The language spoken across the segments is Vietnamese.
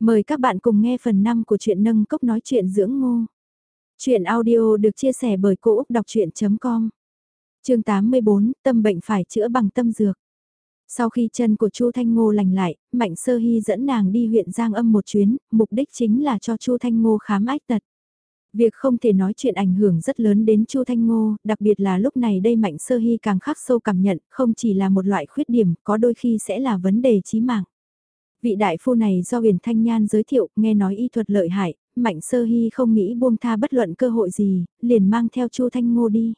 Mời các bạn cùng nghe phần 5 của truyện nâng cốc nói chuyện dưỡng ngô. Chuyện audio được chia sẻ bởi Cô Úc Đọc Chuyện.com Trường 84, tâm bệnh phải chữa bằng tâm dược. Sau khi chân của Chu Thanh Ngô lành lại, Mạnh Sơ Hy dẫn nàng đi huyện Giang Âm một chuyến, mục đích chính là cho Chu Thanh Ngô khám ách tật. Việc không thể nói chuyện ảnh hưởng rất lớn đến Chu Thanh Ngô, đặc biệt là lúc này đây Mạnh Sơ Hy càng khắc sâu cảm nhận, không chỉ là một loại khuyết điểm, có đôi khi sẽ là vấn đề chí mạng. Vị đại phu này do huyền thanh nhan giới thiệu, nghe nói y thuật lợi hại, mạnh sơ hy không nghĩ buông tha bất luận cơ hội gì, liền mang theo chu thanh ngô đi.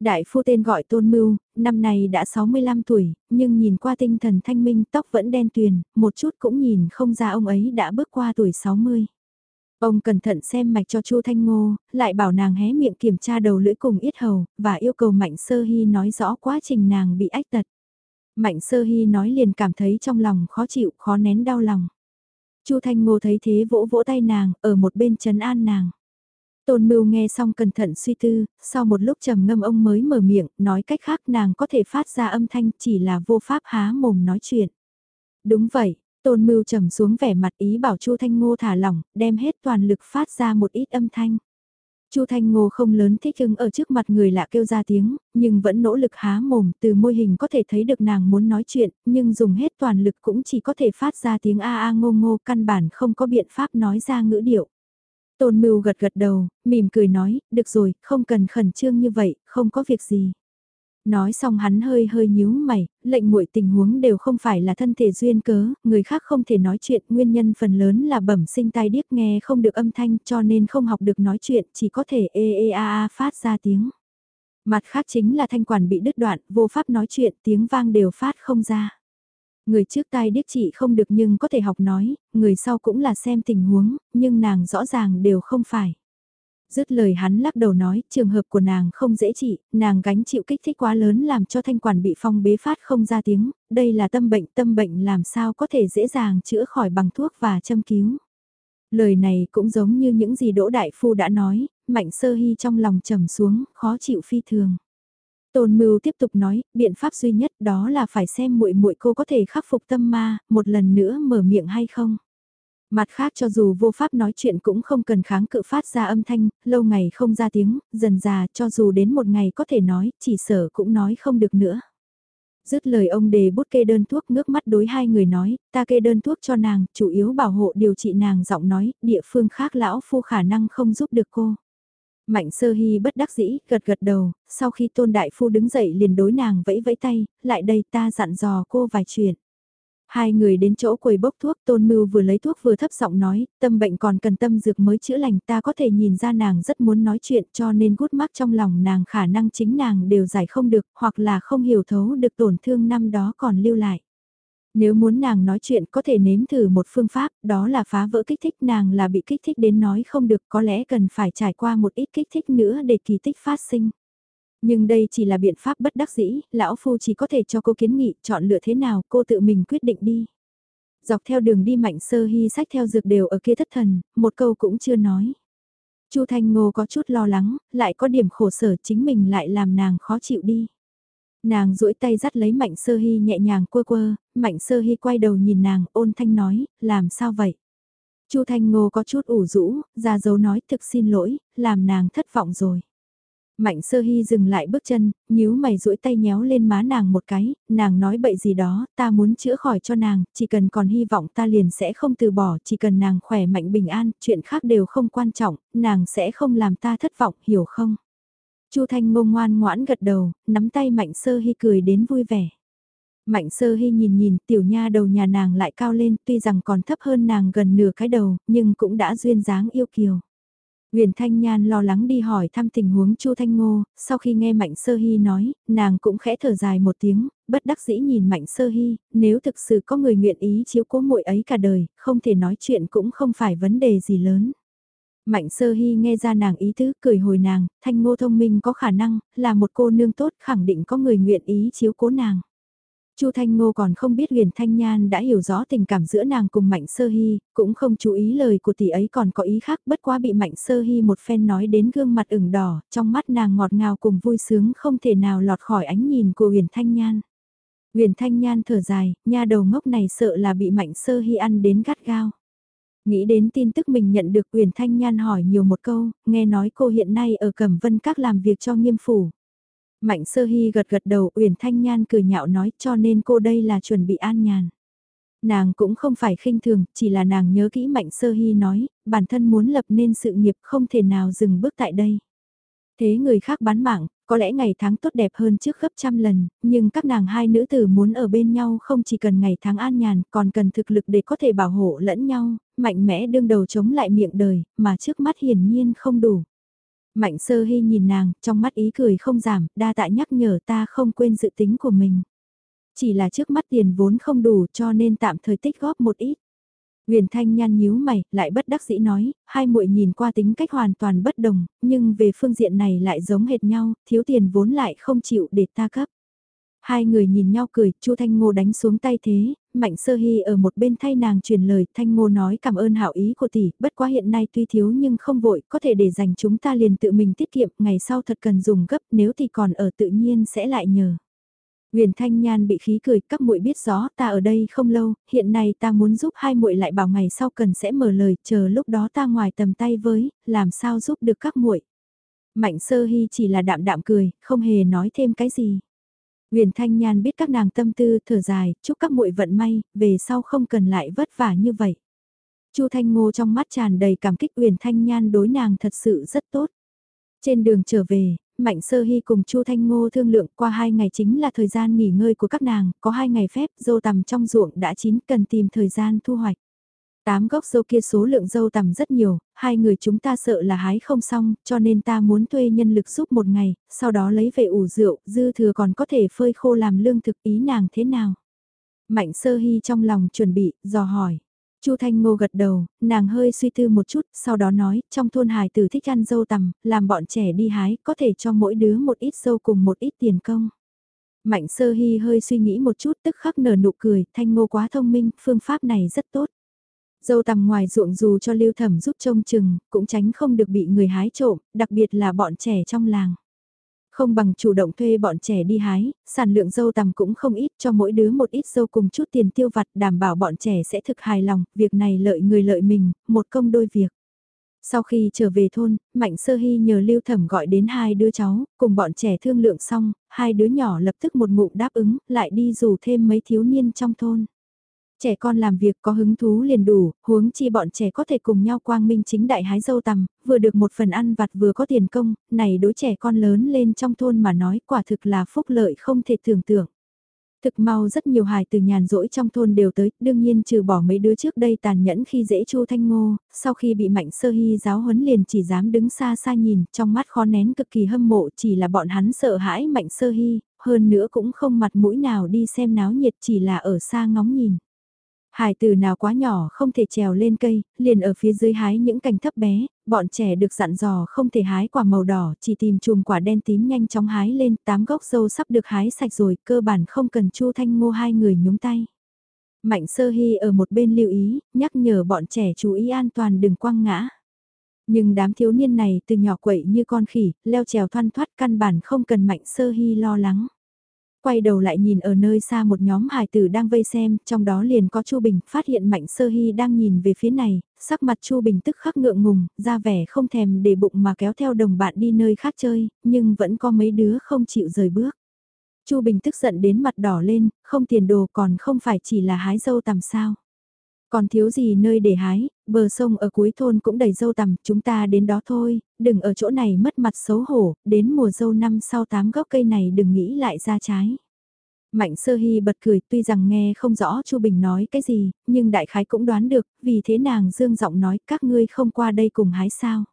Đại phu tên gọi Tôn Mưu, năm nay đã 65 tuổi, nhưng nhìn qua tinh thần thanh minh tóc vẫn đen tuyền, một chút cũng nhìn không ra ông ấy đã bước qua tuổi 60. Ông cẩn thận xem mạch cho Chu Thanh Ngô, lại bảo nàng hé miệng kiểm tra đầu lưỡi cùng yết hầu, và yêu cầu Mạnh Sơ Hy nói rõ quá trình nàng bị ách tật. Mạnh sơ hy nói liền cảm thấy trong lòng khó chịu, khó nén đau lòng. Chu Thanh Ngô thấy thế vỗ vỗ tay nàng, ở một bên trấn an nàng. Tôn Mưu nghe xong cẩn thận suy tư, sau một lúc trầm ngâm ông mới mở miệng, nói cách khác nàng có thể phát ra âm thanh chỉ là vô pháp há mồm nói chuyện. Đúng vậy, Tôn Mưu trầm xuống vẻ mặt ý bảo Chu Thanh Ngô thả lỏng, đem hết toàn lực phát ra một ít âm thanh. Chu Thanh Ngô không lớn thích ứng ở trước mặt người lạ kêu ra tiếng, nhưng vẫn nỗ lực há mồm, từ môi hình có thể thấy được nàng muốn nói chuyện, nhưng dùng hết toàn lực cũng chỉ có thể phát ra tiếng a a ngô ngô, căn bản không có biện pháp nói ra ngữ điệu. Tôn Mưu gật gật đầu, mỉm cười nói, được rồi, không cần khẩn trương như vậy, không có việc gì. Nói xong hắn hơi hơi nhíu mày, lệnh muội tình huống đều không phải là thân thể duyên cớ, người khác không thể nói chuyện, nguyên nhân phần lớn là bẩm sinh tai điếc nghe không được âm thanh cho nên không học được nói chuyện, chỉ có thể ê ê a a phát ra tiếng. Mặt khác chính là thanh quản bị đứt đoạn, vô pháp nói chuyện, tiếng vang đều phát không ra. Người trước tai điếc chị không được nhưng có thể học nói, người sau cũng là xem tình huống, nhưng nàng rõ ràng đều không phải. Dứt lời hắn lắc đầu nói, trường hợp của nàng không dễ trị, nàng gánh chịu kích thích quá lớn làm cho thanh quản bị phong bế phát không ra tiếng, đây là tâm bệnh, tâm bệnh làm sao có thể dễ dàng chữa khỏi bằng thuốc và châm cứu. Lời này cũng giống như những gì Đỗ Đại Phu đã nói, Mạnh Sơ Hy trong lòng trầm xuống, khó chịu phi thường. Tôn Mưu tiếp tục nói, biện pháp duy nhất đó là phải xem muội muội cô có thể khắc phục tâm ma, một lần nữa mở miệng hay không. Mặt khác cho dù vô pháp nói chuyện cũng không cần kháng cự phát ra âm thanh, lâu ngày không ra tiếng, dần già cho dù đến một ngày có thể nói, chỉ sở cũng nói không được nữa. Dứt lời ông đề bút kê đơn thuốc ngước mắt đối hai người nói, ta kê đơn thuốc cho nàng, chủ yếu bảo hộ điều trị nàng giọng nói, địa phương khác lão phu khả năng không giúp được cô. Mạnh sơ hy bất đắc dĩ, gật gật đầu, sau khi tôn đại phu đứng dậy liền đối nàng vẫy vẫy tay, lại đây ta dặn dò cô vài chuyện. Hai người đến chỗ quầy bốc thuốc tôn mưu vừa lấy thuốc vừa thấp giọng nói, tâm bệnh còn cần tâm dược mới chữa lành ta có thể nhìn ra nàng rất muốn nói chuyện cho nên gút mắt trong lòng nàng khả năng chính nàng đều giải không được hoặc là không hiểu thấu được tổn thương năm đó còn lưu lại. Nếu muốn nàng nói chuyện có thể nếm thử một phương pháp, đó là phá vỡ kích thích nàng là bị kích thích đến nói không được có lẽ cần phải trải qua một ít kích thích nữa để kỳ tích phát sinh. Nhưng đây chỉ là biện pháp bất đắc dĩ, lão phu chỉ có thể cho cô kiến nghị chọn lựa thế nào cô tự mình quyết định đi. Dọc theo đường đi mạnh sơ hy sách theo dược đều ở kia thất thần, một câu cũng chưa nói. Chu Thanh Ngô có chút lo lắng, lại có điểm khổ sở chính mình lại làm nàng khó chịu đi. Nàng duỗi tay dắt lấy Mạnh Sơ Hy nhẹ nhàng quơ quơ, Mạnh Sơ Hy quay đầu nhìn nàng ôn thanh nói, làm sao vậy? Chu Thanh Ngô có chút ủ rũ, ra dấu nói thực xin lỗi, làm nàng thất vọng rồi. Mạnh sơ hy dừng lại bước chân, nhíu mày duỗi tay nhéo lên má nàng một cái, nàng nói bậy gì đó, ta muốn chữa khỏi cho nàng, chỉ cần còn hy vọng ta liền sẽ không từ bỏ, chỉ cần nàng khỏe mạnh bình an, chuyện khác đều không quan trọng, nàng sẽ không làm ta thất vọng, hiểu không? Chu Thanh ngông ngoan ngoãn gật đầu, nắm tay Mạnh sơ hy cười đến vui vẻ. Mạnh sơ hy nhìn nhìn tiểu nha đầu nhà nàng lại cao lên tuy rằng còn thấp hơn nàng gần nửa cái đầu, nhưng cũng đã duyên dáng yêu kiều. Huyền Thanh Nhan lo lắng đi hỏi thăm tình huống Chu Thanh Ngô, sau khi nghe Mạnh Sơ Hy nói, nàng cũng khẽ thở dài một tiếng, bất đắc dĩ nhìn Mạnh Sơ Hy, nếu thực sự có người nguyện ý chiếu cố muội ấy cả đời, không thể nói chuyện cũng không phải vấn đề gì lớn. Mạnh Sơ Hy nghe ra nàng ý tứ, cười hồi nàng, Thanh Ngô thông minh có khả năng, là một cô nương tốt khẳng định có người nguyện ý chiếu cố nàng. Chu Thanh Ngô còn không biết Huyền Thanh Nhan đã hiểu rõ tình cảm giữa nàng cùng Mạnh Sơ Hy, cũng không chú ý lời của tỷ ấy còn có ý khác bất quá bị Mạnh Sơ Hy một phen nói đến gương mặt ửng đỏ, trong mắt nàng ngọt ngào cùng vui sướng không thể nào lọt khỏi ánh nhìn của Huyền Thanh Nhan. Huyền Thanh Nhan thở dài, nha đầu ngốc này sợ là bị Mạnh Sơ Hy ăn đến gắt gao. Nghĩ đến tin tức mình nhận được Huyền Thanh Nhan hỏi nhiều một câu, nghe nói cô hiện nay ở Cẩm Vân Các làm việc cho nghiêm phủ. Mạnh sơ hy gật gật đầu Uyển Thanh Nhan cười nhạo nói cho nên cô đây là chuẩn bị an nhàn. Nàng cũng không phải khinh thường, chỉ là nàng nhớ kỹ Mạnh sơ hy nói, bản thân muốn lập nên sự nghiệp không thể nào dừng bước tại đây. Thế người khác bán mạng, có lẽ ngày tháng tốt đẹp hơn trước gấp trăm lần, nhưng các nàng hai nữ tử muốn ở bên nhau không chỉ cần ngày tháng an nhàn, còn cần thực lực để có thể bảo hộ lẫn nhau, mạnh mẽ đương đầu chống lại miệng đời, mà trước mắt hiển nhiên không đủ. Mạnh sơ hy nhìn nàng, trong mắt ý cười không giảm, đa tạ nhắc nhở ta không quên dự tính của mình. Chỉ là trước mắt tiền vốn không đủ cho nên tạm thời tích góp một ít. Huyền Thanh Nhan nhíu mày, lại bất đắc dĩ nói, hai muội nhìn qua tính cách hoàn toàn bất đồng, nhưng về phương diện này lại giống hệt nhau, thiếu tiền vốn lại không chịu để ta cấp. Hai người nhìn nhau cười, Chu Thanh Ngô đánh xuống tay thế, Mạnh Sơ Hy ở một bên thay nàng truyền lời, Thanh Ngô nói cảm ơn hảo ý của tỷ, bất quá hiện nay tuy thiếu nhưng không vội, có thể để dành chúng ta liền tự mình tiết kiệm, ngày sau thật cần dùng gấp, nếu thì còn ở tự nhiên sẽ lại nhờ. Huyền Thanh Nhan bị khí cười, các muội biết rõ, ta ở đây không lâu, hiện nay ta muốn giúp hai muội lại bảo ngày sau cần sẽ mở lời, chờ lúc đó ta ngoài tầm tay với, làm sao giúp được các muội. Mạnh Sơ Hy chỉ là đạm đạm cười, không hề nói thêm cái gì. Huyền Thanh Nhan biết các nàng tâm tư, thở dài, chúc các muội vận may, về sau không cần lại vất vả như vậy. Chu Thanh Ngô trong mắt tràn đầy cảm kích Huyền Thanh Nhan đối nàng thật sự rất tốt. Trên đường trở về, Mạnh Sơ Hy cùng Chu Thanh Ngô thương lượng qua hai ngày chính là thời gian nghỉ ngơi của các nàng, có hai ngày phép dâu tằm trong ruộng đã chín cần tìm thời gian thu hoạch. Tám gốc dâu kia số lượng dâu tằm rất nhiều, hai người chúng ta sợ là hái không xong, cho nên ta muốn thuê nhân lực giúp một ngày, sau đó lấy về ủ rượu, dư thừa còn có thể phơi khô làm lương thực ý nàng thế nào. Mạnh Sơ Hy trong lòng chuẩn bị, dò hỏi. Chu Thanh Ngô gật đầu, nàng hơi suy tư một chút, sau đó nói, trong thôn hài tử thích ăn dâu tằm, làm bọn trẻ đi hái, có thể cho mỗi đứa một ít dâu cùng một ít tiền công. Mạnh sơ hy hơi suy nghĩ một chút tức khắc nở nụ cười, Thanh Ngô quá thông minh, phương pháp này rất tốt. Dâu tằm ngoài ruộng dù cho lưu thẩm giúp trông chừng, cũng tránh không được bị người hái trộm, đặc biệt là bọn trẻ trong làng. Không bằng chủ động thuê bọn trẻ đi hái, sản lượng dâu tằm cũng không ít cho mỗi đứa một ít dâu cùng chút tiền tiêu vặt đảm bảo bọn trẻ sẽ thực hài lòng, việc này lợi người lợi mình, một công đôi việc. Sau khi trở về thôn, Mạnh Sơ Hy nhờ Lưu Thẩm gọi đến hai đứa cháu, cùng bọn trẻ thương lượng xong, hai đứa nhỏ lập tức một ngụm đáp ứng, lại đi rủ thêm mấy thiếu niên trong thôn. Trẻ con làm việc có hứng thú liền đủ, huống chi bọn trẻ có thể cùng nhau quang minh chính đại hái dâu tằm, vừa được một phần ăn vặt vừa có tiền công, này đối trẻ con lớn lên trong thôn mà nói quả thực là phúc lợi không thể tưởng tượng. Thực mau rất nhiều hài từ nhàn rỗi trong thôn đều tới, đương nhiên trừ bỏ mấy đứa trước đây tàn nhẫn khi dễ chu thanh ngô, sau khi bị mạnh sơ hy giáo huấn liền chỉ dám đứng xa xa nhìn, trong mắt khó nén cực kỳ hâm mộ chỉ là bọn hắn sợ hãi mạnh sơ hy, hơn nữa cũng không mặt mũi nào đi xem náo nhiệt chỉ là ở xa ngóng nhìn. Hải tử nào quá nhỏ không thể trèo lên cây, liền ở phía dưới hái những cành thấp bé, bọn trẻ được dặn dò không thể hái quả màu đỏ, chỉ tìm chùm quả đen tím nhanh chóng hái lên, tám gốc dâu sắp được hái sạch rồi, cơ bản không cần Chu Thanh Ngô hai người nhúng tay. Mạnh Sơ Hy ở một bên lưu ý, nhắc nhở bọn trẻ chú ý an toàn đừng quăng ngã. Nhưng đám thiếu niên này từ nhỏ quậy như con khỉ, leo trèo thoăn thoát căn bản không cần Mạnh Sơ Hy lo lắng. Quay đầu lại nhìn ở nơi xa một nhóm hài tử đang vây xem, trong đó liền có Chu Bình, phát hiện Mạnh Sơ Hy đang nhìn về phía này, sắc mặt Chu Bình tức khắc ngượng ngùng, ra vẻ không thèm để bụng mà kéo theo đồng bạn đi nơi khác chơi, nhưng vẫn có mấy đứa không chịu rời bước. Chu Bình tức giận đến mặt đỏ lên, không tiền đồ còn không phải chỉ là hái dâu tầm sao. Còn thiếu gì nơi để hái, bờ sông ở cuối thôn cũng đầy dâu tằm, chúng ta đến đó thôi, đừng ở chỗ này mất mặt xấu hổ, đến mùa dâu năm sau tám gốc cây này đừng nghĩ lại ra trái. Mạnh sơ hy bật cười tuy rằng nghe không rõ Chu Bình nói cái gì, nhưng đại khái cũng đoán được, vì thế nàng dương giọng nói các ngươi không qua đây cùng hái sao.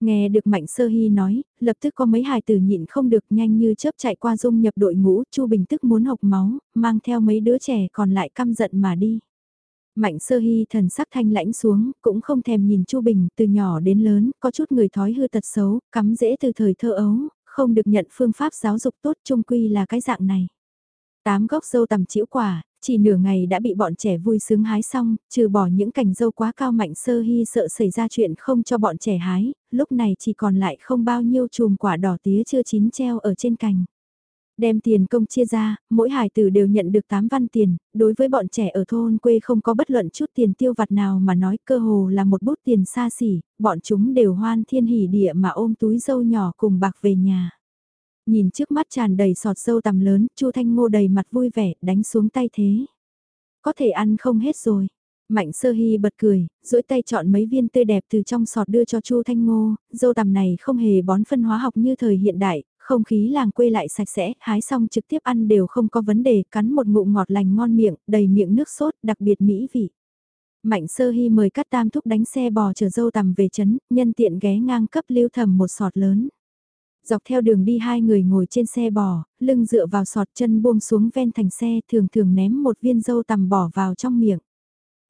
Nghe được Mạnh Sơ Hy nói, lập tức có mấy hài tử nhịn không được nhanh như chớp chạy qua dung nhập đội ngũ, Chu Bình tức muốn hộc máu, mang theo mấy đứa trẻ còn lại căm giận mà đi. Mạnh sơ hy thần sắc thanh lãnh xuống, cũng không thèm nhìn Chu Bình, từ nhỏ đến lớn, có chút người thói hư tật xấu, cắm dễ từ thời thơ ấu, không được nhận phương pháp giáo dục tốt trung quy là cái dạng này. Tám gốc dâu tầm chĩu quả, chỉ nửa ngày đã bị bọn trẻ vui sướng hái xong, trừ bỏ những cành dâu quá cao mạnh sơ hy sợ xảy ra chuyện không cho bọn trẻ hái, lúc này chỉ còn lại không bao nhiêu chùm quả đỏ tía chưa chín treo ở trên cành. Đem tiền công chia ra, mỗi hải tử đều nhận được 8 văn tiền, đối với bọn trẻ ở thôn quê không có bất luận chút tiền tiêu vặt nào mà nói cơ hồ là một bút tiền xa xỉ, bọn chúng đều hoan thiên hỉ địa mà ôm túi dâu nhỏ cùng bạc về nhà. Nhìn trước mắt tràn đầy sọt dâu tầm lớn, Chu Thanh Ngô đầy mặt vui vẻ, đánh xuống tay thế. Có thể ăn không hết rồi. Mạnh sơ hy bật cười, duỗi tay chọn mấy viên tươi đẹp từ trong sọt đưa cho Chu Thanh Ngô, dâu tầm này không hề bón phân hóa học như thời hiện đại, không khí làng quê lại sạch sẽ, hái xong trực tiếp ăn đều không có vấn đề, cắn một ngụm ngọt lành ngon miệng, đầy miệng nước sốt, đặc biệt mỹ vị. Mạnh sơ hy mời cắt tam thúc đánh xe bò chở dâu tầm về chấn, nhân tiện ghé ngang cấp lưu thầm một sọt lớn. Dọc theo đường đi hai người ngồi trên xe bò, lưng dựa vào sọt chân buông xuống ven thành xe thường thường ném một viên dâu tầm bỏ vào trong miệng.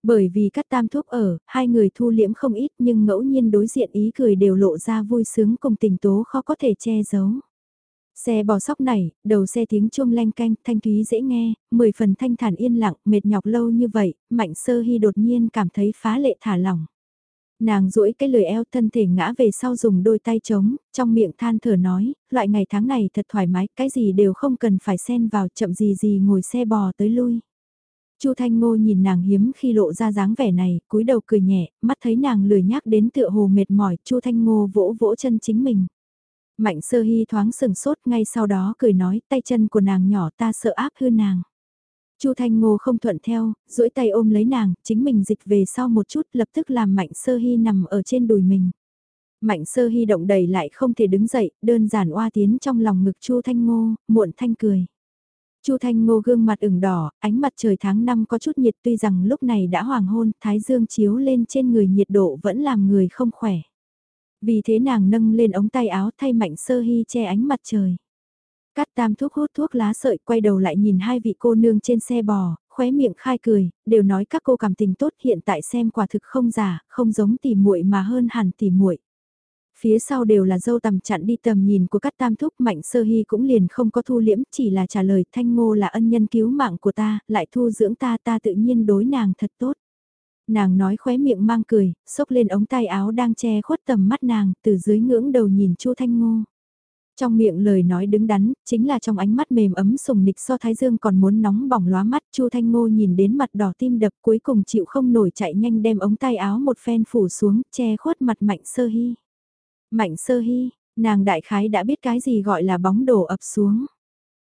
Bởi vì cắt tam thuốc ở, hai người thu liễm không ít nhưng ngẫu nhiên đối diện ý cười đều lộ ra vui sướng cùng tình tố khó có thể che giấu. Xe bò sóc này, đầu xe tiếng chuông leng canh, thanh thúy dễ nghe, mười phần thanh thản yên lặng, mệt nhọc lâu như vậy, mạnh sơ hy đột nhiên cảm thấy phá lệ thả lỏng. Nàng duỗi cái lười eo thân thể ngã về sau dùng đôi tay trống, trong miệng than thở nói, loại ngày tháng này thật thoải mái, cái gì đều không cần phải xen vào chậm gì gì ngồi xe bò tới lui. Chu Thanh Ngô nhìn nàng hiếm khi lộ ra dáng vẻ này, cúi đầu cười nhẹ, mắt thấy nàng lười nhác đến tựa hồ mệt mỏi, Chu Thanh Ngô vỗ vỗ chân chính mình. Mạnh sơ hy thoáng sừng sốt ngay sau đó cười nói tay chân của nàng nhỏ ta sợ áp hư nàng. Chu Thanh Ngô không thuận theo, duỗi tay ôm lấy nàng, chính mình dịch về sau một chút lập tức làm Mạnh Sơ Hy nằm ở trên đùi mình. Mạnh Sơ Hy động đầy lại không thể đứng dậy, đơn giản oa tiến trong lòng ngực Chu Thanh Ngô, muộn thanh cười. Chu Thanh Ngô gương mặt ửng đỏ, ánh mặt trời tháng năm có chút nhiệt tuy rằng lúc này đã hoàng hôn, thái dương chiếu lên trên người nhiệt độ vẫn làm người không khỏe. Vì thế nàng nâng lên ống tay áo thay Mạnh Sơ Hy che ánh mặt trời. Cát tam thuốc hút thuốc lá sợi quay đầu lại nhìn hai vị cô nương trên xe bò, khóe miệng khai cười, đều nói các cô cảm tình tốt hiện tại xem quả thực không giả, không giống tỉ muội mà hơn hẳn tỉ muội. Phía sau đều là dâu tầm chặn đi tầm nhìn của các tam thúc mạnh sơ hy cũng liền không có thu liễm chỉ là trả lời thanh ngô là ân nhân cứu mạng của ta, lại thu dưỡng ta ta tự nhiên đối nàng thật tốt. Nàng nói khóe miệng mang cười, xốc lên ống tay áo đang che khuất tầm mắt nàng, từ dưới ngưỡng đầu nhìn chu thanh ngô. Trong miệng lời nói đứng đắn, chính là trong ánh mắt mềm ấm sùng nịch so thái dương còn muốn nóng bỏng lóa mắt. Chu Thanh Ngô nhìn đến mặt đỏ tim đập cuối cùng chịu không nổi chạy nhanh đem ống tay áo một phen phủ xuống, che khuất mặt mạnh sơ hy. Mạnh sơ hy, nàng đại khái đã biết cái gì gọi là bóng đổ ập xuống.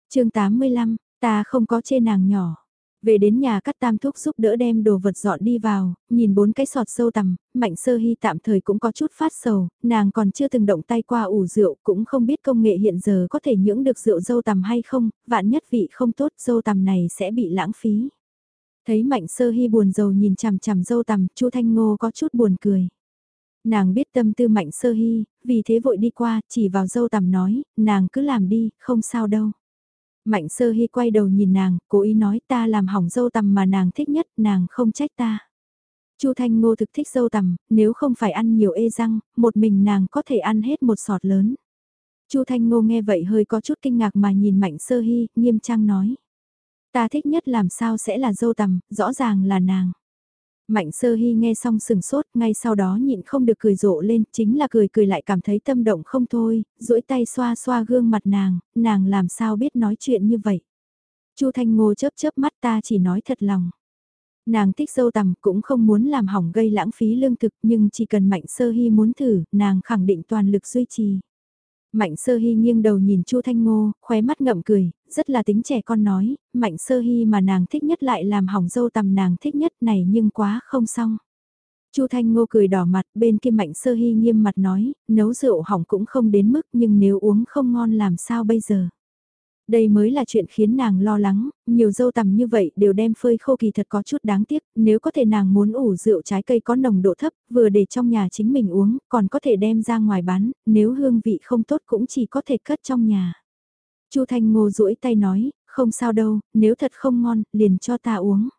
chương 85, ta không có chê nàng nhỏ. Về đến nhà cắt tam thúc giúp đỡ đem đồ vật dọn đi vào, nhìn bốn cái sọt sâu tầm, mạnh sơ hy tạm thời cũng có chút phát sầu, nàng còn chưa từng động tay qua ủ rượu, cũng không biết công nghệ hiện giờ có thể nhưỡng được rượu dâu tầm hay không, vạn nhất vị không tốt dâu tầm này sẽ bị lãng phí. Thấy mạnh sơ hy buồn rầu nhìn chằm chằm dâu tầm, chu Thanh Ngô có chút buồn cười. Nàng biết tâm tư mạnh sơ hy, vì thế vội đi qua, chỉ vào dâu tầm nói, nàng cứ làm đi, không sao đâu. Mạnh sơ hy quay đầu nhìn nàng, cố ý nói ta làm hỏng dâu tầm mà nàng thích nhất, nàng không trách ta. Chu Thanh Ngô thực thích dâu tầm, nếu không phải ăn nhiều ê răng, một mình nàng có thể ăn hết một sọt lớn. Chu Thanh Ngô nghe vậy hơi có chút kinh ngạc mà nhìn Mạnh Sơ Hy, nghiêm trang nói. Ta thích nhất làm sao sẽ là dâu tầm, rõ ràng là nàng. Mạnh sơ hy nghe xong sừng sốt, ngay sau đó nhịn không được cười rộ lên, chính là cười cười lại cảm thấy tâm động không thôi, duỗi tay xoa xoa gương mặt nàng, nàng làm sao biết nói chuyện như vậy. Chu Thanh Ngô chớp chớp mắt ta chỉ nói thật lòng. Nàng thích dâu tằm cũng không muốn làm hỏng gây lãng phí lương thực nhưng chỉ cần mạnh sơ hy muốn thử, nàng khẳng định toàn lực duy trì. Mạnh sơ hy nghiêng đầu nhìn Chu Thanh Ngô, khóe mắt ngậm cười, rất là tính trẻ con nói, mạnh sơ hy mà nàng thích nhất lại làm hỏng dâu tầm nàng thích nhất này nhưng quá không xong. Chu Thanh Ngô cười đỏ mặt, bên kia Mạnh Sơ Hy nghiêm mặt nói, nấu rượu hỏng cũng không đến mức nhưng nếu uống không ngon làm sao bây giờ. Đây mới là chuyện khiến nàng lo lắng, nhiều dâu tằm như vậy đều đem phơi khô kỳ thật có chút đáng tiếc, nếu có thể nàng muốn ủ rượu trái cây có nồng độ thấp, vừa để trong nhà chính mình uống, còn có thể đem ra ngoài bán, nếu hương vị không tốt cũng chỉ có thể cất trong nhà. Chu Thanh Ngô duỗi tay nói, không sao đâu, nếu thật không ngon, liền cho ta uống.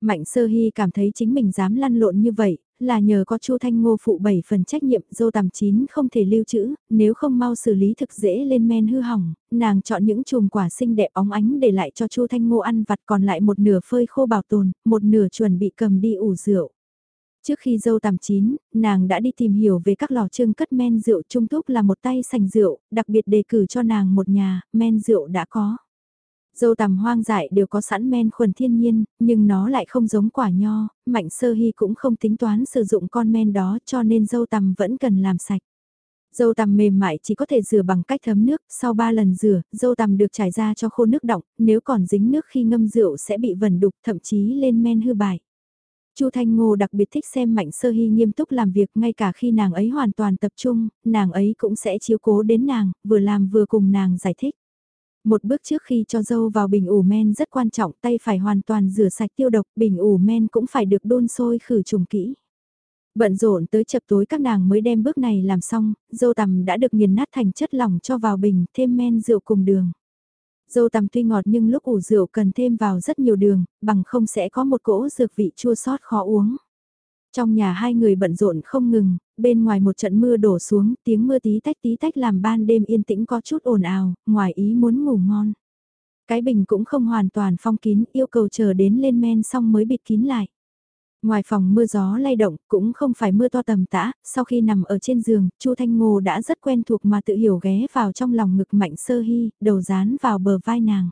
Mạnh sơ hy cảm thấy chính mình dám lăn lộn như vậy, là nhờ có Chu Thanh Ngô phụ 7 phần trách nhiệm dâu Tằm chín không thể lưu trữ, nếu không mau xử lý thực dễ lên men hư hỏng, nàng chọn những chùm quả xinh đẹp óng ánh để lại cho Chu Thanh Ngô ăn vặt còn lại một nửa phơi khô bảo tồn, một nửa chuẩn bị cầm đi ủ rượu. Trước khi dâu tằm chín, nàng đã đi tìm hiểu về các lò trưng cất men rượu trung túc là một tay sành rượu, đặc biệt đề cử cho nàng một nhà, men rượu đã có. Dâu tằm hoang dại đều có sẵn men khuẩn thiên nhiên, nhưng nó lại không giống quả nho, mạnh sơ hy cũng không tính toán sử dụng con men đó cho nên dâu tằm vẫn cần làm sạch. Dâu tằm mềm mại chỉ có thể rửa bằng cách thấm nước, sau 3 lần rửa, dâu tằm được trải ra cho khô nước đọng, nếu còn dính nước khi ngâm rượu sẽ bị vẩn đục thậm chí lên men hư bại. Chu Thanh Ngô đặc biệt thích xem Mạnh Sơ Hy nghiêm túc làm việc ngay cả khi nàng ấy hoàn toàn tập trung, nàng ấy cũng sẽ chiếu cố đến nàng, vừa làm vừa cùng nàng giải thích. Một bước trước khi cho dâu vào bình ủ men rất quan trọng, tay phải hoàn toàn rửa sạch tiêu độc, bình ủ men cũng phải được đun sôi khử trùng kỹ. Bận rộn tới chập tối các nàng mới đem bước này làm xong, dâu tằm đã được nghiền nát thành chất lỏng cho vào bình, thêm men rượu cùng đường. Dâu tằm tuy ngọt nhưng lúc ủ rượu cần thêm vào rất nhiều đường, bằng không sẽ có một cỗ dược vị chua sót khó uống. Trong nhà hai người bận rộn không ngừng, bên ngoài một trận mưa đổ xuống, tiếng mưa tí tách tí tách làm ban đêm yên tĩnh có chút ồn ào, ngoài ý muốn ngủ ngon. Cái bình cũng không hoàn toàn phong kín, yêu cầu chờ đến lên men xong mới bịt kín lại. Ngoài phòng mưa gió lay động, cũng không phải mưa to tầm tã, sau khi nằm ở trên giường, Chu Thanh Ngô đã rất quen thuộc mà tự hiểu ghé vào trong lòng ngực Mạnh Sơ Hy, đầu dán vào bờ vai nàng.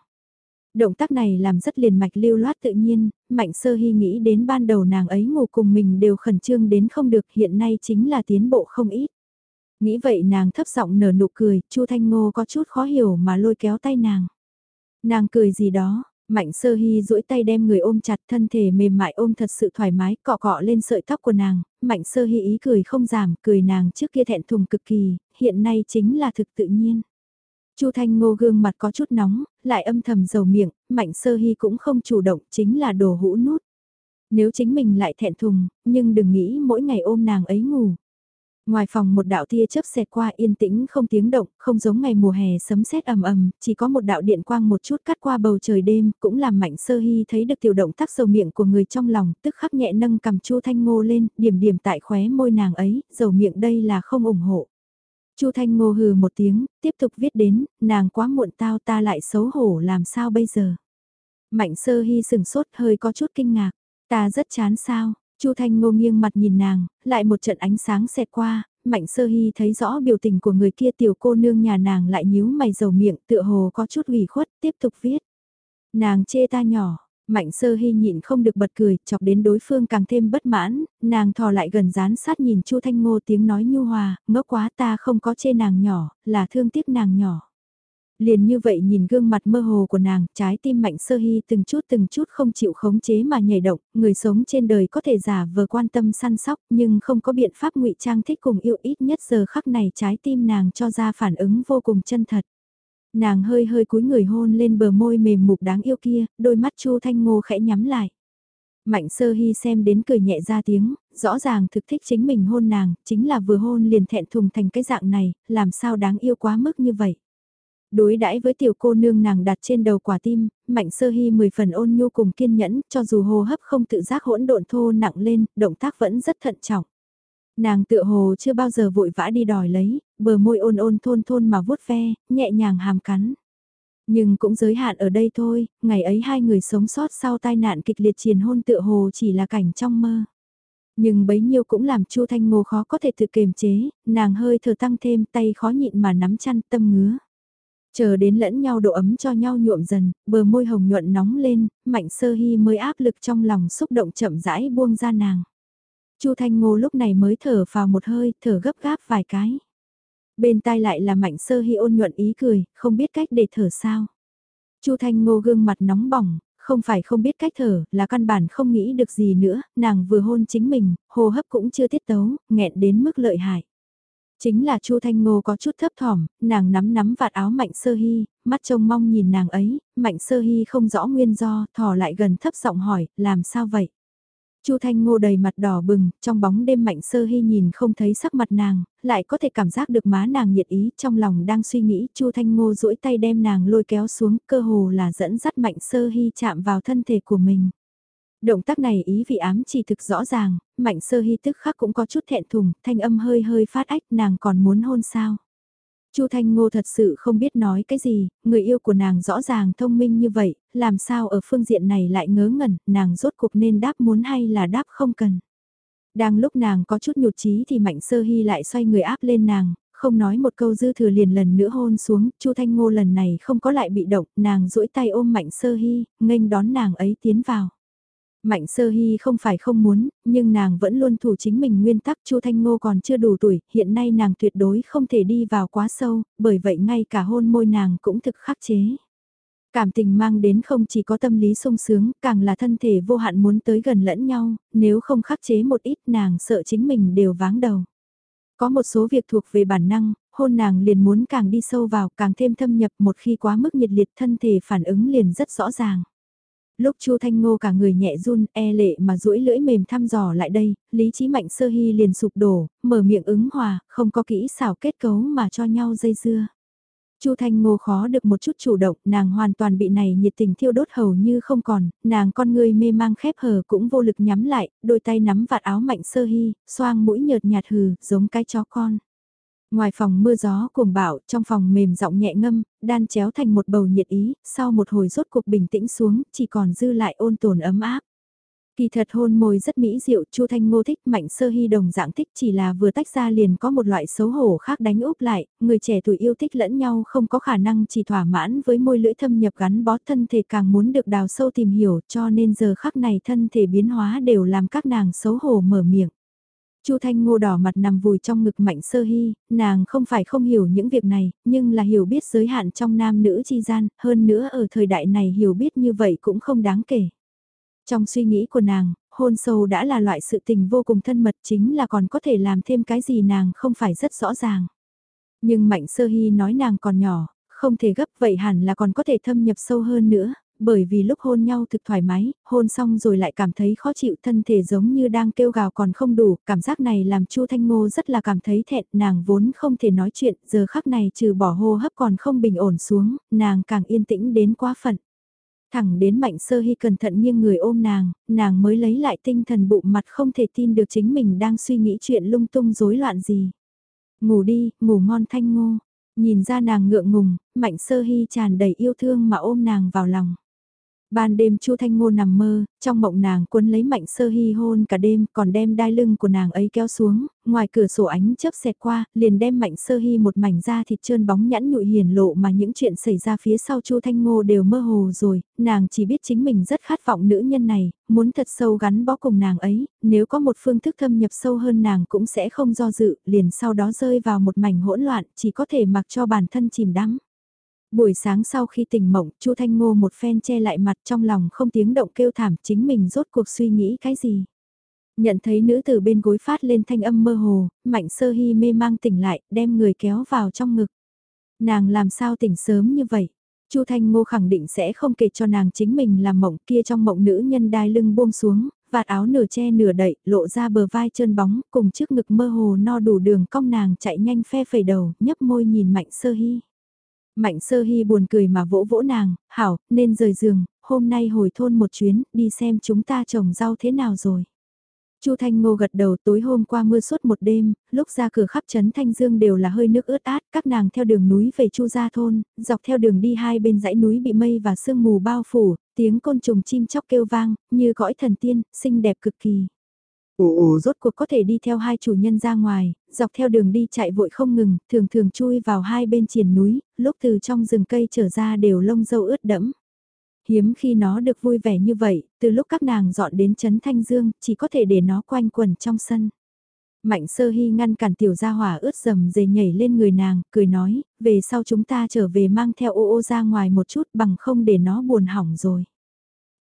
Động tác này làm rất liền mạch lưu loát tự nhiên, Mạnh Sơ Hy nghĩ đến ban đầu nàng ấy ngủ cùng mình đều khẩn trương đến không được hiện nay chính là tiến bộ không ít. Nghĩ vậy nàng thấp giọng nở nụ cười, Chu Thanh Ngô có chút khó hiểu mà lôi kéo tay nàng. Nàng cười gì đó, Mạnh sơ hy duỗi tay đem người ôm chặt thân thể mềm mại ôm thật sự thoải mái cọ cọ lên sợi tóc của nàng, mạnh sơ hy ý cười không giảm, cười nàng trước kia thẹn thùng cực kỳ, hiện nay chính là thực tự nhiên. Chu Thanh Ngô gương mặt có chút nóng, lại âm thầm dầu miệng, mạnh sơ hy cũng không chủ động, chính là đồ hũ nút. Nếu chính mình lại thẹn thùng, nhưng đừng nghĩ mỗi ngày ôm nàng ấy ngủ. Ngoài phòng một đạo tia chớp xẹt qua yên tĩnh không tiếng động, không giống ngày mùa hè sấm sét ầm ầm, chỉ có một đạo điện quang một chút cắt qua bầu trời đêm, cũng làm Mạnh Sơ Hy thấy được tiểu động tác dầu miệng của người trong lòng, tức khắc nhẹ nâng cầm Chu Thanh Ngô lên, điểm điểm tại khóe môi nàng ấy, dầu miệng đây là không ủng hộ. Chu Thanh Ngô hừ một tiếng, tiếp tục viết đến, nàng quá muộn tao ta lại xấu hổ làm sao bây giờ. Mạnh Sơ Hy sừng sốt hơi có chút kinh ngạc, ta rất chán sao, Chu Thanh Ngô nghiêng mặt nhìn nàng, lại một trận ánh sáng xẹt qua, Mạnh Sơ Hy thấy rõ biểu tình của người kia tiểu cô nương nhà nàng lại nhíu mày dầu miệng tựa hồ có chút ủy khuất, tiếp tục viết. Nàng chê ta nhỏ, Mạnh Sơ Hy nhịn không được bật cười, chọc đến đối phương càng thêm bất mãn, nàng thò lại gần dán sát nhìn Chu Thanh Ngô tiếng nói nhu hòa, ngốc quá ta không có chê nàng nhỏ, là thương tiếc nàng nhỏ. Liền như vậy nhìn gương mặt mơ hồ của nàng, trái tim mạnh sơ hy từng chút từng chút không chịu khống chế mà nhảy động, người sống trên đời có thể giả vờ quan tâm săn sóc nhưng không có biện pháp ngụy trang thích cùng yêu ít nhất giờ khắc này trái tim nàng cho ra phản ứng vô cùng chân thật. Nàng hơi hơi cúi người hôn lên bờ môi mềm mục đáng yêu kia, đôi mắt chu thanh ngô khẽ nhắm lại. Mạnh sơ hy xem đến cười nhẹ ra tiếng, rõ ràng thực thích chính mình hôn nàng, chính là vừa hôn liền thẹn thùng thành cái dạng này, làm sao đáng yêu quá mức như vậy. Đối đãi với tiểu cô nương nàng đặt trên đầu quả tim, mạnh sơ hy mười phần ôn nhu cùng kiên nhẫn, cho dù hô hấp không tự giác hỗn độn thô nặng lên, động tác vẫn rất thận trọng. Nàng tựa hồ chưa bao giờ vội vã đi đòi lấy, bờ môi ôn ôn thôn thôn mà vuốt ve, nhẹ nhàng hàm cắn. Nhưng cũng giới hạn ở đây thôi, ngày ấy hai người sống sót sau tai nạn kịch liệt triền hôn tựa hồ chỉ là cảnh trong mơ. Nhưng bấy nhiêu cũng làm Chu Thanh Ngô khó có thể tự kiềm chế, nàng hơi thở tăng thêm tay khó nhịn mà nắm chăn tâm ngứa. Chờ đến lẫn nhau độ ấm cho nhau nhuộm dần, bờ môi hồng nhuận nóng lên, mạnh sơ hy mới áp lực trong lòng xúc động chậm rãi buông ra nàng. Chu Thanh Ngô lúc này mới thở vào một hơi, thở gấp gáp vài cái. Bên tai lại là mạnh sơ hy ôn nhuận ý cười, không biết cách để thở sao. Chu Thanh Ngô gương mặt nóng bỏng, không phải không biết cách thở, là căn bản không nghĩ được gì nữa, nàng vừa hôn chính mình, hô hấp cũng chưa tiết tấu, nghẹn đến mức lợi hại. Chính là Chu Thanh Ngô có chút thấp thỏm, nàng nắm nắm vạt áo Mạnh Sơ Hy, mắt trông mong nhìn nàng ấy, Mạnh Sơ Hy không rõ nguyên do, thò lại gần thấp giọng hỏi, làm sao vậy? Chu Thanh Ngô đầy mặt đỏ bừng, trong bóng đêm Mạnh Sơ Hy nhìn không thấy sắc mặt nàng, lại có thể cảm giác được má nàng nhiệt ý, trong lòng đang suy nghĩ, Chu Thanh Ngô duỗi tay đem nàng lôi kéo xuống, cơ hồ là dẫn dắt Mạnh Sơ Hy chạm vào thân thể của mình. Động tác này ý vị ám chỉ thực rõ ràng, mạnh sơ hy tức khắc cũng có chút thẹn thùng, thanh âm hơi hơi phát ách nàng còn muốn hôn sao. Chu Thanh Ngô thật sự không biết nói cái gì, người yêu của nàng rõ ràng thông minh như vậy, làm sao ở phương diện này lại ngớ ngẩn, nàng rốt cuộc nên đáp muốn hay là đáp không cần. Đang lúc nàng có chút nhụt chí thì Mạnh Sơ Hy lại xoay người áp lên nàng, không nói một câu dư thừa liền lần nữa hôn xuống, Chu Thanh Ngô lần này không có lại bị động, nàng duỗi tay ôm Mạnh Sơ Hy, nghênh đón nàng ấy tiến vào. Mạnh Sơ Hy không phải không muốn, nhưng nàng vẫn luôn thủ chính mình nguyên tắc Chu Thanh Ngô còn chưa đủ tuổi, hiện nay nàng tuyệt đối không thể đi vào quá sâu, bởi vậy ngay cả hôn môi nàng cũng thực khắc chế. Cảm tình mang đến không chỉ có tâm lý sung sướng, càng là thân thể vô hạn muốn tới gần lẫn nhau, nếu không khắc chế một ít nàng sợ chính mình đều váng đầu. Có một số việc thuộc về bản năng, hôn nàng liền muốn càng đi sâu vào, càng thêm thâm nhập một khi quá mức nhiệt liệt thân thể phản ứng liền rất rõ ràng. Lúc Chu Thanh Ngô cả người nhẹ run, e lệ mà duỗi lưỡi mềm thăm dò lại đây, lý trí mạnh sơ hy liền sụp đổ, mở miệng ứng hòa, không có kỹ xảo kết cấu mà cho nhau dây dưa. Chu Thanh Ngô khó được một chút chủ động, nàng hoàn toàn bị này nhiệt tình thiêu đốt hầu như không còn, nàng con người mê mang khép hờ cũng vô lực nhắm lại, đôi tay nắm vạt áo mạnh sơ hy, xoang mũi nhợt nhạt hừ, giống cái chó con. Ngoài phòng mưa gió cuồng bạo, trong phòng mềm giọng nhẹ ngâm, đan chéo thành một bầu nhiệt ý, sau một hồi rốt cuộc bình tĩnh xuống, chỉ còn dư lại ôn tồn ấm áp. Kỳ thật hôn môi rất mỹ diệu, Chu Thanh Ngô thích, Mạnh Sơ Hy đồng dạng thích chỉ là vừa tách ra liền có một loại xấu hổ khác đánh úp lại, người trẻ tuổi yêu thích lẫn nhau không có khả năng chỉ thỏa mãn với môi lưỡi thâm nhập gắn bó thân thể càng muốn được đào sâu tìm hiểu cho nên giờ khắc này thân thể biến hóa đều làm các nàng xấu hổ mở miệng. Chu Thanh Ngô đỏ mặt nằm vùi trong ngực Mạnh Sơ Hy, nàng không phải không hiểu những việc này, nhưng là hiểu biết giới hạn trong nam nữ chi gian, hơn nữa ở thời đại này hiểu biết như vậy cũng không đáng kể. Trong suy nghĩ của nàng, hôn sâu đã là loại sự tình vô cùng thân mật chính là còn có thể làm thêm cái gì nàng không phải rất rõ ràng. Nhưng Mạnh Sơ Hy nói nàng còn nhỏ, không thể gấp vậy hẳn là còn có thể thâm nhập sâu hơn nữa, bởi vì lúc hôn nhau thực thoải mái, hôn xong rồi lại cảm thấy khó chịu thân thể giống như đang kêu gào còn không đủ, cảm giác này làm Chu Thanh Ngô rất là cảm thấy thẹn, nàng vốn không thể nói chuyện, giờ khắc này trừ bỏ hô hấp còn không bình ổn xuống, nàng càng yên tĩnh đến quá phận. Thẳng đến mạnh sơ hy cẩn thận nghiêng người ôm nàng, nàng mới lấy lại tinh thần bụng mặt không thể tin được chính mình đang suy nghĩ chuyện lung tung rối loạn gì. Ngủ đi, ngủ ngon thanh ngô. Nhìn ra nàng ngượng ngùng, mạnh sơ hy tràn đầy yêu thương mà ôm nàng vào lòng. Ban đêm Chu Thanh Ngô nằm mơ, trong mộng nàng cuốn lấy mạnh sơ hy hôn cả đêm còn đem đai lưng của nàng ấy kéo xuống, ngoài cửa sổ ánh chớp xẹt qua, liền đem mạnh sơ hy một mảnh da thịt trơn bóng nhẵn nhụi hiền lộ mà những chuyện xảy ra phía sau Chu Thanh Ngô đều mơ hồ rồi, nàng chỉ biết chính mình rất khát vọng nữ nhân này, muốn thật sâu gắn bó cùng nàng ấy, nếu có một phương thức thâm nhập sâu hơn nàng cũng sẽ không do dự, liền sau đó rơi vào một mảnh hỗn loạn, chỉ có thể mặc cho bản thân chìm đắm. Buổi sáng sau khi tỉnh mộng, Chu Thanh Ngô một phen che lại mặt trong lòng không tiếng động kêu thảm chính mình rốt cuộc suy nghĩ cái gì. Nhận thấy nữ tử bên gối phát lên thanh âm mơ hồ, mạnh sơ hy mê mang tỉnh lại, đem người kéo vào trong ngực. Nàng làm sao tỉnh sớm như vậy? Chu Thanh Ngô khẳng định sẽ không kể cho nàng chính mình làm mộng kia trong mộng nữ nhân đai lưng buông xuống, vạt áo nửa che nửa đậy, lộ ra bờ vai trơn bóng, cùng trước ngực mơ hồ no đủ đường cong nàng chạy nhanh phe phẩy đầu, nhấp môi nhìn mạnh sơ hy. Mạnh sơ hy buồn cười mà vỗ vỗ nàng, hảo, nên rời giường, hôm nay hồi thôn một chuyến, đi xem chúng ta trồng rau thế nào rồi. Chu Thanh Ngô gật đầu tối hôm qua mưa suốt một đêm, lúc ra cửa khắp trấn Thanh Dương đều là hơi nước ướt át, các nàng theo đường núi về Chu Gia Thôn, dọc theo đường đi hai bên dãy núi bị mây và sương mù bao phủ, tiếng côn trùng chim chóc kêu vang, như cõi thần tiên, xinh đẹp cực kỳ. Ồ ồ rốt cuộc có thể đi theo hai chủ nhân ra ngoài, dọc theo đường đi chạy vội không ngừng, thường thường chui vào hai bên triền núi, lúc từ trong rừng cây trở ra đều lông dâu ướt đẫm. Hiếm khi nó được vui vẻ như vậy, từ lúc các nàng dọn đến Trấn Thanh Dương, chỉ có thể để nó quanh quẩn trong sân. Mạnh sơ hy ngăn cản tiểu gia hỏa ướt dầm dề nhảy lên người nàng, cười nói, về sau chúng ta trở về mang theo ô ô ra ngoài một chút bằng không để nó buồn hỏng rồi.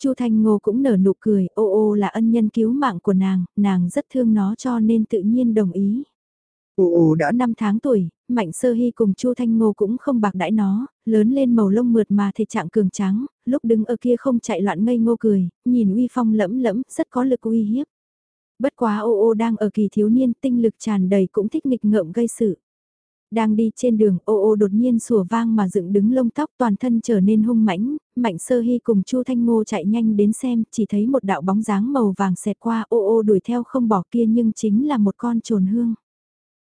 Chu Thanh Ngô cũng nở nụ cười, ô ô là ân nhân cứu mạng của nàng, nàng rất thương nó cho nên tự nhiên đồng ý. Ô ô đã 5 tháng tuổi, Mạnh Sơ Hy cùng Chu Thanh Ngô cũng không bạc đãi nó, lớn lên màu lông mượt mà thể trạng cường tráng, lúc đứng ở kia không chạy loạn ngây ngô cười, nhìn uy phong lẫm lẫm, rất có lực uy hiếp. Bất quá ô ô đang ở kỳ thiếu niên tinh lực tràn đầy cũng thích nghịch ngợm gây sự. Đang đi trên đường ô ô đột nhiên sủa vang mà dựng đứng lông tóc toàn thân trở nên hung mãnh, mạnh sơ hy cùng chu thanh ngô chạy nhanh đến xem chỉ thấy một đạo bóng dáng màu vàng xẹt qua ô ô đuổi theo không bỏ kia nhưng chính là một con trồn hương.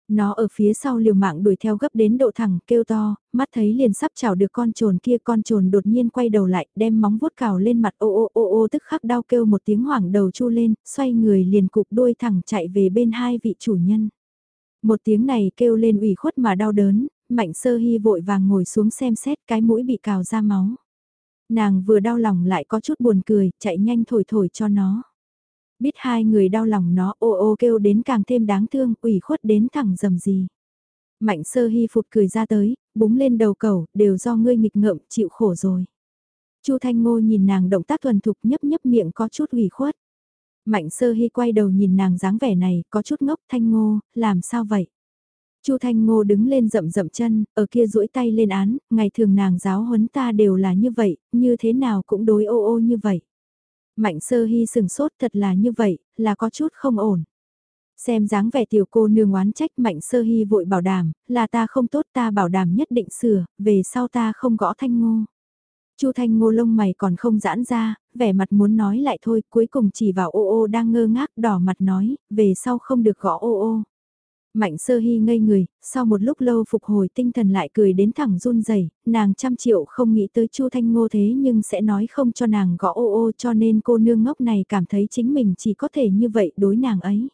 Nó ở phía sau liều mạng đuổi theo gấp đến độ thẳng, kêu to, mắt thấy liền sắp chảo được con trồn kia, con trồn đột nhiên quay đầu lại, đem móng vuốt cào lên mặt ô ô ô ô tức khắc đau kêu một tiếng hoảng đầu chu lên, xoay người liền cục đuôi thẳng chạy về bên hai vị chủ nhân. Một tiếng này kêu lên ủy khuất mà đau đớn, mạnh sơ hy vội vàng ngồi xuống xem xét cái mũi bị cào ra máu. Nàng vừa đau lòng lại có chút buồn cười, chạy nhanh thổi thổi cho nó. Biết hai người đau lòng nó ô ô kêu đến càng thêm đáng thương, ủy khuất đến thẳng dầm gì. Mạnh sơ hy phục cười ra tới, búng lên đầu cầu, đều do ngươi nghịch ngợm, chịu khổ rồi. Chu Thanh Ngô nhìn nàng động tác thuần thục nhấp nhấp miệng có chút ủy khuất. Mạnh sơ hy quay đầu nhìn nàng dáng vẻ này, có chút ngốc Thanh Ngô, làm sao vậy? Chu Thanh Ngô đứng lên rậm rậm chân, ở kia duỗi tay lên án, ngày thường nàng giáo huấn ta đều là như vậy, như thế nào cũng đối ô ô như vậy. Mạnh sơ hy sừng sốt thật là như vậy, là có chút không ổn. Xem dáng vẻ tiểu cô nương oán trách mạnh sơ hy vội bảo đảm, là ta không tốt ta bảo đảm nhất định sửa, về sau ta không gõ thanh ngô. Chu thanh ngô lông mày còn không giãn ra, vẻ mặt muốn nói lại thôi, cuối cùng chỉ vào ô ô đang ngơ ngác đỏ mặt nói, về sau không được gõ ô ô. Mạnh sơ hy ngây người, sau một lúc lâu phục hồi tinh thần lại cười đến thẳng run rẩy nàng trăm triệu không nghĩ tới chu thanh ngô thế nhưng sẽ nói không cho nàng gõ ô ô cho nên cô nương ngốc này cảm thấy chính mình chỉ có thể như vậy đối nàng ấy.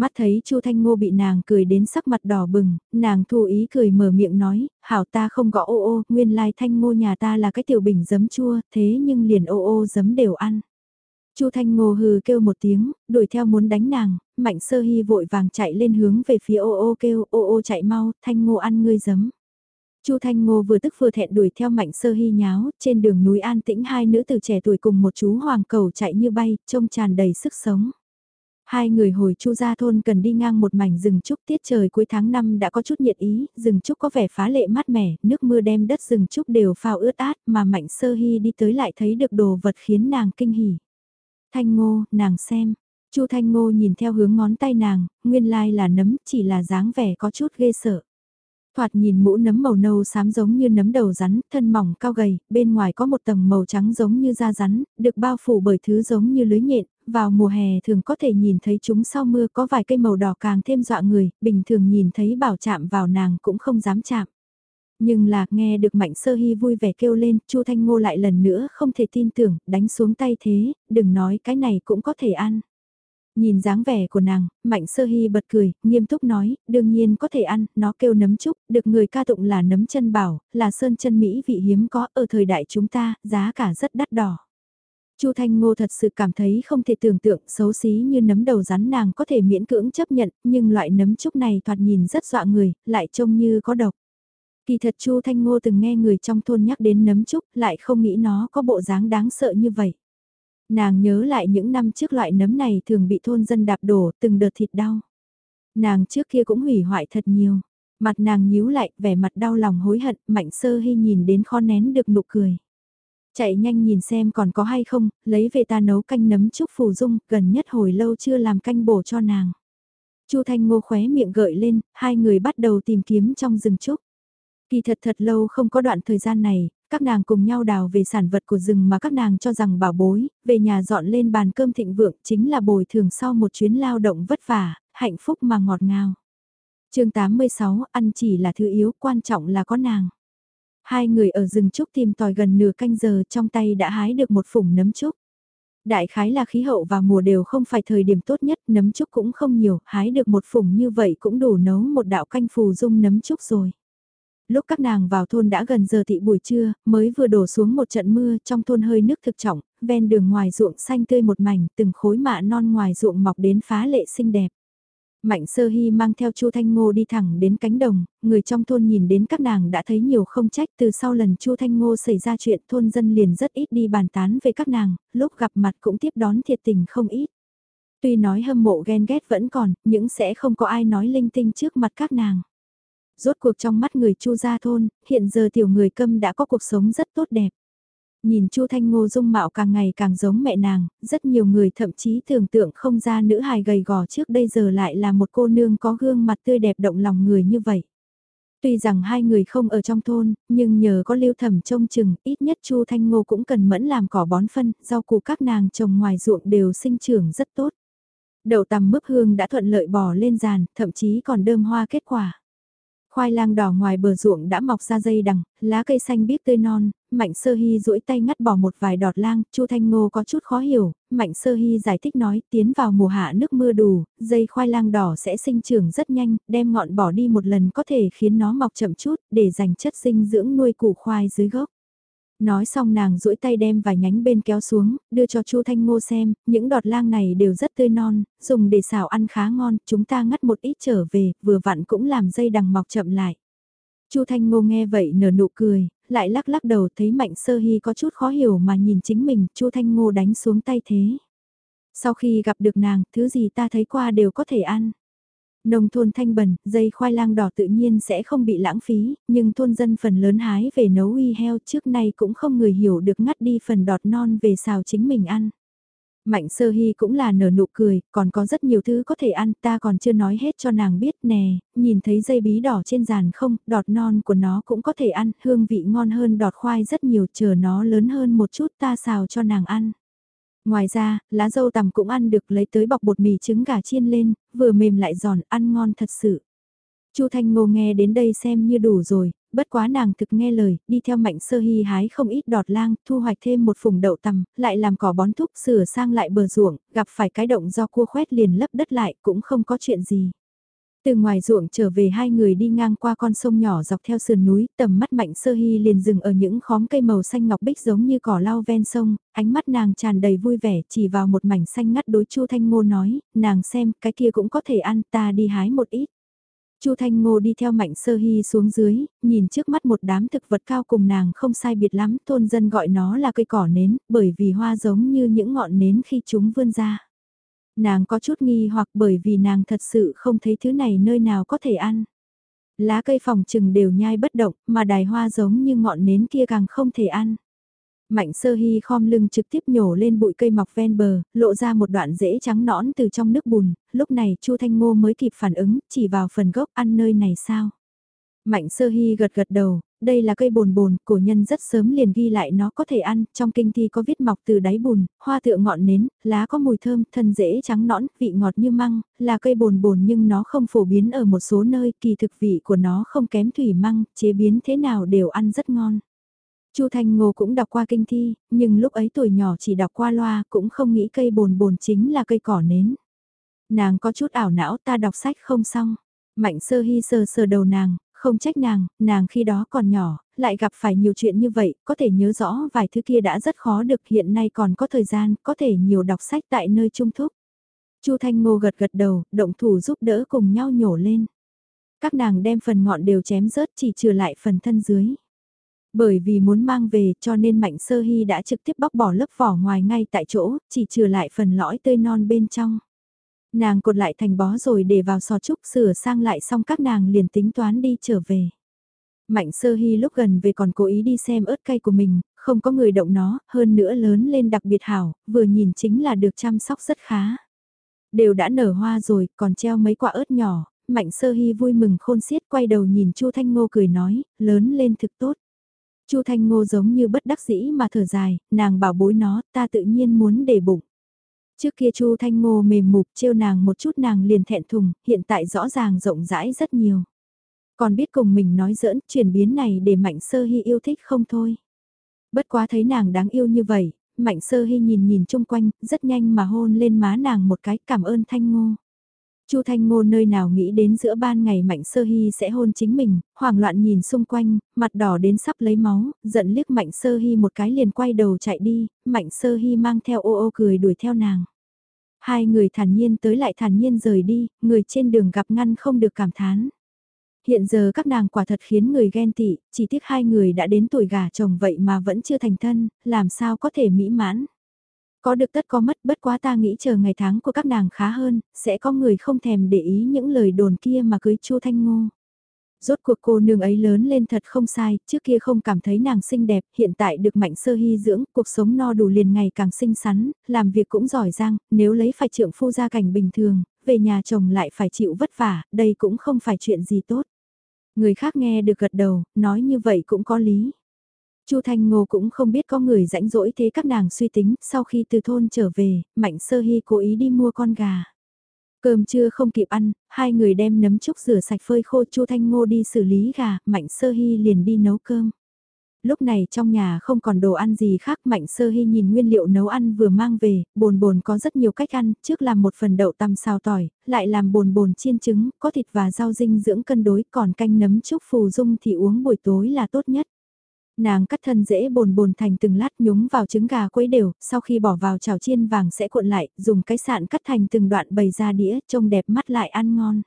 Mắt thấy chu Thanh Ngô bị nàng cười đến sắc mặt đỏ bừng, nàng thu ý cười mở miệng nói, hảo ta không gõ ô ô, nguyên lai Thanh Ngô nhà ta là cái tiểu bình giấm chua, thế nhưng liền ô ô giấm đều ăn. Chu Thanh Ngô hừ kêu một tiếng, đuổi theo muốn đánh nàng, Mạnh Sơ Hy vội vàng chạy lên hướng về phía ô ô kêu, ô ô chạy mau, Thanh Ngô ăn ngươi giấm. Chu Thanh Ngô vừa tức vừa thẹn đuổi theo Mạnh Sơ Hy nháo, trên đường núi an tĩnh hai nữ từ trẻ tuổi cùng một chú hoàng cầu chạy như bay, trông tràn đầy sức sống. Hai người hồi Chu gia thôn cần đi ngang một mảnh rừng trúc tiết trời cuối tháng 5 đã có chút nhiệt ý, rừng trúc có vẻ phá lệ mát mẻ, nước mưa đem đất rừng trúc đều phao ướt át mà Mạnh Sơ Hy đi tới lại thấy được đồ vật khiến nàng kinh hỉ. Thanh ngô, nàng xem. Chu Thanh Ngô nhìn theo hướng ngón tay nàng, nguyên lai là nấm, chỉ là dáng vẻ có chút ghê sợ. Thoạt nhìn mũ nấm màu nâu xám giống như nấm đầu rắn, thân mỏng cao gầy, bên ngoài có một tầng màu trắng giống như da rắn, được bao phủ bởi thứ giống như lưới nhện, vào mùa hè thường có thể nhìn thấy chúng sau mưa có vài cây màu đỏ càng thêm dọa người, bình thường nhìn thấy bảo chạm vào nàng cũng không dám chạm. Nhưng là nghe được Mạnh Sơ Hy vui vẻ kêu lên, Chu Thanh Ngô lại lần nữa không thể tin tưởng, đánh xuống tay thế, đừng nói cái này cũng có thể ăn. Nhìn dáng vẻ của nàng, Mạnh Sơ Hy bật cười, nghiêm túc nói, đương nhiên có thể ăn, nó kêu nấm trúc, được người ca tụng là nấm chân bảo, là sơn chân Mỹ vị hiếm có ở thời đại chúng ta, giá cả rất đắt đỏ. Chu Thanh Ngô thật sự cảm thấy không thể tưởng tượng xấu xí như nấm đầu rắn nàng có thể miễn cưỡng chấp nhận, nhưng loại nấm trúc này thoạt nhìn rất dọa người, lại trông như có độc. Kỳ thật Chu Thanh Ngô từng nghe người trong thôn nhắc đến nấm trúc, lại không nghĩ nó có bộ dáng đáng sợ như vậy. Nàng nhớ lại những năm trước loại nấm này thường bị thôn dân đạp đổ từng đợt thịt đau. Nàng trước kia cũng hủy hoại thật nhiều. Mặt nàng nhíu lại, vẻ mặt đau lòng hối hận, mạnh sơ hy nhìn đến kho nén được nụ cười. Chạy nhanh nhìn xem còn có hay không, lấy về ta nấu canh nấm trúc phù dung, gần nhất hồi lâu chưa làm canh bổ cho nàng. Chu Thanh Ngô khóe miệng gợi lên, hai người bắt đầu tìm kiếm trong rừng trúc. Kỳ thật thật lâu không có đoạn thời gian này, các nàng cùng nhau đào về sản vật của rừng mà các nàng cho rằng bảo bối, về nhà dọn lên bàn cơm thịnh vượng chính là bồi thường sau một chuyến lao động vất vả, hạnh phúc mà ngọt ngào. chương 86, ăn chỉ là thứ yếu, quan trọng là có nàng. Hai người ở rừng trúc tìm tòi gần nửa canh giờ trong tay đã hái được một phủng nấm trúc. Đại khái là khí hậu và mùa đều không phải thời điểm tốt nhất, nấm trúc cũng không nhiều, hái được một phủng như vậy cũng đủ nấu một đạo canh phù dung nấm trúc rồi. Lúc các nàng vào thôn đã gần giờ thị buổi trưa, mới vừa đổ xuống một trận mưa trong thôn hơi nước thực trọng, ven đường ngoài ruộng xanh tươi một mảnh, từng khối mạ non ngoài ruộng mọc đến phá lệ xinh đẹp. Mạnh sơ hy mang theo Chu Thanh Ngô đi thẳng đến cánh đồng, người trong thôn nhìn đến các nàng đã thấy nhiều không trách từ sau lần Chu Thanh Ngô xảy ra chuyện thôn dân liền rất ít đi bàn tán về các nàng, lúc gặp mặt cũng tiếp đón thiệt tình không ít. Tuy nói hâm mộ ghen ghét vẫn còn, những sẽ không có ai nói linh tinh trước mặt các nàng rốt cuộc trong mắt người Chu gia thôn, hiện giờ tiểu người câm đã có cuộc sống rất tốt đẹp. Nhìn Chu Thanh Ngô dung mạo càng ngày càng giống mẹ nàng, rất nhiều người thậm chí tưởng tượng không ra nữ hài gầy gò trước đây giờ lại là một cô nương có gương mặt tươi đẹp động lòng người như vậy. Tuy rằng hai người không ở trong thôn, nhưng nhờ có lưu thẩm trông chừng, ít nhất Chu Thanh Ngô cũng cần mẫn làm cỏ bón phân, rau củ các nàng trồng ngoài ruộng đều sinh trưởng rất tốt. Đậu tằm mướp hương đã thuận lợi bò lên giàn, thậm chí còn đơm hoa kết quả. Khoai lang đỏ ngoài bờ ruộng đã mọc ra dây đằng, lá cây xanh biếc tươi non, Mạnh Sơ Hy duỗi tay ngắt bỏ một vài đọt lang, Chu Thanh Ngô có chút khó hiểu, Mạnh Sơ Hy giải thích nói, tiến vào mùa hạ nước mưa đủ, dây khoai lang đỏ sẽ sinh trưởng rất nhanh, đem ngọn bỏ đi một lần có thể khiến nó mọc chậm chút, để dành chất dinh dưỡng nuôi củ khoai dưới gốc. Nói xong nàng duỗi tay đem vài nhánh bên kéo xuống, đưa cho Chu Thanh Ngô xem, những đọt lang này đều rất tươi non, dùng để xào ăn khá ngon, chúng ta ngắt một ít trở về, vừa vặn cũng làm dây đằng mọc chậm lại. Chu Thanh Ngô nghe vậy nở nụ cười, lại lắc lắc đầu thấy Mạnh Sơ Hy có chút khó hiểu mà nhìn chính mình, Chu Thanh Ngô đánh xuống tay thế. Sau khi gặp được nàng, thứ gì ta thấy qua đều có thể ăn. Nông thôn thanh bần, dây khoai lang đỏ tự nhiên sẽ không bị lãng phí, nhưng thôn dân phần lớn hái về nấu uy heo trước nay cũng không người hiểu được ngắt đi phần đọt non về xào chính mình ăn. Mạnh sơ hy cũng là nở nụ cười, còn có rất nhiều thứ có thể ăn, ta còn chưa nói hết cho nàng biết nè, nhìn thấy dây bí đỏ trên giàn không, đọt non của nó cũng có thể ăn, hương vị ngon hơn đọt khoai rất nhiều, chờ nó lớn hơn một chút ta xào cho nàng ăn. Ngoài ra, lá dâu tằm cũng ăn được lấy tới bọc bột mì trứng gà chiên lên, vừa mềm lại giòn, ăn ngon thật sự. Chu Thanh Ngô nghe đến đây xem như đủ rồi, bất quá nàng thực nghe lời, đi theo mạnh sơ hy hái không ít đọt lang, thu hoạch thêm một phùng đậu tằm, lại làm cỏ bón thúc sửa sang lại bờ ruộng, gặp phải cái động do cua khoét liền lấp đất lại cũng không có chuyện gì. Từ ngoài ruộng trở về hai người đi ngang qua con sông nhỏ dọc theo sườn núi, tầm mắt mạnh sơ hy liền dừng ở những khóm cây màu xanh ngọc bích giống như cỏ lau ven sông, ánh mắt nàng tràn đầy vui vẻ chỉ vào một mảnh xanh ngắt đối chu thanh ngô nói, nàng xem cái kia cũng có thể ăn ta đi hái một ít. Chu Thanh Ngô đi theo Mạnh Sơ Hy xuống dưới, nhìn trước mắt một đám thực vật cao cùng nàng không sai biệt lắm, thôn dân gọi nó là cây cỏ nến, bởi vì hoa giống như những ngọn nến khi chúng vươn ra. Nàng có chút nghi hoặc bởi vì nàng thật sự không thấy thứ này nơi nào có thể ăn. Lá cây phòng trừng đều nhai bất động, mà đài hoa giống như ngọn nến kia càng không thể ăn. Mạnh sơ hy khom lưng trực tiếp nhổ lên bụi cây mọc ven bờ, lộ ra một đoạn rễ trắng nõn từ trong nước bùn, lúc này Chu Thanh Ngô mới kịp phản ứng, chỉ vào phần gốc ăn nơi này sao. Mạnh sơ hy gật gật đầu, đây là cây bồn bồn, cổ nhân rất sớm liền ghi lại nó có thể ăn, trong kinh thi có viết mọc từ đáy bùn, hoa tựa ngọn nến, lá có mùi thơm, thân rễ trắng nõn, vị ngọt như măng, là cây bồn bồn nhưng nó không phổ biến ở một số nơi, kỳ thực vị của nó không kém thủy măng, chế biến thế nào đều ăn rất ngon. Chu Thanh Ngô cũng đọc qua kinh thi, nhưng lúc ấy tuổi nhỏ chỉ đọc qua loa, cũng không nghĩ cây bồn bồn chính là cây cỏ nến. Nàng có chút ảo não ta đọc sách không xong. Mạnh sơ hy sờ sờ đầu nàng, không trách nàng, nàng khi đó còn nhỏ, lại gặp phải nhiều chuyện như vậy, có thể nhớ rõ vài thứ kia đã rất khó được hiện nay còn có thời gian, có thể nhiều đọc sách tại nơi trung thúc. Chu Thanh Ngô gật gật đầu, động thủ giúp đỡ cùng nhau nhổ lên. Các nàng đem phần ngọn đều chém rớt chỉ trừ lại phần thân dưới. Bởi vì muốn mang về cho nên Mạnh Sơ Hy đã trực tiếp bóc bỏ lớp vỏ ngoài ngay tại chỗ, chỉ trừ lại phần lõi tươi non bên trong. Nàng cột lại thành bó rồi để vào sò trúc sửa sang lại xong các nàng liền tính toán đi trở về. Mạnh sơ hy lúc gần về còn cố ý đi xem ớt cây của mình, không có người động nó, hơn nữa lớn lên đặc biệt hảo, vừa nhìn chính là được chăm sóc rất khá. Đều đã nở hoa rồi, còn treo mấy quả ớt nhỏ, mạnh sơ hy vui mừng khôn xiết quay đầu nhìn Chu Thanh Ngô cười nói, lớn lên thực tốt. Chu Thanh Ngô giống như bất đắc dĩ mà thở dài, nàng bảo bối nó, ta tự nhiên muốn để bụng. Trước kia Chu Thanh Ngô mềm mục trêu nàng một chút nàng liền thẹn thùng, hiện tại rõ ràng rộng rãi rất nhiều. Còn biết cùng mình nói giỡn, chuyển biến này để Mạnh Sơ Hy yêu thích không thôi. Bất quá thấy nàng đáng yêu như vậy, Mạnh Sơ Hy nhìn nhìn chung quanh, rất nhanh mà hôn lên má nàng một cái cảm ơn Thanh Ngô. Chu Thanh Ngô nơi nào nghĩ đến giữa ban ngày Mạnh Sơ Hy sẽ hôn chính mình, hoảng loạn nhìn xung quanh, mặt đỏ đến sắp lấy máu, giận liếc Mạnh Sơ Hy một cái liền quay đầu chạy đi, Mạnh Sơ Hy mang theo ô ô cười đuổi theo nàng. Hai người thản nhiên tới lại thản nhiên rời đi, người trên đường gặp ngăn không được cảm thán. Hiện giờ các nàng quả thật khiến người ghen tị, chỉ tiếc hai người đã đến tuổi gà chồng vậy mà vẫn chưa thành thân, làm sao có thể mỹ mãn. Có được tất có mất bất quá ta nghĩ chờ ngày tháng của các nàng khá hơn, sẽ có người không thèm để ý những lời đồn kia mà cưới Chu Thanh Ngô. Rốt cuộc cô nương ấy lớn lên thật không sai, trước kia không cảm thấy nàng xinh đẹp, hiện tại được mạnh sơ hy dưỡng, cuộc sống no đủ liền ngày càng xinh xắn, làm việc cũng giỏi giang, nếu lấy phải trượng phu gia cảnh bình thường, về nhà chồng lại phải chịu vất vả, đây cũng không phải chuyện gì tốt. Người khác nghe được gật đầu, nói như vậy cũng có lý. Chu Thanh Ngô cũng không biết có người rãnh rỗi thế các nàng suy tính, sau khi từ thôn trở về, Mạnh Sơ Hy cố ý đi mua con gà. Cơm trưa không kịp ăn, hai người đem nấm trúc rửa sạch phơi khô Chu Thanh Ngô đi xử lý gà, Mạnh Sơ Hy liền đi nấu cơm. Lúc này trong nhà không còn đồ ăn gì khác Mạnh Sơ Hy nhìn nguyên liệu nấu ăn vừa mang về, bồn bồn có rất nhiều cách ăn, trước làm một phần đậu tằm xào tỏi, lại làm bồn bồn chiên trứng, có thịt và rau dinh dưỡng cân đối, còn canh nấm trúc phù dung thì uống buổi tối là tốt nhất. Nàng cắt thân dễ bồn bồn thành từng lát nhúng vào trứng gà quấy đều, sau khi bỏ vào chảo chiên vàng sẽ cuộn lại, dùng cái sạn cắt thành từng đoạn bày ra đĩa, trông đẹp mắt lại ăn ngon.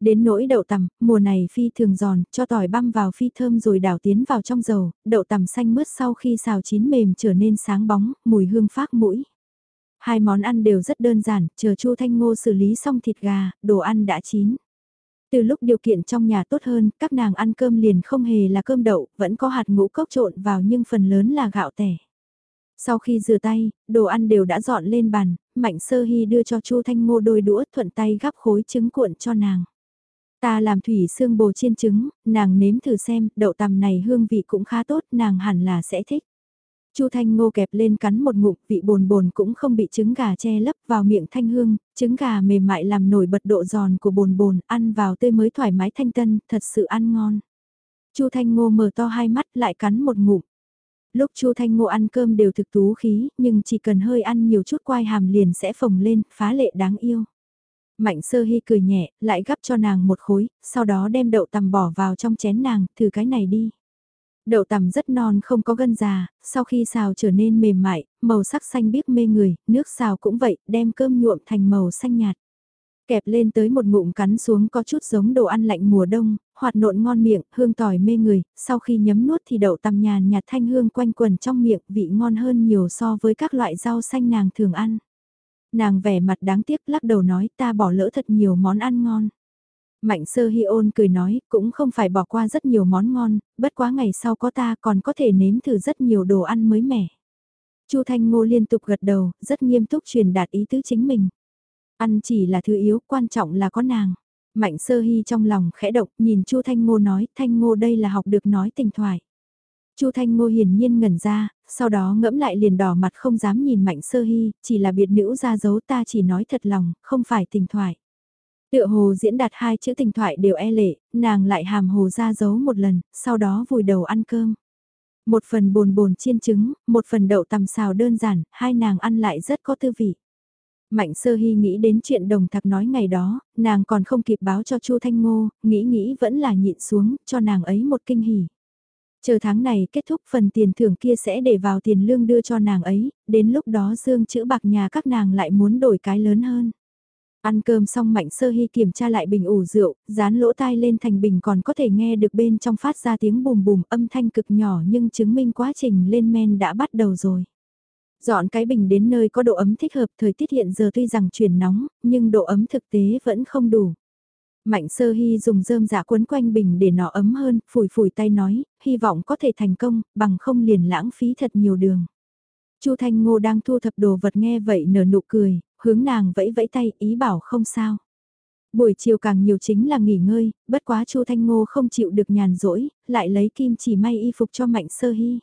Đến nỗi đậu tằm, mùa này phi thường giòn, cho tỏi băm vào phi thơm rồi đảo tiến vào trong dầu, đậu tằm xanh mướt sau khi xào chín mềm trở nên sáng bóng, mùi hương phát mũi. Hai món ăn đều rất đơn giản, chờ Chu Thanh Ngô xử lý xong thịt gà, đồ ăn đã chín. Từ lúc điều kiện trong nhà tốt hơn, các nàng ăn cơm liền không hề là cơm đậu, vẫn có hạt ngũ cốc trộn vào nhưng phần lớn là gạo tẻ. Sau khi rửa tay, đồ ăn đều đã dọn lên bàn, Mạnh Sơ Hy đưa cho Chu Thanh Ngô đôi đũa thuận tay gắp khối trứng cuộn cho nàng. Ta làm thủy xương bồ chiên trứng, nàng nếm thử xem, đậu tằm này hương vị cũng khá tốt, nàng hẳn là sẽ thích. Chu Thanh Ngô kẹp lên cắn một ngụm, vị bồn bồn cũng không bị trứng gà che lấp vào miệng thanh hương, trứng gà mềm mại làm nổi bật độ giòn của bồn bồn, ăn vào tươi mới thoải mái thanh tân, thật sự ăn ngon. Chu Thanh Ngô mở to hai mắt lại cắn một ngụm. Lúc Chu Thanh Ngô ăn cơm đều thực tú khí, nhưng chỉ cần hơi ăn nhiều chút quai hàm liền sẽ phồng lên, phá lệ đáng yêu. Mạnh sơ hy cười nhẹ, lại gắp cho nàng một khối, sau đó đem đậu tằm bỏ vào trong chén nàng, thử cái này đi. Đậu tằm rất non không có gân già, sau khi xào trở nên mềm mại, màu sắc xanh biếc mê người, nước xào cũng vậy, đem cơm nhuộm thành màu xanh nhạt. Kẹp lên tới một ngụm cắn xuống có chút giống đồ ăn lạnh mùa đông, hoạt nộn ngon miệng, hương tỏi mê người, sau khi nhấm nuốt thì đậu tằm nhàn nhạt thanh hương quanh quần trong miệng, vị ngon hơn nhiều so với các loại rau xanh nàng thường ăn. Nàng vẻ mặt đáng tiếc lắc đầu nói ta bỏ lỡ thật nhiều món ăn ngon. Mạnh sơ hi ôn cười nói, cũng không phải bỏ qua rất nhiều món ngon, bất quá ngày sau có ta còn có thể nếm thử rất nhiều đồ ăn mới mẻ. Chu Thanh Ngô liên tục gật đầu, rất nghiêm túc truyền đạt ý tứ chính mình. Ăn chỉ là thứ yếu, quan trọng là có nàng. Mạnh sơ hy trong lòng khẽ động, nhìn Chu Thanh Ngô nói, Thanh Ngô đây là học được nói tình thoại. Chu Thanh Ngô hiển nhiên ngẩn ra, sau đó ngẫm lại liền đỏ mặt không dám nhìn Mạnh Sơ Hy, chỉ là biệt nữ ra dấu ta chỉ nói thật lòng, không phải tình thoại. Tựa hồ diễn đạt hai chữ tình thoại đều e lệ, nàng lại hàm hồ ra giấu một lần, sau đó vùi đầu ăn cơm. Một phần bồn bồn chiên trứng, một phần đậu tằm xào đơn giản, hai nàng ăn lại rất có tư vị. Mạnh sơ hy nghĩ đến chuyện đồng thạc nói ngày đó, nàng còn không kịp báo cho Chu Thanh Ngô, nghĩ nghĩ vẫn là nhịn xuống, cho nàng ấy một kinh hỉ. Chờ tháng này kết thúc phần tiền thưởng kia sẽ để vào tiền lương đưa cho nàng ấy, đến lúc đó dương chữ bạc nhà các nàng lại muốn đổi cái lớn hơn. Ăn cơm xong Mạnh Sơ Hy kiểm tra lại bình ủ rượu, dán lỗ tai lên thành bình còn có thể nghe được bên trong phát ra tiếng bùm bùm âm thanh cực nhỏ nhưng chứng minh quá trình lên men đã bắt đầu rồi. Dọn cái bình đến nơi có độ ấm thích hợp thời tiết hiện giờ tuy rằng chuyển nóng, nhưng độ ấm thực tế vẫn không đủ. Mạnh sơ hy dùng rơm dạ quấn quanh bình để nó ấm hơn, phủi phủi tay nói, hy vọng có thể thành công, bằng không liền lãng phí thật nhiều đường. Chu Thanh Ngô đang thu thập đồ vật nghe vậy nở nụ cười, hướng nàng vẫy vẫy tay, ý bảo không sao. Buổi chiều càng nhiều chính là nghỉ ngơi, bất quá Chu Thanh Ngô không chịu được nhàn rỗi, lại lấy kim chỉ may y phục cho Mạnh Sơ Hy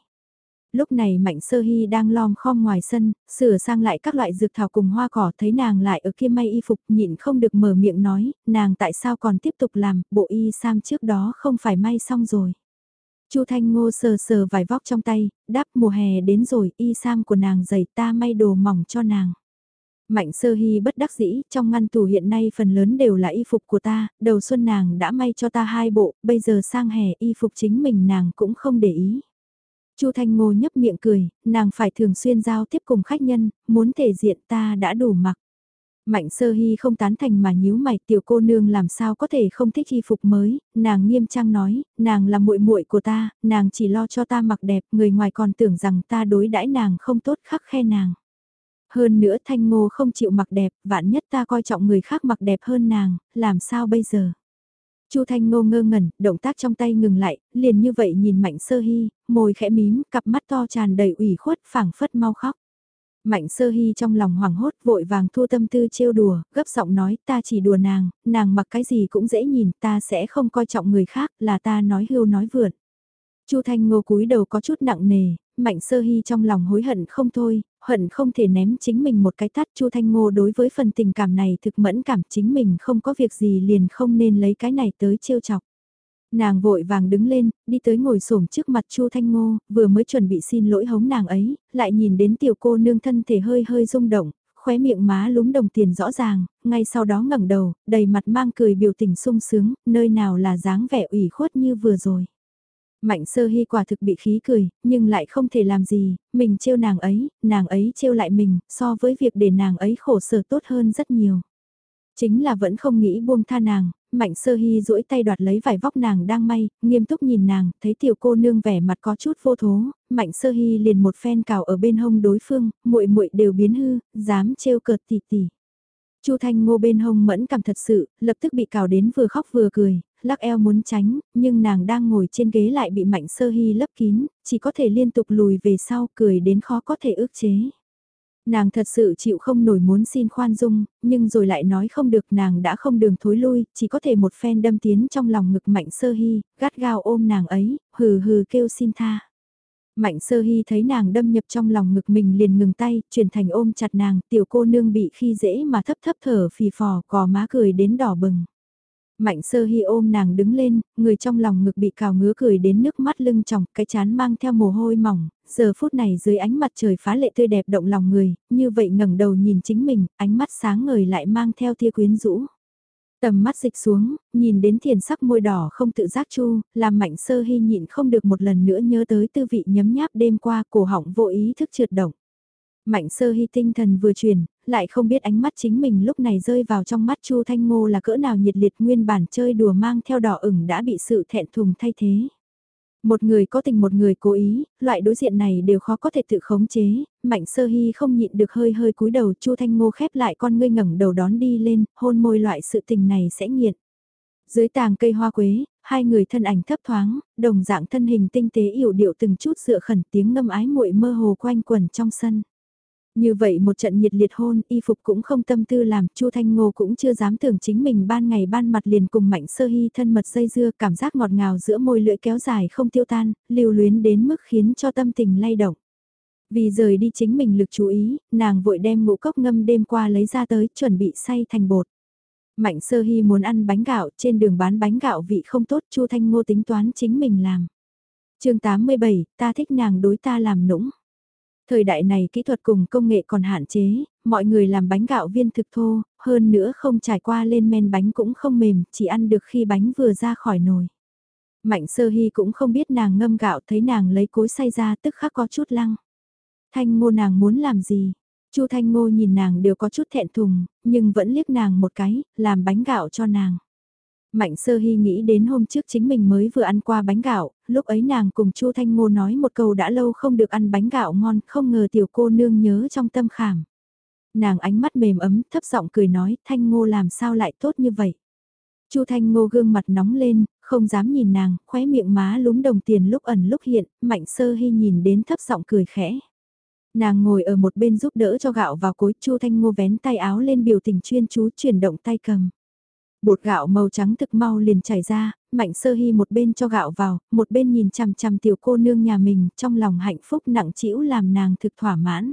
lúc này Mạnh Sơ Hy đang lom khom ngoài sân, sửa sang lại các loại dược thảo cùng hoa cỏ thấy nàng lại ở kia may y phục nhịn không được mở miệng nói, nàng tại sao còn tiếp tục làm, bộ y sam trước đó không phải may xong rồi. Chu Thanh Ngô sờ sờ vài vóc trong tay, đáp mùa hè đến rồi, y sam của nàng dày ta may đồ mỏng cho nàng. Mạnh sơ hy bất đắc dĩ, trong ngăn tủ hiện nay phần lớn đều là y phục của ta, đầu xuân nàng đã may cho ta hai bộ, bây giờ sang hè y phục chính mình nàng cũng không để ý. Chu Thanh Ngô nhấp miệng cười, nàng phải thường xuyên giao tiếp cùng khách nhân, muốn thể diện ta đã đủ mặc. Mạnh sơ hy không tán thành mà nhíu mày tiểu cô nương làm sao có thể không thích y phục mới, nàng nghiêm trang nói, nàng là muội muội của ta, nàng chỉ lo cho ta mặc đẹp, người ngoài còn tưởng rằng ta đối đãi nàng không tốt khắc khe nàng. Hơn nữa thanh ngô không chịu mặc đẹp, vạn nhất ta coi trọng người khác mặc đẹp hơn nàng, làm sao bây giờ? Chu Thanh Ngô ngơ ngẩn, động tác trong tay ngừng lại, liền như vậy nhìn Mạnh Sơ Hy, môi khẽ mím, cặp mắt to tràn đầy ủy khuất, phảng phất mau khóc. Mạnh Sơ Hy trong lòng hoảng hốt vội vàng thua tâm tư trêu đùa, gấp giọng nói ta chỉ đùa nàng, nàng mặc cái gì cũng dễ nhìn, ta sẽ không coi trọng người khác, là ta nói hưu nói vượt. Chu Thanh Ngô cúi đầu có chút nặng nề, Mạnh Sơ Hy trong lòng hối hận không thôi, hận không thể ném chính mình một cái tát Chu Thanh Ngô đối với phần tình cảm này thực mẫn cảm chính mình không có việc gì liền không nên lấy cái này tới trêu chọc. Nàng vội vàng đứng lên, đi tới ngồi xổm trước mặt Chu Thanh Ngô, vừa mới chuẩn bị xin lỗi hống nàng ấy, lại nhìn đến tiểu cô nương thân thể hơi hơi rung động, khóe miệng má lúm đồng tiền rõ ràng, ngay sau đó ngẩng đầu, đầy mặt mang cười biểu tình sung sướng, nơi nào là dáng vẻ ủy khuất như vừa rồi. Mạnh sơ hy quả thực bị khí cười, nhưng lại không thể làm gì, mình trêu nàng ấy, nàng ấy trêu lại mình, so với việc để nàng ấy khổ sở tốt hơn rất nhiều. Chính là vẫn không nghĩ buông tha nàng, mạnh sơ hy duỗi tay đoạt lấy vải vóc nàng đang may, nghiêm túc nhìn nàng, thấy tiểu cô nương vẻ mặt có chút vô thố, mạnh sơ hy liền một phen cào ở bên hông đối phương, muội muội đều biến hư, dám trêu cợt tỉ tỉ. Chu Thanh Ngô bên hông mẫn cảm thật sự, lập tức bị cào đến vừa khóc vừa cười, lắc eo muốn tránh, nhưng nàng đang ngồi trên ghế lại bị mạnh sơ hy lấp kín, chỉ có thể liên tục lùi về sau cười đến khó có thể ước chế. Nàng thật sự chịu không nổi muốn xin khoan dung, nhưng rồi lại nói không được nàng đã không đường thối lui, chỉ có thể một phen đâm tiến trong lòng ngực mạnh sơ hy, gắt gao ôm nàng ấy, hừ hừ kêu xin tha. Mạnh sơ hy thấy nàng đâm nhập trong lòng ngực mình liền ngừng tay, chuyển thành ôm chặt nàng, tiểu cô nương bị khi dễ mà thấp thấp thở phì phò, cò má cười đến đỏ bừng. Mạnh sơ hy ôm nàng đứng lên, người trong lòng ngực bị cào ngứa cười đến nước mắt lưng tròng, cái chán mang theo mồ hôi mỏng, giờ phút này dưới ánh mặt trời phá lệ tươi đẹp động lòng người, như vậy ngẩng đầu nhìn chính mình, ánh mắt sáng ngời lại mang theo tia quyến rũ. Tầm mắt dịch xuống, nhìn đến thiền sắc môi đỏ không tự giác chu, làm mạnh sơ hy nhịn không được một lần nữa nhớ tới tư vị nhấm nháp đêm qua cổ họng vô ý thức trượt động. Mạnh sơ hy tinh thần vừa chuyển, lại không biết ánh mắt chính mình lúc này rơi vào trong mắt Chu Thanh Ngô là cỡ nào nhiệt liệt nguyên bản chơi đùa mang theo đỏ ửng đã bị sự thẹn thùng thay thế. Một người có tình một người cố ý, loại đối diện này đều khó có thể tự khống chế, mạnh sơ hy không nhịn được hơi hơi cúi đầu Chu Thanh Ngô khép lại con ngươi ngẩng đầu đón đi lên, hôn môi loại sự tình này sẽ nghiện. Dưới tàng cây hoa quế, hai người thân ảnh thấp thoáng, đồng dạng thân hình tinh tế yểu điệu từng chút dựa khẩn tiếng ngâm ái muội mơ hồ quanh quẩn trong sân. Như vậy một trận nhiệt liệt hôn, y phục cũng không tâm tư làm, Chu Thanh Ngô cũng chưa dám tưởng chính mình ban ngày ban mặt liền cùng Mạnh Sơ Hy thân mật dây dưa, cảm giác ngọt ngào giữa môi lưỡi kéo dài không tiêu tan, lưu luyến đến mức khiến cho tâm tình lay động. Vì rời đi chính mình lực chú ý, nàng vội đem ngũ cốc ngâm đêm qua lấy ra tới, chuẩn bị xay thành bột. Mạnh Sơ Hy muốn ăn bánh gạo, trên đường bán bánh gạo vị không tốt, Chu Thanh Ngô tính toán chính mình làm. chương 87, ta thích nàng đối ta làm nũng. Thời đại này kỹ thuật cùng công nghệ còn hạn chế, mọi người làm bánh gạo viên thực thô, hơn nữa không trải qua lên men bánh cũng không mềm, chỉ ăn được khi bánh vừa ra khỏi nồi. Mạnh sơ hy cũng không biết nàng ngâm gạo thấy nàng lấy cối xay ra tức khắc có chút lăng. Thanh ngô nàng muốn làm gì? Chu Thanh Ngô nhìn nàng đều có chút thẹn thùng, nhưng vẫn liếc nàng một cái, làm bánh gạo cho nàng. Mạnh sơ hy nghĩ đến hôm trước chính mình mới vừa ăn qua bánh gạo, lúc ấy nàng cùng Chu Thanh Ngô nói một câu đã lâu không được ăn bánh gạo ngon, không ngờ tiểu cô nương nhớ trong tâm khảm. Nàng ánh mắt mềm ấm, thấp giọng cười nói, Thanh Ngô làm sao lại tốt như vậy. Chu Thanh Ngô gương mặt nóng lên, không dám nhìn nàng, khóe miệng má lúm đồng tiền lúc ẩn lúc hiện, mạnh sơ hy nhìn đến thấp giọng cười khẽ. Nàng ngồi ở một bên giúp đỡ cho gạo vào cối, Chu Thanh Ngô vén tay áo lên biểu tình chuyên chú chuyển động tay cầm. Bột gạo màu trắng thực mau liền chảy ra, mạnh sơ hy một bên cho gạo vào, một bên nhìn chằm chằm tiểu cô nương nhà mình, trong lòng hạnh phúc nặng trĩu làm nàng thực thỏa mãn.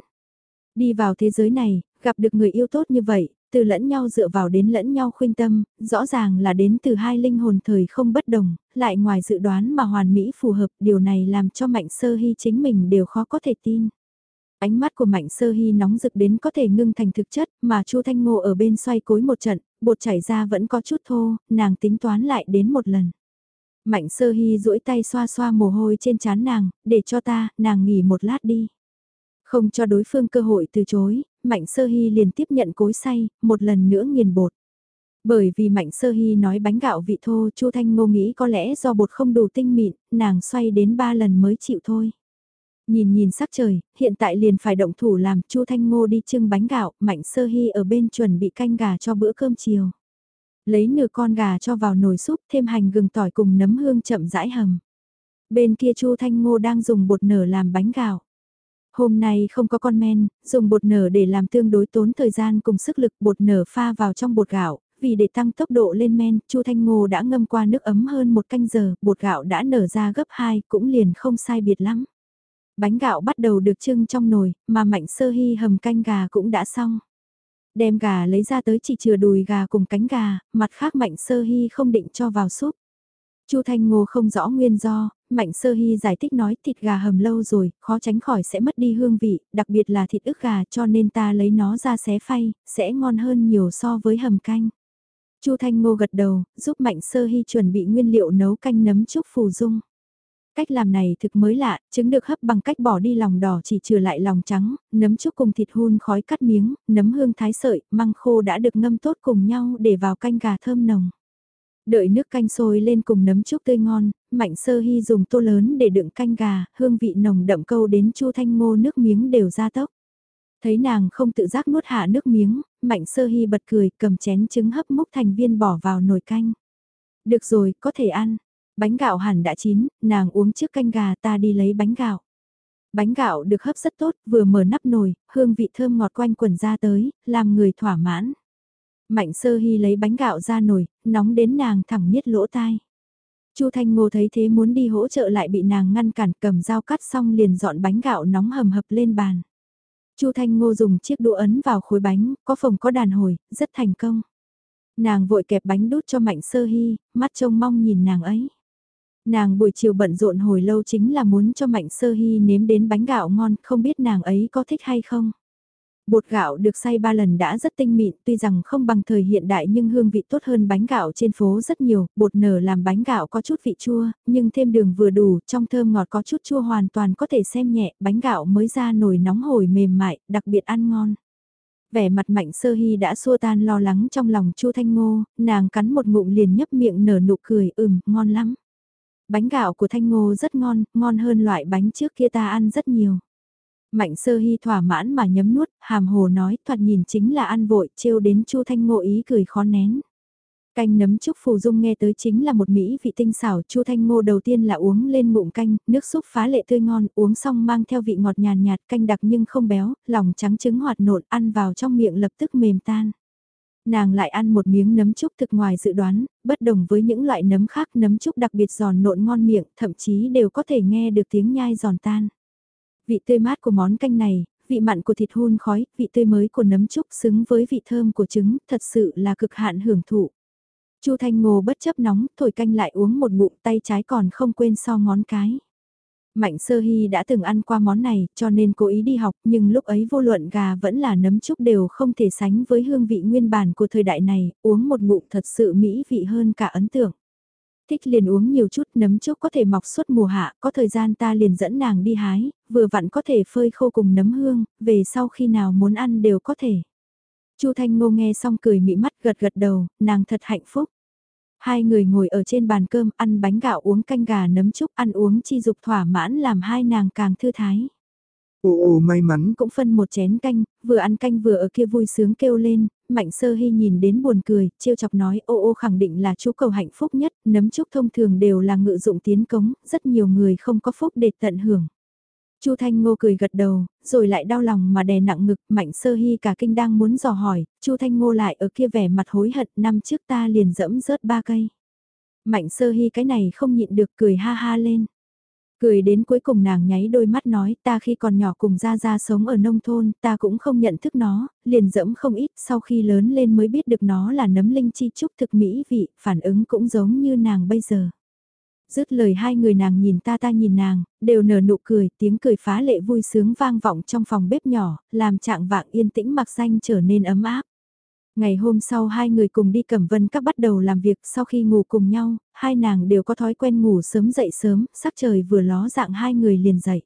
Đi vào thế giới này, gặp được người yêu tốt như vậy, từ lẫn nhau dựa vào đến lẫn nhau khuyên tâm, rõ ràng là đến từ hai linh hồn thời không bất đồng, lại ngoài dự đoán mà hoàn mỹ phù hợp, điều này làm cho mạnh sơ hy chính mình đều khó có thể tin. Ánh mắt của Mạnh Sơ Hy nóng rực đến có thể ngưng thành thực chất, mà Chu Thanh Ngô ở bên xoay cối một trận, bột chảy ra vẫn có chút thô, nàng tính toán lại đến một lần. Mạnh Sơ Hy duỗi tay xoa xoa mồ hôi trên trán nàng, để cho ta, nàng nghỉ một lát đi. Không cho đối phương cơ hội từ chối, Mạnh Sơ Hy liền tiếp nhận cối xay, một lần nữa nghiền bột. Bởi vì Mạnh Sơ Hy nói bánh gạo vị thô, Chu Thanh Ngô nghĩ có lẽ do bột không đủ tinh mịn, nàng xoay đến ba lần mới chịu thôi. Nhìn nhìn sắc trời, hiện tại liền phải động thủ làm Chu Thanh Ngô đi trưng bánh gạo, Mạnh Sơ Hy ở bên chuẩn bị canh gà cho bữa cơm chiều. Lấy nửa con gà cho vào nồi súp thêm hành gừng tỏi cùng nấm hương chậm rãi hầm. Bên kia Chu Thanh Ngô đang dùng bột nở làm bánh gạo. Hôm nay không có con men, dùng bột nở để làm tương đối tốn thời gian cùng sức lực bột nở pha vào trong bột gạo, vì để tăng tốc độ lên men, Chu Thanh Ngô đã ngâm qua nước ấm hơn một canh giờ, bột gạo đã nở ra gấp 2 cũng liền không sai biệt lắm. Bánh gạo bắt đầu được trưng trong nồi, mà Mạnh Sơ Hy hầm canh gà cũng đã xong. Đem gà lấy ra tới chỉ chừa đùi gà cùng cánh gà, mặt khác Mạnh Sơ Hy không định cho vào súp. Chu Thanh Ngô không rõ nguyên do, Mạnh Sơ Hy giải thích nói thịt gà hầm lâu rồi, khó tránh khỏi sẽ mất đi hương vị, đặc biệt là thịt ức gà cho nên ta lấy nó ra xé phay, sẽ ngon hơn nhiều so với hầm canh. Chu Thanh Ngô gật đầu, giúp Mạnh Sơ Hy chuẩn bị nguyên liệu nấu canh nấm trúc phù dung. Cách làm này thực mới lạ, trứng được hấp bằng cách bỏ đi lòng đỏ chỉ trừ lại lòng trắng, nấm trúc cùng thịt hun khói cắt miếng, nấm hương thái sợi, măng khô đã được ngâm tốt cùng nhau để vào canh gà thơm nồng. Đợi nước canh sôi lên cùng nấm trúc tươi ngon, Mạnh Sơ Hy dùng tô lớn để đựng canh gà, hương vị nồng đậm câu đến Chu Thanh Ngô nước miếng đều ra tốc. Thấy nàng không tự giác nuốt hạ nước miếng, Mạnh Sơ Hy bật cười, cầm chén trứng hấp múc thành viên bỏ vào nồi canh. Được rồi, có thể ăn. Bánh gạo hẳn đã chín, nàng uống trước canh gà ta đi lấy bánh gạo. Bánh gạo được hấp rất tốt, vừa mở nắp nồi, hương vị thơm ngọt quanh quần ra tới, làm người thỏa mãn. Mạnh sơ hy lấy bánh gạo ra nồi, nóng đến nàng thẳng miết lỗ tai. Chu Thanh Ngô thấy thế muốn đi hỗ trợ lại bị nàng ngăn cản cầm dao cắt xong liền dọn bánh gạo nóng hầm hập lên bàn. Chu Thanh Ngô dùng chiếc đũa ấn vào khối bánh, có phồng có đàn hồi, rất thành công. Nàng vội kẹp bánh đút cho Mạnh Sơ Hy, mắt trông mong nhìn nàng ấy. Nàng buổi chiều bận rộn hồi lâu chính là muốn cho Mạnh Sơ Hy nếm đến bánh gạo ngon, không biết nàng ấy có thích hay không. Bột gạo được xay ba lần đã rất tinh mịn, tuy rằng không bằng thời hiện đại nhưng hương vị tốt hơn bánh gạo trên phố rất nhiều, bột nở làm bánh gạo có chút vị chua, nhưng thêm đường vừa đủ, trong thơm ngọt có chút chua hoàn toàn có thể xem nhẹ, bánh gạo mới ra nồi nóng hổi mềm mại, đặc biệt ăn ngon. Vẻ mặt mạnh sơ hy đã xua tan lo lắng trong lòng chu Thanh Ngô, nàng cắn một ngụm liền nhấp miệng nở nụ cười, ừm, ngon lắm. Bánh gạo của Thanh Ngô rất ngon, ngon hơn loại bánh trước kia ta ăn rất nhiều. Mạnh sơ hy thỏa mãn mà nhấm nuốt, hàm hồ nói thoạt nhìn chính là ăn vội, trêu đến chu Thanh Ngô ý cười khó nén. Canh nấm trúc phù dung nghe tới chính là một mỹ vị tinh xảo, chu Thanh Ngô đầu tiên là uống lên ngụm canh, nước súp phá lệ tươi ngon, uống xong mang theo vị ngọt nhàn nhạt, canh đặc nhưng không béo, lòng trắng trứng hoạt nộn, ăn vào trong miệng lập tức mềm tan. Nàng lại ăn một miếng nấm trúc thực ngoài dự đoán, bất đồng với những loại nấm khác nấm trúc đặc biệt giòn nộn ngon miệng, thậm chí đều có thể nghe được tiếng nhai giòn tan. Vị tươi mát của món canh này, vị mặn của thịt hun khói, vị tươi mới của nấm trúc xứng với vị thơm của trứng, thật sự là cực hạn hưởng thụ. Chu Thanh Ngô bất chấp nóng, thổi canh lại uống một ngụm tay trái còn không quên so ngón cái. Mạnh Sơ Hy đã từng ăn qua món này, cho nên cố ý đi học, nhưng lúc ấy vô luận gà vẫn là nấm trúc đều không thể sánh với hương vị nguyên bản của thời đại này, uống một ngụm thật sự mỹ vị hơn cả ấn tượng. Thích liền uống nhiều chút nấm trúc có thể mọc suốt mùa hạ, có thời gian ta liền dẫn nàng đi hái, vừa vặn có thể phơi khô cùng nấm hương, về sau khi nào muốn ăn đều có thể. Chu Thanh Ngô nghe xong cười mị mắt gật gật đầu, nàng thật hạnh phúc. Hai người ngồi ở trên bàn cơm ăn bánh gạo uống canh gà nấm chúc ăn uống chi dục thỏa mãn làm hai nàng càng thư thái. Ồ ồ may mắn. Cũng phân một chén canh, vừa ăn canh vừa ở kia vui sướng kêu lên, mạnh sơ hy nhìn đến buồn cười, trêu chọc nói ô ô khẳng định là chú cầu hạnh phúc nhất, nấm chúc thông thường đều là ngự dụng tiến cống, rất nhiều người không có phúc để tận hưởng. Chu Thanh Ngô cười gật đầu, rồi lại đau lòng mà đè nặng ngực, Mạnh Sơ Hy cả kinh đang muốn dò hỏi, Chu Thanh Ngô lại ở kia vẻ mặt hối hận, năm trước ta liền dẫm rớt ba cây. Mạnh Sơ Hy cái này không nhịn được cười ha ha lên. Cười đến cuối cùng nàng nháy đôi mắt nói ta khi còn nhỏ cùng ra ra sống ở nông thôn, ta cũng không nhận thức nó, liền dẫm không ít, sau khi lớn lên mới biết được nó là nấm linh chi trúc thực mỹ vị, phản ứng cũng giống như nàng bây giờ. Dứt lời hai người nàng nhìn ta ta nhìn nàng, đều nở nụ cười, tiếng cười phá lệ vui sướng vang vọng trong phòng bếp nhỏ, làm trạng vạng yên tĩnh mặc xanh trở nên ấm áp. Ngày hôm sau hai người cùng đi cẩm vân các bắt đầu làm việc sau khi ngủ cùng nhau, hai nàng đều có thói quen ngủ sớm dậy sớm, sắc trời vừa ló dạng hai người liền dậy.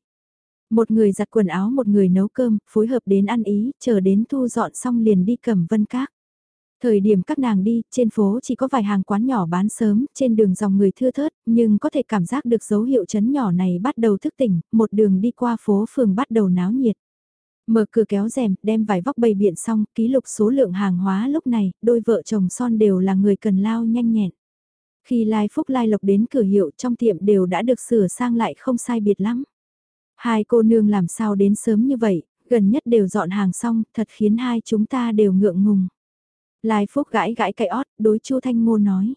Một người giặt quần áo một người nấu cơm, phối hợp đến ăn ý, chờ đến thu dọn xong liền đi cẩm vân các. Thời điểm các nàng đi, trên phố chỉ có vài hàng quán nhỏ bán sớm, trên đường dòng người thưa thớt, nhưng có thể cảm giác được dấu hiệu chấn nhỏ này bắt đầu thức tỉnh, một đường đi qua phố phường bắt đầu náo nhiệt. Mở cửa kéo rèm, đem vài vóc bày biện xong, ký lục số lượng hàng hóa lúc này, đôi vợ chồng son đều là người cần lao nhanh nhẹn. Khi Lai Phúc Lai Lộc đến cửa hiệu trong tiệm đều đã được sửa sang lại không sai biệt lắm. Hai cô nương làm sao đến sớm như vậy, gần nhất đều dọn hàng xong, thật khiến hai chúng ta đều ngượng ngùng. Lai Phúc gãi gãi cái ót, đối Chu Thanh Ngô nói.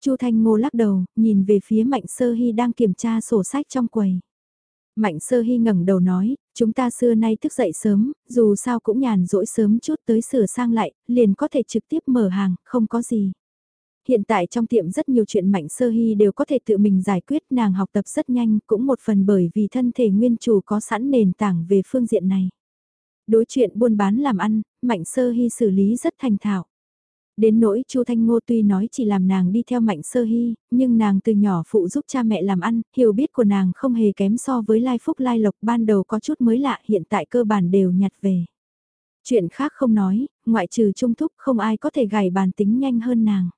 Chu Thanh Ngô lắc đầu, nhìn về phía Mạnh Sơ Hy đang kiểm tra sổ sách trong quầy. Mạnh sơ hy ngẩng đầu nói, chúng ta xưa nay thức dậy sớm, dù sao cũng nhàn rỗi sớm chút tới sửa sang lại, liền có thể trực tiếp mở hàng, không có gì. Hiện tại trong tiệm rất nhiều chuyện Mạnh Sơ Hy đều có thể tự mình giải quyết nàng học tập rất nhanh cũng một phần bởi vì thân thể nguyên chủ có sẵn nền tảng về phương diện này. Đối chuyện buôn bán làm ăn, Mạnh Sơ Hy xử lý rất thành thạo. Đến nỗi Chu Thanh Ngô tuy nói chỉ làm nàng đi theo Mạnh Sơ Hy, nhưng nàng từ nhỏ phụ giúp cha mẹ làm ăn, hiểu biết của nàng không hề kém so với Lai Phúc Lai Lộc ban đầu có chút mới lạ hiện tại cơ bản đều nhặt về. Chuyện khác không nói, ngoại trừ Trung Thúc không ai có thể gảy bàn tính nhanh hơn nàng.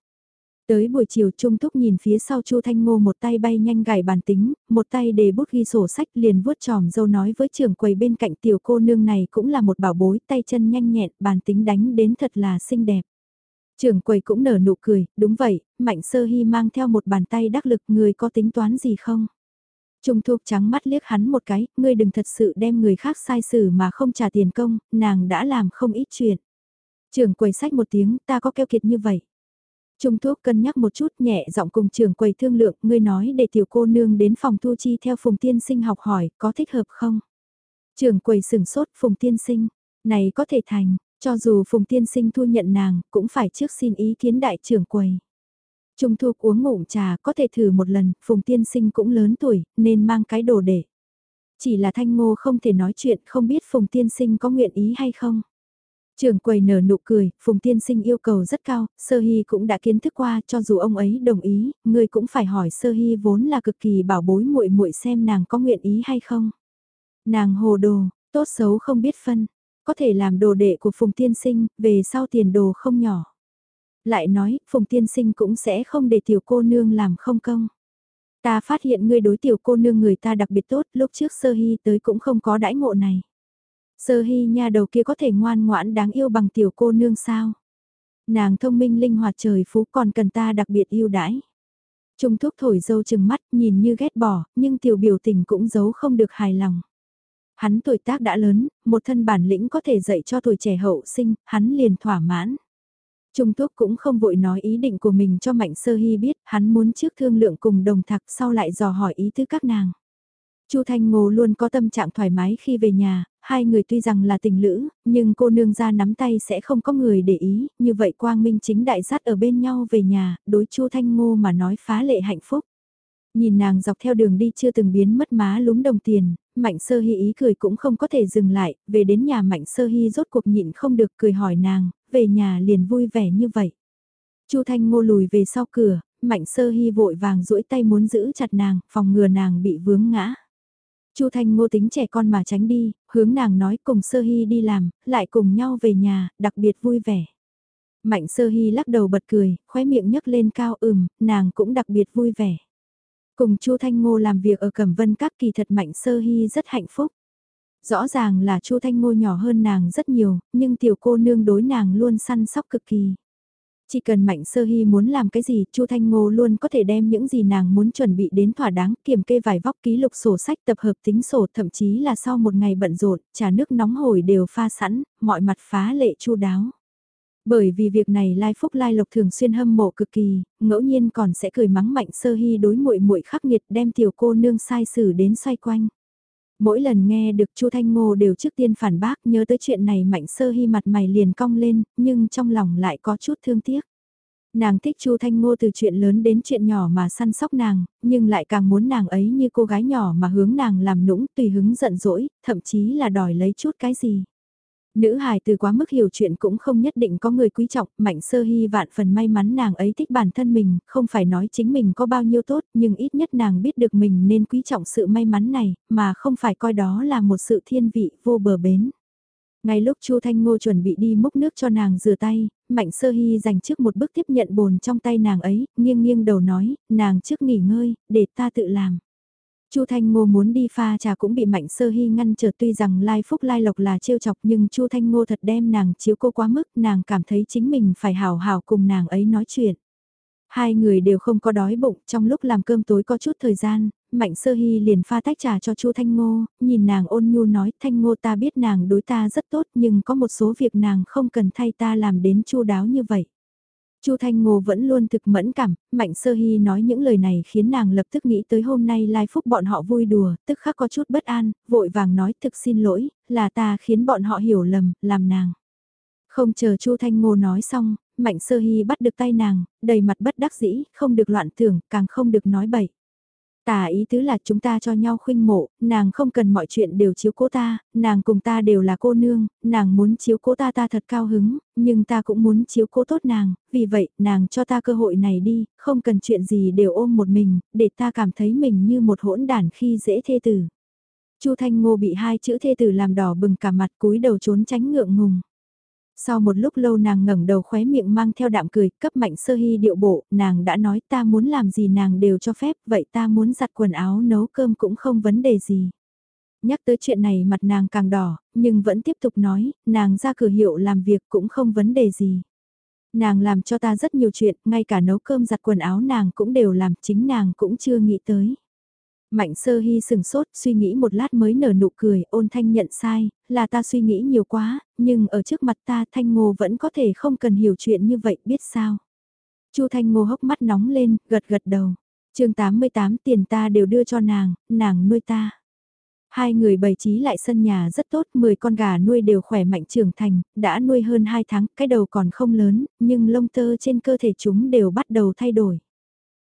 Tới buổi chiều Trung Thúc nhìn phía sau Chu Thanh Ngô một tay bay nhanh gảy bàn tính, một tay để bút ghi sổ sách liền vuốt tròm dâu nói với trưởng quầy bên cạnh tiểu cô nương này cũng là một bảo bối tay chân nhanh nhẹn bàn tính đánh đến thật là xinh đẹp. Trưởng quầy cũng nở nụ cười, đúng vậy, Mạnh Sơ Hy mang theo một bàn tay đắc lực người có tính toán gì không? Trung Thục trắng mắt liếc hắn một cái, ngươi đừng thật sự đem người khác sai xử mà không trả tiền công, nàng đã làm không ít chuyện. Trưởng quầy sách một tiếng, ta có keo kiệt như vậy. Trung thuốc cân nhắc một chút nhẹ giọng cùng trưởng quầy thương lượng, ngươi nói để tiểu cô nương đến phòng thu chi theo phùng tiên sinh học hỏi, có thích hợp không? Trường quầy sừng sốt phùng tiên sinh, này có thể thành, cho dù phùng tiên sinh thu nhận nàng, cũng phải trước xin ý kiến đại trưởng quầy. Trung thuốc uống ngụm trà có thể thử một lần, phùng tiên sinh cũng lớn tuổi, nên mang cái đồ để. Chỉ là thanh ngô không thể nói chuyện không biết phùng tiên sinh có nguyện ý hay không. Trường quầy nở nụ cười, Phùng Tiên Sinh yêu cầu rất cao, Sơ Hy cũng đã kiến thức qua, cho dù ông ấy đồng ý, người cũng phải hỏi Sơ Hy vốn là cực kỳ bảo bối muội muội xem nàng có nguyện ý hay không. Nàng hồ đồ, tốt xấu không biết phân, có thể làm đồ đệ của Phùng Tiên Sinh, về sau tiền đồ không nhỏ. Lại nói, Phùng Tiên Sinh cũng sẽ không để tiểu cô nương làm không công. Ta phát hiện ngươi đối tiểu cô nương người ta đặc biệt tốt, lúc trước Sơ Hy tới cũng không có đãi ngộ này. Sơ hy nha đầu kia có thể ngoan ngoãn đáng yêu bằng tiểu cô nương sao? Nàng thông minh linh hoạt trời phú còn cần ta đặc biệt yêu đãi. Trung thúc thổi dâu chừng mắt nhìn như ghét bỏ, nhưng tiểu biểu tình cũng giấu không được hài lòng. Hắn tuổi tác đã lớn, một thân bản lĩnh có thể dạy cho tuổi trẻ hậu sinh, hắn liền thỏa mãn. Trung Thúc cũng không vội nói ý định của mình cho Mạnh Sơ Hy biết, hắn muốn trước thương lượng cùng đồng thạc sau lại dò hỏi ý tứ các nàng. Chu Thanh Ngô luôn có tâm trạng thoải mái khi về nhà, hai người tuy rằng là tình lữ, nhưng cô nương ra nắm tay sẽ không có người để ý, như vậy Quang Minh chính đại sát ở bên nhau về nhà, đối Chu Thanh Ngô mà nói phá lệ hạnh phúc. Nhìn nàng dọc theo đường đi chưa từng biến mất má lúm đồng tiền, Mạnh Sơ Hy ý cười cũng không có thể dừng lại, về đến nhà Mạnh Sơ Hy rốt cuộc nhịn không được cười hỏi nàng, về nhà liền vui vẻ như vậy. Chu Thanh Ngô lùi về sau cửa, Mạnh Sơ Hy vội vàng duỗi tay muốn giữ chặt nàng, phòng ngừa nàng bị vướng ngã. Chu Thanh Ngô tính trẻ con mà tránh đi, hướng nàng nói cùng Sơ Hy đi làm, lại cùng nhau về nhà, đặc biệt vui vẻ. Mạnh Sơ Hy lắc đầu bật cười, khóe miệng nhấc lên cao ừm, nàng cũng đặc biệt vui vẻ. Cùng Chu Thanh Ngô làm việc ở Cẩm Vân Các kỳ thật Mạnh Sơ Hy rất hạnh phúc. Rõ ràng là Chu Thanh Ngô nhỏ hơn nàng rất nhiều, nhưng tiểu cô nương đối nàng luôn săn sóc cực kỳ. Chỉ cần Mạnh Sơ Hy muốn làm cái gì, Chu Thanh Ngô luôn có thể đem những gì nàng muốn chuẩn bị đến thỏa đáng, kiểm kê vài vóc ký lục sổ sách tập hợp tính sổ, thậm chí là sau một ngày bận rộn, trà nước nóng hổi đều pha sẵn, mọi mặt phá lệ chu đáo. Bởi vì việc này Lai Phúc Lai Lộc thường xuyên hâm mộ cực kỳ, ngẫu nhiên còn sẽ cười mắng Mạnh Sơ Hy đối muội muội khắc nghiệt đem tiểu cô nương sai xử đến xoay quanh. Mỗi lần nghe được Chu Thanh Ngô đều trước tiên phản bác nhớ tới chuyện này Mạnh Sơ Hy mặt mày liền cong lên, nhưng trong lòng lại có chút thương tiếc. Nàng thích Chu Thanh Ngô từ chuyện lớn đến chuyện nhỏ mà săn sóc nàng, nhưng lại càng muốn nàng ấy như cô gái nhỏ mà hướng nàng làm nũng tùy hứng giận dỗi, thậm chí là đòi lấy chút cái gì. Nữ hài từ quá mức hiểu chuyện cũng không nhất định có người quý trọng, mạnh sơ hy vạn phần may mắn nàng ấy thích bản thân mình, không phải nói chính mình có bao nhiêu tốt, nhưng ít nhất nàng biết được mình nên quý trọng sự may mắn này, mà không phải coi đó là một sự thiên vị vô bờ bến. Ngay lúc Chu Thanh Ngô chuẩn bị đi múc nước cho nàng rửa tay, Mạnh Sơ Hy dành trước một bước tiếp nhận bồn trong tay nàng ấy, nghiêng nghiêng đầu nói, nàng trước nghỉ ngơi, để ta tự làm. Chu Thanh Ngô muốn đi pha trà cũng bị Mạnh Sơ Hy ngăn trở tuy rằng Lai Phúc Lai Lộc là trêu chọc nhưng Chu Thanh Ngô thật đem nàng chiếu cô quá mức, nàng cảm thấy chính mình phải hào hào cùng nàng ấy nói chuyện. Hai người đều không có đói bụng, trong lúc làm cơm tối có chút thời gian, Mạnh Sơ Hy liền pha tách trà cho Chu Thanh Ngô, nhìn nàng ôn nhu nói, Thanh Ngô ta biết nàng đối ta rất tốt nhưng có một số việc nàng không cần thay ta làm đến chu đáo như vậy. Chu Thanh Ngô vẫn luôn thực mẫn cảm, Mạnh Sơ Hy nói những lời này khiến nàng lập tức nghĩ tới hôm nay Lai Phúc bọn họ vui đùa, tức khắc có chút bất an, vội vàng nói thực xin lỗi, là ta khiến bọn họ hiểu lầm, làm nàng. Không chờ Chu Thanh Ngô nói xong, Mạnh Sơ Hy bắt được tay nàng, đầy mặt bất đắc dĩ, không được loạn tưởng, càng không được nói bậy. Tà ý tứ là chúng ta cho nhau khuynh mộ, nàng không cần mọi chuyện đều chiếu cố ta, nàng cùng ta đều là cô nương, nàng muốn chiếu cố ta ta thật cao hứng, nhưng ta cũng muốn chiếu cố tốt nàng, vì vậy nàng cho ta cơ hội này đi, không cần chuyện gì đều ôm một mình, để ta cảm thấy mình như một hỗn đản khi dễ thê tử. Chu Thanh Ngô bị hai chữ thê tử làm đỏ bừng cả mặt cúi đầu trốn tránh ngượng ngùng. Sau một lúc lâu nàng ngẩng đầu khóe miệng mang theo đạm cười, cấp mạnh sơ hy điệu bộ, nàng đã nói ta muốn làm gì nàng đều cho phép, vậy ta muốn giặt quần áo nấu cơm cũng không vấn đề gì. Nhắc tới chuyện này mặt nàng càng đỏ, nhưng vẫn tiếp tục nói, nàng ra cửa hiệu làm việc cũng không vấn đề gì. Nàng làm cho ta rất nhiều chuyện, ngay cả nấu cơm giặt quần áo nàng cũng đều làm, chính nàng cũng chưa nghĩ tới. Mạnh sơ hy sừng sốt, suy nghĩ một lát mới nở nụ cười, ôn thanh nhận sai, là ta suy nghĩ nhiều quá, nhưng ở trước mặt ta thanh ngô vẫn có thể không cần hiểu chuyện như vậy, biết sao. Chu thanh ngô hốc mắt nóng lên, gật gật đầu. chương 88 tiền ta đều đưa cho nàng, nàng nuôi ta. Hai người bày trí lại sân nhà rất tốt, 10 con gà nuôi đều khỏe mạnh trưởng thành, đã nuôi hơn 2 tháng, cái đầu còn không lớn, nhưng lông tơ trên cơ thể chúng đều bắt đầu thay đổi.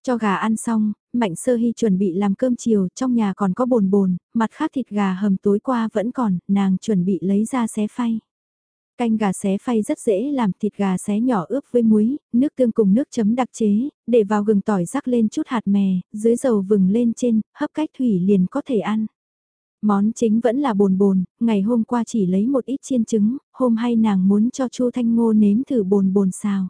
Cho gà ăn xong, Mạnh Sơ Hy chuẩn bị làm cơm chiều, trong nhà còn có bồn bồn, mặt khác thịt gà hầm tối qua vẫn còn, nàng chuẩn bị lấy ra xé phay. Canh gà xé phay rất dễ làm thịt gà xé nhỏ ướp với muối, nước tương cùng nước chấm đặc chế, để vào gừng tỏi rắc lên chút hạt mè, dưới dầu vừng lên trên, hấp cách thủy liền có thể ăn. Món chính vẫn là bồn bồn, ngày hôm qua chỉ lấy một ít chiên trứng, hôm hay nàng muốn cho Chu Thanh Ngô nếm thử bồn bồn xào.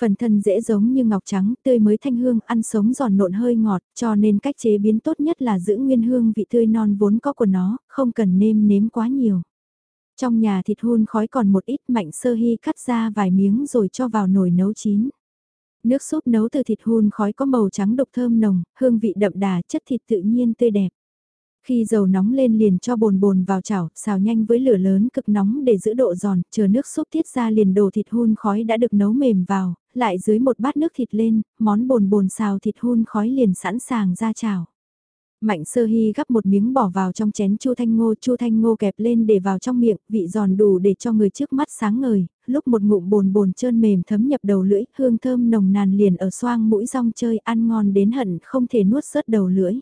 Phần thân dễ giống như ngọc trắng, tươi mới thanh hương, ăn sống giòn nộn hơi ngọt, cho nên cách chế biến tốt nhất là giữ nguyên hương vị tươi non vốn có của nó, không cần nêm nếm quá nhiều. Trong nhà thịt hun khói còn một ít mạnh sơ hy cắt ra vài miếng rồi cho vào nồi nấu chín. Nước súp nấu từ thịt hun khói có màu trắng độc thơm nồng, hương vị đậm đà chất thịt tự nhiên tươi đẹp. Khi dầu nóng lên liền cho bồn bồn vào chảo, xào nhanh với lửa lớn cực nóng để giữ độ giòn, chờ nước súp tiết ra liền đổ thịt hun khói đã được nấu mềm vào, lại dưới một bát nước thịt lên, món bồn bồn xào thịt hun khói liền sẵn sàng ra chảo. Mạnh sơ hy gắp một miếng bỏ vào trong chén chu thanh ngô, chu thanh ngô kẹp lên để vào trong miệng, vị giòn đủ để cho người trước mắt sáng ngời, lúc một ngụm bồn bồn trơn mềm thấm nhập đầu lưỡi, hương thơm nồng nàn liền ở xoang mũi rong chơi ăn ngon đến hận không thể nuốt sớt đầu lưỡi.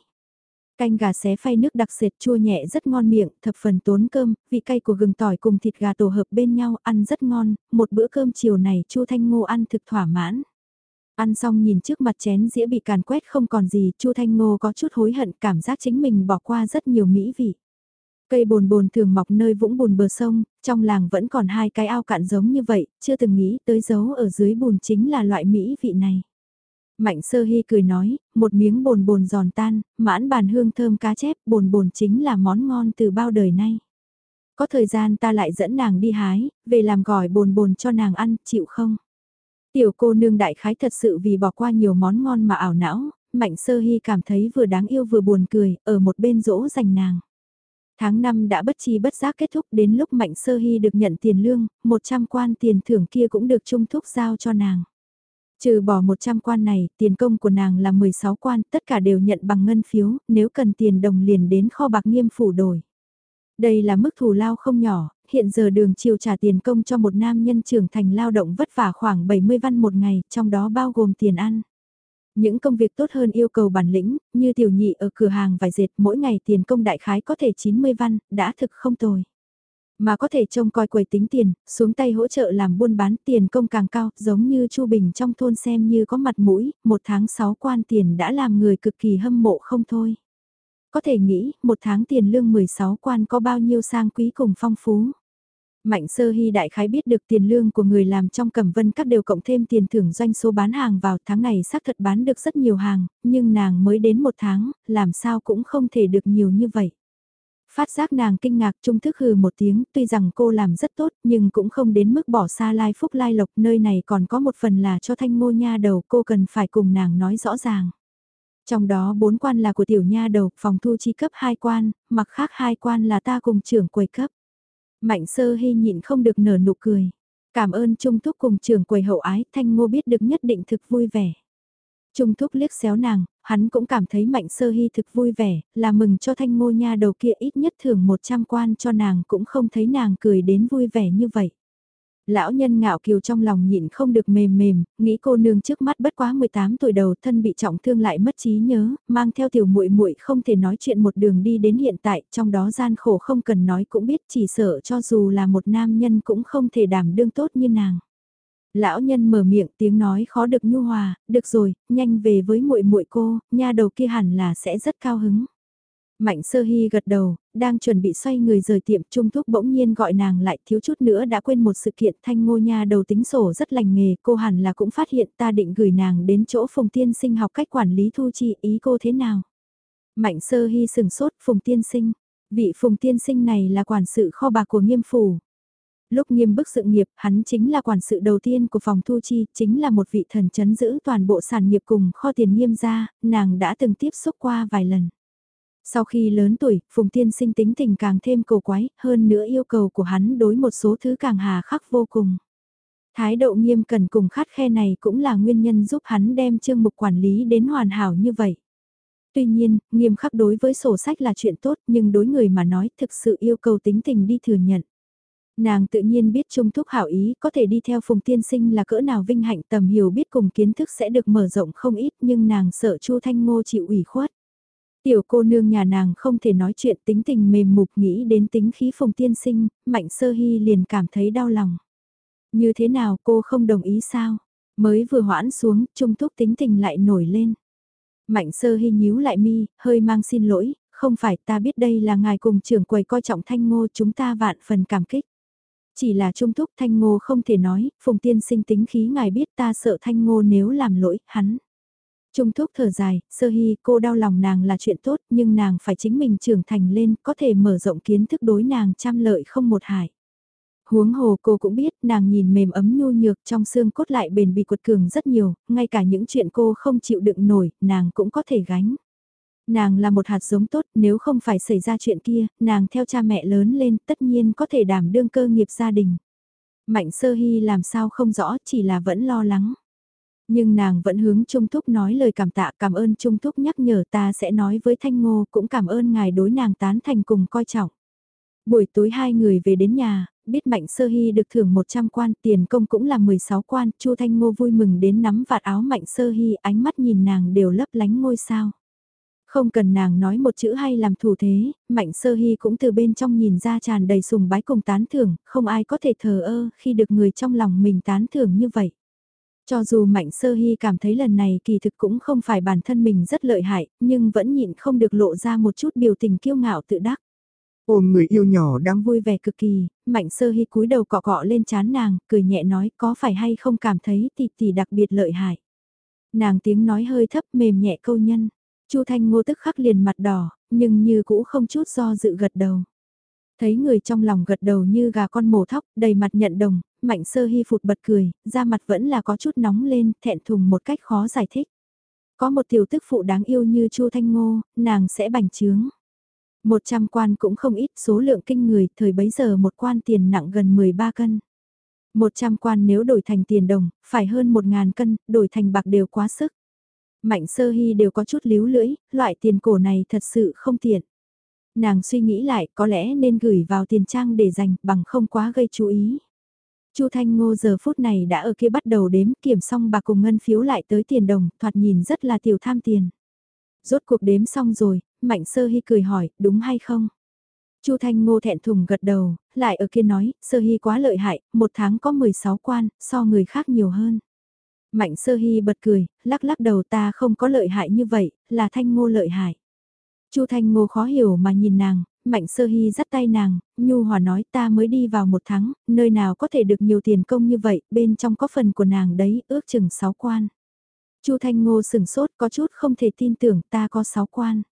Canh gà xé phay nước đặc sệt chua nhẹ rất ngon miệng, thập phần tốn cơm, vị cay của gừng tỏi cùng thịt gà tổ hợp bên nhau ăn rất ngon, một bữa cơm chiều này Chu Thanh Ngô ăn thực thỏa mãn. Ăn xong nhìn trước mặt chén dĩa bị càn quét không còn gì, Chu Thanh Ngô có chút hối hận cảm giác chính mình bỏ qua rất nhiều mỹ vị. Cây bồn bồn thường mọc nơi vũng bùn bờ sông, trong làng vẫn còn hai cái ao cạn giống như vậy, chưa từng nghĩ tới dấu ở dưới bùn chính là loại mỹ vị này. Mạnh sơ hy cười nói, một miếng bồn bồn giòn tan, mãn bàn hương thơm cá chép, bồn bồn chính là món ngon từ bao đời nay. Có thời gian ta lại dẫn nàng đi hái, về làm gỏi bồn bồn cho nàng ăn, chịu không? Tiểu cô nương đại khái thật sự vì bỏ qua nhiều món ngon mà ảo não, mạnh sơ hy cảm thấy vừa đáng yêu vừa buồn cười, ở một bên dỗ dành nàng. Tháng 5 đã bất chi bất giác kết thúc đến lúc Mạnh Sơ Hy được nhận tiền lương, 100 quan tiền thưởng kia cũng được trung thúc giao cho nàng. Trừ bỏ 100 quan này, tiền công của nàng là 16 quan, tất cả đều nhận bằng ngân phiếu, nếu cần tiền đồng liền đến kho bạc nghiêm phủ đổi. Đây là mức thù lao không nhỏ, hiện giờ đường chiều trả tiền công cho một nam nhân trưởng thành lao động vất vả khoảng 70 văn một ngày, trong đó bao gồm tiền ăn. Những công việc tốt hơn yêu cầu bản lĩnh, như tiểu nhị ở cửa hàng vải dệt mỗi ngày tiền công đại khái có thể 90 văn, đã thực không tồi. Mà có thể trông coi quầy tính tiền, xuống tay hỗ trợ làm buôn bán tiền công càng cao, giống như Chu Bình trong thôn xem như có mặt mũi, một tháng 6 quan tiền đã làm người cực kỳ hâm mộ không thôi. Có thể nghĩ, một tháng tiền lương 16 quan có bao nhiêu sang quý cùng phong phú. Mạnh sơ hy đại khái biết được tiền lương của người làm trong cẩm vân các đều cộng thêm tiền thưởng doanh số bán hàng vào tháng này xác thật bán được rất nhiều hàng, nhưng nàng mới đến một tháng, làm sao cũng không thể được nhiều như vậy. Phát giác nàng kinh ngạc trung thức hừ một tiếng, tuy rằng cô làm rất tốt nhưng cũng không đến mức bỏ xa lai phúc lai lộc nơi này còn có một phần là cho thanh ngô nha đầu cô cần phải cùng nàng nói rõ ràng. Trong đó bốn quan là của tiểu nha đầu, phòng thu chi cấp hai quan, mặc khác hai quan là ta cùng trưởng quầy cấp. Mạnh sơ hy nhịn không được nở nụ cười. Cảm ơn Trung Thúc cùng trưởng quầy hậu ái, Thanh Ngô biết được nhất định thực vui vẻ. Trung Thúc liếc xéo nàng, hắn cũng cảm thấy Mạnh Sơ Hy thực vui vẻ, là mừng cho Thanh Ngô nha đầu kia ít nhất thưởng 100 quan cho nàng cũng không thấy nàng cười đến vui vẻ như vậy. Lão nhân ngạo kiều trong lòng nhịn không được mềm mềm, nghĩ cô nương trước mắt bất quá 18 tuổi đầu thân bị trọng thương lại mất trí nhớ, mang theo tiểu muội muội không thể nói chuyện một đường đi đến hiện tại, trong đó gian khổ không cần nói cũng biết chỉ sợ cho dù là một nam nhân cũng không thể đảm đương tốt như nàng. Lão nhân mở miệng tiếng nói khó được nhu hòa, được rồi, nhanh về với muội muội cô, nha đầu kia hẳn là sẽ rất cao hứng. Mạnh sơ hy gật đầu, đang chuẩn bị xoay người rời tiệm trung thúc bỗng nhiên gọi nàng lại thiếu chút nữa đã quên một sự kiện thanh ngô nha đầu tính sổ rất lành nghề cô hẳn là cũng phát hiện ta định gửi nàng đến chỗ phùng tiên sinh học cách quản lý thu chi ý cô thế nào. Mạnh sơ hy sừng sốt phùng tiên sinh, vị phùng tiên sinh này là quản sự kho bạc của nghiêm phủ. Lúc nghiêm bức sự nghiệp, hắn chính là quản sự đầu tiên của phòng thu chi, chính là một vị thần chấn giữ toàn bộ sản nghiệp cùng kho tiền nghiêm gia, nàng đã từng tiếp xúc qua vài lần. Sau khi lớn tuổi, Phùng Tiên sinh tính tình càng thêm cầu quái, hơn nữa yêu cầu của hắn đối một số thứ càng hà khắc vô cùng. Thái độ nghiêm cẩn cùng khát khe này cũng là nguyên nhân giúp hắn đem chương mục quản lý đến hoàn hảo như vậy. Tuy nhiên, nghiêm khắc đối với sổ sách là chuyện tốt nhưng đối người mà nói thực sự yêu cầu tính tình đi thừa nhận. Nàng tự nhiên biết trung thúc hảo ý có thể đi theo phùng tiên sinh là cỡ nào vinh hạnh tầm hiểu biết cùng kiến thức sẽ được mở rộng không ít nhưng nàng sợ chu Thanh Ngô chịu ủy khuất. Tiểu cô nương nhà nàng không thể nói chuyện tính tình mềm mục nghĩ đến tính khí phùng tiên sinh, mạnh sơ hy liền cảm thấy đau lòng. Như thế nào cô không đồng ý sao? Mới vừa hoãn xuống, trung thúc tính tình lại nổi lên. Mạnh sơ hy nhíu lại mi, hơi mang xin lỗi, không phải ta biết đây là ngài cùng trưởng quầy coi trọng thanh ngô chúng ta vạn phần cảm kích. Chỉ là trung thúc thanh ngô không thể nói, phùng tiên sinh tính khí ngài biết ta sợ thanh ngô nếu làm lỗi, hắn. Trung thúc thở dài, sơ hy cô đau lòng nàng là chuyện tốt nhưng nàng phải chính mình trưởng thành lên có thể mở rộng kiến thức đối nàng trăm lợi không một hại. Huống hồ cô cũng biết nàng nhìn mềm ấm nhu nhược trong xương cốt lại bền bỉ cuột cường rất nhiều, ngay cả những chuyện cô không chịu đựng nổi, nàng cũng có thể gánh. Nàng là một hạt giống tốt, nếu không phải xảy ra chuyện kia, nàng theo cha mẹ lớn lên tất nhiên có thể đảm đương cơ nghiệp gia đình. Mạnh sơ hy làm sao không rõ chỉ là vẫn lo lắng. Nhưng nàng vẫn hướng Trung Thúc nói lời cảm tạ cảm ơn Trung Thúc nhắc nhở ta sẽ nói với Thanh Ngô cũng cảm ơn ngài đối nàng tán thành cùng coi trọng. Buổi tối hai người về đến nhà, biết Mạnh Sơ Hy được thưởng 100 quan, tiền công cũng là 16 quan, Chu Thanh Ngô vui mừng đến nắm vạt áo Mạnh Sơ Hy, ánh mắt nhìn nàng đều lấp lánh ngôi sao. Không cần nàng nói một chữ hay làm thủ thế, Mạnh Sơ Hy cũng từ bên trong nhìn ra tràn đầy sùng bái cùng tán thưởng, không ai có thể thờ ơ khi được người trong lòng mình tán thưởng như vậy. Cho dù Mạnh Sơ Hy cảm thấy lần này kỳ thực cũng không phải bản thân mình rất lợi hại, nhưng vẫn nhịn không được lộ ra một chút biểu tình kiêu ngạo tự đắc. Ôm người yêu nhỏ đang vui vẻ cực kỳ, Mạnh Sơ Hy cúi đầu cọ cọ lên chán nàng, cười nhẹ nói có phải hay không cảm thấy tỷ tỷ đặc biệt lợi hại. Nàng tiếng nói hơi thấp mềm nhẹ câu nhân. Chu Thanh Ngô tức khắc liền mặt đỏ, nhưng như cũ không chút do dự gật đầu. Thấy người trong lòng gật đầu như gà con mổ thóc, đầy mặt nhận đồng, mạnh sơ hy phụt bật cười, da mặt vẫn là có chút nóng lên, thẹn thùng một cách khó giải thích. Có một tiểu tức phụ đáng yêu như Chu Thanh Ngô, nàng sẽ bành trướng. Một trăm quan cũng không ít số lượng kinh người, thời bấy giờ một quan tiền nặng gần 13 cân. Một trăm quan nếu đổi thành tiền đồng, phải hơn một ngàn cân, đổi thành bạc đều quá sức. Mạnh sơ hy đều có chút líu lưỡi, loại tiền cổ này thật sự không tiện. Nàng suy nghĩ lại có lẽ nên gửi vào tiền trang để dành bằng không quá gây chú ý. Chu Thanh Ngô giờ phút này đã ở kia bắt đầu đếm kiểm xong bạc cùng ngân phiếu lại tới tiền đồng, thoạt nhìn rất là tiểu tham tiền. Rốt cuộc đếm xong rồi, Mạnh Sơ Hy cười hỏi, đúng hay không? Chu Thanh Ngô thẹn thùng gật đầu, lại ở kia nói, Sơ Hy quá lợi hại, một tháng có 16 quan, so người khác nhiều hơn. Mạnh Sơ Hy bật cười, lắc lắc đầu ta không có lợi hại như vậy, là Thanh Ngô lợi hại. Chu Thanh Ngô khó hiểu mà nhìn nàng, Mạnh Sơ Hy dắt tay nàng, Nhu Hòa nói ta mới đi vào một tháng, nơi nào có thể được nhiều tiền công như vậy, bên trong có phần của nàng đấy, ước chừng sáu quan. Chu Thanh Ngô sừng sốt có chút không thể tin tưởng ta có sáu quan.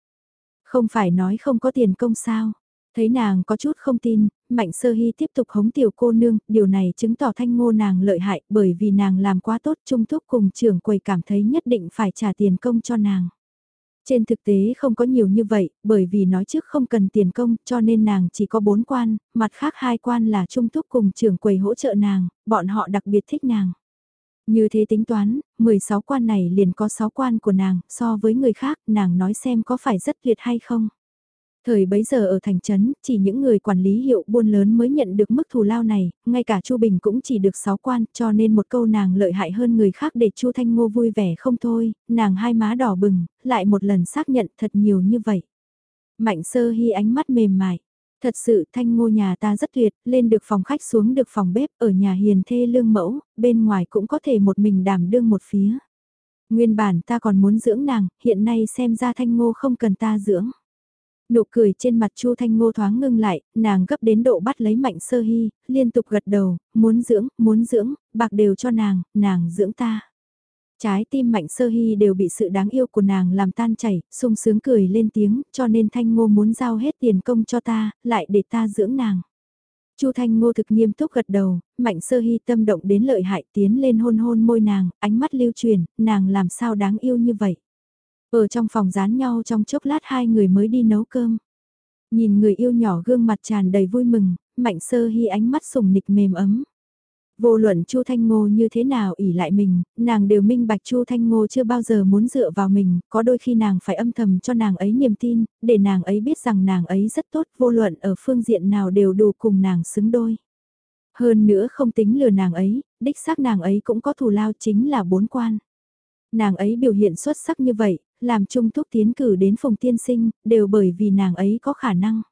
Không phải nói không có tiền công sao. Thấy nàng có chút không tin, Mạnh Sơ Hy tiếp tục hống tiểu cô nương, điều này chứng tỏ Thanh Ngô nàng lợi hại bởi vì nàng làm quá tốt trung thúc cùng trưởng quầy cảm thấy nhất định phải trả tiền công cho nàng. Trên thực tế không có nhiều như vậy, bởi vì nói trước không cần tiền công cho nên nàng chỉ có bốn quan, mặt khác hai quan là trung thúc cùng trưởng quầy hỗ trợ nàng, bọn họ đặc biệt thích nàng. Như thế tính toán, 16 quan này liền có 6 quan của nàng, so với người khác, nàng nói xem có phải rất tuyệt hay không. Thời bấy giờ ở thành trấn, chỉ những người quản lý hiệu buôn lớn mới nhận được mức thù lao này, ngay cả Chu Bình cũng chỉ được 6 quan, cho nên một câu nàng lợi hại hơn người khác để Chu Thanh Ngô vui vẻ không thôi, nàng hai má đỏ bừng, lại một lần xác nhận thật nhiều như vậy. Mạnh sơ hy ánh mắt mềm mại. Thật sự thanh ngô nhà ta rất tuyệt, lên được phòng khách xuống được phòng bếp, ở nhà hiền thê lương mẫu, bên ngoài cũng có thể một mình đảm đương một phía. Nguyên bản ta còn muốn dưỡng nàng, hiện nay xem ra thanh ngô không cần ta dưỡng. Nụ cười trên mặt Chu Thanh Ngô thoáng ngưng lại, nàng gấp đến độ bắt lấy mạnh sơ hy, liên tục gật đầu, muốn dưỡng, muốn dưỡng, bạc đều cho nàng, nàng dưỡng ta. Trái tim mạnh sơ hy đều bị sự đáng yêu của nàng làm tan chảy, sung sướng cười lên tiếng, cho nên Thanh Ngô muốn giao hết tiền công cho ta, lại để ta dưỡng nàng. Chu Thanh Ngô thực nghiêm túc gật đầu, mạnh sơ hy tâm động đến lợi hại tiến lên hôn hôn môi nàng, ánh mắt lưu truyền, nàng làm sao đáng yêu như vậy. Ở trong phòng dán nhau trong chốc lát hai người mới đi nấu cơm. Nhìn người yêu nhỏ gương mặt tràn đầy vui mừng, mạnh sơ hy ánh mắt sùng nịch mềm ấm. Vô luận Chu Thanh Ngô như thế nào ỉ lại mình, nàng đều minh bạch Chu Thanh Ngô chưa bao giờ muốn dựa vào mình, có đôi khi nàng phải âm thầm cho nàng ấy niềm tin, để nàng ấy biết rằng nàng ấy rất tốt, vô luận ở phương diện nào đều đủ cùng nàng xứng đôi. Hơn nữa không tính lừa nàng ấy, đích xác nàng ấy cũng có thù lao chính là bốn quan. Nàng ấy biểu hiện xuất sắc như vậy, làm Trung Thúc tiến cử đến phòng tiên sinh, đều bởi vì nàng ấy có khả năng.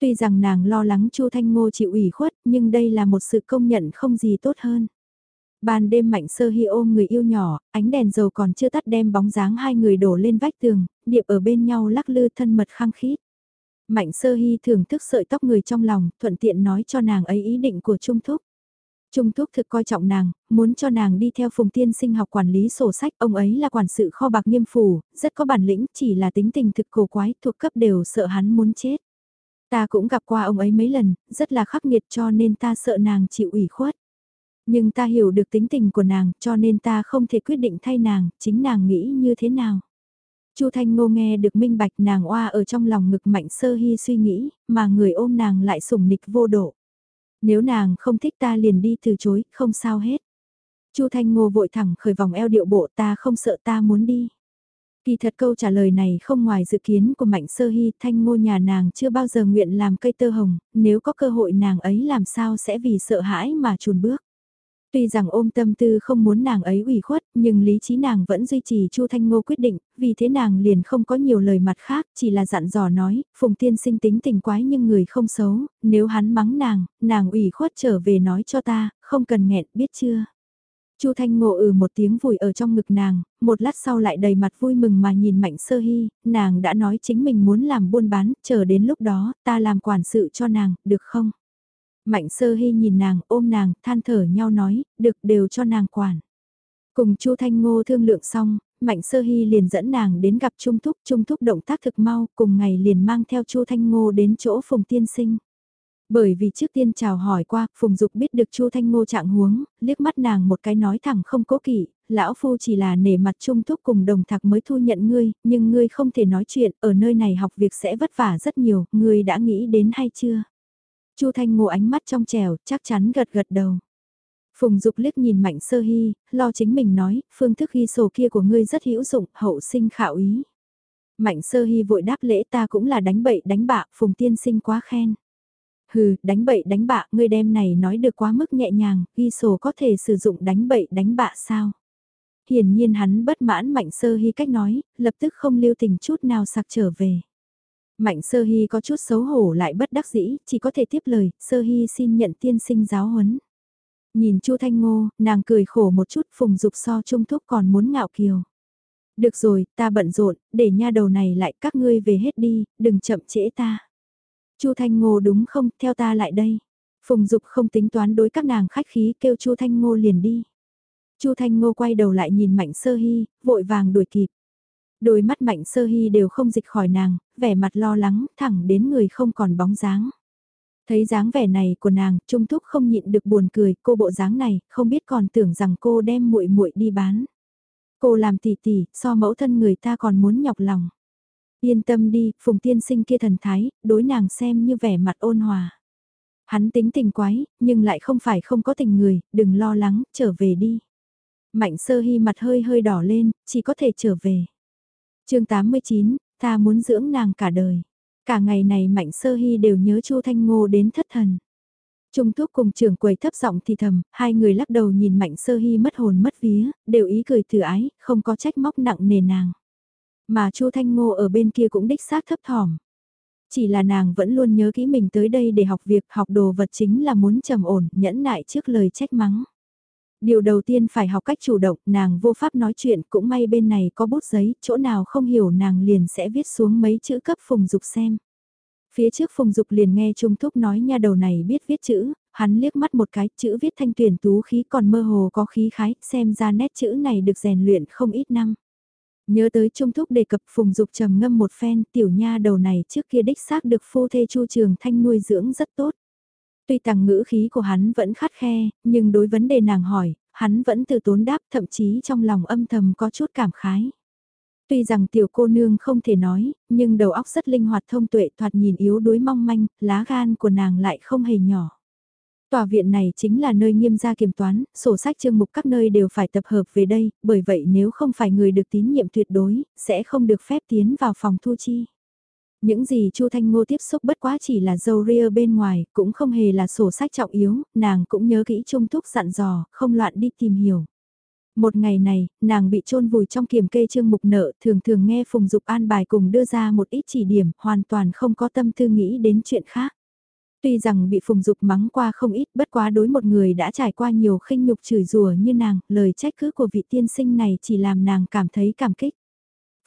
Tuy rằng nàng lo lắng Chu Thanh Ngô chịu ủy khuất, nhưng đây là một sự công nhận không gì tốt hơn. Ban đêm mạnh sơ hi ôm người yêu nhỏ, ánh đèn dầu còn chưa tắt đem bóng dáng hai người đổ lên vách tường, điệp ở bên nhau lắc lư thân mật khăng khít. Mạnh sơ Hi thưởng thức sợi tóc người trong lòng, thuận tiện nói cho nàng ấy ý định của Trung Thúc. Trung Thúc thực coi trọng nàng, muốn cho nàng đi theo phùng tiên sinh học quản lý sổ sách, ông ấy là quản sự kho bạc nghiêm phủ, rất có bản lĩnh, chỉ là tính tình thực cổ quái, thuộc cấp đều sợ hắn muốn chết. Ta cũng gặp qua ông ấy mấy lần, rất là khắc nghiệt cho nên ta sợ nàng chịu ủy khuất. Nhưng ta hiểu được tính tình của nàng cho nên ta không thể quyết định thay nàng, chính nàng nghĩ như thế nào. Chu Thanh Ngô nghe được minh bạch nàng oa ở trong lòng ngực mạnh sơ hy suy nghĩ, mà người ôm nàng lại sủng nịch vô độ. Nếu nàng không thích ta liền đi từ chối, không sao hết. Chu Thanh Ngô vội thẳng khởi vòng eo điệu bộ ta không sợ ta muốn đi. Kỳ thật câu trả lời này không ngoài dự kiến của Mạnh Sơ Hy, thanh ngô nhà nàng chưa bao giờ nguyện làm cây tơ hồng, nếu có cơ hội nàng ấy làm sao sẽ vì sợ hãi mà chùn bước. Tuy rằng ôm tâm tư không muốn nàng ấy ủy khuất, nhưng lý trí nàng vẫn duy trì Chu Thanh Ngô quyết định, vì thế nàng liền không có nhiều lời mặt khác, chỉ là dặn dò nói, Phùng Tiên sinh tính tình quái nhưng người không xấu, nếu hắn mắng nàng, nàng ủy khuất trở về nói cho ta, không cần nghẹn, biết chưa? Chu Thanh Ngộ ừ một tiếng vùi ở trong ngực nàng, một lát sau lại đầy mặt vui mừng mà nhìn Mạnh Sơ Hy, nàng đã nói chính mình muốn làm buôn bán, chờ đến lúc đó, ta làm quản sự cho nàng, được không? Mạnh Sơ Hy nhìn nàng, ôm nàng, than thở nhau nói, được đều cho nàng quản. Cùng Chu Thanh Ngô thương lượng xong, Mạnh Sơ Hy liền dẫn nàng đến gặp Trung Thúc, Trung Thúc động tác thực mau, cùng ngày liền mang theo Chu Thanh Ngô đến chỗ Phùng Tiên Sinh. Bởi vì trước tiên chào hỏi qua, Phùng Dục biết được Chu Thanh Ngô trạng huống, liếc mắt nàng một cái nói thẳng không cố kỵ, lão phu chỉ là nể mặt trung thúc cùng đồng thạc mới thu nhận ngươi, nhưng ngươi không thể nói chuyện, ở nơi này học việc sẽ vất vả rất nhiều, ngươi đã nghĩ đến hay chưa? Chu Thanh Ngô ánh mắt trong trèo, chắc chắn gật gật đầu. Phùng Dục liếc nhìn Mạnh Sơ Hy, lo chính mình nói, phương thức ghi sổ kia của ngươi rất hữu dụng, hậu sinh khảo ý. Mạnh Sơ Hy vội đáp lễ ta cũng là đánh bậy đánh bạ, Phùng Tiên Sinh quá khen. Hừ, đánh bậy đánh bạ, ngươi đem này nói được quá mức nhẹ nhàng, ghi sổ có thể sử dụng đánh bậy đánh bạ sao? Hiển nhiên hắn bất mãn Mạnh Sơ Hy cách nói, lập tức không lưu tình chút nào sạc trở về. Mạnh Sơ Hy có chút xấu hổ lại bất đắc dĩ, chỉ có thể tiếp lời, Sơ Hy xin nhận tiên sinh giáo huấn. Nhìn Chu Thanh Ngô, nàng cười khổ một chút phùng dục so trung thúc còn muốn ngạo kiều. Được rồi, ta bận rộn, để nha đầu này lại các ngươi về hết đi, đừng chậm trễ ta. Chu Thanh Ngô đúng không, theo ta lại đây. Phùng Dục không tính toán đối các nàng khách khí kêu Chu Thanh Ngô liền đi. Chu Thanh Ngô quay đầu lại nhìn Mạnh Sơ Hy, vội vàng đuổi kịp. Đôi mắt Mạnh Sơ Hy đều không dịch khỏi nàng, vẻ mặt lo lắng, thẳng đến người không còn bóng dáng. Thấy dáng vẻ này của nàng, Trung Thúc không nhịn được buồn cười, cô bộ dáng này, không biết còn tưởng rằng cô đem muội muội đi bán. Cô làm tỉ tỉ, so mẫu thân người ta còn muốn nhọc lòng. Yên tâm đi, Phùng Tiên Sinh kia thần thái, đối nàng xem như vẻ mặt ôn hòa. Hắn tính tình quái, nhưng lại không phải không có tình người, đừng lo lắng, trở về đi. Mạnh sơ hy mặt hơi hơi đỏ lên, chỉ có thể trở về chương 89, ta muốn dưỡng nàng cả đời. Cả ngày này Mạnh Sơ Hy đều nhớ Chu Thanh Ngô đến thất thần. Trung thuốc cùng trưởng quầy thấp giọng thì thầm, hai người lắc đầu nhìn Mạnh Sơ Hy mất hồn mất vía, đều ý cười từ ái, không có trách móc nặng nề nàng. Mà Chu Thanh Ngô ở bên kia cũng đích xác thấp thỏm. Chỉ là nàng vẫn luôn nhớ kỹ mình tới đây để học việc, học đồ vật chính là muốn trầm ổn, nhẫn nại trước lời trách mắng. Điều đầu tiên phải học cách chủ động, nàng vô pháp nói chuyện, cũng may bên này có bút giấy, chỗ nào không hiểu nàng liền sẽ viết xuống mấy chữ cấp Phùng Dục xem. Phía trước Phùng Dục liền nghe Trung Thúc nói nha đầu này biết viết chữ, hắn liếc mắt một cái, chữ viết thanh tuyển tú khí còn mơ hồ có khí khái, xem ra nét chữ này được rèn luyện không ít năm. Nhớ tới Trung Thúc đề cập Phùng Dục trầm ngâm một phen, tiểu nha đầu này trước kia đích xác được phu thê Chu Trường Thanh nuôi dưỡng rất tốt. Tuy tàng ngữ khí của hắn vẫn khắt khe, nhưng đối vấn đề nàng hỏi, hắn vẫn từ tốn đáp thậm chí trong lòng âm thầm có chút cảm khái. Tuy rằng tiểu cô nương không thể nói, nhưng đầu óc rất linh hoạt thông tuệ thoạt nhìn yếu đuối mong manh, lá gan của nàng lại không hề nhỏ. Tòa viện này chính là nơi nghiêm gia kiểm toán, sổ sách chương mục các nơi đều phải tập hợp về đây, bởi vậy nếu không phải người được tín nhiệm tuyệt đối, sẽ không được phép tiến vào phòng thu chi. Những gì Chu Thanh Ngô tiếp xúc bất quá chỉ là dầu ria bên ngoài, cũng không hề là sổ sách trọng yếu, nàng cũng nhớ kỹ trung thúc dặn dò, không loạn đi tìm hiểu. Một ngày này, nàng bị chôn vùi trong kiểm kê chương mục nợ, thường thường nghe Phùng Dục an bài cùng đưa ra một ít chỉ điểm, hoàn toàn không có tâm tư nghĩ đến chuyện khác. Tuy rằng bị Phùng Dục mắng qua không ít, bất quá đối một người đã trải qua nhiều khinh nhục chửi rủa như nàng, lời trách cứ của vị tiên sinh này chỉ làm nàng cảm thấy cảm kích.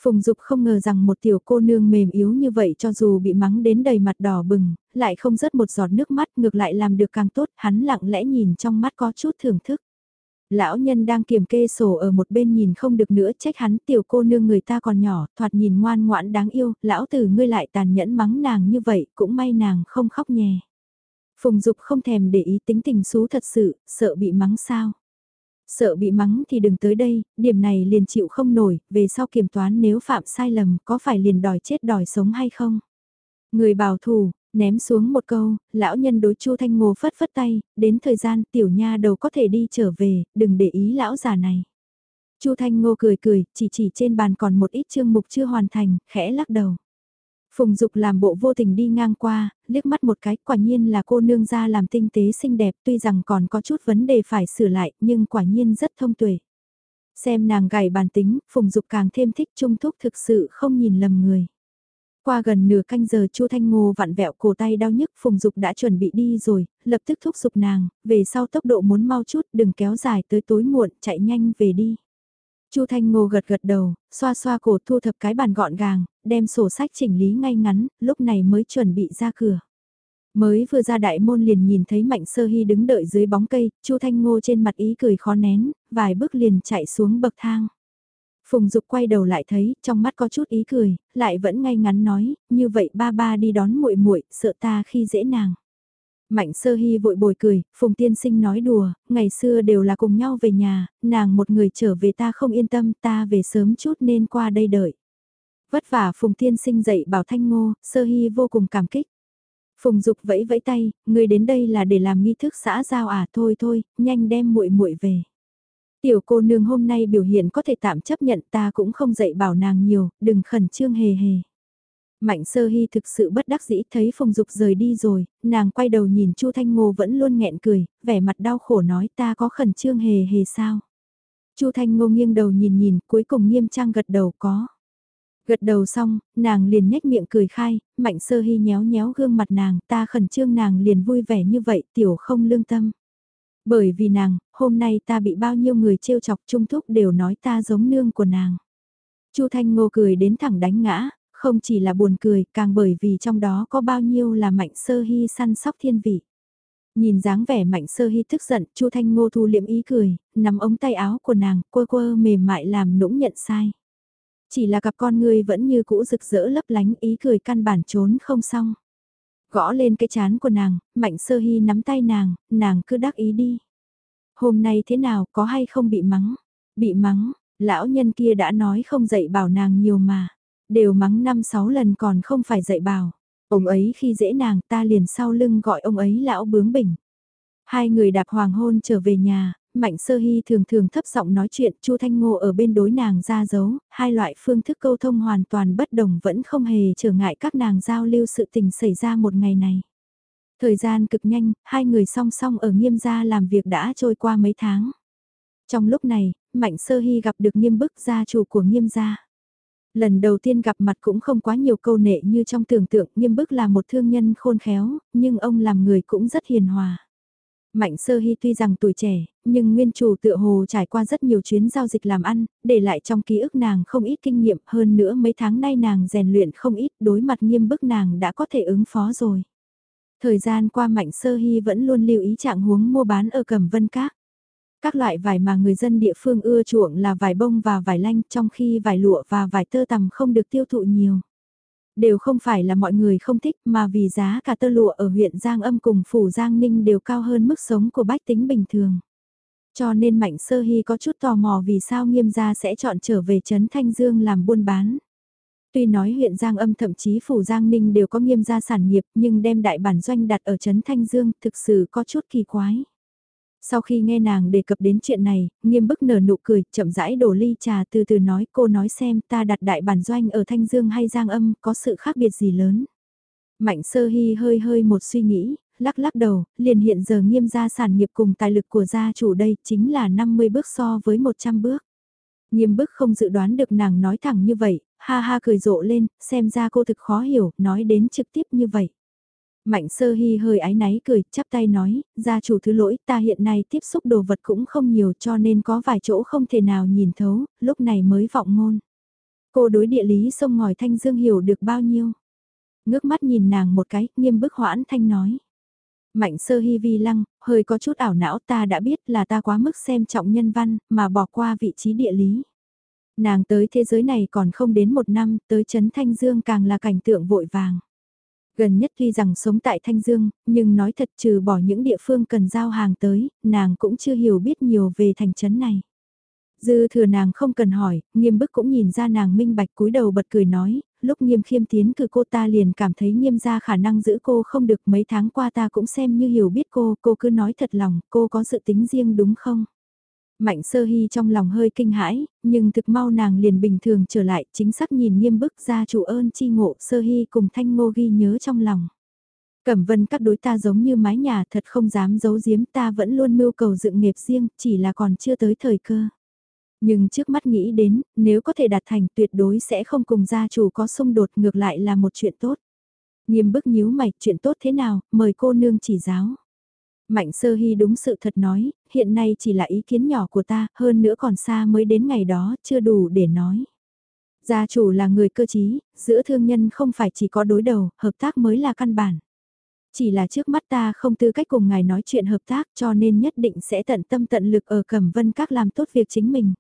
Phùng Dục không ngờ rằng một tiểu cô nương mềm yếu như vậy cho dù bị mắng đến đầy mặt đỏ bừng, lại không rớt một giọt nước mắt ngược lại làm được càng tốt, hắn lặng lẽ nhìn trong mắt có chút thưởng thức. Lão nhân đang kiểm kê sổ ở một bên nhìn không được nữa trách hắn tiểu cô nương người ta còn nhỏ, thoạt nhìn ngoan ngoãn đáng yêu, lão tử ngươi lại tàn nhẫn mắng nàng như vậy, cũng may nàng không khóc nhè. Phùng Dục không thèm để ý tính tình xú thật sự, sợ bị mắng sao. Sợ bị mắng thì đừng tới đây, điểm này liền chịu không nổi, về sau kiểm toán nếu phạm sai lầm có phải liền đòi chết đòi sống hay không. Người bảo thủ, ném xuống một câu, lão nhân đối Chu Thanh Ngô phất phất tay, đến thời gian tiểu nha đầu có thể đi trở về, đừng để ý lão già này. Chu Thanh Ngô cười cười, chỉ chỉ trên bàn còn một ít chương mục chưa hoàn thành, khẽ lắc đầu. Phùng Dục làm bộ vô tình đi ngang qua, liếc mắt một cái, quả nhiên là cô nương ra làm tinh tế xinh đẹp, tuy rằng còn có chút vấn đề phải sửa lại, nhưng quả nhiên rất thông tuệ. Xem nàng gảy bản tính, Phùng Dục càng thêm thích trung thúc thực sự không nhìn lầm người. Qua gần nửa canh giờ Chu Thanh Ngô vặn vẹo cổ tay đau nhức Phùng Dục đã chuẩn bị đi rồi, lập tức thúc giục nàng, về sau tốc độ muốn mau chút, đừng kéo dài tới tối muộn, chạy nhanh về đi. Chu Thanh Ngô gật gật đầu, xoa xoa cổ thu thập cái bàn gọn gàng, đem sổ sách chỉnh lý ngay ngắn, lúc này mới chuẩn bị ra cửa. Mới vừa ra đại môn liền nhìn thấy Mạnh Sơ Hy đứng đợi dưới bóng cây, Chu Thanh Ngô trên mặt ý cười khó nén, vài bước liền chạy xuống bậc thang. Phùng Dục quay đầu lại thấy, trong mắt có chút ý cười, lại vẫn ngay ngắn nói, như vậy ba ba đi đón muội muội, sợ ta khi dễ nàng. Mạnh sơ hy vội bồi cười, Phùng tiên sinh nói đùa, ngày xưa đều là cùng nhau về nhà, nàng một người trở về ta không yên tâm, ta về sớm chút nên qua đây đợi. Vất vả Phùng tiên sinh dậy bảo thanh ngô, sơ hy vô cùng cảm kích. Phùng dục vẫy vẫy tay, người đến đây là để làm nghi thức xã giao à thôi thôi, nhanh đem muội muội về. Tiểu cô nương hôm nay biểu hiện có thể tạm chấp nhận ta cũng không dạy bảo nàng nhiều, đừng khẩn trương hề hề. Mạnh sơ hy thực sự bất đắc dĩ thấy Phùng Dục rời đi rồi, nàng quay đầu nhìn Chu Thanh Ngô vẫn luôn nghẹn cười, vẻ mặt đau khổ nói ta có khẩn trương hề hề sao. Chu Thanh Ngô nghiêng đầu nhìn nhìn, cuối cùng nghiêm trang gật đầu có. Gật đầu xong, nàng liền nhếch miệng cười khai, mạnh sơ hy nhéo nhéo gương mặt nàng, ta khẩn trương nàng liền vui vẻ như vậy, tiểu không lương tâm. Bởi vì nàng, hôm nay ta bị bao nhiêu người trêu chọc trung thúc đều nói ta giống nương của nàng. Chu Thanh Ngô cười đến thẳng đánh ngã, không chỉ là buồn cười, càng bởi vì trong đó có bao nhiêu là mạnh sơ hy săn sóc thiên vị. Nhìn dáng vẻ mạnh sơ hy tức giận, Chu Thanh Ngô thu liệm ý cười, nắm ống tay áo của nàng, quơ quơ mềm mại làm nũng nhận sai. Chỉ là cặp con người vẫn như cũ rực rỡ lấp lánh ý cười căn bản trốn không xong. Gõ lên cái chán của nàng, mạnh sơ hy nắm tay nàng, nàng cứ đắc ý đi. Hôm nay thế nào, có hay không bị mắng? Bị mắng, lão nhân kia đã nói không dạy bảo nàng nhiều mà. Đều mắng năm sáu lần còn không phải dạy bảo. Ông ấy khi dễ nàng ta liền sau lưng gọi ông ấy lão bướng bỉnh. Hai người đạp hoàng hôn trở về nhà, Mạnh Sơ Hy thường thường thấp giọng nói chuyện, Chu Thanh Ngô ở bên đối nàng ra dấu, hai loại phương thức câu thông hoàn toàn bất đồng vẫn không hề trở ngại các nàng giao lưu sự tình xảy ra một ngày này. Thời gian cực nhanh, hai người song song ở nghiêm gia làm việc đã trôi qua mấy tháng. Trong lúc này, Mạnh Sơ Hy gặp được nghiêm bức gia chủ của nghiêm gia. Lần đầu tiên gặp mặt cũng không quá nhiều câu nệ như trong tưởng tượng nghiêm bức là một thương nhân khôn khéo, nhưng ông làm người cũng rất hiền hòa. Mạnh sơ hy tuy rằng tuổi trẻ, nhưng nguyên chủ tựa hồ trải qua rất nhiều chuyến giao dịch làm ăn, để lại trong ký ức nàng không ít kinh nghiệm hơn nữa mấy tháng nay nàng rèn luyện không ít đối mặt nghiêm bức nàng đã có thể ứng phó rồi. Thời gian qua Mạnh Sơ Hy vẫn luôn lưu ý trạng huống mua bán ở Cẩm Vân Các. Các loại vải mà người dân địa phương ưa chuộng là vải bông và vải lanh, trong khi vải lụa và vải tơ tằm không được tiêu thụ nhiều. Đều không phải là mọi người không thích, mà vì giá cả tơ lụa ở huyện Giang Âm cùng Phủ Giang Ninh đều cao hơn mức sống của bách tính bình thường. Cho nên Mạnh Sơ Hy có chút tò mò vì sao nghiêm gia sẽ chọn trở về Trấn Thanh Dương làm buôn bán. Tuy nói huyện Giang Âm thậm chí Phủ Giang Ninh đều có nghiêm gia sản nghiệp, nhưng đem đại bản doanh đặt ở Trấn Thanh Dương thực sự có chút kỳ quái. Sau khi nghe nàng đề cập đến chuyện này, nghiêm bức nở nụ cười, chậm rãi đổ ly trà từ từ nói cô nói xem ta đặt đại bản doanh ở Thanh Dương hay Giang Âm có sự khác biệt gì lớn. Mạnh sơ hy hơi hơi một suy nghĩ, lắc lắc đầu, liền hiện giờ nghiêm gia sản nghiệp cùng tài lực của gia chủ đây chính là 50 bước so với 100 bước. Nghiêm bức không dự đoán được nàng nói thẳng như vậy, ha ha cười rộ lên, xem ra cô thực khó hiểu, nói đến trực tiếp như vậy. Mạnh sơ hy hơi ái náy cười, chắp tay nói, gia chủ thứ lỗi ta hiện nay tiếp xúc đồ vật cũng không nhiều cho nên có vài chỗ không thể nào nhìn thấu, lúc này mới vọng ngôn. Cô đối địa lý sông ngòi thanh dương hiểu được bao nhiêu. Ngước mắt nhìn nàng một cái, nghiêm bức hoãn thanh nói. Mạnh sơ hy vi lăng, hơi có chút ảo não ta đã biết là ta quá mức xem trọng nhân văn, mà bỏ qua vị trí địa lý. Nàng tới thế giới này còn không đến một năm, tới chấn Thanh Dương càng là cảnh tượng vội vàng. Gần nhất tuy rằng sống tại Thanh Dương, nhưng nói thật trừ bỏ những địa phương cần giao hàng tới, nàng cũng chưa hiểu biết nhiều về thành trấn này. Dư thừa nàng không cần hỏi, nghiêm bức cũng nhìn ra nàng minh bạch cúi đầu bật cười nói, lúc nghiêm khiêm tiến cử cô ta liền cảm thấy nghiêm ra khả năng giữ cô không được mấy tháng qua ta cũng xem như hiểu biết cô, cô cứ nói thật lòng, cô có sự tính riêng đúng không? Mạnh sơ hy trong lòng hơi kinh hãi, nhưng thực mau nàng liền bình thường trở lại, chính xác nhìn nghiêm bức ra chủ ơn chi ngộ sơ hy cùng thanh ngô ghi nhớ trong lòng. Cẩm vân các đối ta giống như mái nhà thật không dám giấu giếm ta vẫn luôn mưu cầu dựng nghiệp riêng, chỉ là còn chưa tới thời cơ. Nhưng trước mắt nghĩ đến, nếu có thể đạt thành tuyệt đối sẽ không cùng gia chủ có xung đột ngược lại là một chuyện tốt. Nghiêm bức nhíu mày, chuyện tốt thế nào, mời cô nương chỉ giáo. Mạnh sơ hy đúng sự thật nói, hiện nay chỉ là ý kiến nhỏ của ta, hơn nữa còn xa mới đến ngày đó, chưa đủ để nói. Gia chủ là người cơ chí, giữa thương nhân không phải chỉ có đối đầu, hợp tác mới là căn bản. Chỉ là trước mắt ta không tư cách cùng ngài nói chuyện hợp tác cho nên nhất định sẽ tận tâm tận lực ở Cẩm Vân Các làm tốt việc chính mình.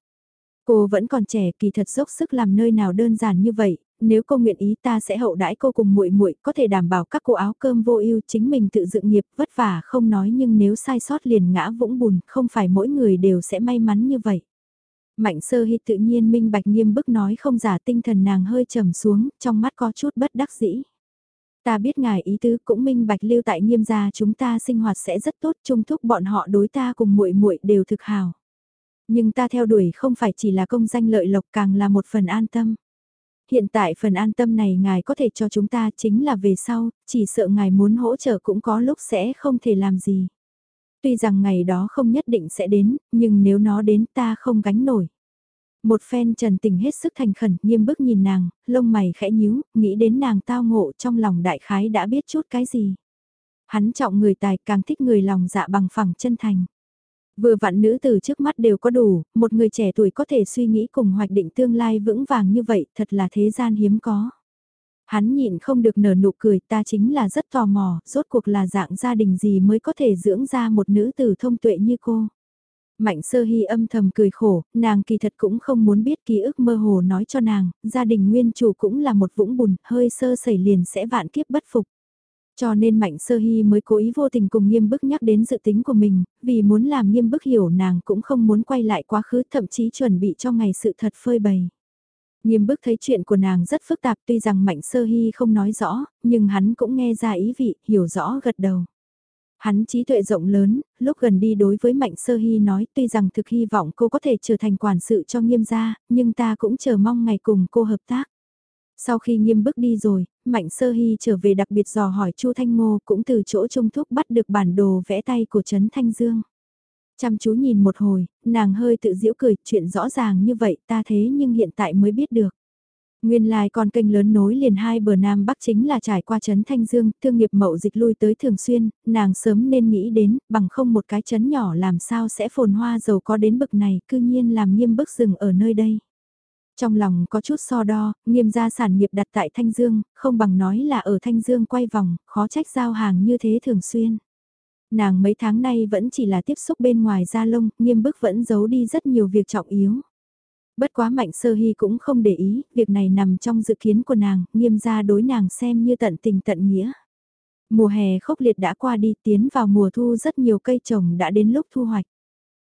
Cô vẫn còn trẻ kỳ thật dốc sức làm nơi nào đơn giản như vậy, nếu cô nguyện ý ta sẽ hậu đãi cô cùng muội muội có thể đảm bảo các cô áo cơm vô ưu chính mình tự dựng nghiệp vất vả không nói nhưng nếu sai sót liền ngã vũng bùn không phải mỗi người đều sẽ may mắn như vậy. Mạnh sơ hy tự nhiên minh bạch nghiêm bức nói không giả tinh thần nàng hơi trầm xuống, trong mắt có chút bất đắc dĩ. Ta biết ngài ý tứ cũng minh bạch lưu tại nghiêm gia chúng ta sinh hoạt sẽ rất tốt chung thúc bọn họ đối ta cùng muội muội đều thực hào. Nhưng ta theo đuổi không phải chỉ là công danh lợi lộc càng là một phần an tâm. Hiện tại phần an tâm này ngài có thể cho chúng ta chính là về sau, chỉ sợ ngài muốn hỗ trợ cũng có lúc sẽ không thể làm gì. Tuy rằng ngày đó không nhất định sẽ đến, nhưng nếu nó đến ta không gánh nổi. Một phen trần tình hết sức thành khẩn, nghiêm bức nhìn nàng, lông mày khẽ nhíu, nghĩ đến nàng tao ngộ trong lòng đại khái đã biết chút cái gì. Hắn trọng người tài càng thích người lòng dạ bằng phẳng chân thành. Vừa vặn nữ từ trước mắt đều có đủ, một người trẻ tuổi có thể suy nghĩ cùng hoạch định tương lai vững vàng như vậy thật là thế gian hiếm có. Hắn nhịn không được nở nụ cười ta chính là rất tò mò, rốt cuộc là dạng gia đình gì mới có thể dưỡng ra một nữ tử thông tuệ như cô. Mạnh sơ hy âm thầm cười khổ, nàng kỳ thật cũng không muốn biết ký ức mơ hồ nói cho nàng, gia đình nguyên chủ cũng là một vũng bùn, hơi sơ sẩy liền sẽ vạn kiếp bất phục. Cho nên Mạnh Sơ Hy mới cố ý vô tình cùng nghiêm bức nhắc đến dự tính của mình, vì muốn làm nghiêm bức hiểu nàng cũng không muốn quay lại quá khứ thậm chí chuẩn bị cho ngày sự thật phơi bày. Nghiêm bức thấy chuyện của nàng rất phức tạp tuy rằng Mạnh Sơ Hy không nói rõ, nhưng hắn cũng nghe ra ý vị, hiểu rõ gật đầu. Hắn trí tuệ rộng lớn, lúc gần đi đối với Mạnh Sơ Hy nói tuy rằng thực hy vọng cô có thể trở thành quản sự cho nghiêm gia, nhưng ta cũng chờ mong ngày cùng cô hợp tác. Sau khi nghiêm bức đi rồi, Mạnh Sơ Hy trở về đặc biệt dò hỏi Chu Thanh Ngô cũng từ chỗ trung thúc bắt được bản đồ vẽ tay của Trấn Thanh Dương. Chăm chú nhìn một hồi, nàng hơi tự giễu cười, chuyện rõ ràng như vậy ta thế nhưng hiện tại mới biết được. Nguyên lai con kênh lớn nối liền hai bờ Nam Bắc chính là trải qua trấn Thanh Dương, thương nghiệp mậu dịch lui tới thường xuyên, nàng sớm nên nghĩ đến, bằng không một cái trấn nhỏ làm sao sẽ phồn hoa giàu có đến bực này, cư nhiên làm nghiêm bức rừng ở nơi đây. Trong lòng có chút so đo, nghiêm gia sản nghiệp đặt tại Thanh Dương, không bằng nói là ở Thanh Dương quay vòng, khó trách giao hàng như thế thường xuyên. Nàng mấy tháng nay vẫn chỉ là tiếp xúc bên ngoài da lông, nghiêm bức vẫn giấu đi rất nhiều việc trọng yếu. Bất quá mạnh sơ hy cũng không để ý, việc này nằm trong dự kiến của nàng, nghiêm gia đối nàng xem như tận tình tận nghĩa. Mùa hè khốc liệt đã qua đi tiến vào mùa thu rất nhiều cây trồng đã đến lúc thu hoạch.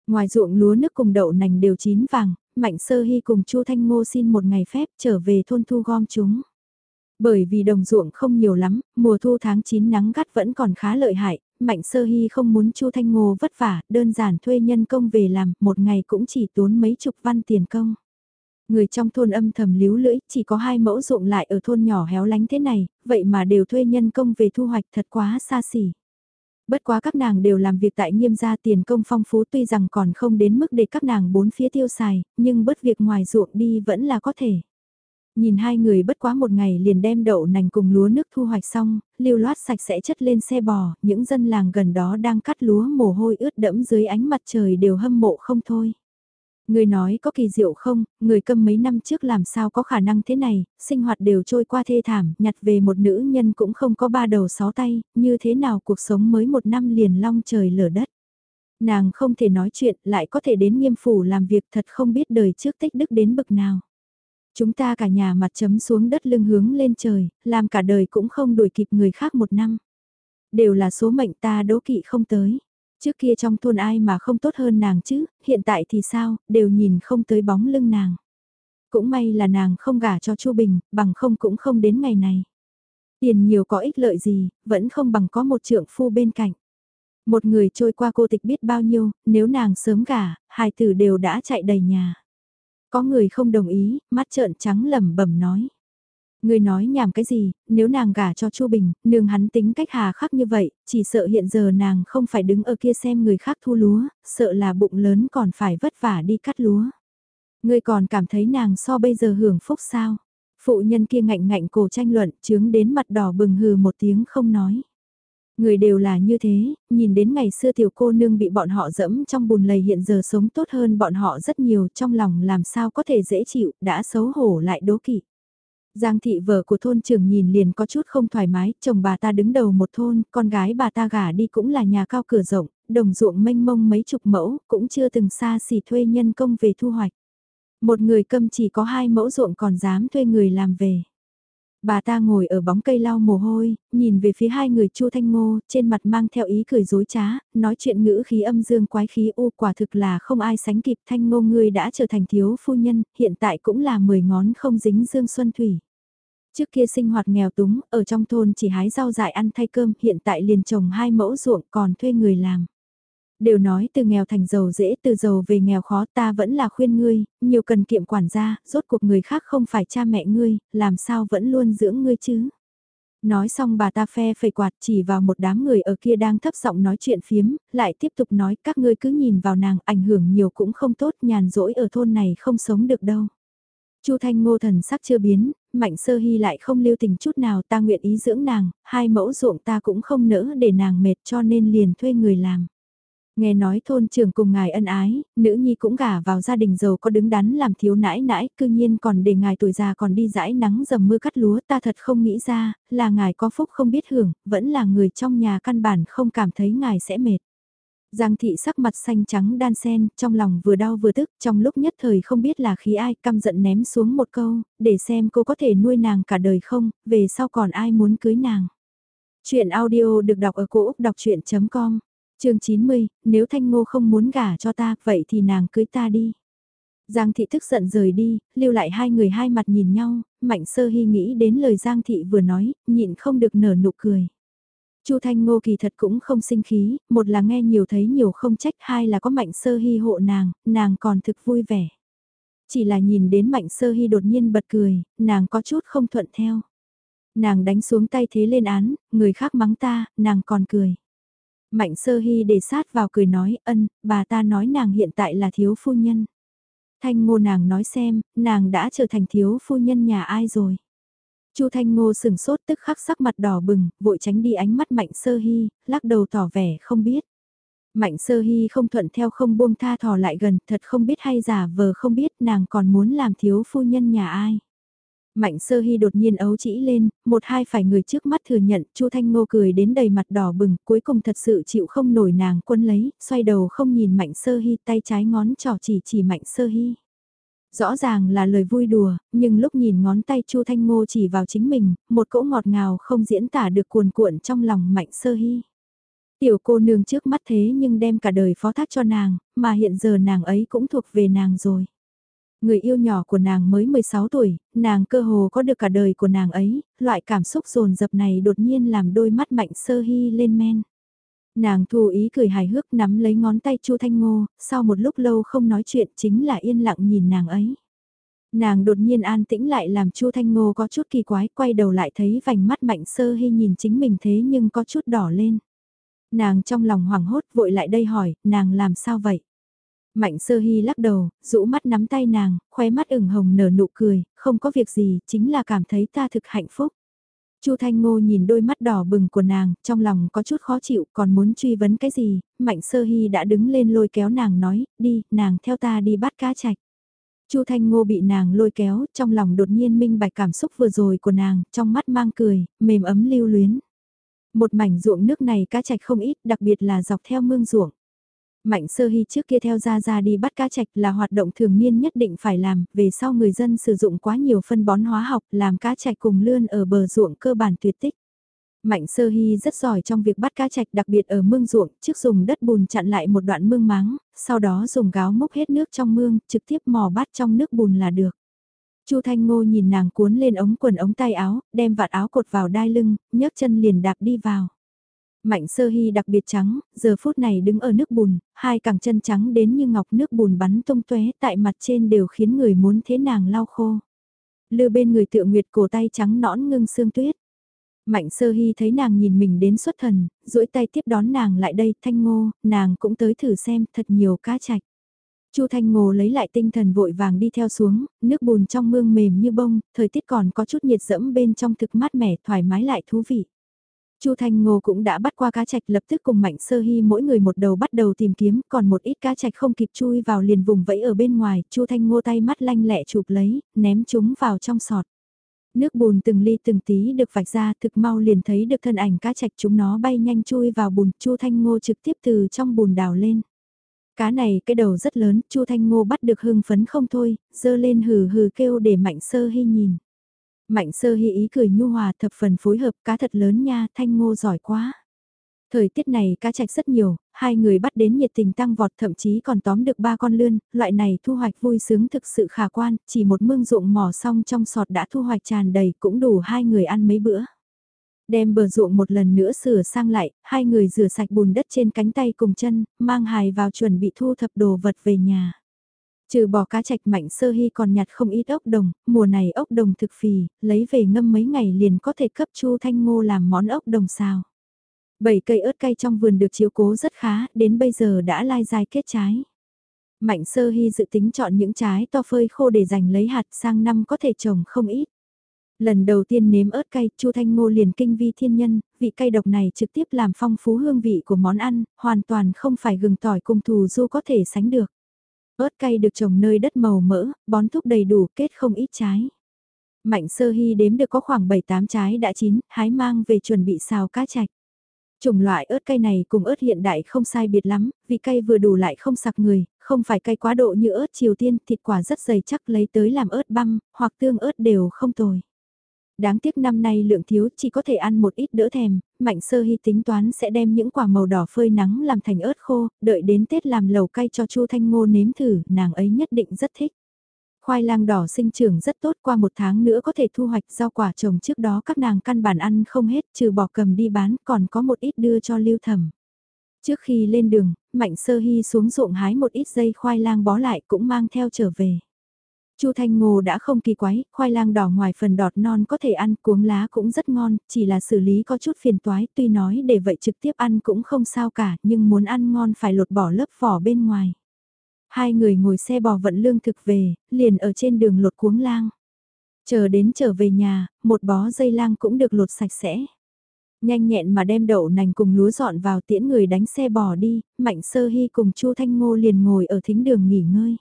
Ngoài ruộng lúa nước cùng đậu nành đều chín vàng, Mạnh Sơ Hy cùng Chu Thanh Ngô xin một ngày phép trở về thôn thu gom chúng. Bởi vì đồng ruộng không nhiều lắm, mùa thu tháng 9 nắng gắt vẫn còn khá lợi hại, Mạnh Sơ Hy không muốn Chu Thanh Ngô vất vả, đơn giản thuê nhân công về làm, một ngày cũng chỉ tốn mấy chục văn tiền công. Người trong thôn âm thầm líu lưỡi, chỉ có hai mẫu ruộng lại ở thôn nhỏ héo lánh thế này, vậy mà đều thuê nhân công về thu hoạch thật quá xa xỉ. Bất quá các nàng đều làm việc tại nghiêm gia tiền công phong phú tuy rằng còn không đến mức để các nàng bốn phía tiêu xài, nhưng bớt việc ngoài ruộng đi vẫn là có thể. Nhìn hai người bất quá một ngày liền đem đậu nành cùng lúa nước thu hoạch xong, lưu loát sạch sẽ chất lên xe bò, những dân làng gần đó đang cắt lúa mồ hôi ướt đẫm dưới ánh mặt trời đều hâm mộ không thôi. Người nói có kỳ diệu không, người câm mấy năm trước làm sao có khả năng thế này, sinh hoạt đều trôi qua thê thảm, nhặt về một nữ nhân cũng không có ba đầu sáu tay, như thế nào cuộc sống mới một năm liền long trời lở đất. Nàng không thể nói chuyện, lại có thể đến nghiêm phủ làm việc thật không biết đời trước tích đức đến bực nào. Chúng ta cả nhà mặt chấm xuống đất lưng hướng lên trời, làm cả đời cũng không đuổi kịp người khác một năm. Đều là số mệnh ta đố kỵ không tới. Trước kia trong thôn ai mà không tốt hơn nàng chứ, hiện tại thì sao, đều nhìn không tới bóng lưng nàng. Cũng may là nàng không gả cho Chu Bình, bằng không cũng không đến ngày này. Tiền nhiều có ích lợi gì, vẫn không bằng có một trượng phu bên cạnh. Một người trôi qua cô tịch biết bao nhiêu, nếu nàng sớm gả, hai tử đều đã chạy đầy nhà. Có người không đồng ý, mắt trợn trắng lẩm bẩm nói. Người nói nhảm cái gì, nếu nàng gả cho Chu Bình, nương hắn tính cách hà khắc như vậy, chỉ sợ hiện giờ nàng không phải đứng ở kia xem người khác thu lúa, sợ là bụng lớn còn phải vất vả đi cắt lúa. Người còn cảm thấy nàng so bây giờ hưởng phúc sao? Phụ nhân kia ngạnh ngạnh cổ tranh luận, chướng đến mặt đỏ bừng hừ một tiếng không nói. Người đều là như thế, nhìn đến ngày xưa tiểu cô nương bị bọn họ dẫm trong bùn lầy hiện giờ sống tốt hơn bọn họ rất nhiều trong lòng làm sao có thể dễ chịu, đã xấu hổ lại đố kỵ. Giang thị vợ của thôn trưởng nhìn liền có chút không thoải mái, chồng bà ta đứng đầu một thôn, con gái bà ta gả đi cũng là nhà cao cửa rộng, đồng ruộng mênh mông mấy chục mẫu, cũng chưa từng xa xỉ thuê nhân công về thu hoạch. Một người câm chỉ có hai mẫu ruộng còn dám thuê người làm về. Bà ta ngồi ở bóng cây lau mồ hôi, nhìn về phía hai người Chu Thanh Ngô, trên mặt mang theo ý cười dối trá, nói chuyện ngữ khí âm dương quái khí u quả thực là không ai sánh kịp Thanh Ngô ngươi đã trở thành thiếu phu nhân, hiện tại cũng là mười ngón không dính dương xuân thủy. Trước kia sinh hoạt nghèo túng, ở trong thôn chỉ hái rau dại ăn thay cơm, hiện tại liền trồng hai mẫu ruộng còn thuê người làm. Đều nói từ nghèo thành giàu dễ, từ giàu về nghèo khó ta vẫn là khuyên ngươi, nhiều cần kiệm quản gia, rốt cuộc người khác không phải cha mẹ ngươi, làm sao vẫn luôn dưỡng ngươi chứ. Nói xong bà ta phe phẩy quạt chỉ vào một đám người ở kia đang thấp giọng nói chuyện phiếm, lại tiếp tục nói các ngươi cứ nhìn vào nàng ảnh hưởng nhiều cũng không tốt nhàn rỗi ở thôn này không sống được đâu. Chu Thanh Ngô thần sắc chưa biến, Mạnh Sơ Hy lại không lưu tình chút nào ta nguyện ý dưỡng nàng, hai mẫu ruộng ta cũng không nỡ để nàng mệt cho nên liền thuê người làm. Nghe nói thôn trưởng cùng ngài ân ái, nữ nhi cũng gả vào gia đình giàu có đứng đắn làm thiếu nãi nãi, cư nhiên còn để ngài tuổi già còn đi dãi nắng dầm mưa cắt lúa ta thật không nghĩ ra, là ngài có phúc không biết hưởng, vẫn là người trong nhà căn bản không cảm thấy ngài sẽ mệt. Giang thị sắc mặt xanh trắng đan sen, trong lòng vừa đau vừa tức, trong lúc nhất thời không biết là khí ai, căm giận ném xuống một câu, để xem cô có thể nuôi nàng cả đời không, về sau còn ai muốn cưới nàng. Chuyện audio được đọc ở cổ Úc đọc chuyện.com, chương 90, nếu Thanh Ngô không muốn gả cho ta, vậy thì nàng cưới ta đi. Giang thị tức giận rời đi, lưu lại hai người hai mặt nhìn nhau, mạnh sơ hy nghĩ đến lời Giang thị vừa nói, nhịn không được nở nụ cười. Chu Thanh Ngô kỳ thật cũng không sinh khí, một là nghe nhiều thấy nhiều không trách, hai là có mạnh sơ hy hộ nàng, nàng còn thực vui vẻ. Chỉ là nhìn đến mạnh sơ hy đột nhiên bật cười, nàng có chút không thuận theo. Nàng đánh xuống tay thế lên án, người khác mắng ta, nàng còn cười. Mạnh sơ hy để sát vào cười nói, ân, bà ta nói nàng hiện tại là thiếu phu nhân. Thanh ngô nàng nói xem, nàng đã trở thành thiếu phu nhân nhà ai rồi. Chu Thanh Ngô sừng sốt tức khắc sắc mặt đỏ bừng, vội tránh đi ánh mắt Mạnh Sơ Hy, lắc đầu tỏ vẻ không biết. Mạnh Sơ Hy không thuận theo không buông tha thò lại gần, thật không biết hay giả vờ không biết nàng còn muốn làm thiếu phu nhân nhà ai. Mạnh Sơ Hy đột nhiên ấu chỉ lên, một hai phải người trước mắt thừa nhận, Chu Thanh Ngô cười đến đầy mặt đỏ bừng, cuối cùng thật sự chịu không nổi nàng quân lấy, xoay đầu không nhìn Mạnh Sơ Hy, tay trái ngón trỏ chỉ chỉ Mạnh Sơ Hy. Rõ ràng là lời vui đùa, nhưng lúc nhìn ngón tay Chu Thanh Ngô chỉ vào chính mình, một cỗ ngọt ngào không diễn tả được cuồn cuộn trong lòng Mạnh Sơ Hy. Tiểu cô nương trước mắt thế nhưng đem cả đời phó thác cho nàng, mà hiện giờ nàng ấy cũng thuộc về nàng rồi. Người yêu nhỏ của nàng mới 16 tuổi, nàng cơ hồ có được cả đời của nàng ấy, loại cảm xúc dồn dập này đột nhiên làm đôi mắt mạnh sơ hy lên men. Nàng thu ý cười hài hước nắm lấy ngón tay Chu Thanh Ngô, sau một lúc lâu không nói chuyện chính là yên lặng nhìn nàng ấy. Nàng đột nhiên an tĩnh lại làm Chu Thanh Ngô có chút kỳ quái, quay đầu lại thấy vành mắt mạnh sơ hy nhìn chính mình thế nhưng có chút đỏ lên. Nàng trong lòng hoảng hốt vội lại đây hỏi, nàng làm sao vậy? Mạnh sơ hy lắc đầu, rũ mắt nắm tay nàng, khóe mắt ửng hồng nở nụ cười, không có việc gì, chính là cảm thấy ta thực hạnh phúc. Chu Thanh Ngô nhìn đôi mắt đỏ bừng của nàng, trong lòng có chút khó chịu, còn muốn truy vấn cái gì, Mạnh Sơ Hy đã đứng lên lôi kéo nàng nói, đi, nàng theo ta đi bắt cá chạch. Chu Thanh Ngô bị nàng lôi kéo, trong lòng đột nhiên minh bạch cảm xúc vừa rồi của nàng, trong mắt mang cười, mềm ấm lưu luyến. Một mảnh ruộng nước này cá chạch không ít, đặc biệt là dọc theo mương ruộng. Mạnh sơ hy trước kia theo ra ra đi bắt cá trạch là hoạt động thường niên nhất định phải làm, về sau người dân sử dụng quá nhiều phân bón hóa học làm cá trạch cùng lươn ở bờ ruộng cơ bản tuyệt tích. Mạnh sơ hy rất giỏi trong việc bắt cá trạch đặc biệt ở mương ruộng, trước dùng đất bùn chặn lại một đoạn mương máng, sau đó dùng gáo múc hết nước trong mương, trực tiếp mò bắt trong nước bùn là được. Chu Thanh Ngô nhìn nàng cuốn lên ống quần ống tay áo, đem vạt áo cột vào đai lưng, nhấc chân liền đạp đi vào. Mạnh sơ hy đặc biệt trắng, giờ phút này đứng ở nước bùn, hai cẳng chân trắng đến như ngọc nước bùn bắn tung tóe tại mặt trên đều khiến người muốn thế nàng lau khô. Lư bên người Tự nguyệt cổ tay trắng nõn ngưng xương tuyết. Mạnh sơ hy thấy nàng nhìn mình đến xuất thần, duỗi tay tiếp đón nàng lại đây, thanh ngô, nàng cũng tới thử xem, thật nhiều cá chạch. Chu Thanh Ngô lấy lại tinh thần vội vàng đi theo xuống, nước bùn trong mương mềm như bông, thời tiết còn có chút nhiệt dẫm bên trong thực mát mẻ thoải mái lại thú vị. Chu Thanh Ngô cũng đã bắt qua cá trạch lập tức cùng Mạnh Sơ Hy mỗi người một đầu bắt đầu tìm kiếm, còn một ít cá trạch không kịp chui vào liền vùng vẫy ở bên ngoài, Chu Thanh Ngô tay mắt lanh lẹ chụp lấy, ném chúng vào trong sọt. Nước bùn từng ly từng tí được vạch ra thực mau liền thấy được thân ảnh cá trạch chúng nó bay nhanh chui vào bùn, Chu Thanh Ngô trực tiếp từ trong bùn đào lên. Cá này cái đầu rất lớn, Chu Thanh Ngô bắt được hưng phấn không thôi, dơ lên hừ hừ kêu để Mạnh Sơ Hy nhìn. Mạnh sơ hy ý cười nhu hòa thập phần phối hợp cá thật lớn nha, thanh ngô giỏi quá. Thời tiết này cá trạch rất nhiều, hai người bắt đến nhiệt tình tăng vọt thậm chí còn tóm được ba con lươn, loại này thu hoạch vui sướng thực sự khả quan, chỉ một mương ruộng mỏ xong trong sọt đã thu hoạch tràn đầy cũng đủ hai người ăn mấy bữa. Đem bờ ruộng một lần nữa sửa sang lại, hai người rửa sạch bùn đất trên cánh tay cùng chân, mang hài vào chuẩn bị thu thập đồ vật về nhà. Trừ bỏ cá trạch mạnh sơ hy còn nhặt không ít ốc đồng, mùa này ốc đồng thực phì, lấy về ngâm mấy ngày liền có thể cấp chu thanh ngô làm món ốc đồng xào. Bảy cây ớt cay trong vườn được chiếu cố rất khá, đến bây giờ đã lai dài kết trái. Mạnh sơ hy dự tính chọn những trái to phơi khô để dành lấy hạt sang năm có thể trồng không ít. Lần đầu tiên nếm ớt cay, Chu Thanh Ngô liền kinh vi thiên nhân, vị cay độc này trực tiếp làm phong phú hương vị của món ăn, hoàn toàn không phải gừng tỏi cùng thù du có thể sánh được. Ớt cay được trồng nơi đất màu mỡ, bón thúc đầy đủ kết không ít trái. Mạnh sơ hy đếm được có khoảng 7-8 trái đã chín, hái mang về chuẩn bị xào cá chạch. Chủng loại ớt cay này cùng ớt hiện đại không sai biệt lắm, vị cay vừa đủ lại không sặc người, không phải cay quá độ như ớt Triều Tiên, thịt quả rất dày chắc lấy tới làm ớt băm, hoặc tương ớt đều không tồi. Đáng tiếc năm nay lượng thiếu chỉ có thể ăn một ít đỡ thèm, Mạnh Sơ Hy tính toán sẽ đem những quả màu đỏ phơi nắng làm thành ớt khô, đợi đến Tết làm lẩu cay cho Chu Thanh Ngô nếm thử, nàng ấy nhất định rất thích. Khoai lang đỏ sinh trưởng rất tốt qua một tháng nữa có thể thu hoạch rau quả trồng trước đó các nàng căn bản ăn không hết trừ bỏ cầm đi bán còn có một ít đưa cho lưu thẩm. Trước khi lên đường, Mạnh Sơ Hy xuống ruộng hái một ít dây khoai lang bó lại cũng mang theo trở về. Chu Thanh Ngô đã không kỳ quái, khoai lang đỏ ngoài phần đọt non có thể ăn, cuống lá cũng rất ngon, chỉ là xử lý có chút phiền toái, tuy nói để vậy trực tiếp ăn cũng không sao cả, nhưng muốn ăn ngon phải lột bỏ lớp vỏ bên ngoài. Hai người ngồi xe bò vận lương thực về, liền ở trên đường lột cuống lang. Chờ đến trở về nhà, một bó dây lang cũng được lột sạch sẽ. Nhanh nhẹn mà đem đậu nành cùng lúa dọn vào tiễn người đánh xe bò đi, Mạnh Sơ Hy cùng Chu Thanh Ngô liền ngồi ở thính đường nghỉ ngơi.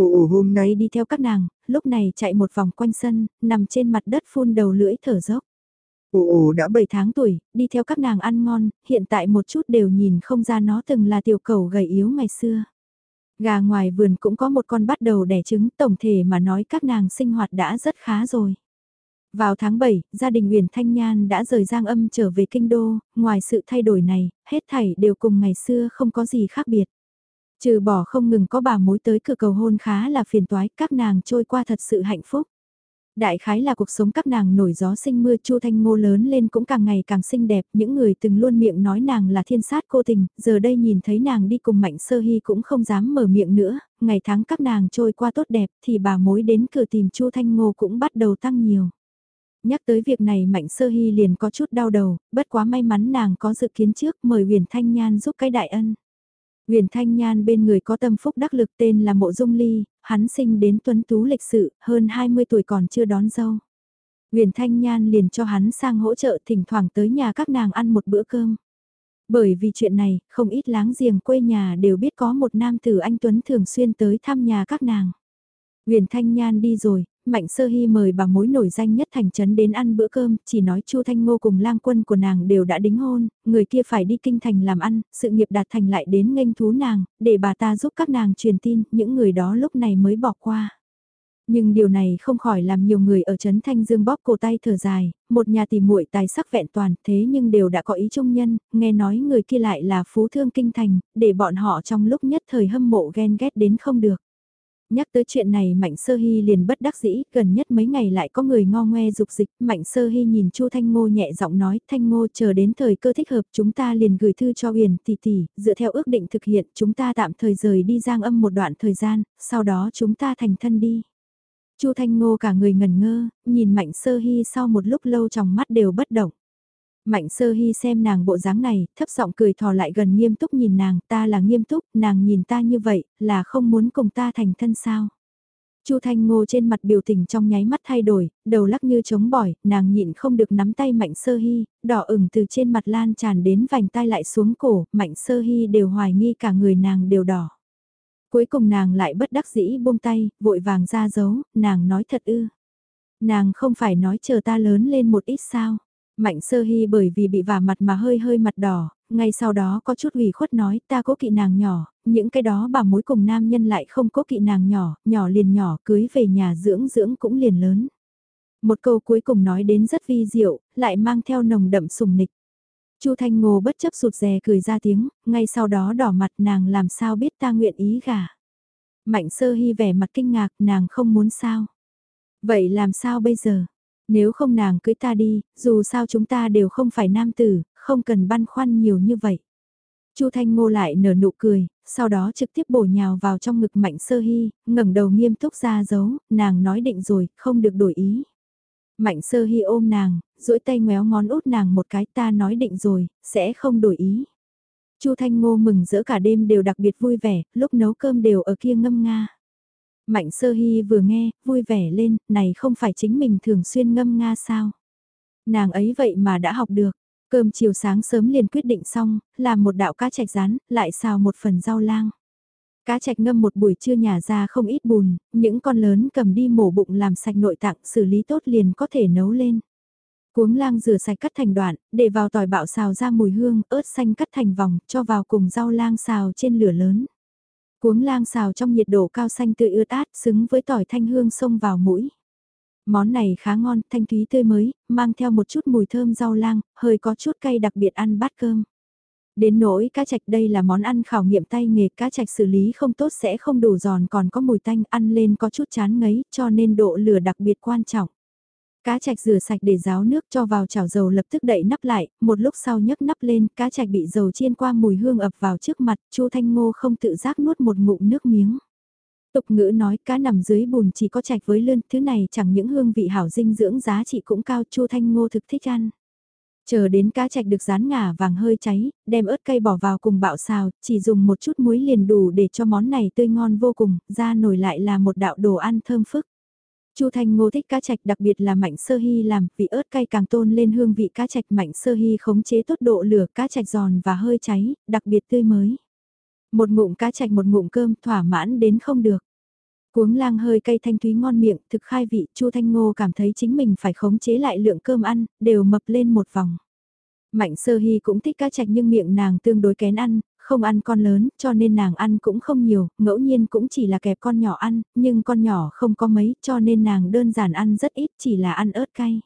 Ồ hôm nay đi theo các nàng, lúc này chạy một vòng quanh sân, nằm trên mặt đất phun đầu lưỡi thở dốc. Ồ đã 7 tháng tuổi, đi theo các nàng ăn ngon, hiện tại một chút đều nhìn không ra nó từng là tiểu cầu gầy yếu ngày xưa. Gà ngoài vườn cũng có một con bắt đầu đẻ trứng, tổng thể mà nói các nàng sinh hoạt đã rất khá rồi. Vào tháng 7, gia đình Uyển Thanh Nhan đã rời Giang Âm trở về kinh đô, ngoài sự thay đổi này, hết thảy đều cùng ngày xưa không có gì khác biệt. Trừ bỏ không ngừng có bà mối tới cửa cầu hôn khá là phiền toái, các nàng trôi qua thật sự hạnh phúc. Đại khái là cuộc sống các nàng nổi gió sinh mưa Chu Thanh Ngô lớn lên cũng càng ngày càng xinh đẹp, những người từng luôn miệng nói nàng là thiên sát cô tình, giờ đây nhìn thấy nàng đi cùng Mạnh Sơ Hy cũng không dám mở miệng nữa, ngày tháng các nàng trôi qua tốt đẹp thì bà mối đến cửa tìm Chu Thanh Ngô cũng bắt đầu tăng nhiều. Nhắc tới việc này Mạnh Sơ Hy liền có chút đau đầu, bất quá may mắn nàng có dự kiến trước mời huyền Thanh Nhan giúp cái đại ân. Huyền Thanh Nhan bên người có tâm phúc đắc lực tên là Mộ Dung Ly, hắn sinh đến tuấn tú lịch sự, hơn 20 tuổi còn chưa đón dâu. Huyền Thanh Nhan liền cho hắn sang hỗ trợ thỉnh thoảng tới nhà các nàng ăn một bữa cơm. Bởi vì chuyện này, không ít láng giềng quê nhà đều biết có một nam tử anh Tuấn thường xuyên tới thăm nhà các nàng. Huyền Thanh Nhan đi rồi, Mạnh Sơ Hy mời bà mối nổi danh nhất thành trấn đến ăn bữa cơm, chỉ nói Chu Thanh Ngô cùng lang quân của nàng đều đã đính hôn, người kia phải đi kinh thành làm ăn, sự nghiệp đạt thành lại đến nghênh thú nàng, để bà ta giúp các nàng truyền tin, những người đó lúc này mới bỏ qua. Nhưng điều này không khỏi làm nhiều người ở Trấn Thanh Dương bóp cổ tay thở dài, một nhà tìm muội tài sắc vẹn toàn thế nhưng đều đã có ý trung nhân, nghe nói người kia lại là phú thương kinh thành, để bọn họ trong lúc nhất thời hâm mộ ghen ghét đến không được. Nhắc tới chuyện này Mạnh Sơ Hy liền bất đắc dĩ, gần nhất mấy ngày lại có người ngo ngoe dục dịch, Mạnh Sơ Hy nhìn Chu Thanh Ngô nhẹ giọng nói, Thanh Ngô chờ đến thời cơ thích hợp chúng ta liền gửi thư cho Huyền tỷ tỷ, dựa theo ước định thực hiện chúng ta tạm thời rời đi giang âm một đoạn thời gian, sau đó chúng ta thành thân đi. Chu Thanh Ngô cả người ngần ngơ, nhìn Mạnh Sơ Hy sau một lúc lâu trong mắt đều bất động. Mạnh sơ hy xem nàng bộ dáng này, thấp giọng cười thò lại gần nghiêm túc nhìn nàng, ta là nghiêm túc, nàng nhìn ta như vậy, là không muốn cùng ta thành thân sao. Chu Thanh Ngô trên mặt biểu tình trong nháy mắt thay đổi, đầu lắc như trống bỏi, nàng nhịn không được nắm tay Mạnh Sơ Hy, đỏ ửng từ trên mặt lan tràn đến vành tay lại xuống cổ, Mạnh Sơ Hy đều hoài nghi cả người nàng đều đỏ. Cuối cùng nàng lại bất đắc dĩ buông tay, vội vàng ra dấu, nàng nói thật ư. Nàng không phải nói chờ ta lớn lên một ít sao. Mạnh sơ hy bởi vì bị vả mặt mà hơi hơi mặt đỏ, ngay sau đó có chút ủy khuất nói ta cố kỵ nàng nhỏ, những cái đó bà mối cùng nam nhân lại không cố kỵ nàng nhỏ, nhỏ liền nhỏ cưới về nhà dưỡng dưỡng cũng liền lớn. Một câu cuối cùng nói đến rất vi diệu, lại mang theo nồng đậm sùng nịch. Chu Thanh Ngô bất chấp sụt rè cười ra tiếng, ngay sau đó đỏ mặt nàng làm sao biết ta nguyện ý gả. Mạnh sơ hy vẻ mặt kinh ngạc nàng không muốn sao. Vậy làm sao bây giờ? Nếu không nàng cưới ta đi, dù sao chúng ta đều không phải nam tử, không cần băn khoăn nhiều như vậy. Chu Thanh Ngô lại nở nụ cười, sau đó trực tiếp bổ nhào vào trong ngực Mạnh Sơ Hy, ngẩng đầu nghiêm túc ra dấu, nàng nói định rồi, không được đổi ý. Mạnh Sơ Hy ôm nàng, duỗi tay ngoéo ngón út nàng một cái ta nói định rồi, sẽ không đổi ý. Chu Thanh Ngô mừng giữa cả đêm đều đặc biệt vui vẻ, lúc nấu cơm đều ở kia ngâm nga. Mạnh sơ hy vừa nghe, vui vẻ lên, này không phải chính mình thường xuyên ngâm nga sao. Nàng ấy vậy mà đã học được, cơm chiều sáng sớm liền quyết định xong, làm một đạo cá chạch rán, lại xào một phần rau lang. Cá chạch ngâm một buổi trưa nhà ra không ít bùn, những con lớn cầm đi mổ bụng làm sạch nội tạng xử lý tốt liền có thể nấu lên. Cuống lang rửa sạch cắt thành đoạn, để vào tỏi bạo xào ra mùi hương, ớt xanh cắt thành vòng, cho vào cùng rau lang xào trên lửa lớn. Cuống lang xào trong nhiệt độ cao xanh tươi ướt át xứng với tỏi thanh hương xông vào mũi. Món này khá ngon, thanh thúy tươi mới, mang theo một chút mùi thơm rau lang, hơi có chút cay đặc biệt ăn bát cơm. Đến nỗi cá chạch đây là món ăn khảo nghiệm tay nghề cá chạch xử lý không tốt sẽ không đủ giòn còn có mùi tanh ăn lên có chút chán ngấy cho nên độ lửa đặc biệt quan trọng. Cá chạch rửa sạch để ráo nước cho vào chảo dầu lập tức đậy nắp lại, một lúc sau nhấc nắp lên, cá chạch bị dầu chiên qua mùi hương ập vào trước mặt, Chu Thanh Ngô không tự giác nuốt một ngụm nước miếng. Tục ngữ nói cá nằm dưới bùn chỉ có chạch với lươn, thứ này chẳng những hương vị hảo dinh dưỡng giá trị cũng cao, Chu Thanh Ngô thực thích ăn. Chờ đến cá chạch được rán ngả vàng hơi cháy, đem ớt cay bỏ vào cùng bạo xào, chỉ dùng một chút muối liền đủ để cho món này tươi ngon vô cùng, ra nổi lại là một đạo đồ ăn thơm phức. Chu Thanh Ngô thích cá trạch đặc biệt là Mạnh Sơ Hy làm, vị ớt cay càng tôn lên hương vị cá trạch Mạnh Sơ Hy khống chế tốt độ lửa cá trạch giòn và hơi cháy, đặc biệt tươi mới. Một ngụm cá trạch một ngụm cơm thỏa mãn đến không được. Cuống lang hơi cay thanh thúy ngon miệng, thực khai vị, Chu Thanh Ngô cảm thấy chính mình phải khống chế lại lượng cơm ăn, đều mập lên một vòng. Mạnh sơ hy cũng thích cá trạch nhưng miệng nàng tương đối kén ăn, không ăn con lớn, cho nên nàng ăn cũng không nhiều, ngẫu nhiên cũng chỉ là kẹp con nhỏ ăn, nhưng con nhỏ không có mấy, cho nên nàng đơn giản ăn rất ít, chỉ là ăn ớt cay.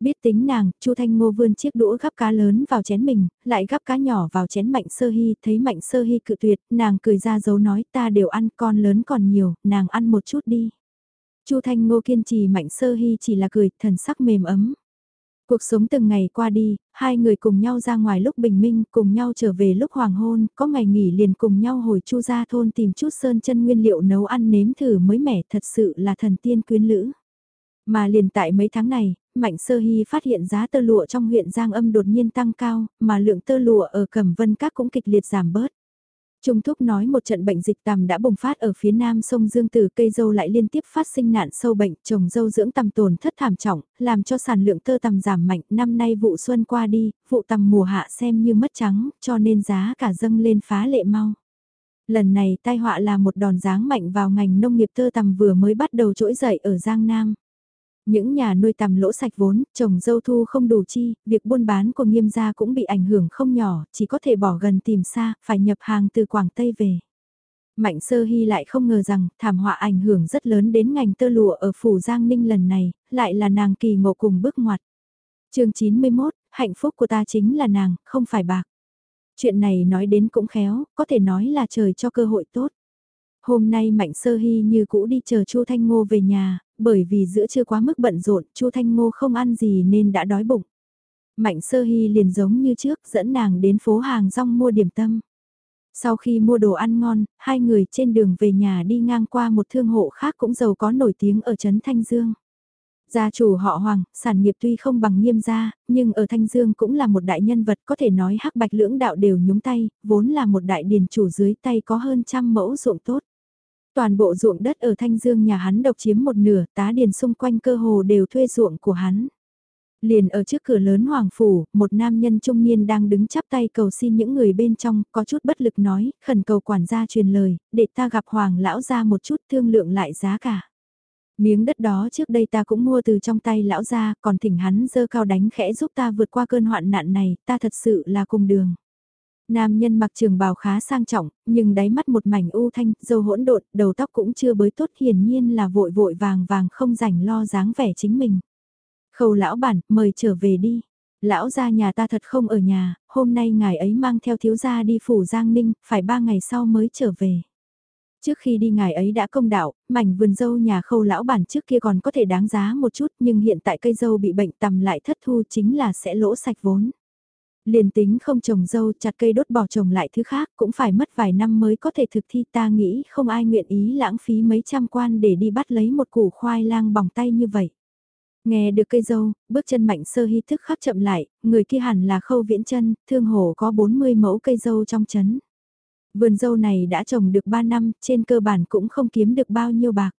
Biết tính nàng, Chu Thanh Ngô vươn chiếc đũa gắp cá lớn vào chén mình, lại gắp cá nhỏ vào chén Mạnh Sơ Hy, thấy Mạnh Sơ Hy cự tuyệt, nàng cười ra dấu nói ta đều ăn, con lớn còn nhiều, nàng ăn một chút đi. Chu Thanh Ngô kiên trì Mạnh Sơ Hy chỉ là cười, thần sắc mềm ấm. Cuộc sống từng ngày qua đi, hai người cùng nhau ra ngoài lúc bình minh, cùng nhau trở về lúc hoàng hôn, có ngày nghỉ liền cùng nhau hồi chu ra thôn tìm chút sơn chân nguyên liệu nấu ăn nếm thử mới mẻ thật sự là thần tiên quyến lữ. Mà liền tại mấy tháng này, Mạnh Sơ Hy phát hiện giá tơ lụa trong huyện Giang Âm đột nhiên tăng cao, mà lượng tơ lụa ở Cẩm Vân Các cũng kịch liệt giảm bớt. Trung Thúc nói một trận bệnh dịch tằm đã bùng phát ở phía nam sông Dương Tử cây dâu lại liên tiếp phát sinh nạn sâu bệnh, trồng dâu dưỡng tằm tồn thất thảm trọng, làm cho sản lượng tơ tằm giảm mạnh, năm nay vụ xuân qua đi, vụ tằm mùa hạ xem như mất trắng, cho nên giá cả dâng lên phá lệ mau. Lần này tai họa là một đòn giáng mạnh vào ngành nông nghiệp tơ tằm vừa mới bắt đầu trỗi dậy ở Giang Nam. Những nhà nuôi tằm lỗ sạch vốn, trồng dâu thu không đủ chi, việc buôn bán của nghiêm gia cũng bị ảnh hưởng không nhỏ, chỉ có thể bỏ gần tìm xa, phải nhập hàng từ Quảng Tây về. Mạnh sơ hy lại không ngờ rằng thảm họa ảnh hưởng rất lớn đến ngành tơ lụa ở Phủ Giang Ninh lần này, lại là nàng kỳ ngộ cùng bước ngoặt. chương 91, hạnh phúc của ta chính là nàng, không phải bạc. Chuyện này nói đến cũng khéo, có thể nói là trời cho cơ hội tốt. Hôm nay Mạnh Sơ Hy như cũ đi chờ Chu Thanh Ngô về nhà, bởi vì giữa chưa quá mức bận rộn, Chu Thanh Ngô không ăn gì nên đã đói bụng. Mạnh Sơ Hy liền giống như trước dẫn nàng đến phố hàng rong mua điểm tâm. Sau khi mua đồ ăn ngon, hai người trên đường về nhà đi ngang qua một thương hộ khác cũng giàu có nổi tiếng ở Trấn Thanh Dương. Gia chủ họ Hoàng, sản nghiệp tuy không bằng nghiêm gia, nhưng ở Thanh Dương cũng là một đại nhân vật có thể nói hắc bạch lưỡng đạo đều nhúng tay, vốn là một đại điền chủ dưới tay có hơn trăm mẫu ruộng tốt. Toàn bộ ruộng đất ở Thanh Dương nhà hắn độc chiếm một nửa, tá điền xung quanh cơ hồ đều thuê ruộng của hắn. Liền ở trước cửa lớn Hoàng Phủ, một nam nhân trung niên đang đứng chắp tay cầu xin những người bên trong, có chút bất lực nói, khẩn cầu quản gia truyền lời, để ta gặp Hoàng lão ra một chút thương lượng lại giá cả. Miếng đất đó trước đây ta cũng mua từ trong tay lão ra, còn thỉnh hắn dơ cao đánh khẽ giúp ta vượt qua cơn hoạn nạn này, ta thật sự là cùng đường. Nam nhân mặc trường bào khá sang trọng, nhưng đáy mắt một mảnh u thanh, dâu hỗn độn, đầu tóc cũng chưa bới tốt hiển nhiên là vội vội vàng vàng không rảnh lo dáng vẻ chính mình. Khâu lão bản, mời trở về đi. Lão gia nhà ta thật không ở nhà, hôm nay ngài ấy mang theo thiếu gia đi phủ Giang Ninh, phải ba ngày sau mới trở về. Trước khi đi ngài ấy đã công đạo, mảnh vườn dâu nhà khâu lão bản trước kia còn có thể đáng giá một chút nhưng hiện tại cây dâu bị bệnh tầm lại thất thu chính là sẽ lỗ sạch vốn. Liền tính không trồng dâu chặt cây đốt bỏ trồng lại thứ khác cũng phải mất vài năm mới có thể thực thi ta nghĩ không ai nguyện ý lãng phí mấy trăm quan để đi bắt lấy một củ khoai lang bỏng tay như vậy. Nghe được cây dâu, bước chân mạnh sơ hy thức khắc chậm lại, người kia hẳn là khâu viễn chân, thương hồ có 40 mẫu cây dâu trong chấn. Vườn dâu này đã trồng được 3 năm, trên cơ bản cũng không kiếm được bao nhiêu bạc.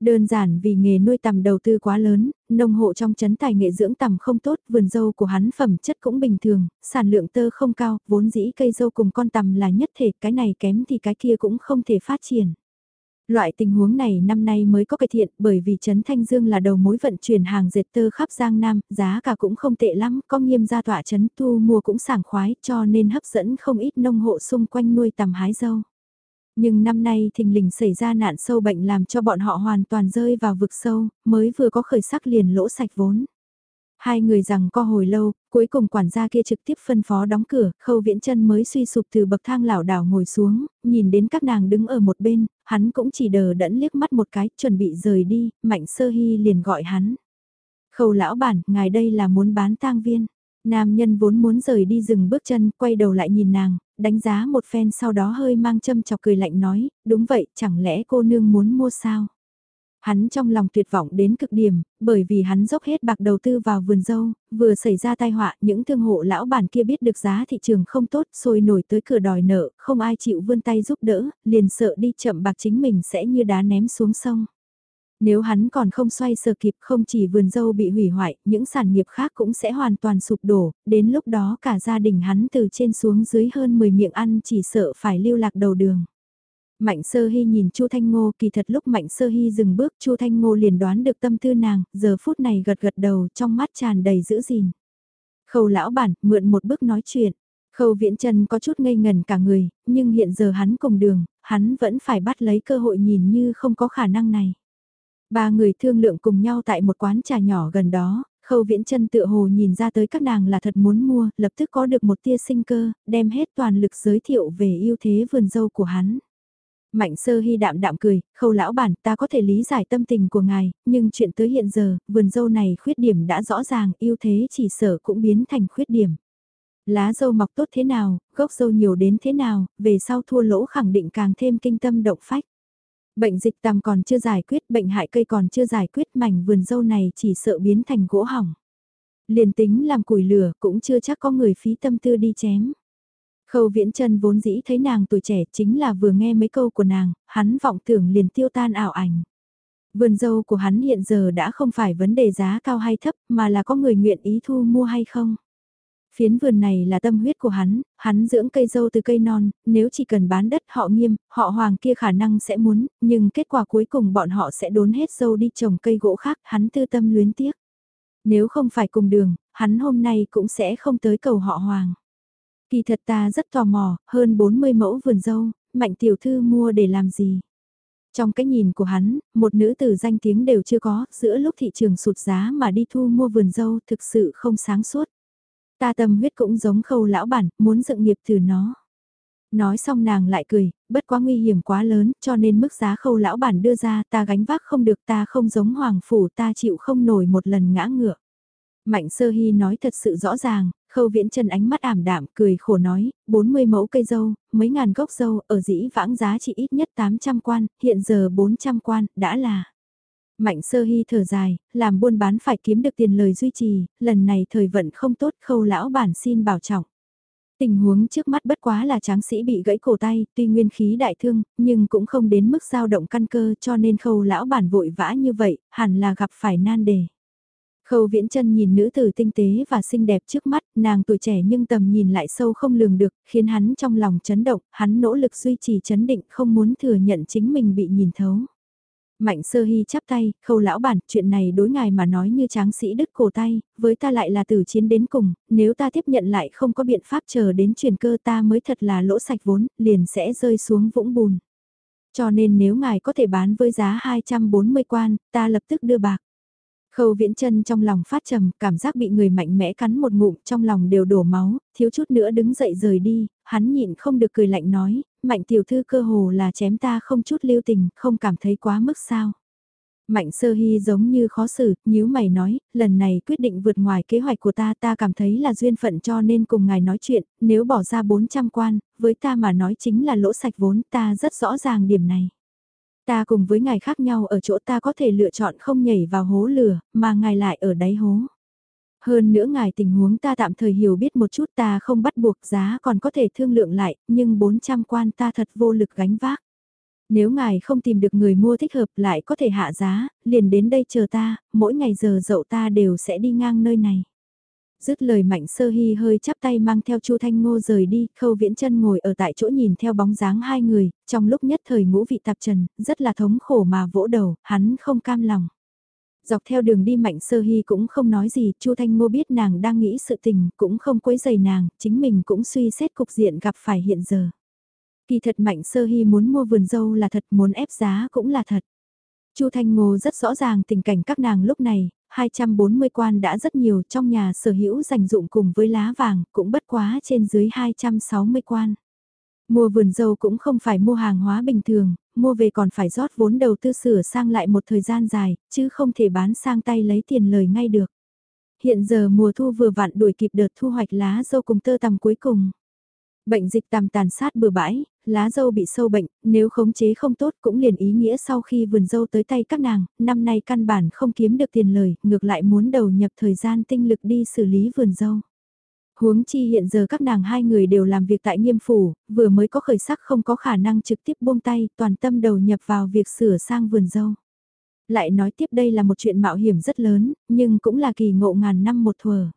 Đơn giản vì nghề nuôi tầm đầu tư quá lớn, nông hộ trong chấn tài nghệ dưỡng tầm không tốt, vườn dâu của hắn phẩm chất cũng bình thường, sản lượng tơ không cao, vốn dĩ cây dâu cùng con tầm là nhất thể, cái này kém thì cái kia cũng không thể phát triển. Loại tình huống này năm nay mới có cải thiện bởi vì Trấn Thanh Dương là đầu mối vận chuyển hàng dệt tơ khắp Giang Nam, giá cả cũng không tệ lắm, có nghiêm gia tỏa Trấn thu mua cũng sảng khoái cho nên hấp dẫn không ít nông hộ xung quanh nuôi tầm hái dâu. Nhưng năm nay thình lình xảy ra nạn sâu bệnh làm cho bọn họ hoàn toàn rơi vào vực sâu, mới vừa có khởi sắc liền lỗ sạch vốn. Hai người rằng co hồi lâu, cuối cùng quản gia kia trực tiếp phân phó đóng cửa, khâu viễn chân mới suy sụp từ bậc thang lảo đảo ngồi xuống, nhìn đến các nàng đứng ở một bên, hắn cũng chỉ đờ đẫn liếc mắt một cái, chuẩn bị rời đi, mạnh sơ hy liền gọi hắn. Khâu lão bản, ngài đây là muốn bán tang viên. Nam nhân vốn muốn rời đi dừng bước chân, quay đầu lại nhìn nàng, đánh giá một phen sau đó hơi mang châm chọc cười lạnh nói, đúng vậy, chẳng lẽ cô nương muốn mua sao? Hắn trong lòng tuyệt vọng đến cực điểm, bởi vì hắn dốc hết bạc đầu tư vào vườn dâu, vừa xảy ra tai họa, những thương hộ lão bản kia biết được giá thị trường không tốt, sôi nổi tới cửa đòi nợ, không ai chịu vươn tay giúp đỡ, liền sợ đi chậm bạc chính mình sẽ như đá ném xuống sông. Nếu hắn còn không xoay sở kịp không chỉ vườn dâu bị hủy hoại, những sản nghiệp khác cũng sẽ hoàn toàn sụp đổ, đến lúc đó cả gia đình hắn từ trên xuống dưới hơn 10 miệng ăn chỉ sợ phải lưu lạc đầu đường. Mạnh sơ hy nhìn Chu Thanh Ngô kỳ thật lúc Mạnh sơ hy dừng bước Chu Thanh Ngô liền đoán được tâm tư nàng, giờ phút này gật gật đầu trong mắt tràn đầy giữ gìn. Khâu lão bản, mượn một bước nói chuyện. Khâu viễn chân có chút ngây ngần cả người, nhưng hiện giờ hắn cùng đường, hắn vẫn phải bắt lấy cơ hội nhìn như không có khả năng này. Ba người thương lượng cùng nhau tại một quán trà nhỏ gần đó, khâu viễn chân tựa hồ nhìn ra tới các nàng là thật muốn mua, lập tức có được một tia sinh cơ, đem hết toàn lực giới thiệu về ưu thế vườn dâu của hắn. Mạnh sơ hy đạm đạm cười, khâu lão bản ta có thể lý giải tâm tình của ngài, nhưng chuyện tới hiện giờ, vườn dâu này khuyết điểm đã rõ ràng, ưu thế chỉ sở cũng biến thành khuyết điểm. Lá dâu mọc tốt thế nào, gốc dâu nhiều đến thế nào, về sau thua lỗ khẳng định càng thêm kinh tâm động phách. Bệnh dịch tằm còn chưa giải quyết, bệnh hại cây còn chưa giải quyết, mảnh vườn dâu này chỉ sợ biến thành gỗ hỏng. Liền tính làm củi lửa cũng chưa chắc có người phí tâm tư đi chém. Khâu viễn chân vốn dĩ thấy nàng tuổi trẻ chính là vừa nghe mấy câu của nàng, hắn vọng tưởng liền tiêu tan ảo ảnh. Vườn dâu của hắn hiện giờ đã không phải vấn đề giá cao hay thấp mà là có người nguyện ý thu mua hay không. Phiến vườn này là tâm huyết của hắn, hắn dưỡng cây dâu từ cây non, nếu chỉ cần bán đất họ nghiêm, họ hoàng kia khả năng sẽ muốn, nhưng kết quả cuối cùng bọn họ sẽ đốn hết dâu đi trồng cây gỗ khác, hắn tư tâm luyến tiếc. Nếu không phải cùng đường, hắn hôm nay cũng sẽ không tới cầu họ hoàng. Kỳ thật ta rất tò mò, hơn 40 mẫu vườn dâu, mạnh tiểu thư mua để làm gì? Trong cái nhìn của hắn, một nữ tử danh tiếng đều chưa có, giữa lúc thị trường sụt giá mà đi thu mua vườn dâu thực sự không sáng suốt. Ta tâm huyết cũng giống khâu lão bản, muốn dựng nghiệp từ nó. Nói xong nàng lại cười, bất quá nguy hiểm quá lớn, cho nên mức giá khâu lão bản đưa ra ta gánh vác không được ta không giống hoàng phủ ta chịu không nổi một lần ngã ngựa. Mạnh sơ hy nói thật sự rõ ràng, khâu viễn chân ánh mắt ảm đạm cười khổ nói, 40 mẫu cây dâu, mấy ngàn gốc dâu, ở dĩ vãng giá trị ít nhất 800 quan, hiện giờ 400 quan, đã là. Mạnh sơ hy thở dài, làm buôn bán phải kiếm được tiền lời duy trì, lần này thời vận không tốt khâu lão bản xin bảo trọng. Tình huống trước mắt bất quá là tráng sĩ bị gãy cổ tay, tuy nguyên khí đại thương, nhưng cũng không đến mức dao động căn cơ cho nên khâu lão bản vội vã như vậy, hẳn là gặp phải nan đề. Khâu viễn chân nhìn nữ tử tinh tế và xinh đẹp trước mắt, nàng tuổi trẻ nhưng tầm nhìn lại sâu không lường được, khiến hắn trong lòng chấn động, hắn nỗ lực duy trì chấn định không muốn thừa nhận chính mình bị nhìn thấu. Mạnh sơ hy chắp tay, khâu lão bản, chuyện này đối ngài mà nói như tráng sĩ đứt cổ tay, với ta lại là tử chiến đến cùng, nếu ta tiếp nhận lại không có biện pháp chờ đến chuyển cơ ta mới thật là lỗ sạch vốn, liền sẽ rơi xuống vũng bùn. Cho nên nếu ngài có thể bán với giá 240 quan, ta lập tức đưa bạc. Khâu viễn chân trong lòng phát trầm, cảm giác bị người mạnh mẽ cắn một ngụm trong lòng đều đổ máu, thiếu chút nữa đứng dậy rời đi, hắn nhịn không được cười lạnh nói, mạnh tiểu thư cơ hồ là chém ta không chút lưu tình, không cảm thấy quá mức sao. Mạnh sơ hy giống như khó xử, nhíu mày nói, lần này quyết định vượt ngoài kế hoạch của ta ta cảm thấy là duyên phận cho nên cùng ngài nói chuyện, nếu bỏ ra 400 quan, với ta mà nói chính là lỗ sạch vốn ta rất rõ ràng điểm này. Ta cùng với ngài khác nhau ở chỗ ta có thể lựa chọn không nhảy vào hố lửa, mà ngài lại ở đáy hố. Hơn nữa ngài tình huống ta tạm thời hiểu biết một chút ta không bắt buộc giá còn có thể thương lượng lại, nhưng 400 quan ta thật vô lực gánh vác. Nếu ngài không tìm được người mua thích hợp lại có thể hạ giá, liền đến đây chờ ta, mỗi ngày giờ dậu ta đều sẽ đi ngang nơi này. Dứt lời mạnh sơ hy hơi chắp tay mang theo chu Thanh Ngô rời đi, khâu viễn chân ngồi ở tại chỗ nhìn theo bóng dáng hai người, trong lúc nhất thời ngũ vị tạp trần, rất là thống khổ mà vỗ đầu, hắn không cam lòng. Dọc theo đường đi mạnh sơ hy cũng không nói gì, chu Thanh Ngô biết nàng đang nghĩ sự tình, cũng không quấy giày nàng, chính mình cũng suy xét cục diện gặp phải hiện giờ. Kỳ thật Mạnh Sơ Hy muốn mua vườn dâu là thật, muốn ép giá cũng là thật. Chu Thanh Ngô rất rõ ràng tình cảnh các nàng lúc này, 240 quan đã rất nhiều trong nhà sở hữu dành dụng cùng với lá vàng cũng bất quá trên dưới 260 quan. Mua vườn dâu cũng không phải mua hàng hóa bình thường, mua về còn phải rót vốn đầu tư sửa sang lại một thời gian dài, chứ không thể bán sang tay lấy tiền lời ngay được. Hiện giờ mùa thu vừa vặn đuổi kịp đợt thu hoạch lá dâu cùng tơ tằm cuối cùng. Bệnh dịch tàm tàn sát bừa bãi, lá dâu bị sâu bệnh, nếu khống chế không tốt cũng liền ý nghĩa sau khi vườn dâu tới tay các nàng, năm nay căn bản không kiếm được tiền lời, ngược lại muốn đầu nhập thời gian tinh lực đi xử lý vườn dâu. Huống chi hiện giờ các nàng hai người đều làm việc tại nghiêm phủ, vừa mới có khởi sắc không có khả năng trực tiếp buông tay, toàn tâm đầu nhập vào việc sửa sang vườn dâu. Lại nói tiếp đây là một chuyện mạo hiểm rất lớn, nhưng cũng là kỳ ngộ ngàn năm một thuở.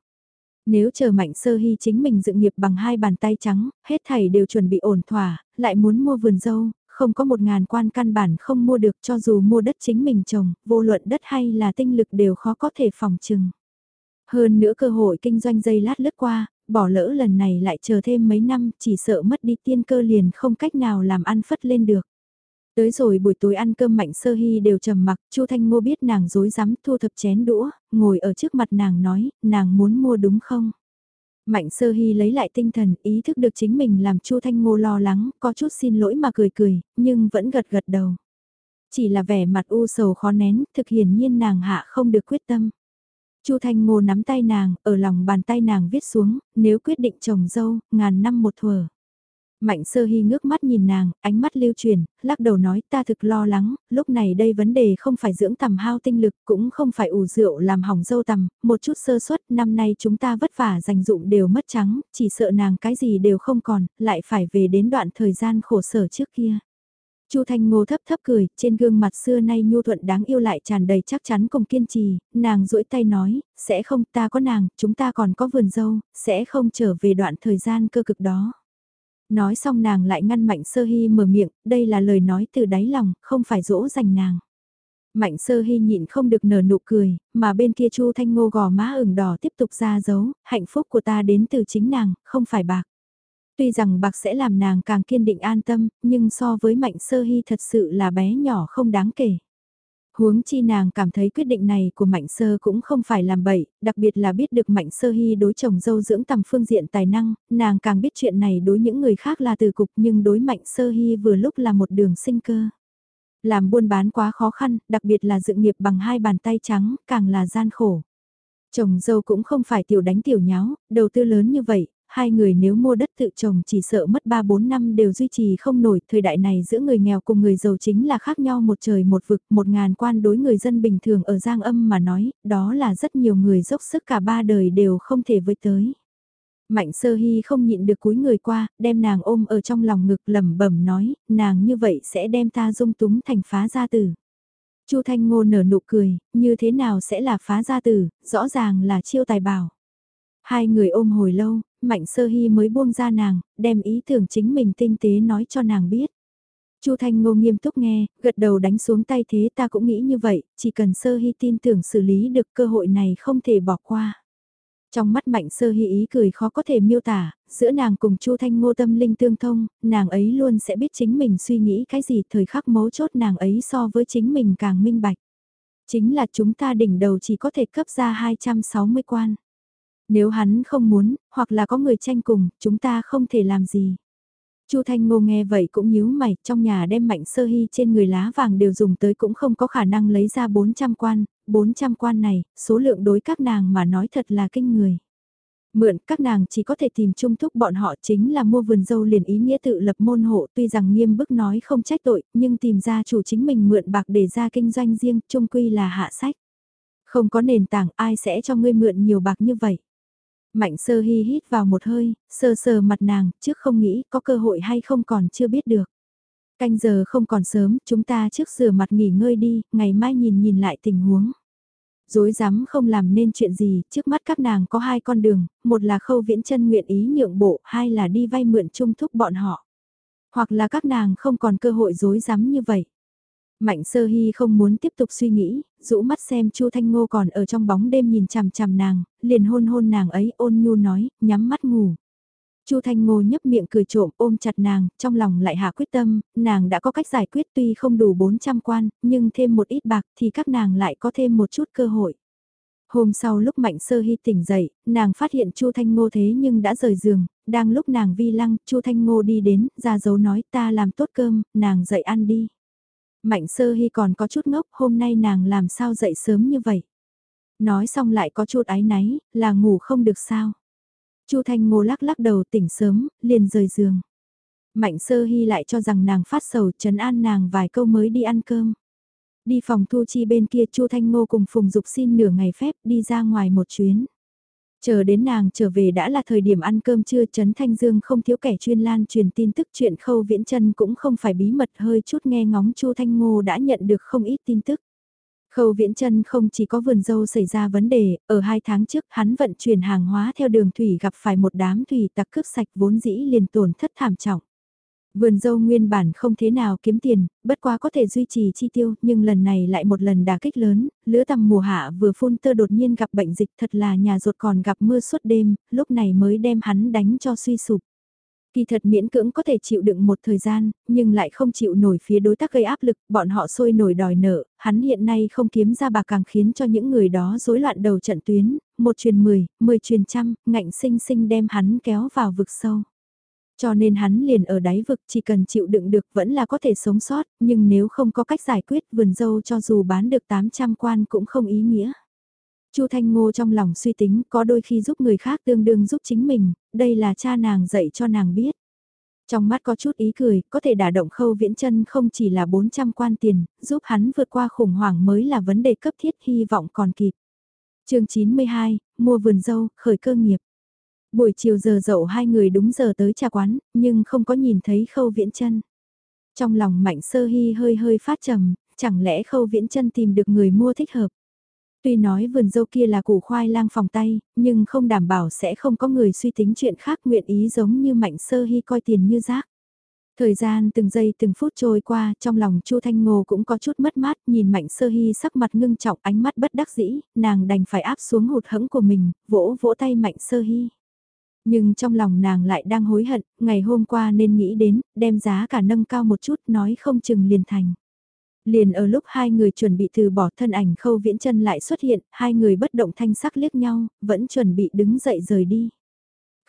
Nếu chờ mạnh sơ hy chính mình dựng nghiệp bằng hai bàn tay trắng, hết thảy đều chuẩn bị ổn thỏa, lại muốn mua vườn dâu, không có một ngàn quan căn bản không mua được cho dù mua đất chính mình trồng, vô luận đất hay là tinh lực đều khó có thể phòng trừng. Hơn nữa cơ hội kinh doanh dây lát lướt qua, bỏ lỡ lần này lại chờ thêm mấy năm chỉ sợ mất đi tiên cơ liền không cách nào làm ăn phất lên được. Tới rồi buổi tối ăn cơm Mạnh Sơ Hy đều trầm mặc, Chu Thanh Ngô biết nàng dối rắm thu thập chén đũa, ngồi ở trước mặt nàng nói, nàng muốn mua đúng không? Mạnh Sơ Hy lấy lại tinh thần, ý thức được chính mình làm Chu Thanh Ngô lo lắng, có chút xin lỗi mà cười cười, nhưng vẫn gật gật đầu. Chỉ là vẻ mặt u sầu khó nén, thực hiển nhiên nàng hạ không được quyết tâm. Chu Thanh Ngô nắm tay nàng, ở lòng bàn tay nàng viết xuống, nếu quyết định chồng dâu, ngàn năm một thuở. Mạnh sơ hy ngước mắt nhìn nàng, ánh mắt lưu truyền, lắc đầu nói ta thực lo lắng, lúc này đây vấn đề không phải dưỡng tầm hao tinh lực, cũng không phải ủ rượu làm hỏng dâu tầm, một chút sơ suất, năm nay chúng ta vất vả dành dụng đều mất trắng, chỉ sợ nàng cái gì đều không còn, lại phải về đến đoạn thời gian khổ sở trước kia. Chu Thanh Ngô thấp thấp cười, trên gương mặt xưa nay nhu thuận đáng yêu lại tràn đầy chắc chắn cùng kiên trì, nàng duỗi tay nói, sẽ không ta có nàng, chúng ta còn có vườn dâu, sẽ không trở về đoạn thời gian cơ cực đó. Nói xong nàng lại ngăn Mạnh Sơ Hy mở miệng, đây là lời nói từ đáy lòng, không phải dỗ dành nàng. Mạnh Sơ Hy nhịn không được nở nụ cười, mà bên kia Chu Thanh Ngô gò má ửng đỏ tiếp tục ra dấu, hạnh phúc của ta đến từ chính nàng, không phải bạc. Tuy rằng bạc sẽ làm nàng càng kiên định an tâm, nhưng so với Mạnh Sơ Hy thật sự là bé nhỏ không đáng kể. Huống chi nàng cảm thấy quyết định này của Mạnh Sơ cũng không phải làm bậy, đặc biệt là biết được Mạnh Sơ Hy đối chồng dâu dưỡng tầm phương diện tài năng, nàng càng biết chuyện này đối những người khác là từ cục nhưng đối Mạnh Sơ Hy vừa lúc là một đường sinh cơ. Làm buôn bán quá khó khăn, đặc biệt là dựng nghiệp bằng hai bàn tay trắng, càng là gian khổ. Chồng dâu cũng không phải tiểu đánh tiểu nháo, đầu tư lớn như vậy, hai người nếu mua đất tự trồng chỉ sợ mất 3-4 năm đều duy trì không nổi, thời đại này giữa người nghèo cùng người giàu chính là khác nhau một trời một vực, một ngàn quan đối người dân bình thường ở Giang Âm mà nói, đó là rất nhiều người dốc sức cả ba đời đều không thể với tới. Mạnh sơ hy không nhịn được cúi người qua, đem nàng ôm ở trong lòng ngực lẩm bẩm nói, nàng như vậy sẽ đem ta dung túng thành phá gia tử. Chu Thanh Ngô nở nụ cười, như thế nào sẽ là phá gia tử, rõ ràng là chiêu tài bảo. Hai người ôm hồi lâu, Mạnh Sơ Hy mới buông ra nàng, đem ý tưởng chính mình tinh tế nói cho nàng biết. Chu Thanh Ngô nghiêm túc nghe, gật đầu đánh xuống tay thế ta cũng nghĩ như vậy, chỉ cần Sơ Hy tin tưởng xử lý được cơ hội này không thể bỏ qua. Trong mắt Mạnh Sơ Hy ý cười khó có thể miêu tả, giữa nàng cùng Chu Thanh Ngô tâm linh tương thông, nàng ấy luôn sẽ biết chính mình suy nghĩ cái gì thời khắc mấu chốt nàng ấy so với chính mình càng minh bạch. Chính là chúng ta đỉnh đầu chỉ có thể cấp ra 260 quan. Nếu hắn không muốn, hoặc là có người tranh cùng, chúng ta không thể làm gì. Chu Thanh Ngô nghe vậy cũng nhíu mày, trong nhà đem mạnh sơ hy trên người lá vàng đều dùng tới cũng không có khả năng lấy ra 400 quan, 400 quan này, số lượng đối các nàng mà nói thật là kinh người. Mượn, các nàng chỉ có thể tìm chung thúc bọn họ chính là mua vườn dâu liền ý nghĩa tự lập môn hộ tuy rằng nghiêm bức nói không trách tội, nhưng tìm ra chủ chính mình mượn bạc để ra kinh doanh riêng, chung quy là hạ sách. Không có nền tảng ai sẽ cho ngươi mượn nhiều bạc như vậy. Mạnh sơ hy hít vào một hơi, sờ sờ mặt nàng, trước không nghĩ có cơ hội hay không còn chưa biết được. Canh giờ không còn sớm, chúng ta trước rửa mặt nghỉ ngơi đi, ngày mai nhìn nhìn lại tình huống. Dối dám không làm nên chuyện gì, trước mắt các nàng có hai con đường, một là khâu viễn chân nguyện ý nhượng bộ, hai là đi vay mượn chung thúc bọn họ. Hoặc là các nàng không còn cơ hội dối dám như vậy. Mạnh sơ hy không muốn tiếp tục suy nghĩ, rũ mắt xem Chu Thanh Ngô còn ở trong bóng đêm nhìn chằm chằm nàng, liền hôn hôn nàng ấy ôn nhu nói, nhắm mắt ngủ. Chu Thanh Ngô nhấp miệng cười trộm ôm chặt nàng, trong lòng lại hạ quyết tâm, nàng đã có cách giải quyết tuy không đủ 400 quan, nhưng thêm một ít bạc thì các nàng lại có thêm một chút cơ hội. Hôm sau lúc Mạnh Sơ Hy tỉnh dậy, nàng phát hiện Chu Thanh Ngô thế nhưng đã rời giường, đang lúc nàng vi lăng, Chu Thanh Ngô đi đến, ra dấu nói ta làm tốt cơm, nàng dậy ăn đi. Mạnh Sơ Hy còn có chút ngốc, hôm nay nàng làm sao dậy sớm như vậy. Nói xong lại có chút ái náy, là ngủ không được sao. Chu Thanh Ngô lắc lắc đầu tỉnh sớm, liền rời giường. Mạnh Sơ Hy lại cho rằng nàng phát sầu trấn an nàng vài câu mới đi ăn cơm. Đi phòng thu chi bên kia Chu Thanh Ngô cùng Phùng Dục xin nửa ngày phép đi ra ngoài một chuyến. Chờ đến nàng trở về đã là thời điểm ăn cơm trưa Trấn Thanh Dương không thiếu kẻ chuyên lan truyền tin tức chuyện khâu viễn chân cũng không phải bí mật hơi chút nghe ngóng Chu Thanh Ngô đã nhận được không ít tin tức. Khâu Viễn Trân không chỉ có vườn dâu xảy ra vấn đề, ở hai tháng trước hắn vận chuyển hàng hóa theo đường thủy gặp phải một đám thủy tặc cướp sạch vốn dĩ liền tổn thất thảm trọng. Vườn dâu nguyên bản không thế nào kiếm tiền, bất quá có thể duy trì chi tiêu, nhưng lần này lại một lần đả kích lớn, lứa tầm mùa hạ vừa phun tơ đột nhiên gặp bệnh dịch thật là nhà ruột còn gặp mưa suốt đêm, lúc này mới đem hắn đánh cho suy sụp. Kỳ thật miễn cưỡng có thể chịu đựng một thời gian, nhưng lại không chịu nổi phía đối tác gây áp lực, bọn họ sôi nổi đòi nợ, hắn hiện nay không kiếm ra bạc càng khiến cho những người đó rối loạn đầu trận tuyến, một truyền mười, mười truyền trăm, ngạnh sinh sinh đem hắn kéo vào vực sâu. Cho nên hắn liền ở đáy vực chỉ cần chịu đựng được vẫn là có thể sống sót, nhưng nếu không có cách giải quyết vườn dâu cho dù bán được 800 quan cũng không ý nghĩa. Chu Thanh Ngô trong lòng suy tính có đôi khi giúp người khác tương đương giúp chính mình, đây là cha nàng dạy cho nàng biết. Trong mắt có chút ý cười, có thể đả động khâu viễn chân không chỉ là 400 quan tiền, giúp hắn vượt qua khủng hoảng mới là vấn đề cấp thiết hy vọng còn kịp. chương 92, mua vườn dâu, khởi cơ nghiệp. Buổi chiều giờ dậu hai người đúng giờ tới trà quán, nhưng không có nhìn thấy khâu viễn chân. Trong lòng mạnh sơ hy hơi hơi phát trầm, chẳng lẽ khâu viễn chân tìm được người mua thích hợp. Tuy nói vườn dâu kia là củ khoai lang phòng tay, nhưng không đảm bảo sẽ không có người suy tính chuyện khác nguyện ý giống như mạnh sơ hy coi tiền như rác. Thời gian từng giây từng phút trôi qua, trong lòng Chu Thanh Ngô cũng có chút mất mát, nhìn Mạnh Sơ Hy sắc mặt ngưng trọng, ánh mắt bất đắc dĩ, nàng đành phải áp xuống hụt hẫng của mình, vỗ vỗ tay Mạnh Sơ Hy. Nhưng trong lòng nàng lại đang hối hận, ngày hôm qua nên nghĩ đến, đem giá cả nâng cao một chút, nói không chừng liền thành. Liền ở lúc hai người chuẩn bị từ bỏ thân ảnh khâu viễn chân lại xuất hiện, hai người bất động thanh sắc liếc nhau, vẫn chuẩn bị đứng dậy rời đi.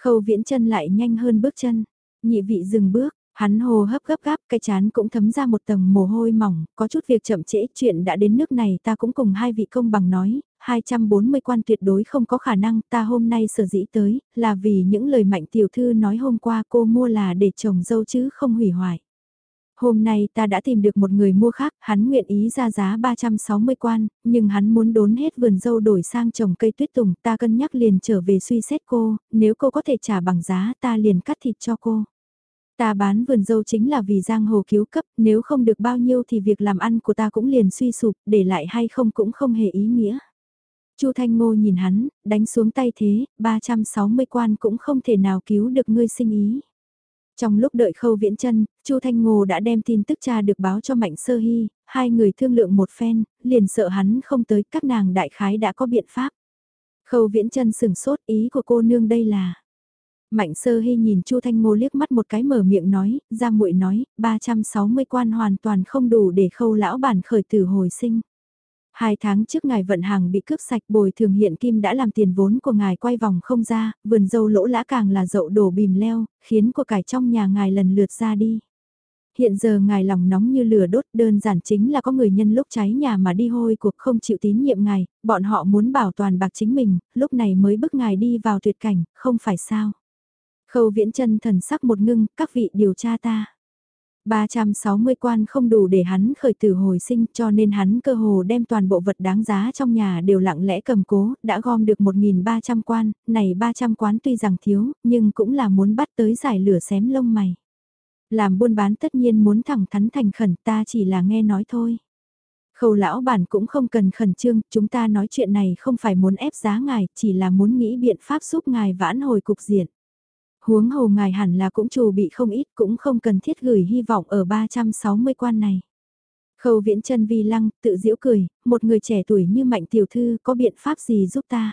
Khâu viễn chân lại nhanh hơn bước chân, nhị vị dừng bước, hắn hồ hấp gấp gáp, cái chán cũng thấm ra một tầng mồ hôi mỏng, có chút việc chậm trễ, chuyện đã đến nước này ta cũng cùng hai vị công bằng nói, 240 quan tuyệt đối không có khả năng, ta hôm nay sở dĩ tới, là vì những lời mạnh tiểu thư nói hôm qua cô mua là để trồng dâu chứ không hủy hoại. Hôm nay ta đã tìm được một người mua khác, hắn nguyện ý ra giá 360 quan, nhưng hắn muốn đốn hết vườn dâu đổi sang trồng cây tuyết tùng, ta cân nhắc liền trở về suy xét cô, nếu cô có thể trả bằng giá ta liền cắt thịt cho cô. Ta bán vườn dâu chính là vì giang hồ cứu cấp, nếu không được bao nhiêu thì việc làm ăn của ta cũng liền suy sụp, để lại hay không cũng không hề ý nghĩa. Chu Thanh Ngô nhìn hắn, đánh xuống tay thế, 360 quan cũng không thể nào cứu được ngươi sinh ý. Trong lúc đợi khâu viễn chân, Chu Thanh Ngô đã đem tin tức cha được báo cho Mạnh Sơ Hy, hai người thương lượng một phen, liền sợ hắn không tới, các nàng đại khái đã có biện pháp. Khâu viễn chân sừng sốt ý của cô nương đây là. Mạnh Sơ Hy nhìn Chu Thanh Ngô liếc mắt một cái mở miệng nói, ra muội nói, 360 quan hoàn toàn không đủ để khâu lão bản khởi tử hồi sinh. Hai tháng trước ngài vận hàng bị cướp sạch bồi thường hiện kim đã làm tiền vốn của ngài quay vòng không ra, vườn dâu lỗ lã càng là dậu đổ bìm leo, khiến của cải trong nhà ngài lần lượt ra đi. Hiện giờ ngài lòng nóng như lửa đốt đơn giản chính là có người nhân lúc cháy nhà mà đi hôi cuộc không chịu tín nhiệm ngài, bọn họ muốn bảo toàn bạc chính mình, lúc này mới bức ngài đi vào tuyệt cảnh, không phải sao. Khâu viễn chân thần sắc một ngưng, các vị điều tra ta. 360 quan không đủ để hắn khởi tử hồi sinh cho nên hắn cơ hồ đem toàn bộ vật đáng giá trong nhà đều lặng lẽ cầm cố, đã gom được 1.300 quan, này 300 quán tuy rằng thiếu, nhưng cũng là muốn bắt tới giải lửa xém lông mày. Làm buôn bán tất nhiên muốn thẳng thắn thành khẩn ta chỉ là nghe nói thôi. Khâu lão bản cũng không cần khẩn trương, chúng ta nói chuyện này không phải muốn ép giá ngài, chỉ là muốn nghĩ biện pháp giúp ngài vãn hồi cục diện huống hồ ngài hẳn là cũng chủ bị không ít cũng không cần thiết gửi hy vọng ở 360 quan này. Khâu viễn chân vi lăng, tự giễu cười, một người trẻ tuổi như mạnh tiểu thư có biện pháp gì giúp ta?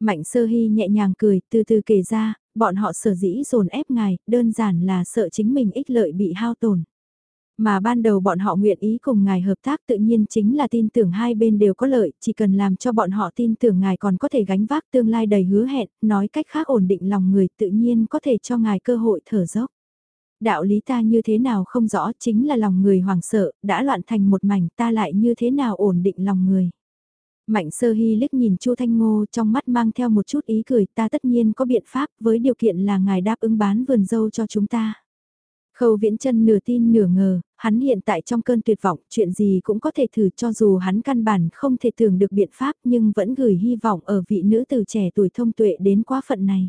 Mạnh sơ hy nhẹ nhàng cười, từ từ kể ra, bọn họ sở dĩ dồn ép ngài, đơn giản là sợ chính mình ích lợi bị hao tổn. Mà ban đầu bọn họ nguyện ý cùng ngài hợp tác tự nhiên chính là tin tưởng hai bên đều có lợi, chỉ cần làm cho bọn họ tin tưởng ngài còn có thể gánh vác tương lai đầy hứa hẹn, nói cách khác ổn định lòng người tự nhiên có thể cho ngài cơ hội thở dốc. Đạo lý ta như thế nào không rõ chính là lòng người hoảng sợ, đã loạn thành một mảnh ta lại như thế nào ổn định lòng người. Mạnh sơ hy liếc nhìn Chu Thanh Ngô trong mắt mang theo một chút ý cười ta tất nhiên có biện pháp với điều kiện là ngài đáp ứng bán vườn dâu cho chúng ta. Khâu viễn chân nửa tin nửa ngờ, hắn hiện tại trong cơn tuyệt vọng, chuyện gì cũng có thể thử cho dù hắn căn bản không thể tưởng được biện pháp nhưng vẫn gửi hy vọng ở vị nữ từ trẻ tuổi thông tuệ đến quá phận này.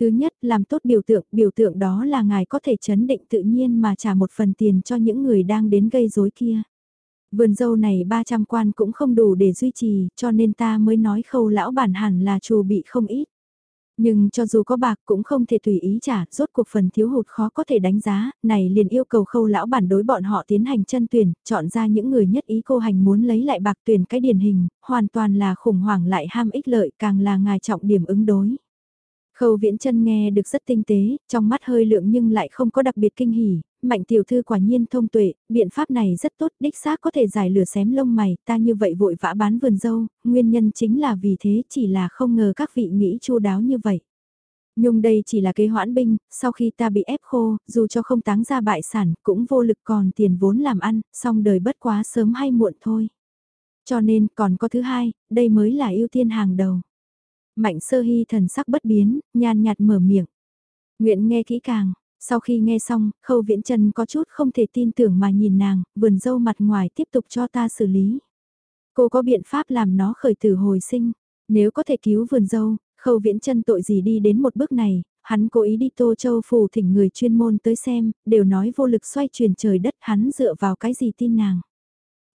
Thứ nhất, làm tốt biểu tượng, biểu tượng đó là ngài có thể chấn định tự nhiên mà trả một phần tiền cho những người đang đến gây rối kia. Vườn dâu này 300 quan cũng không đủ để duy trì, cho nên ta mới nói khâu lão bản hẳn là chủ bị không ít. Nhưng cho dù có bạc cũng không thể tùy ý trả, rốt cuộc phần thiếu hụt khó có thể đánh giá, này liền yêu cầu khâu lão bản đối bọn họ tiến hành chân tuyển, chọn ra những người nhất ý cô hành muốn lấy lại bạc tuyển cái điển hình, hoàn toàn là khủng hoảng lại ham ích lợi càng là ngài trọng điểm ứng đối. Khâu viễn chân nghe được rất tinh tế, trong mắt hơi lượng nhưng lại không có đặc biệt kinh hỉ, mạnh tiểu thư quả nhiên thông tuệ, biện pháp này rất tốt, đích xác có thể giải lửa xém lông mày, ta như vậy vội vã bán vườn dâu, nguyên nhân chính là vì thế chỉ là không ngờ các vị nghĩ chu đáo như vậy. Nhung đây chỉ là kế hoãn binh, sau khi ta bị ép khô, dù cho không táng ra bại sản, cũng vô lực còn tiền vốn làm ăn, song đời bất quá sớm hay muộn thôi. Cho nên còn có thứ hai, đây mới là ưu tiên hàng đầu. Mạnh sơ hy thần sắc bất biến, nhàn nhạt mở miệng. Nguyện nghe kỹ càng, sau khi nghe xong, khâu viễn chân có chút không thể tin tưởng mà nhìn nàng, vườn dâu mặt ngoài tiếp tục cho ta xử lý. Cô có biện pháp làm nó khởi tử hồi sinh, nếu có thể cứu vườn dâu, khâu viễn chân tội gì đi đến một bước này, hắn cố ý đi Tô Châu phù thỉnh người chuyên môn tới xem, đều nói vô lực xoay chuyển trời đất hắn dựa vào cái gì tin nàng.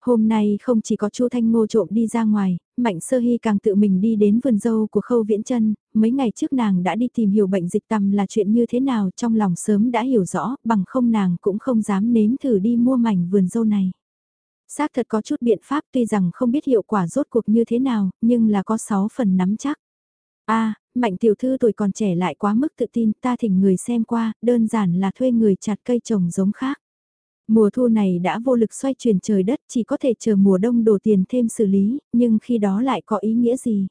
Hôm nay không chỉ có Chu Thanh Ngô trộm đi ra ngoài, Mạnh Sơ Hy càng tự mình đi đến vườn dâu của Khâu Viễn Chân, mấy ngày trước nàng đã đi tìm hiểu bệnh dịch tầm là chuyện như thế nào, trong lòng sớm đã hiểu rõ, bằng không nàng cũng không dám nếm thử đi mua mảnh vườn dâu này. Xác thật có chút biện pháp tuy rằng không biết hiệu quả rốt cuộc như thế nào, nhưng là có 6 phần nắm chắc. A, Mạnh tiểu thư tuổi còn trẻ lại quá mức tự tin, ta thỉnh người xem qua, đơn giản là thuê người chặt cây trồng giống khác. Mùa thu này đã vô lực xoay chuyển trời đất chỉ có thể chờ mùa đông đổ tiền thêm xử lý, nhưng khi đó lại có ý nghĩa gì?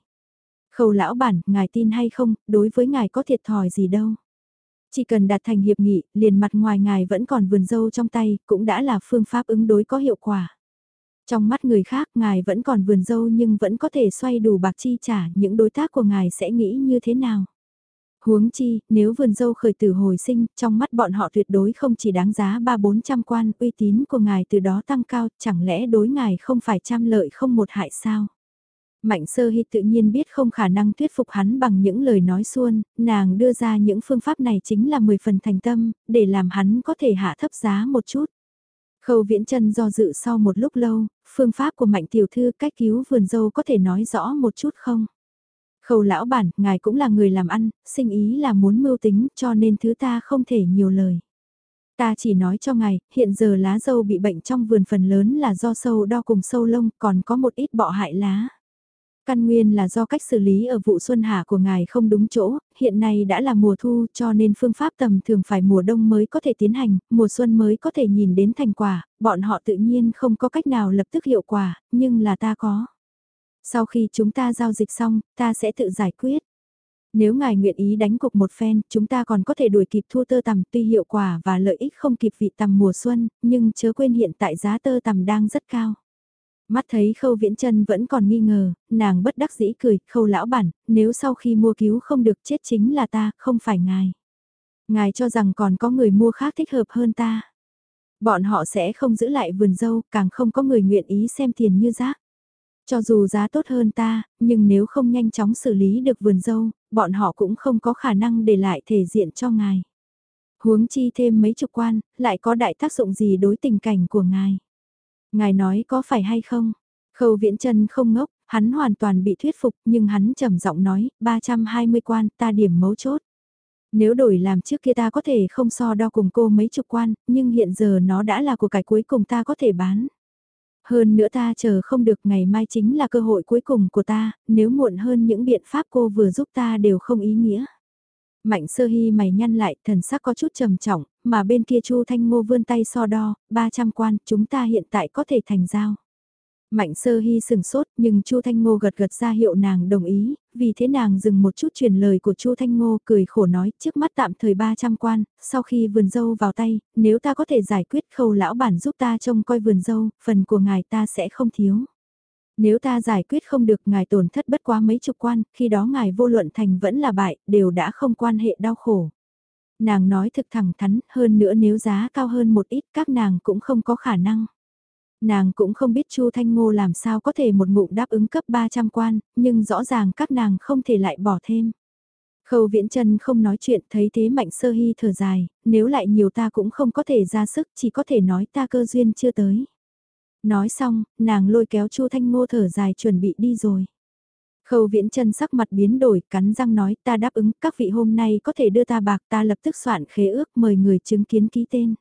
Khâu lão bản, ngài tin hay không, đối với ngài có thiệt thòi gì đâu. Chỉ cần đạt thành hiệp nghị, liền mặt ngoài ngài vẫn còn vườn dâu trong tay, cũng đã là phương pháp ứng đối có hiệu quả. Trong mắt người khác, ngài vẫn còn vườn dâu nhưng vẫn có thể xoay đủ bạc chi trả, những đối tác của ngài sẽ nghĩ như thế nào? Huống chi, nếu vườn dâu khởi tử hồi sinh, trong mắt bọn họ tuyệt đối không chỉ đáng giá ba bốn trăm quan, uy tín của ngài từ đó tăng cao, chẳng lẽ đối ngài không phải trăm lợi không một hại sao? Mạnh sơ hy tự nhiên biết không khả năng thuyết phục hắn bằng những lời nói xuôn, nàng đưa ra những phương pháp này chính là 10 phần thành tâm, để làm hắn có thể hạ thấp giá một chút. Khâu viễn chân do dự sau một lúc lâu, phương pháp của mạnh tiểu thư cách cứu vườn dâu có thể nói rõ một chút không? Khâu lão bản, ngài cũng là người làm ăn, sinh ý là muốn mưu tính cho nên thứ ta không thể nhiều lời. Ta chỉ nói cho ngài, hiện giờ lá dâu bị bệnh trong vườn phần lớn là do sâu đo cùng sâu lông, còn có một ít bọ hại lá. Căn nguyên là do cách xử lý ở vụ xuân hạ của ngài không đúng chỗ, hiện nay đã là mùa thu cho nên phương pháp tầm thường phải mùa đông mới có thể tiến hành, mùa xuân mới có thể nhìn đến thành quả, bọn họ tự nhiên không có cách nào lập tức hiệu quả, nhưng là ta có. Sau khi chúng ta giao dịch xong, ta sẽ tự giải quyết. Nếu ngài nguyện ý đánh cục một phen, chúng ta còn có thể đuổi kịp thua tơ tằm tuy hiệu quả và lợi ích không kịp vị tằm mùa xuân, nhưng chớ quên hiện tại giá tơ tằm đang rất cao. Mắt thấy khâu viễn chân vẫn còn nghi ngờ, nàng bất đắc dĩ cười, khâu lão bản, nếu sau khi mua cứu không được chết chính là ta, không phải ngài. Ngài cho rằng còn có người mua khác thích hợp hơn ta. Bọn họ sẽ không giữ lại vườn dâu, càng không có người nguyện ý xem tiền như rác. Cho dù giá tốt hơn ta, nhưng nếu không nhanh chóng xử lý được vườn dâu, bọn họ cũng không có khả năng để lại thể diện cho ngài. Huống chi thêm mấy chục quan, lại có đại tác dụng gì đối tình cảnh của ngài. Ngài nói có phải hay không? Khâu viễn chân không ngốc, hắn hoàn toàn bị thuyết phục nhưng hắn trầm giọng nói, 320 quan ta điểm mấu chốt. Nếu đổi làm trước kia ta có thể không so đo cùng cô mấy chục quan, nhưng hiện giờ nó đã là của cải cuối cùng ta có thể bán. Hơn nữa ta chờ không được ngày mai chính là cơ hội cuối cùng của ta, nếu muộn hơn những biện pháp cô vừa giúp ta đều không ý nghĩa. Mạnh sơ hy mày nhăn lại, thần sắc có chút trầm trọng, mà bên kia Chu Thanh Ngô vươn tay so đo, 300 quan, chúng ta hiện tại có thể thành giao. Mạnh sơ hy sừng sốt nhưng Chu Thanh Ngô gật gật ra hiệu nàng đồng ý, vì thế nàng dừng một chút truyền lời của Chu Thanh Ngô cười khổ nói trước mắt tạm thời 300 quan, sau khi vườn dâu vào tay, nếu ta có thể giải quyết khâu lão bản giúp ta trông coi vườn dâu, phần của ngài ta sẽ không thiếu. Nếu ta giải quyết không được ngài tổn thất bất quá mấy chục quan, khi đó ngài vô luận thành vẫn là bại, đều đã không quan hệ đau khổ. Nàng nói thực thẳng thắn, hơn nữa nếu giá cao hơn một ít các nàng cũng không có khả năng. Nàng cũng không biết Chu Thanh Ngô làm sao có thể một ngụm đáp ứng cấp 300 quan, nhưng rõ ràng các nàng không thể lại bỏ thêm. Khâu Viễn Trân không nói chuyện thấy thế Mạnh Sơ Hy thở dài, nếu lại nhiều ta cũng không có thể ra sức chỉ có thể nói ta cơ duyên chưa tới. Nói xong, nàng lôi kéo Chu Thanh Ngô thở dài chuẩn bị đi rồi. Khâu Viễn Trân sắc mặt biến đổi, cắn răng nói ta đáp ứng các vị hôm nay có thể đưa ta bạc ta lập tức soạn khế ước mời người chứng kiến ký tên.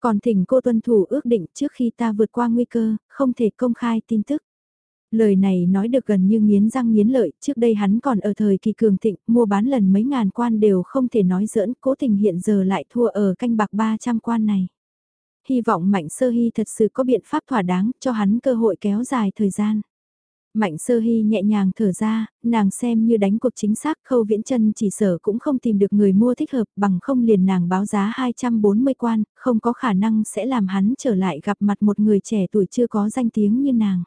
Còn thỉnh cô tuân thủ ước định trước khi ta vượt qua nguy cơ, không thể công khai tin tức. Lời này nói được gần như nghiến răng nghiến lợi, trước đây hắn còn ở thời kỳ cường thịnh, mua bán lần mấy ngàn quan đều không thể nói giỡn, cố tình hiện giờ lại thua ở canh bạc 300 quan này. Hy vọng Mạnh Sơ Hy thật sự có biện pháp thỏa đáng cho hắn cơ hội kéo dài thời gian. Mạnh sơ hy nhẹ nhàng thở ra, nàng xem như đánh cuộc chính xác khâu viễn chân chỉ sở cũng không tìm được người mua thích hợp bằng không liền nàng báo giá 240 quan, không có khả năng sẽ làm hắn trở lại gặp mặt một người trẻ tuổi chưa có danh tiếng như nàng.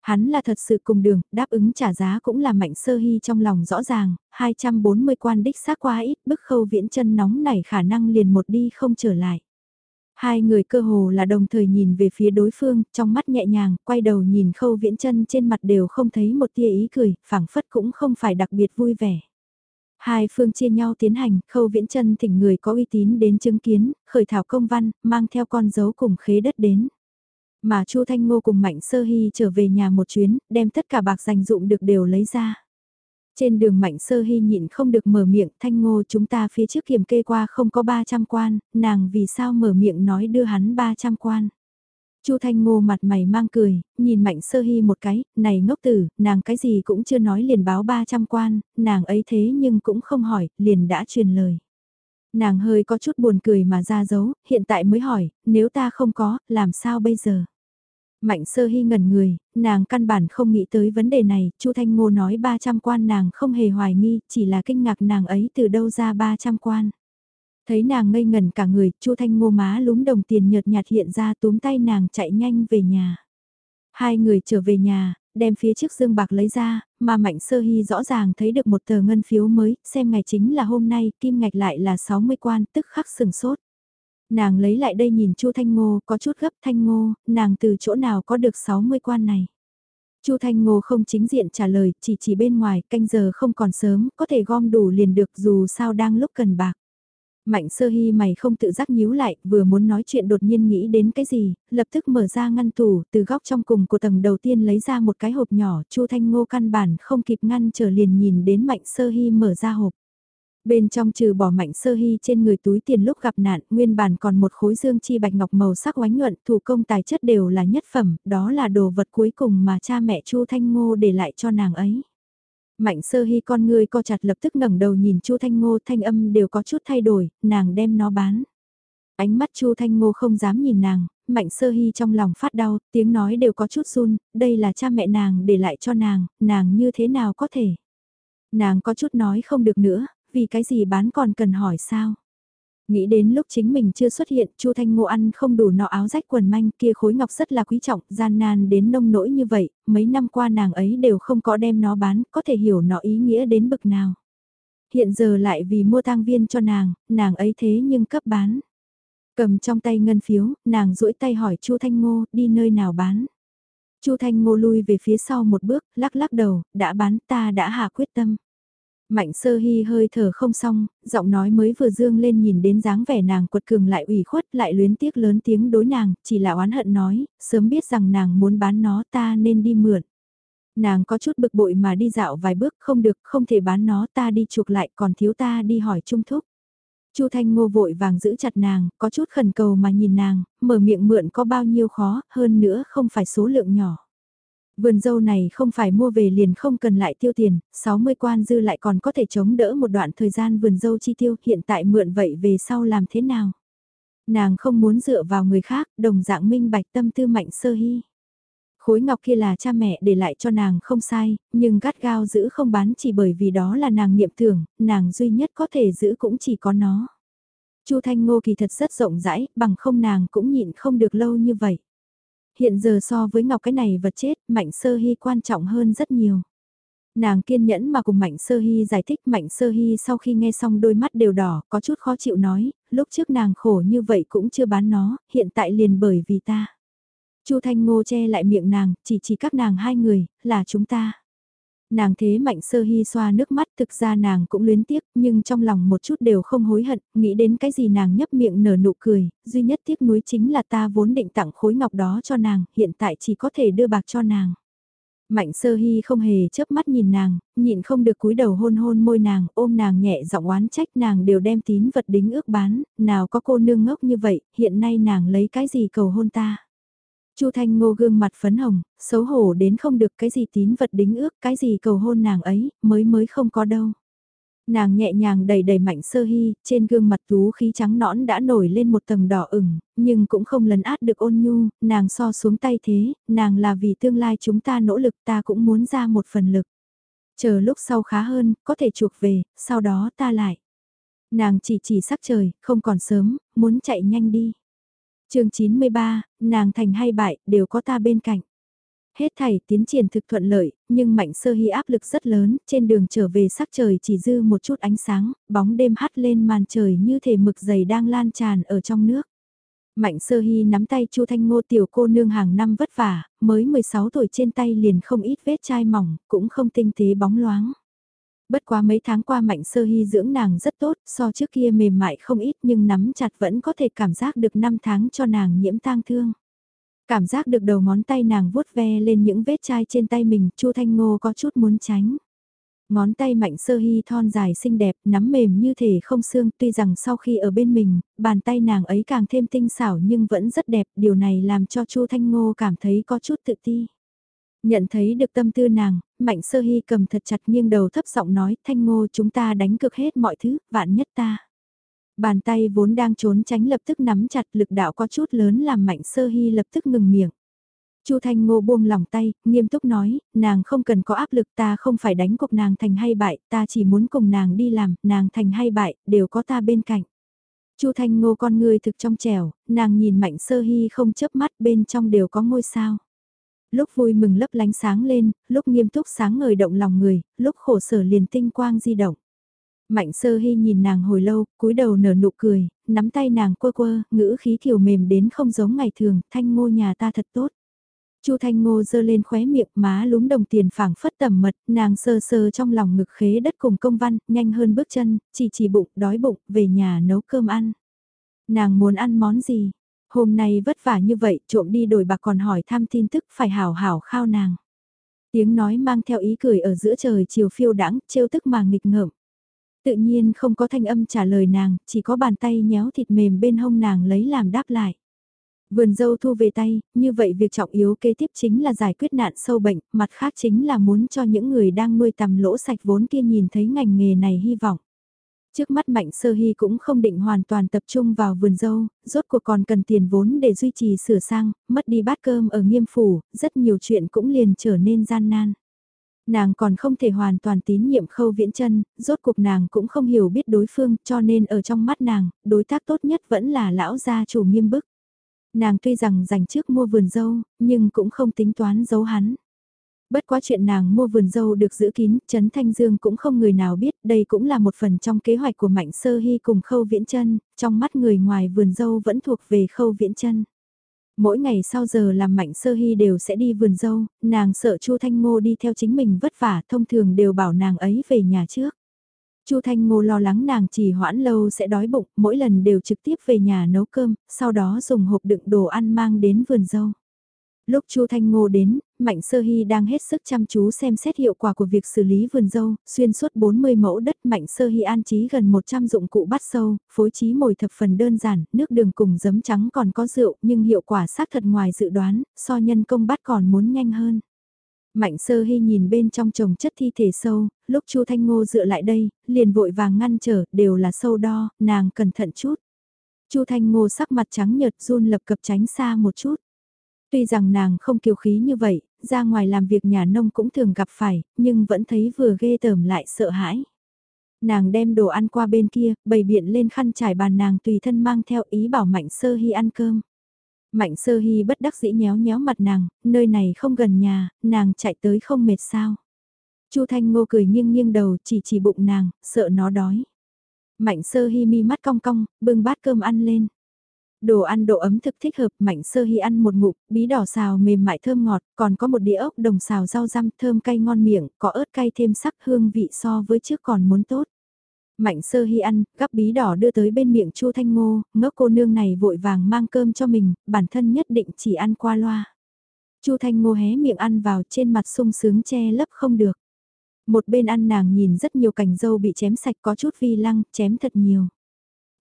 Hắn là thật sự cùng đường, đáp ứng trả giá cũng là mạnh sơ hy trong lòng rõ ràng, 240 quan đích xác quá ít, bức khâu viễn chân nóng nảy khả năng liền một đi không trở lại. Hai người cơ hồ là đồng thời nhìn về phía đối phương, trong mắt nhẹ nhàng, quay đầu nhìn khâu viễn chân trên mặt đều không thấy một tia ý cười, phảng phất cũng không phải đặc biệt vui vẻ. Hai phương chia nhau tiến hành, khâu viễn chân thỉnh người có uy tín đến chứng kiến, khởi thảo công văn, mang theo con dấu cùng khế đất đến. Mà Chu Thanh Ngô cùng Mạnh Sơ Hy trở về nhà một chuyến, đem tất cả bạc dành dụng được đều lấy ra. Trên đường Mạnh Sơ Hy nhịn không được mở miệng thanh ngô chúng ta phía trước kiểm kê qua không có 300 quan, nàng vì sao mở miệng nói đưa hắn 300 quan. Chu Thanh Ngô mặt mày mang cười, nhìn Mạnh Sơ Hy một cái, này ngốc tử, nàng cái gì cũng chưa nói liền báo 300 quan, nàng ấy thế nhưng cũng không hỏi, liền đã truyền lời. Nàng hơi có chút buồn cười mà ra dấu, hiện tại mới hỏi, nếu ta không có, làm sao bây giờ? Mạnh sơ hy ngẩn người, nàng căn bản không nghĩ tới vấn đề này, Chu Thanh Ngô nói 300 quan nàng không hề hoài nghi, chỉ là kinh ngạc nàng ấy từ đâu ra 300 quan. Thấy nàng ngây ngẩn cả người, Chu Thanh Ngô má lúm đồng tiền nhợt nhạt hiện ra túm tay nàng chạy nhanh về nhà. Hai người trở về nhà, đem phía trước dương bạc lấy ra, mà Mạnh Sơ Hy rõ ràng thấy được một tờ ngân phiếu mới, xem ngày chính là hôm nay, kim ngạch lại là 60 quan, tức khắc sừng sốt. Nàng lấy lại đây nhìn Chu Thanh Ngô, có chút gấp Thanh Ngô, nàng từ chỗ nào có được 60 quan này. Chu Thanh Ngô không chính diện trả lời, chỉ chỉ bên ngoài, canh giờ không còn sớm, có thể gom đủ liền được dù sao đang lúc cần bạc. Mạnh sơ hy mày không tự giác nhíu lại, vừa muốn nói chuyện đột nhiên nghĩ đến cái gì, lập tức mở ra ngăn tủ, từ góc trong cùng của tầng đầu tiên lấy ra một cái hộp nhỏ, Chu Thanh Ngô căn bản không kịp ngăn trở liền nhìn đến Mạnh sơ hy mở ra hộp. Bên trong trừ bỏ mạnh sơ hy trên người túi tiền lúc gặp nạn, nguyên bản còn một khối dương chi bạch ngọc màu sắc oánh nhuận, thủ công tài chất đều là nhất phẩm, đó là đồ vật cuối cùng mà cha mẹ Chu Thanh Ngô để lại cho nàng ấy. Mạnh sơ hy con người co chặt lập tức ngẩng đầu nhìn Chu Thanh Ngô thanh âm đều có chút thay đổi, nàng đem nó bán. Ánh mắt Chu Thanh Ngô không dám nhìn nàng, Mạnh Sơ Hy trong lòng phát đau, tiếng nói đều có chút run, đây là cha mẹ nàng để lại cho nàng, nàng như thế nào có thể. Nàng có chút nói không được nữa, vì cái gì bán còn cần hỏi sao? Nghĩ đến lúc chính mình chưa xuất hiện, Chu Thanh Ngô ăn không đủ nọ áo rách quần manh kia khối ngọc rất là quý trọng, gian nan đến nông nỗi như vậy, mấy năm qua nàng ấy đều không có đem nó bán, có thể hiểu nó ý nghĩa đến bực nào. Hiện giờ lại vì mua tang viên cho nàng, nàng ấy thế nhưng cấp bán. Cầm trong tay ngân phiếu, nàng duỗi tay hỏi Chu Thanh Ngô đi nơi nào bán. Chu Thanh Ngô lui về phía sau một bước, lắc lắc đầu, đã bán ta đã hạ quyết tâm. Mạnh sơ hy hơi thở không xong, giọng nói mới vừa dương lên nhìn đến dáng vẻ nàng quật cường lại ủy khuất lại luyến tiếc lớn tiếng đối nàng, chỉ là oán hận nói, sớm biết rằng nàng muốn bán nó ta nên đi mượn. Nàng có chút bực bội mà đi dạo vài bước không được không thể bán nó ta đi chuộc lại còn thiếu ta đi hỏi trung thúc. Chu Thanh Ngô vội vàng giữ chặt nàng, có chút khẩn cầu mà nhìn nàng, mở miệng mượn có bao nhiêu khó, hơn nữa không phải số lượng nhỏ. Vườn dâu này không phải mua về liền không cần lại tiêu tiền, 60 quan dư lại còn có thể chống đỡ một đoạn thời gian vườn dâu chi tiêu, hiện tại mượn vậy về sau làm thế nào? Nàng không muốn dựa vào người khác, đồng dạng minh bạch tâm tư mạnh sơ hy. Khối ngọc kia là cha mẹ để lại cho nàng không sai, nhưng gắt gao giữ không bán chỉ bởi vì đó là nàng niệm tưởng, nàng duy nhất có thể giữ cũng chỉ có nó. Chu Thanh Ngô kỳ thật rất rộng rãi, bằng không nàng cũng nhịn không được lâu như vậy. Hiện giờ so với ngọc cái này vật chết, mạnh sơ hy quan trọng hơn rất nhiều. Nàng kiên nhẫn mà cùng Mạnh Sơ Hy giải thích Mạnh Sơ Hy sau khi nghe xong đôi mắt đều đỏ, có chút khó chịu nói, lúc trước nàng khổ như vậy cũng chưa bán nó, hiện tại liền bởi vì ta. Chu Thanh Ngô che lại miệng nàng, chỉ chỉ các nàng hai người, là chúng ta. Nàng thế Mạnh Sơ Hy xoa nước mắt thực ra nàng cũng luyến tiếc nhưng trong lòng một chút đều không hối hận, nghĩ đến cái gì nàng nhấp miệng nở nụ cười, duy nhất tiếc nuối chính là ta vốn định tặng khối ngọc đó cho nàng, hiện tại chỉ có thể đưa bạc cho nàng. Mạnh sơ hy không hề chớp mắt nhìn nàng, nhịn không được cúi đầu hôn hôn môi nàng, ôm nàng nhẹ giọng oán trách nàng đều đem tín vật đính ước bán, nào có cô nương ngốc như vậy, hiện nay nàng lấy cái gì cầu hôn ta. Chu Thanh Ngô gương mặt phấn hồng, xấu hổ đến không được cái gì tín vật đính ước, cái gì cầu hôn nàng ấy, mới mới không có đâu. Nàng nhẹ nhàng đầy đầy mạnh sơ hy, trên gương mặt tú khí trắng nõn đã nổi lên một tầng đỏ ửng, nhưng cũng không lấn át được ôn nhu, nàng so xuống tay thế, nàng là vì tương lai chúng ta nỗ lực ta cũng muốn ra một phần lực. Chờ lúc sau khá hơn, có thể chuộc về, sau đó ta lại. Nàng chỉ chỉ sắc trời, không còn sớm, muốn chạy nhanh đi chương 93, nàng thành hay bại, đều có ta bên cạnh. Hết thảy tiến triển thực thuận lợi, nhưng mạnh sơ hy áp lực rất lớn, trên đường trở về sắc trời chỉ dư một chút ánh sáng, bóng đêm hắt lên màn trời như thể mực dày đang lan tràn ở trong nước. Mạnh sơ hy nắm tay Chu Thanh Ngô tiểu cô nương hàng năm vất vả, mới 16 tuổi trên tay liền không ít vết chai mỏng, cũng không tinh tế bóng loáng. Bất quá mấy tháng qua mạnh sơ hy dưỡng nàng rất tốt, so trước kia mềm mại không ít nhưng nắm chặt vẫn có thể cảm giác được năm tháng cho nàng nhiễm tang thương. Cảm giác được đầu ngón tay nàng vuốt ve lên những vết chai trên tay mình, Chu Thanh Ngô có chút muốn tránh. Ngón tay mạnh sơ hy thon dài xinh đẹp, nắm mềm như thể không xương, tuy rằng sau khi ở bên mình, bàn tay nàng ấy càng thêm tinh xảo nhưng vẫn rất đẹp, điều này làm cho Chu Thanh Ngô cảm thấy có chút tự ti. Nhận thấy được tâm tư nàng, mạnh sơ hy cầm thật chặt nghiêng đầu thấp giọng nói, Thanh Ngô chúng ta đánh cực hết mọi thứ, vạn nhất ta. Bàn tay vốn đang trốn tránh lập tức nắm chặt lực đạo có chút lớn làm mạnh sơ hy lập tức ngừng miệng. Chu Thanh Ngô buông lòng tay, nghiêm túc nói, nàng không cần có áp lực ta không phải đánh cuộc nàng thành hay bại, ta chỉ muốn cùng nàng đi làm, nàng thành hay bại, đều có ta bên cạnh. Chu Thanh Ngô con người thực trong trẻo, nàng nhìn Mạnh Sơ Hy không chớp mắt bên trong đều có ngôi sao. Lúc vui mừng lấp lánh sáng lên, lúc nghiêm túc sáng ngời động lòng người, lúc khổ sở liền tinh quang di động. Mạnh sơ hy nhìn nàng hồi lâu, cúi đầu nở nụ cười, nắm tay nàng quơ quơ, ngữ khí kiều mềm đến không giống ngày thường, thanh ngô nhà ta thật tốt. Chu Thanh Ngô giơ lên khóe miệng, má lúm đồng tiền phảng phất tầm mật, nàng sơ sơ trong lòng ngực khế đất cùng công văn, nhanh hơn bước chân, chỉ chỉ bụng, đói bụng, về nhà nấu cơm ăn. Nàng muốn ăn món gì? Hôm nay vất vả như vậy, trộm đi đổi bạc còn hỏi thăm tin tức phải hảo hảo khao nàng. Tiếng nói mang theo ý cười ở giữa trời chiều phiêu đãng, trêu tức mà nghịch ngợm. Tự nhiên không có thanh âm trả lời nàng, chỉ có bàn tay nhéo thịt mềm bên hông nàng lấy làm đáp lại. Vườn dâu thu về tay, như vậy việc trọng yếu kế tiếp chính là giải quyết nạn sâu bệnh, mặt khác chính là muốn cho những người đang nuôi tầm lỗ sạch vốn kia nhìn thấy ngành nghề này hy vọng. Trước mắt Mạnh Sơ Hy cũng không định hoàn toàn tập trung vào vườn dâu, rốt cuộc còn cần tiền vốn để duy trì sửa sang, mất đi bát cơm ở nghiêm phủ, rất nhiều chuyện cũng liền trở nên gian nan. Nàng còn không thể hoàn toàn tín nhiệm khâu viễn chân, rốt cuộc nàng cũng không hiểu biết đối phương cho nên ở trong mắt nàng, đối tác tốt nhất vẫn là lão gia chủ nghiêm bức. Nàng tuy rằng dành trước mua vườn dâu, nhưng cũng không tính toán giấu hắn. Bất quá chuyện nàng mua vườn dâu được giữ kín, Trấn Thanh Dương cũng không người nào biết, đây cũng là một phần trong kế hoạch của Mạnh Sơ Hy cùng Khâu Viễn Chân, trong mắt người ngoài vườn dâu vẫn thuộc về Khâu Viễn Chân. Mỗi ngày sau giờ làm mạnh sơ hy đều sẽ đi vườn dâu, nàng sợ Chu Thanh Ngô đi theo chính mình vất vả thông thường đều bảo nàng ấy về nhà trước. Chu Thanh Ngô lo lắng nàng chỉ hoãn lâu sẽ đói bụng, mỗi lần đều trực tiếp về nhà nấu cơm, sau đó dùng hộp đựng đồ ăn mang đến vườn dâu. Lúc Chu Thanh Ngô đến, Mạnh Sơ Hy đang hết sức chăm chú xem xét hiệu quả của việc xử lý vườn dâu, xuyên suốt 40 mẫu đất Mạnh Sơ Hy an trí gần 100 dụng cụ bắt sâu, phối trí mồi thập phần đơn giản, nước đường cùng giấm trắng còn có rượu nhưng hiệu quả xác thật ngoài dự đoán, so nhân công bắt còn muốn nhanh hơn. Mạnh sơ hy nhìn bên trong trồng chất thi thể sâu, lúc Chu Thanh Ngô dựa lại đây, liền vội vàng ngăn trở, đều là sâu đo, nàng cẩn thận chút. Chu Thanh Ngô sắc mặt trắng nhợt run lập cập tránh xa một chút. Tuy rằng nàng không kiêu khí như vậy, ra ngoài làm việc nhà nông cũng thường gặp phải, nhưng vẫn thấy vừa ghê tởm lại sợ hãi. Nàng đem đồ ăn qua bên kia, bày biện lên khăn trải bàn nàng tùy thân mang theo ý bảo Mạnh Sơ Hy ăn cơm. Mạnh Sơ Hy bất đắc dĩ nhéo nhéo mặt nàng, nơi này không gần nhà, nàng chạy tới không mệt sao. Chu Thanh Ngô cười nghiêng nghiêng đầu chỉ chỉ bụng nàng, sợ nó đói. Mạnh Sơ Hy mi mắt cong cong, bưng bát cơm ăn lên. Đồ ăn độ ấm thực thích hợp, Mạnh Sơ Hy ăn một ngụm, bí đỏ xào mềm mại thơm ngọt, còn có một đĩa ốc đồng xào rau răm thơm cay ngon miệng, có ớt cay thêm sắc hương vị so với trước còn muốn tốt. Mạnh sơ hy ăn, gắp bí đỏ đưa tới bên miệng Chu Thanh Ngô, ngốc cô nương này vội vàng mang cơm cho mình, bản thân nhất định chỉ ăn qua loa. Chu Thanh Ngô hé miệng ăn vào trên mặt sung sướng che lấp không được. Một bên ăn nàng nhìn rất nhiều cành dâu bị chém sạch có chút vi lăng, chém thật nhiều.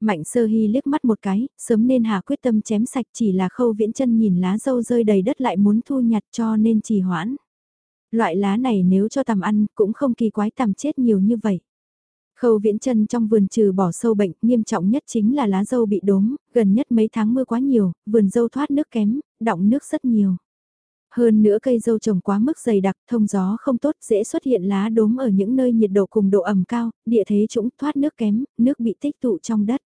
Mạnh sơ hy liếc mắt một cái, sớm nên hà quyết tâm chém sạch chỉ là khâu viễn chân nhìn lá dâu rơi đầy đất lại muốn thu nhặt cho nên trì hoãn. Loại lá này nếu cho tầm ăn cũng không kỳ quái tầm chết nhiều như vậy. Khâu viễn chân trong vườn trừ bỏ sâu bệnh, nghiêm trọng nhất chính là lá dâu bị đốm, gần nhất mấy tháng mưa quá nhiều, vườn dâu thoát nước kém, đọng nước rất nhiều. Hơn nữa cây dâu trồng quá mức dày đặc, thông gió không tốt, dễ xuất hiện lá đốm ở những nơi nhiệt độ cùng độ ẩm cao, địa thế trũng thoát nước kém, nước bị tích tụ trong đất.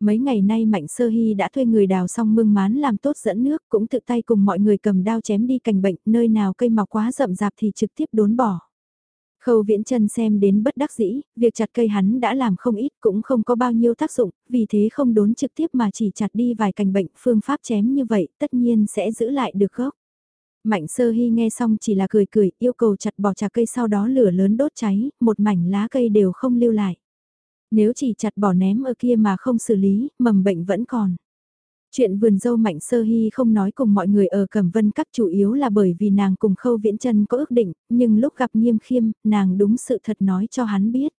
Mấy ngày nay Mạnh Sơ Hy đã thuê người đào xong mương mán làm tốt dẫn nước, cũng tự tay cùng mọi người cầm đao chém đi cành bệnh, nơi nào cây mọc quá rậm rạp thì trực tiếp đốn bỏ. Khâu viễn chân xem đến bất đắc dĩ, việc chặt cây hắn đã làm không ít cũng không có bao nhiêu tác dụng, vì thế không đốn trực tiếp mà chỉ chặt đi vài cành bệnh, phương pháp chém như vậy tất nhiên sẽ giữ lại được gốc. Mạnh sơ hy nghe xong chỉ là cười cười, yêu cầu chặt bỏ trà cây sau đó lửa lớn đốt cháy, một mảnh lá cây đều không lưu lại. Nếu chỉ chặt bỏ ném ở kia mà không xử lý, mầm bệnh vẫn còn. Chuyện vườn dâu Mạnh Sơ Hy không nói cùng mọi người ở Cẩm Vân Các chủ yếu là bởi vì nàng cùng Khâu Viễn Trân có ước định, nhưng lúc gặp Nghiêm Khiêm, nàng đúng sự thật nói cho hắn biết.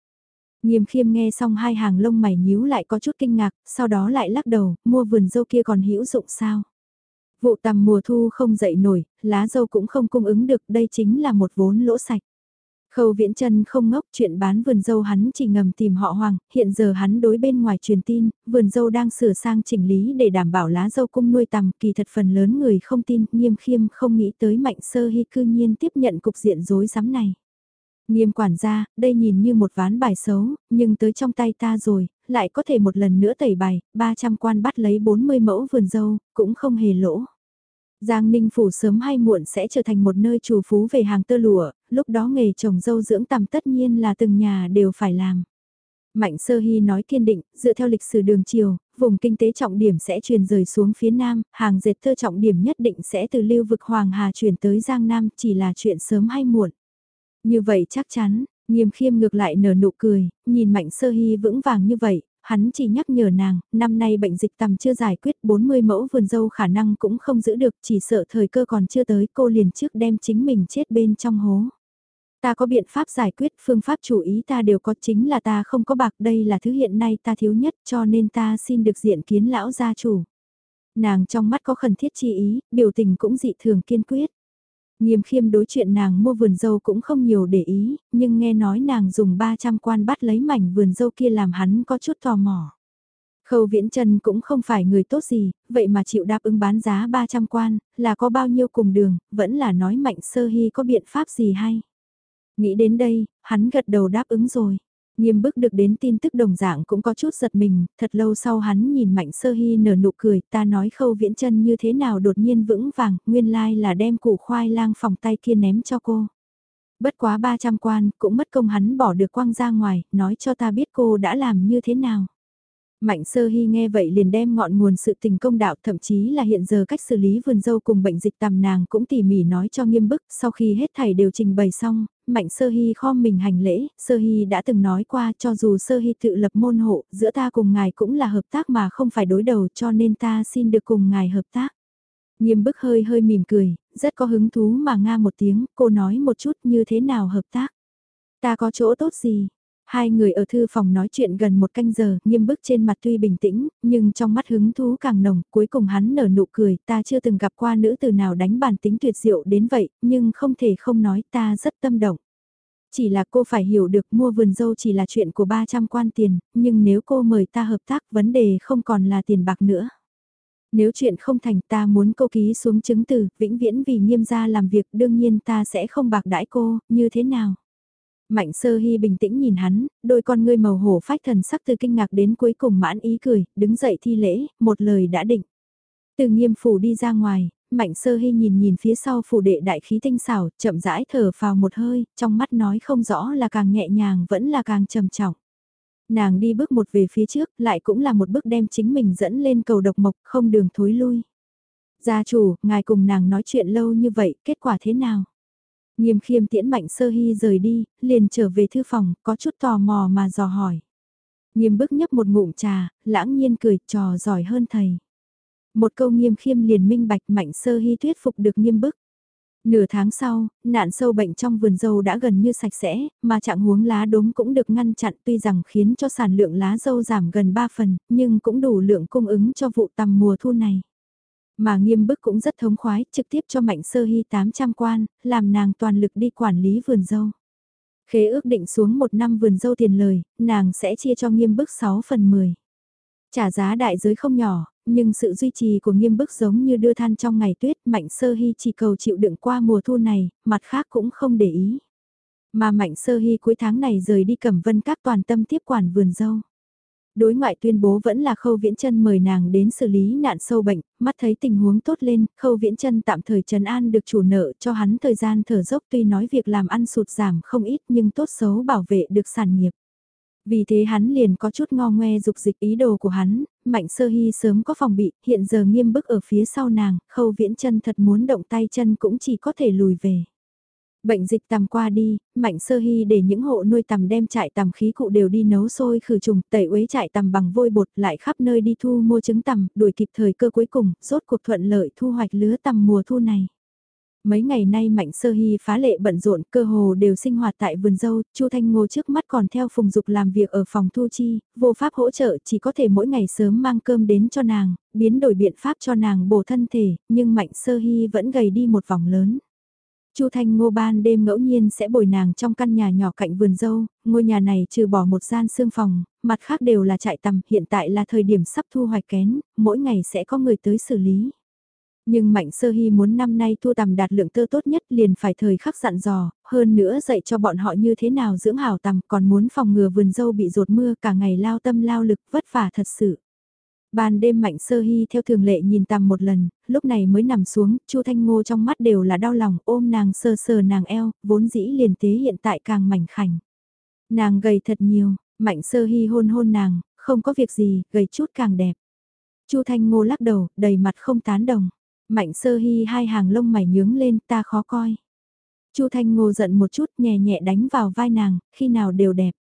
Nghiêm Khiêm nghe xong hai hàng lông mày nhíu lại có chút kinh ngạc, sau đó lại lắc đầu, mua vườn dâu kia còn hữu dụng sao? Vụ tầm mùa thu không dậy nổi, lá dâu cũng không cung ứng được, đây chính là một vốn lỗ sạch. Khâu Viễn Trân không ngốc chuyện bán vườn dâu hắn chỉ ngầm tìm họ Hoàng, hiện giờ hắn đối bên ngoài truyền tin, vườn dâu đang sửa sang chỉnh lý để đảm bảo lá dâu cung nuôi tầm, kỳ thật phần lớn người không tin, nghiêm khiêm không nghĩ tới mạnh sơ hy cư nhiên tiếp nhận cục diện rối rắm này. Nghiêm quản gia, đây nhìn như một ván bài xấu, nhưng tới trong tay ta rồi, lại có thể một lần nữa tẩy bài, 300 quan bắt lấy 40 mẫu vườn dâu, cũng không hề lỗ. Giang Ninh Phủ sớm hay muộn sẽ trở thành một nơi chủ phú về hàng tơ lụa, lúc đó nghề trồng dâu dưỡng tằm tất nhiên là từng nhà đều phải làm. Mạnh Sơ Hy nói kiên định, dựa theo lịch sử đường chiều, vùng kinh tế trọng điểm sẽ truyền rời xuống phía Nam, hàng dệt tơ trọng điểm nhất định sẽ từ lưu vực Hoàng Hà chuyển tới Giang Nam chỉ là chuyện sớm hay muộn. Như vậy chắc chắn, nghiêm khiêm ngược lại nở nụ cười, nhìn Mạnh Sơ Hy vững vàng như vậy, hắn chỉ nhắc nhở nàng, năm nay bệnh dịch tầm chưa giải quyết 40 mẫu vườn dâu khả năng cũng không giữ được, chỉ sợ thời cơ còn chưa tới cô liền trước đem chính mình chết bên trong hố. Ta có biện pháp giải quyết, phương pháp chủ ý ta đều có chính là ta không có bạc đây là thứ hiện nay ta thiếu nhất cho nên ta xin được diện kiến lão gia chủ. Nàng trong mắt có khẩn thiết chi ý, biểu tình cũng dị thường kiên quyết. Nghiêm khiêm đối chuyện nàng mua vườn dâu cũng không nhiều để ý, nhưng nghe nói nàng dùng 300 quan bắt lấy mảnh vườn dâu kia làm hắn có chút tò mò. Khâu Viễn Trân cũng không phải người tốt gì, vậy mà chịu đáp ứng bán giá 300 quan, là có bao nhiêu cùng đường, vẫn là nói mạnh sơ hy có biện pháp gì hay. Nghĩ đến đây, hắn gật đầu đáp ứng rồi. Nghiêm bức được đến tin tức đồng dạng cũng có chút giật mình, thật lâu sau hắn nhìn Mạnh Sơ Hy nở nụ cười, ta nói khâu viễn chân như thế nào đột nhiên vững vàng, nguyên lai là đem củ khoai lang phòng tay kia ném cho cô. Bất quá 300 quan, cũng mất công hắn bỏ được quăng ra ngoài, nói cho ta biết cô đã làm như thế nào. Mạnh sơ hy nghe vậy liền đem ngọn nguồn sự tình công đạo thậm chí là hiện giờ cách xử lý vườn dâu cùng bệnh dịch tầm nàng cũng tỉ mỉ nói cho nghiêm bức sau khi hết thảy đều trình bày xong, mạnh sơ hy khom mình hành lễ, sơ hy đã từng nói qua cho dù sơ hy tự lập môn hộ, giữa ta cùng ngài cũng là hợp tác mà không phải đối đầu cho nên ta xin được cùng ngài hợp tác. Nghiêm bức hơi hơi mỉm cười, rất có hứng thú mà nga một tiếng, cô nói một chút như thế nào hợp tác. Ta có chỗ tốt gì? Hai người ở thư phòng nói chuyện gần một canh giờ, nghiêm bức trên mặt tuy bình tĩnh, nhưng trong mắt hứng thú càng nồng, cuối cùng hắn nở nụ cười, ta chưa từng gặp qua nữ từ nào đánh bản tính tuyệt diệu đến vậy, nhưng không thể không nói ta rất tâm động. Chỉ là cô phải hiểu được mua vườn dâu chỉ là chuyện của 300 quan tiền, nhưng nếu cô mời ta hợp tác vấn đề không còn là tiền bạc nữa. Nếu chuyện không thành ta muốn cô ký xuống chứng từ, vĩnh viễn vì nghiêm gia làm việc đương nhiên ta sẽ không bạc đãi cô, như thế nào? Mạnh sơ hy bình tĩnh nhìn hắn, đôi con ngươi màu hổ phách thần sắc từ kinh ngạc đến cuối cùng mãn ý cười, đứng dậy thi lễ, một lời đã định. Từ nghiêm phủ đi ra ngoài, mạnh sơ hy nhìn nhìn phía sau phủ đệ đại khí tinh xảo, chậm rãi thở vào một hơi, trong mắt nói không rõ là càng nhẹ nhàng vẫn là càng trầm trọng. Nàng đi bước một về phía trước, lại cũng là một bước đem chính mình dẫn lên cầu độc mộc, không đường thối lui. Gia chủ, ngài cùng nàng nói chuyện lâu như vậy, kết quả thế nào? Nghiêm khiêm tiễn mạnh sơ hy rời đi, liền trở về thư phòng, có chút tò mò mà dò hỏi. Nghiêm bức nhấp một ngụm trà, lãng nhiên cười, trò giỏi hơn thầy. Một câu nghiêm khiêm liền minh bạch mạnh sơ hy thuyết phục được nghiêm bức. Nửa tháng sau, nạn sâu bệnh trong vườn dâu đã gần như sạch sẽ, mà trạng huống lá đốm cũng được ngăn chặn tuy rằng khiến cho sản lượng lá dâu giảm gần 3 phần, nhưng cũng đủ lượng cung ứng cho vụ tầm mùa thu này. Mà nghiêm bức cũng rất thống khoái, trực tiếp cho mạnh sơ hy 800 quan, làm nàng toàn lực đi quản lý vườn dâu. Khế ước định xuống một năm vườn dâu tiền lời, nàng sẽ chia cho nghiêm bức 6 phần 10. Trả giá đại giới không nhỏ, nhưng sự duy trì của nghiêm bức giống như đưa than trong ngày tuyết, mạnh sơ hy chỉ cầu chịu đựng qua mùa thu này, mặt khác cũng không để ý. Mà mạnh sơ hy cuối tháng này rời đi cẩm vân các toàn tâm tiếp quản vườn dâu. Đối ngoại tuyên bố vẫn là khâu viễn chân mời nàng đến xử lý nạn sâu bệnh, mắt thấy tình huống tốt lên, khâu viễn chân tạm thời trần an được chủ nợ cho hắn thời gian thở dốc tuy nói việc làm ăn sụt giảm không ít nhưng tốt xấu bảo vệ được sản nghiệp. Vì thế hắn liền có chút ngo ngoe dục dịch ý đồ của hắn, mạnh sơ hy sớm có phòng bị, hiện giờ nghiêm bức ở phía sau nàng, khâu viễn chân thật muốn động tay chân cũng chỉ có thể lùi về. Bệnh dịch tầm qua đi, Mạnh Sơ Hy để những hộ nuôi tầm đem trại tầm khí cụ đều đi nấu sôi khử trùng, tẩy uế trại tầm bằng vôi bột lại khắp nơi đi thu mua trứng tầm, đuổi kịp thời cơ cuối cùng, rốt cuộc thuận lợi thu hoạch lứa tầm mùa thu này. Mấy ngày nay Mạnh Sơ Hy phá lệ bận rộn, cơ hồ đều sinh hoạt tại vườn dâu, Chu Thanh Ngô trước mắt còn theo Phùng Dục làm việc ở phòng thu chi, vô pháp hỗ trợ chỉ có thể mỗi ngày sớm mang cơm đến cho nàng, biến đổi biện pháp cho nàng bổ thân thể, nhưng Mạnh Sơ Hy vẫn gầy đi một vòng lớn. Chu Thanh Ngô ban đêm ngẫu nhiên sẽ bồi nàng trong căn nhà nhỏ cạnh vườn dâu, ngôi nhà này trừ bỏ một gian xương phòng, mặt khác đều là trại tầm, hiện tại là thời điểm sắp thu hoạch kén, mỗi ngày sẽ có người tới xử lý. Nhưng Mạnh Sơ Hy muốn năm nay thu tầm đạt lượng tơ tốt nhất liền phải thời khắc dặn dò, hơn nữa dạy cho bọn họ như thế nào dưỡng hảo tầm còn muốn phòng ngừa vườn dâu bị rột mưa cả ngày lao tâm lao lực vất vả thật sự. Ban đêm Mạnh Sơ Hy theo thường lệ nhìn tầm một lần, lúc này mới nằm xuống, Chu Thanh Ngô trong mắt đều là đau lòng ôm nàng sờ sờ nàng eo, vốn dĩ liền tế hiện tại càng mảnh khảnh. Nàng gầy thật nhiều, Mạnh Sơ Hy hôn hôn nàng, không có việc gì, gầy chút càng đẹp. Chu Thanh Ngô lắc đầu, đầy mặt không tán đồng. Mạnh Sơ Hy hai hàng lông mày nhướng lên, ta khó coi. Chu Thanh Ngô giận một chút nhẹ nhẹ đánh vào vai nàng, khi nào đều đẹp.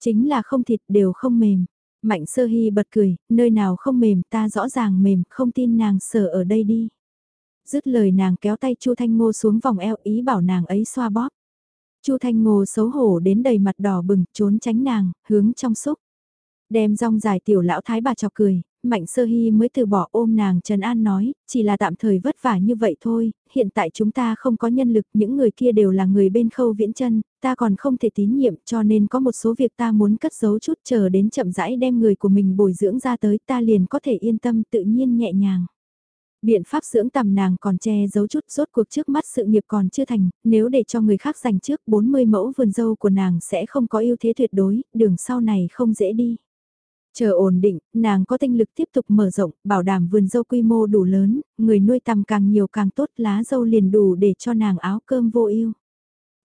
Chính là không thịt đều không mềm. Mạnh sơ hy bật cười, nơi nào không mềm ta rõ ràng mềm, không tin nàng sờ ở đây đi. Dứt lời nàng kéo tay Chu Thanh Ngô xuống vòng eo ý bảo nàng ấy xoa bóp. Chu Thanh Ngô xấu hổ đến đầy mặt đỏ bừng, trốn tránh nàng, hướng trong xúc. Đem rong dài tiểu lão thái bà chọc cười, Mạnh Sơ Hy mới từ bỏ ôm nàng Trần An nói, chỉ là tạm thời vất vả như vậy thôi, hiện tại chúng ta không có nhân lực, những người kia đều là người bên khâu viễn chân, ta còn không thể tín nhiệm cho nên có một số việc ta muốn cất giấu chút chờ đến chậm rãi đem người của mình bồi dưỡng ra tới ta liền có thể yên tâm tự nhiên nhẹ nhàng. Biện pháp dưỡng tầm nàng còn che giấu chút rốt cuộc trước mắt sự nghiệp còn chưa thành, nếu để cho người khác giành trước 40 mẫu vườn dâu của nàng sẽ không có ưu thế tuyệt đối, đường sau này không dễ đi. Chờ ổn định, nàng có tinh lực tiếp tục mở rộng, bảo đảm vườn dâu quy mô đủ lớn, người nuôi tầm càng nhiều càng tốt lá dâu liền đủ để cho nàng áo cơm vô ưu.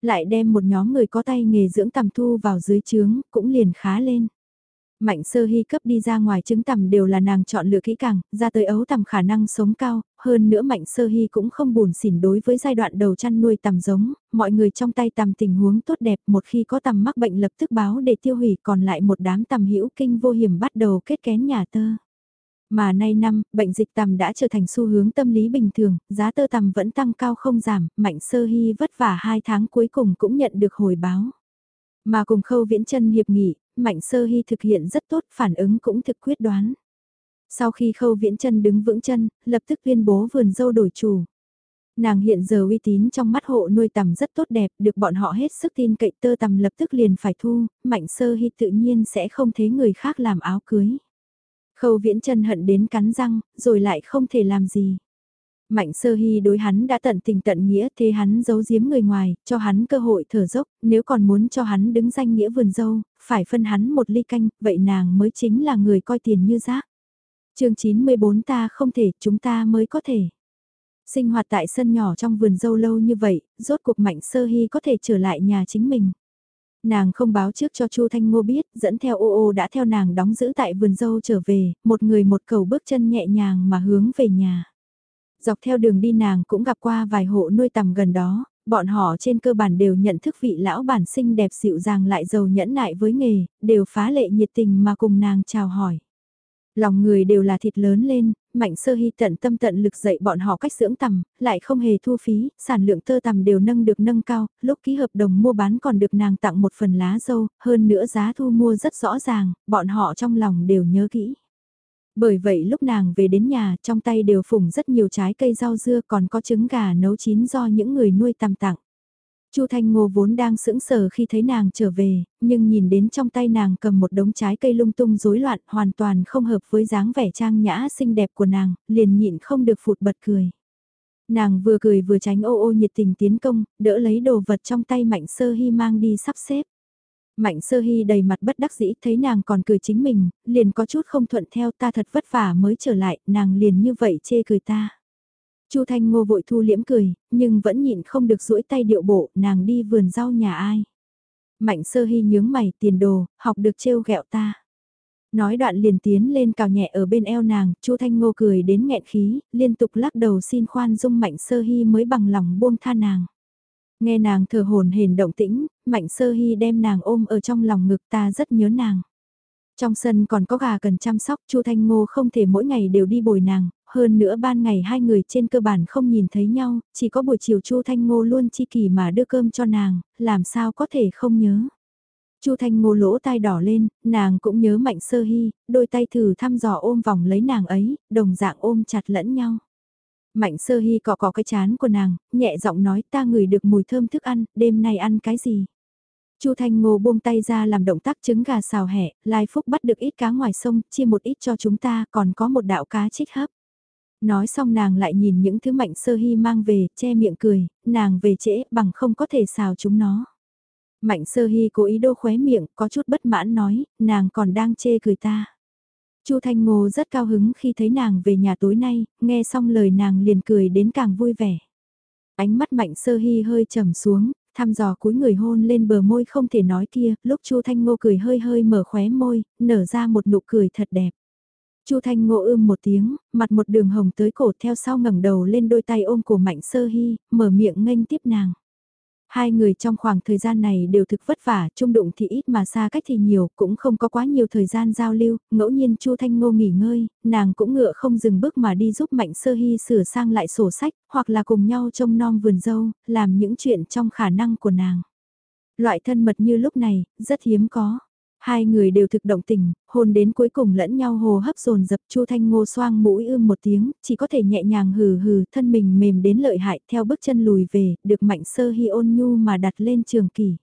Lại đem một nhóm người có tay nghề dưỡng tầm thu vào dưới trướng, cũng liền khá lên. Mạnh sơ hy cấp đi ra ngoài trứng tầm đều là nàng chọn lựa kỹ càng, ra tới ấu tầm khả năng sống cao, hơn nữa mạnh sơ hy cũng không buồn xỉn đối với giai đoạn đầu chăn nuôi tầm giống, mọi người trong tay tầm tình huống tốt đẹp một khi có tầm mắc bệnh lập tức báo để tiêu hủy còn lại một đám tầm hữu kinh vô hiểm bắt đầu kết kén nhà tơ. Mà nay năm, bệnh dịch tằm đã trở thành xu hướng tâm lý bình thường, giá tơ tằm vẫn tăng cao không giảm, mạnh sơ hy vất vả hai tháng cuối cùng cũng nhận được hồi báo. Mà cùng khâu viễn chân hiệp nghị, mạnh sơ hy thực hiện rất tốt, phản ứng cũng thực quyết đoán. Sau khi khâu viễn chân đứng vững chân, lập tức tuyên bố vườn dâu đổi chủ. Nàng hiện giờ uy tín trong mắt hộ nuôi tầm rất tốt đẹp, được bọn họ hết sức tin cậy tơ tầm lập tức liền phải thu, mạnh sơ hy tự nhiên sẽ không thấy người khác làm áo cưới. Khâu viễn chân hận đến cắn răng, rồi lại không thể làm gì. Mạnh sơ hy đối hắn đã tận tình tận nghĩa thế hắn giấu giếm người ngoài, cho hắn cơ hội thở dốc, nếu còn muốn cho hắn đứng danh nghĩa vườn dâu, phải phân hắn một ly canh, vậy nàng mới chính là người coi tiền như rác. chương 94 ta không thể, chúng ta mới có thể. Sinh hoạt tại sân nhỏ trong vườn dâu lâu như vậy, rốt cuộc mạnh sơ hy có thể trở lại nhà chính mình. Nàng không báo trước cho Chu Thanh Ngô biết, dẫn theo ô ô đã theo nàng đóng giữ tại vườn dâu trở về, một người một cầu bước chân nhẹ nhàng mà hướng về nhà. Dọc theo đường đi nàng cũng gặp qua vài hộ nuôi tầm gần đó, bọn họ trên cơ bản đều nhận thức vị lão bản sinh đẹp dịu dàng lại giàu nhẫn nại với nghề, đều phá lệ nhiệt tình mà cùng nàng chào hỏi. Lòng người đều là thịt lớn lên, mạnh sơ hy tận tâm tận lực dạy bọn họ cách dưỡng tầm, lại không hề thu phí, sản lượng tơ tầm đều nâng được nâng cao, lúc ký hợp đồng mua bán còn được nàng tặng một phần lá dâu, hơn nữa giá thu mua rất rõ ràng, bọn họ trong lòng đều nhớ kỹ. Bởi vậy lúc nàng về đến nhà, trong tay đều phủng rất nhiều trái cây rau dưa còn có trứng gà nấu chín do những người nuôi tầm tặng. Chu Thanh Ngô vốn đang sững sờ khi thấy nàng trở về, nhưng nhìn đến trong tay nàng cầm một đống trái cây lung tung rối loạn, hoàn toàn không hợp với dáng vẻ trang nhã xinh đẹp của nàng, liền nhịn không được phụt bật cười. Nàng vừa cười vừa tránh ô ô nhiệt tình tiến công, đỡ lấy đồ vật trong tay Mạnh Sơ Hy mang đi sắp xếp. Mạnh Sơ Hy đầy mặt bất đắc dĩ thấy nàng còn cười chính mình, liền có chút không thuận theo ta thật vất vả mới trở lại, nàng liền như vậy chê cười ta. Chu Thanh Ngô vội thu liễm cười, nhưng vẫn nhịn không được duỗi tay điệu bộ, nàng đi vườn rau nhà ai. Mạnh sơ hy nhướng mày tiền đồ, học được trêu ghẹo ta. Nói đoạn liền tiến lên cào nhẹ ở bên eo nàng, Chu Thanh Ngô cười đến nghẹn khí, liên tục lắc đầu xin khoan dung Mạnh Sơ Hy mới bằng lòng buông tha nàng. Nghe nàng thở hồn hển động tĩnh, Mạnh Sơ Hy đem nàng ôm ở trong lòng ngực ta rất nhớ nàng. Trong sân còn có gà cần chăm sóc, Chu Thanh Ngô không thể mỗi ngày đều đi bồi nàng, hơn nữa ban ngày hai người trên cơ bản không nhìn thấy nhau, chỉ có buổi chiều Chu Thanh Ngô luôn chi kỳ mà đưa cơm cho nàng, làm sao có thể không nhớ. Chu Thanh Ngô lỗ tai đỏ lên, nàng cũng nhớ Mạnh Sơ Hy, đôi tay thử thăm dò ôm vòng lấy nàng ấy, đồng dạng ôm chặt lẫn nhau. Mạnh Sơ Hy cọ cọ cái chán của nàng, nhẹ giọng nói ta ngửi được mùi thơm thức ăn, đêm nay ăn cái gì? Chu Thanh Ngô buông tay ra làm động tác trứng gà xào hẹ, Lai Phúc bắt được ít cá ngoài sông, chia một ít cho chúng ta, còn có một đạo cá chích hấp. Nói xong nàng lại nhìn những thứ mạnh sơ hy mang về, che miệng cười, nàng về trễ bằng không có thể xào chúng nó. Mạnh sơ hy cố ý đô khóe miệng, có chút bất mãn nói, nàng còn đang chê cười ta. Chu Thanh Ngô rất cao hứng khi thấy nàng về nhà tối nay, nghe xong lời nàng liền cười đến càng vui vẻ. Ánh mắt mạnh sơ hy hơi trầm xuống, thăm dò cúi người hôn lên bờ môi không thể nói kia, lúc Chu Thanh Ngô cười hơi hơi mở khóe môi, nở ra một nụ cười thật đẹp. Chu Thanh Ngô ưm một tiếng, mặt một đường hồng tới cổ theo sau ngẩng đầu lên đôi tay ôm của Mạnh Sơ Hy, mở miệng nghênh tiếp nàng. Hai người trong khoảng thời gian này đều thực vất vả, chung đụng thì ít mà xa cách thì nhiều, cũng không có quá nhiều thời gian giao lưu, ngẫu nhiên Chu Thanh Ngô nghỉ ngơi, nàng cũng ngựa không dừng bước mà đi giúp Mạnh Sơ Hy sửa sang lại sổ sách, hoặc là cùng nhau trông nom vườn dâu, làm những chuyện trong khả năng của nàng. Loại thân mật như lúc này, rất hiếm có. Hai người đều thực động tình, hôn đến cuối cùng lẫn nhau hồ hấp dồn dập Chu Thanh Ngô xoang mũi ưm một tiếng, chỉ có thể nhẹ nhàng hừ hừ, thân mình mềm đến lợi hại theo bước chân lùi về, được Mạnh Sơ hy ôn nhu mà đặt lên trường kỳ.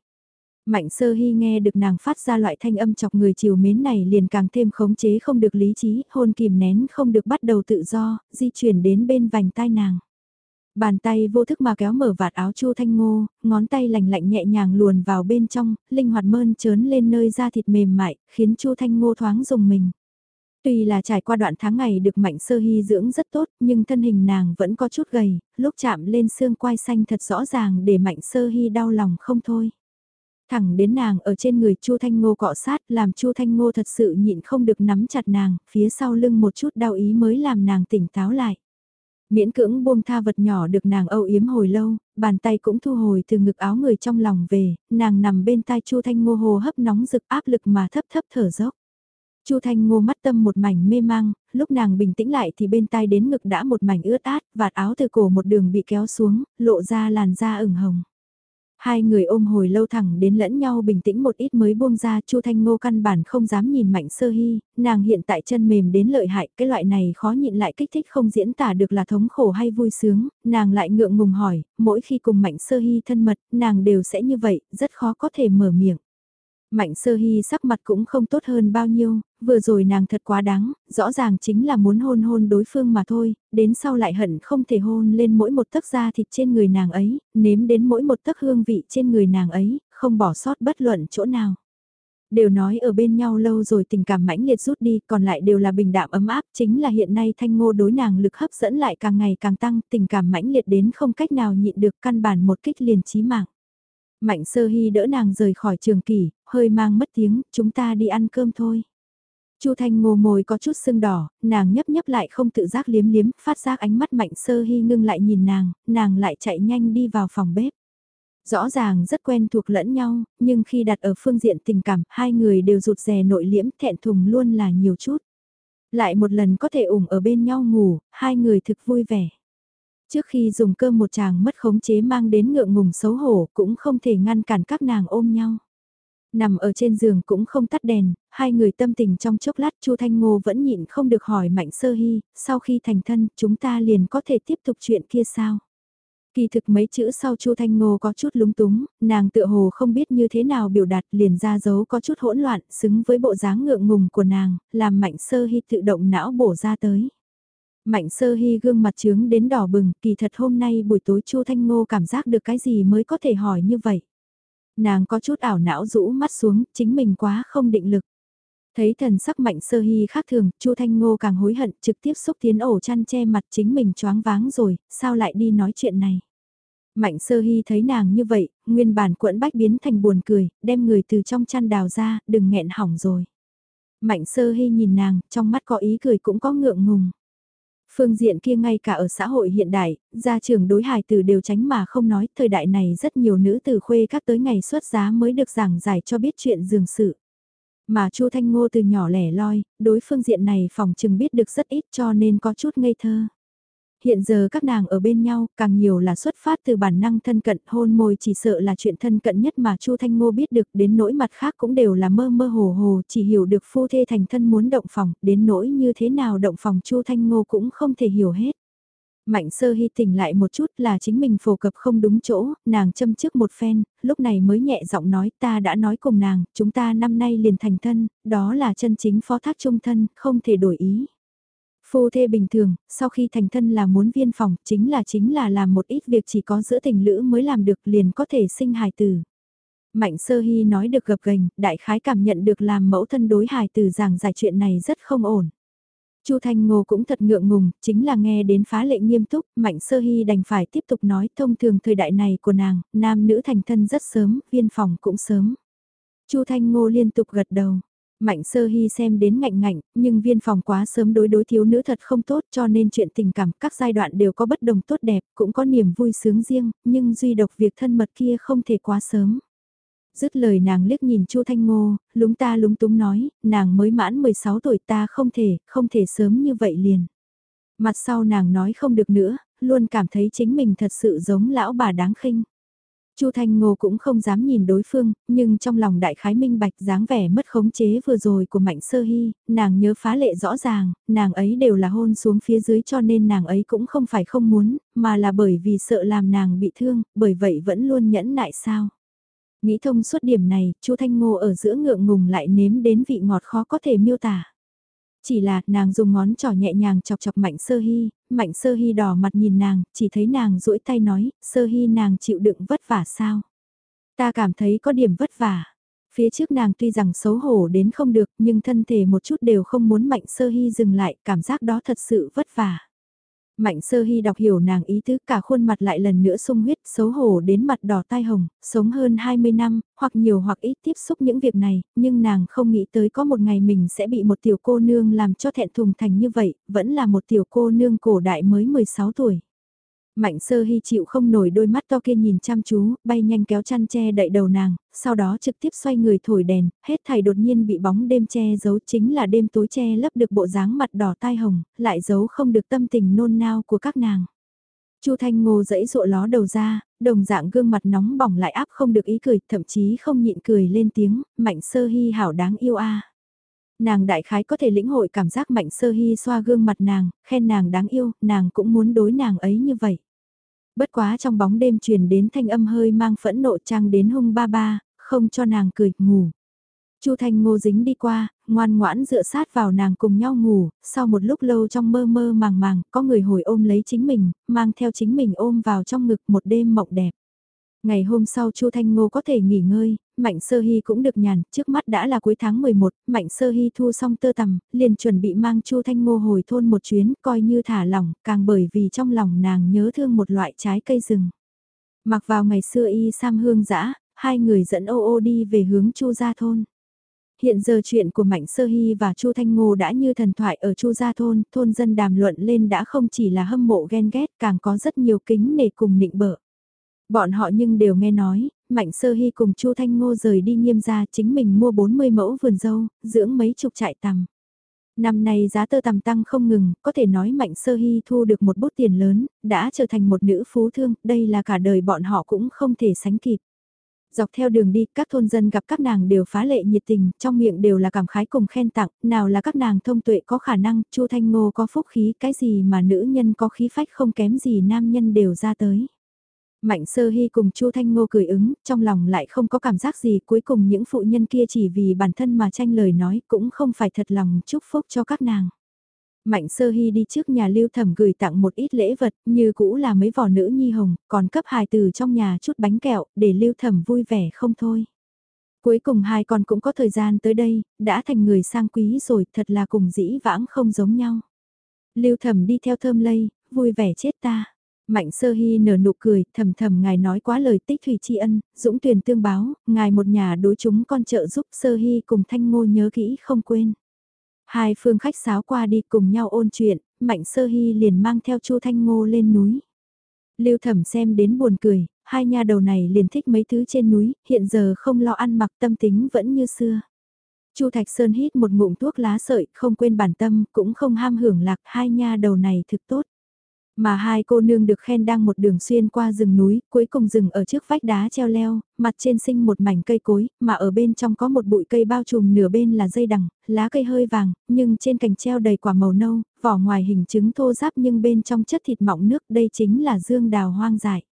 Mạnh Sơ hy nghe được nàng phát ra loại thanh âm chọc người chiều mến này liền càng thêm khống chế không được lý trí, hôn kìm nén không được bắt đầu tự do, di chuyển đến bên vành tai nàng. Bàn tay vô thức mà kéo mở vạt áo Chu Thanh Ngô, ngón tay lạnh lạnh nhẹ nhàng luồn vào bên trong, linh hoạt mơn trớn lên nơi da thịt mềm mại, khiến Chu Thanh Ngô thoáng dùng mình. Tuy là trải qua đoạn tháng ngày được mạnh sơ hy dưỡng rất tốt, nhưng thân hình nàng vẫn có chút gầy, lúc chạm lên xương quai xanh thật rõ ràng để mạnh sơ hy đau lòng không thôi. Thẳng đến nàng ở trên người Chu Thanh Ngô cọ sát làm Chu Thanh Ngô thật sự nhịn không được nắm chặt nàng, phía sau lưng một chút đau ý mới làm nàng tỉnh táo lại. Miễn cưỡng buông tha vật nhỏ được nàng âu yếm hồi lâu, bàn tay cũng thu hồi từ ngực áo người trong lòng về, nàng nằm bên tai Chu Thanh Ngô hồ hấp nóng rực áp lực mà thấp thấp thở dốc. Chu Thanh Ngô mắt tâm một mảnh mê mang, lúc nàng bình tĩnh lại thì bên tai đến ngực đã một mảnh ướt át, vạt áo từ cổ một đường bị kéo xuống, lộ ra làn da ửng hồng. Hai người ôm hồi lâu thẳng đến lẫn nhau bình tĩnh một ít mới buông ra Chu Thanh Ngô căn bản không dám nhìn Mạnh Sơ Hy, nàng hiện tại chân mềm đến lợi hại, cái loại này khó nhịn lại kích thích không diễn tả được là thống khổ hay vui sướng, nàng lại ngượng ngùng hỏi, mỗi khi cùng Mạnh Sơ Hy thân mật, nàng đều sẽ như vậy, rất khó có thể mở miệng. Mạnh sơ hy sắc mặt cũng không tốt hơn bao nhiêu, vừa rồi nàng thật quá đáng, rõ ràng chính là muốn hôn hôn đối phương mà thôi, đến sau lại hận không thể hôn lên mỗi một tấc da thịt trên người nàng ấy, nếm đến mỗi một tấc hương vị trên người nàng ấy, không bỏ sót bất luận chỗ nào. Đều nói ở bên nhau lâu rồi tình cảm mãnh liệt rút đi, còn lại đều là bình đạm ấm áp, chính là hiện nay thanh ngô đối nàng lực hấp dẫn lại càng ngày càng tăng, tình cảm mãnh liệt đến không cách nào nhịn được căn bản một kích liền chí mạng. Mạnh sơ hy đỡ nàng rời khỏi trường kỷ, hơi mang mất tiếng, chúng ta đi ăn cơm thôi. Chu Thanh Ngô môi có chút sưng đỏ, nàng nhấp nhấp lại không tự giác liếm liếm, phát giác ánh mắt Mạnh Sơ Hy ngưng lại nhìn nàng, nàng lại chạy nhanh đi vào phòng bếp. Rõ ràng rất quen thuộc lẫn nhau, nhưng khi đặt ở phương diện tình cảm, hai người đều rụt rè nội liễm, thẹn thùng luôn là nhiều chút. Lại một lần có thể ủng ở bên nhau ngủ, hai người thực vui vẻ. Trước khi dùng cơm một chàng mất khống chế mang đến ngượng ngùng xấu hổ cũng không thể ngăn cản các nàng ôm nhau. Nằm ở trên giường cũng không tắt đèn, hai người tâm tình trong chốc lát Chu Thanh Ngô vẫn nhịn không được hỏi Mạnh Sơ Hy, sau khi thành thân chúng ta liền có thể tiếp tục chuyện kia sao? Kỳ thực mấy chữ sau Chu Thanh Ngô có chút lúng túng, nàng tựa hồ không biết như thế nào biểu đạt liền ra dấu có chút hỗn loạn, xứng với bộ dáng ngượng ngùng của nàng, làm Mạnh Sơ Hy tự động não bổ ra tới. Mạnh sơ hy gương mặt trướng đến đỏ bừng, kỳ thật hôm nay buổi tối Chu Thanh Ngô cảm giác được cái gì mới có thể hỏi như vậy. Nàng có chút ảo não rũ mắt xuống, chính mình quá không định lực. Thấy thần sắc mạnh sơ hy khác thường, Chu Thanh Ngô càng hối hận, trực tiếp xúc tiến ổ chăn che mặt chính mình choáng váng rồi, sao lại đi nói chuyện này. Mạnh sơ hy thấy nàng như vậy, nguyên bản quẫn bách biến thành buồn cười, đem người từ trong chăn đào ra, đừng nghẹn hỏng rồi. Mạnh sơ hy nhìn nàng, trong mắt có ý cười cũng có ngượng ngùng. Phương diện kia ngay cả ở xã hội hiện đại, gia trưởng đối hài từ đều tránh mà không nói, thời đại này rất nhiều nữ từ khuê các tới ngày xuất giá mới được giảng giải cho biết chuyện dường sự. Mà Chu Thanh Ngô từ nhỏ lẻ loi, đối phương diện này phòng chừng biết được rất ít cho nên có chút ngây thơ hiện giờ các nàng ở bên nhau, càng nhiều là xuất phát từ bản năng thân cận, hôn môi chỉ sợ là chuyện thân cận nhất mà Chu Thanh Ngô biết được, đến nỗi mặt khác cũng đều là mơ mơ hồ hồ, chỉ hiểu được phu thê thành thân muốn động phòng, đến nỗi như thế nào động phòng Chu Thanh Ngô cũng không thể hiểu hết. Mạnh sơ hy tỉnh lại một chút là chính mình phổ cập không đúng chỗ, nàng châm trước một phen, lúc này mới nhẹ giọng nói ta đã nói cùng nàng, chúng ta năm nay liền thành thân, đó là chân chính phó thác trung thân, không thể đổi ý. Phu thê bình thường, sau khi thành thân là muốn viên phòng, chính là chính là làm một ít việc chỉ có giữa tình lữ mới làm được liền có thể sinh hài tử. Mạnh sơ hy nói được gập gành, đại khái cảm nhận được làm mẫu thân đối hài tử giảng giải chuyện này rất không ổn. Chu Thanh Ngô cũng thật ngượng ngùng, chính là nghe đến phá lệ nghiêm túc, Mạnh Sơ Hy đành phải tiếp tục nói thông thường thời đại này của nàng, nam nữ thành thân rất sớm, viên phòng cũng sớm. Chu Thanh Ngô liên tục gật đầu. Mạnh sơ hy xem đến ngạnh ngạnh, nhưng viên phòng quá sớm đối đối thiếu nữ thật không tốt cho nên chuyện tình cảm các giai đoạn đều có bất đồng tốt đẹp, cũng có niềm vui sướng riêng, nhưng duy độc việc thân mật kia không thể quá sớm. Dứt lời nàng liếc nhìn Chu Thanh Ngô, lúng ta lúng túng nói, nàng mới mãn 16 tuổi ta không thể, không thể sớm như vậy liền. Mặt sau nàng nói không được nữa, luôn cảm thấy chính mình thật sự giống lão bà đáng khinh. Chu Thanh Ngô cũng không dám nhìn đối phương, nhưng trong lòng đại khái minh bạch dáng vẻ mất khống chế vừa rồi của Mạnh Sơ Hy, nàng nhớ phá lệ rõ ràng, nàng ấy đều là hôn xuống phía dưới cho nên nàng ấy cũng không phải không muốn, mà là bởi vì sợ làm nàng bị thương, bởi vậy vẫn luôn nhẫn nại sao. Nghĩ thông suốt điểm này, Chu Thanh Ngô ở giữa ngượng ngùng lại nếm đến vị ngọt khó có thể miêu tả. Chỉ là nàng dùng ngón trỏ nhẹ nhàng chọc chọc mạnh sơ hy, mạnh sơ hy đỏ mặt nhìn nàng, chỉ thấy nàng duỗi tay nói, sơ hy nàng chịu đựng vất vả sao. Ta cảm thấy có điểm vất vả. Phía trước nàng tuy rằng xấu hổ đến không được nhưng thân thể một chút đều không muốn mạnh sơ hy dừng lại, cảm giác đó thật sự vất vả. Mạnh sơ hy đọc hiểu nàng ý tứ cả khuôn mặt lại lần nữa sung huyết xấu hổ đến mặt đỏ tai hồng, sống hơn 20 năm, hoặc nhiều hoặc ít tiếp xúc những việc này, nhưng nàng không nghĩ tới có một ngày mình sẽ bị một tiểu cô nương làm cho thẹn thùng thành như vậy, vẫn là một tiểu cô nương cổ đại mới 16 tuổi. Mạnh sơ hy chịu không nổi đôi mắt to kia nhìn chăm chú, bay nhanh kéo chăn che đậy đầu nàng, sau đó trực tiếp xoay người thổi đèn, hết thảy đột nhiên bị bóng đêm che giấu chính là đêm tối che lấp được bộ dáng mặt đỏ tai hồng, lại giấu không được tâm tình nôn nao của các nàng. Chu Thanh Ngô dẫy rộ ló đầu ra, đồng dạng gương mặt nóng bỏng lại áp không được ý cười, thậm chí không nhịn cười lên tiếng, mạnh sơ hy hảo đáng yêu a. Nàng đại khái có thể lĩnh hội cảm giác mạnh sơ hy xoa gương mặt nàng, khen nàng đáng yêu, nàng cũng muốn đối nàng ấy như vậy. Bất quá trong bóng đêm truyền đến thanh âm hơi mang phẫn nộ trang đến hung ba ba, không cho nàng cười, ngủ. Chu Thanh Ngô dính đi qua, ngoan ngoãn dựa sát vào nàng cùng nhau ngủ, sau một lúc lâu trong mơ mơ màng màng, có người hồi ôm lấy chính mình, mang theo chính mình ôm vào trong ngực một đêm mộng đẹp. Ngày hôm sau Chu Thanh Ngô có thể nghỉ ngơi, Mạnh Sơ Hy cũng được nhàn, trước mắt đã là cuối tháng 11, Mạnh Sơ Hy thu xong tơ tằm, liền chuẩn bị mang Chu Thanh Ngô hồi thôn một chuyến, coi như thả lỏng, càng bởi vì trong lòng nàng nhớ thương một loại trái cây rừng. Mặc vào ngày xưa y sam hương dã hai người dẫn ô ô đi về hướng Chu gia thôn. Hiện giờ chuyện của Mạnh Sơ Hy và Chu Thanh Ngô đã như thần thoại ở Chu Gia Thôn, thôn dân đàm luận lên đã không chỉ là hâm mộ ghen ghét, càng có rất nhiều kính nể cùng nịnh bợ. Bọn họ nhưng đều nghe nói, Mạnh Sơ Hy cùng Chu Thanh Ngô rời đi nghiêm gia chính mình mua 40 mẫu vườn dâu, dưỡng mấy chục trại tằm. Năm nay giá tơ tằm tăng không ngừng, có thể nói Mạnh Sơ Hy thu được một bút tiền lớn, đã trở thành một nữ phú thương, đây là cả đời bọn họ cũng không thể sánh kịp. Dọc theo đường đi, các thôn dân gặp các nàng đều phá lệ nhiệt tình, trong miệng đều là cảm khái cùng khen tặng, nào là các nàng thông tuệ có khả năng, Chu Thanh Ngô có phúc khí, cái gì mà nữ nhân có khí phách không kém gì nam nhân đều ra tới. Mạnh sơ hy cùng Chu Thanh Ngô cười ứng, trong lòng lại không có cảm giác gì cuối cùng những phụ nhân kia chỉ vì bản thân mà tranh lời nói cũng không phải thật lòng chúc phúc cho các nàng. Mạnh sơ hy đi trước nhà lưu thẩm gửi tặng một ít lễ vật như cũ là mấy vỏ nữ nhi hồng, còn cấp hài từ trong nhà chút bánh kẹo để lưu thẩm vui vẻ không thôi. Cuối cùng hai con cũng có thời gian tới đây, đã thành người sang quý rồi thật là cùng dĩ vãng không giống nhau. Lưu thẩm đi theo thơm lây, vui vẻ chết ta. Mạnh sơ hy nở nụ cười, thầm thầm ngài nói quá lời tích thủy tri ân, dũng tuyển tương báo, ngài một nhà đối chúng con trợ giúp sơ hy cùng thanh ngô nhớ kỹ không quên. Hai phương khách sáo qua đi cùng nhau ôn chuyện, mạnh sơ hy liền mang theo chu thanh ngô lên núi. Lưu thẩm xem đến buồn cười, hai nha đầu này liền thích mấy thứ trên núi, hiện giờ không lo ăn mặc tâm tính vẫn như xưa. Chu Thạch Sơn hít một ngụm thuốc lá sợi, không quên bản tâm, cũng không ham hưởng lạc hai nha đầu này thực tốt. Mà hai cô nương được khen đang một đường xuyên qua rừng núi, cuối cùng rừng ở trước vách đá treo leo, mặt trên sinh một mảnh cây cối, mà ở bên trong có một bụi cây bao trùm nửa bên là dây đằng, lá cây hơi vàng, nhưng trên cành treo đầy quả màu nâu, vỏ ngoài hình trứng thô ráp nhưng bên trong chất thịt mọng nước, đây chính là dương đào hoang dại.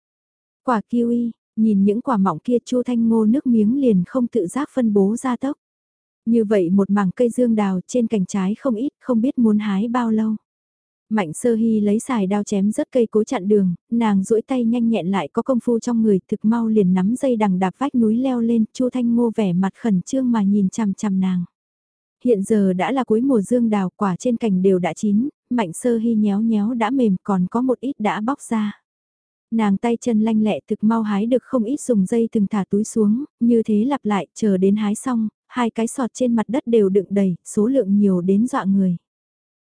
Quả kiwi, nhìn những quả mọng kia chu thanh ngô nước miếng liền không tự giác phân bố ra tốc. Như vậy một mảng cây dương đào trên cành trái không ít, không biết muốn hái bao lâu. Mạnh sơ hy lấy xài đao chém rớt cây cối chặn đường, nàng duỗi tay nhanh nhẹn lại có công phu trong người thực mau liền nắm dây đằng đạp vách núi leo lên, chu thanh ngô vẻ mặt khẩn trương mà nhìn chằm chằm nàng. Hiện giờ đã là cuối mùa dương đào quả trên cành đều đã chín, mạnh sơ hy nhéo nhéo đã mềm còn có một ít đã bóc ra. Nàng tay chân lanh lẹ thực mau hái được không ít dùng dây từng thả túi xuống, như thế lặp lại chờ đến hái xong, hai cái sọt trên mặt đất đều đựng đầy, số lượng nhiều đến dọa người.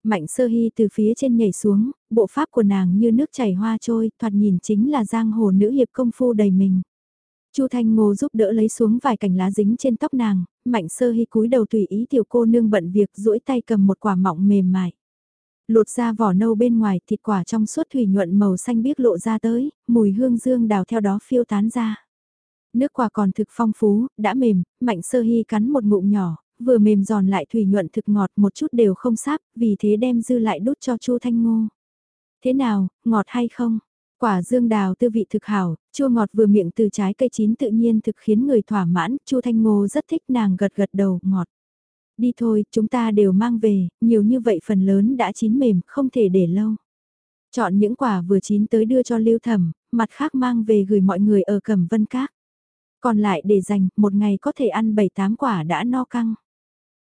Mạnh sơ hy từ phía trên nhảy xuống, bộ pháp của nàng như nước chảy hoa trôi, thoạt nhìn chính là giang hồ nữ hiệp công phu đầy mình. Chu Thanh Ngô giúp đỡ lấy xuống vài cành lá dính trên tóc nàng, mạnh sơ hy cúi đầu tùy ý tiểu cô nương bận việc duỗi tay cầm một quả mọng mềm mại. Lột ra vỏ nâu bên ngoài thịt quả trong suốt thủy nhuận màu xanh biếc lộ ra tới, mùi hương dương đào theo đó phiêu tán ra. Nước quả còn thực phong phú, đã mềm, mạnh sơ hy cắn một ngụm nhỏ, vừa mềm giòn lại thủy nhuận thực ngọt một chút đều không sáp, vì thế đem dư lại đút cho Chu Thanh Ngô. Thế nào, ngọt hay không? Quả dương đào tư vị thực hảo, chua ngọt vừa miệng từ trái cây chín tự nhiên thực khiến người thỏa mãn, Chu Thanh Ngô rất thích nàng gật gật đầu, ngọt. Đi thôi, chúng ta đều mang về, nhiều như vậy phần lớn đã chín mềm, không thể để lâu. Chọn những quả vừa chín tới đưa cho Lưu Thẩm, mặt khác mang về gửi mọi người ở Cẩm Vân Các. Còn lại để dành, một ngày có thể ăn 7-8 quả đã no căng.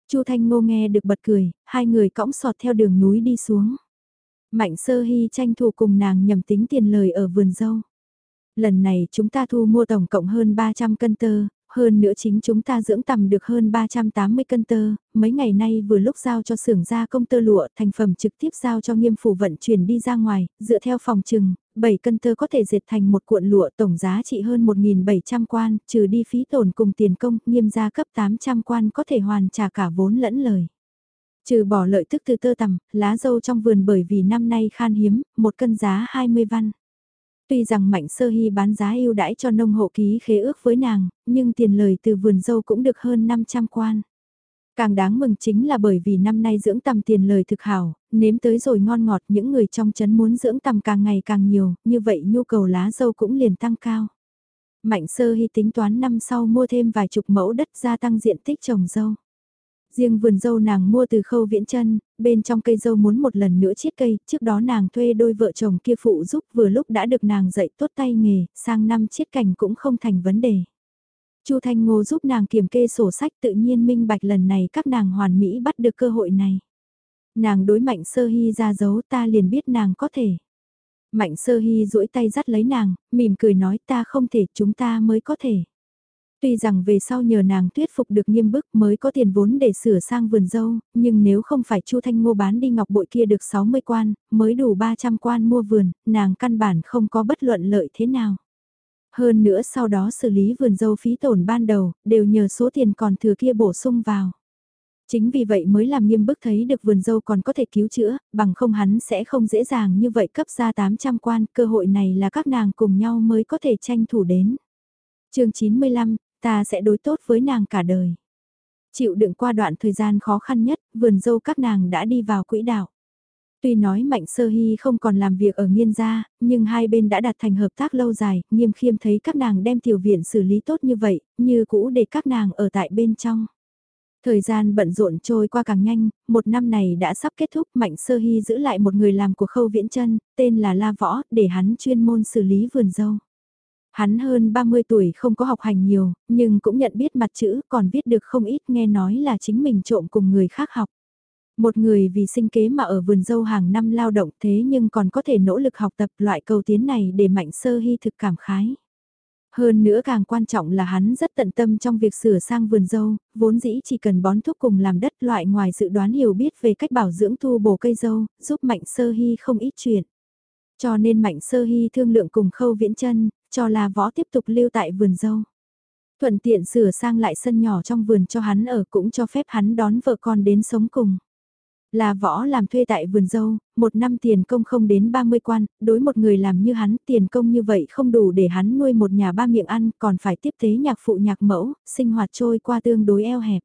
Chu Thanh Ngô nghe được bật cười, hai người cõng sọt theo đường núi đi xuống. Mạnh sơ hy tranh thủ cùng nàng nhầm tính tiền lời ở vườn dâu. Lần này chúng ta thu mua tổng cộng hơn 300 cân tơ, hơn nữa chính chúng ta dưỡng tầm được hơn 380 cân tơ, mấy ngày nay vừa lúc giao cho xưởng gia công tơ lụa thành phẩm trực tiếp giao cho nghiêm phủ vận chuyển đi ra ngoài, dựa theo phòng trừng, 7 cân tơ có thể dệt thành một cuộn lụa tổng giá trị hơn 1.700 quan, trừ đi phí tổn cùng tiền công, nghiêm gia cấp 800 quan có thể hoàn trả cả vốn lẫn lời. Trừ bỏ lợi tức từ tơ tằm, lá dâu trong vườn bởi vì năm nay khan hiếm, một cân giá 20 văn. Tuy rằng Mạnh Sơ Hy bán giá ưu đãi cho nông hộ ký khế ước với nàng, nhưng tiền lời từ vườn dâu cũng được hơn 500 quan. Càng đáng mừng chính là bởi vì năm nay dưỡng tầm tiền lời thực hảo, nếm tới rồi ngon ngọt những người trong chấn muốn dưỡng tầm càng ngày càng nhiều, như vậy nhu cầu lá dâu cũng liền tăng cao. Mạnh sơ hy tính toán năm sau mua thêm vài chục mẫu đất gia tăng diện tích trồng dâu. Riêng vườn dâu nàng mua từ khâu viễn chân, bên trong cây dâu muốn một lần nữa chiết cây, trước đó nàng thuê đôi vợ chồng kia phụ giúp vừa lúc đã được nàng dạy tốt tay nghề, sang năm chiết cảnh cũng không thành vấn đề. Chu Thanh Ngô giúp nàng kiểm kê sổ sách tự nhiên minh bạch lần này các nàng hoàn mỹ bắt được cơ hội này. Nàng đối mạnh sơ hy ra dấu ta liền biết nàng có thể. Mạnh sơ hy duỗi tay dắt lấy nàng, mỉm cười nói ta không thể chúng ta mới có thể. Tuy rằng về sau nhờ nàng thuyết phục được nghiêm bức mới có tiền vốn để sửa sang vườn dâu, nhưng nếu không phải Chu Thanh Ngô bán đi ngọc bội kia được 60 quan, mới đủ 300 quan mua vườn, nàng căn bản không có bất luận lợi thế nào. Hơn nữa sau đó xử lý vườn dâu phí tổn ban đầu, đều nhờ số tiền còn thừa kia bổ sung vào. Chính vì vậy mới làm nghiêm bức thấy được vườn dâu còn có thể cứu chữa, bằng không hắn sẽ không dễ dàng như vậy cấp ra 800 quan, cơ hội này là các nàng cùng nhau mới có thể tranh thủ đến. chương 95, ta sẽ đối tốt với nàng cả đời. Chịu đựng qua đoạn thời gian khó khăn nhất, vườn dâu các nàng đã đi vào quỹ đạo. Tuy nói Mạnh Sơ Hy không còn làm việc ở nghiên gia, nhưng hai bên đã đạt thành hợp tác lâu dài, nghiêm khiêm thấy các nàng đem tiểu viện xử lý tốt như vậy, như cũ để các nàng ở tại bên trong. Thời gian bận rộn trôi qua càng nhanh, một năm này đã sắp kết thúc Mạnh Sơ Hy giữ lại một người làm của khâu viễn chân, tên là La Võ, để hắn chuyên môn xử lý vườn dâu. Hắn hơn 30 tuổi không có học hành nhiều, nhưng cũng nhận biết mặt chữ, còn viết được không ít nghe nói là chính mình trộm cùng người khác học. Một người vì sinh kế mà ở vườn dâu hàng năm lao động thế nhưng còn có thể nỗ lực học tập loại cầu tiến này để mạnh sơ hy thực cảm khái. Hơn nữa càng quan trọng là hắn rất tận tâm trong việc sửa sang vườn dâu, vốn dĩ chỉ cần bón thuốc cùng làm đất loại ngoài dự đoán hiểu biết về cách bảo dưỡng thu bổ cây dâu, giúp Mạnh Sơ Hy không ít chuyện. Cho nên Mạnh Sơ Hy thương lượng cùng khâu viễn chân, cho là võ tiếp tục lưu tại vườn dâu. Thuận tiện sửa sang lại sân nhỏ trong vườn cho hắn ở cũng cho phép hắn đón vợ con đến sống cùng. Là võ làm thuê tại vườn dâu, một năm tiền công không đến 30 quan, đối một người làm như hắn tiền công như vậy không đủ để hắn nuôi một nhà ba miệng ăn còn phải tiếp tế nhạc phụ nhạc mẫu, sinh hoạt trôi qua tương đối eo hẹp.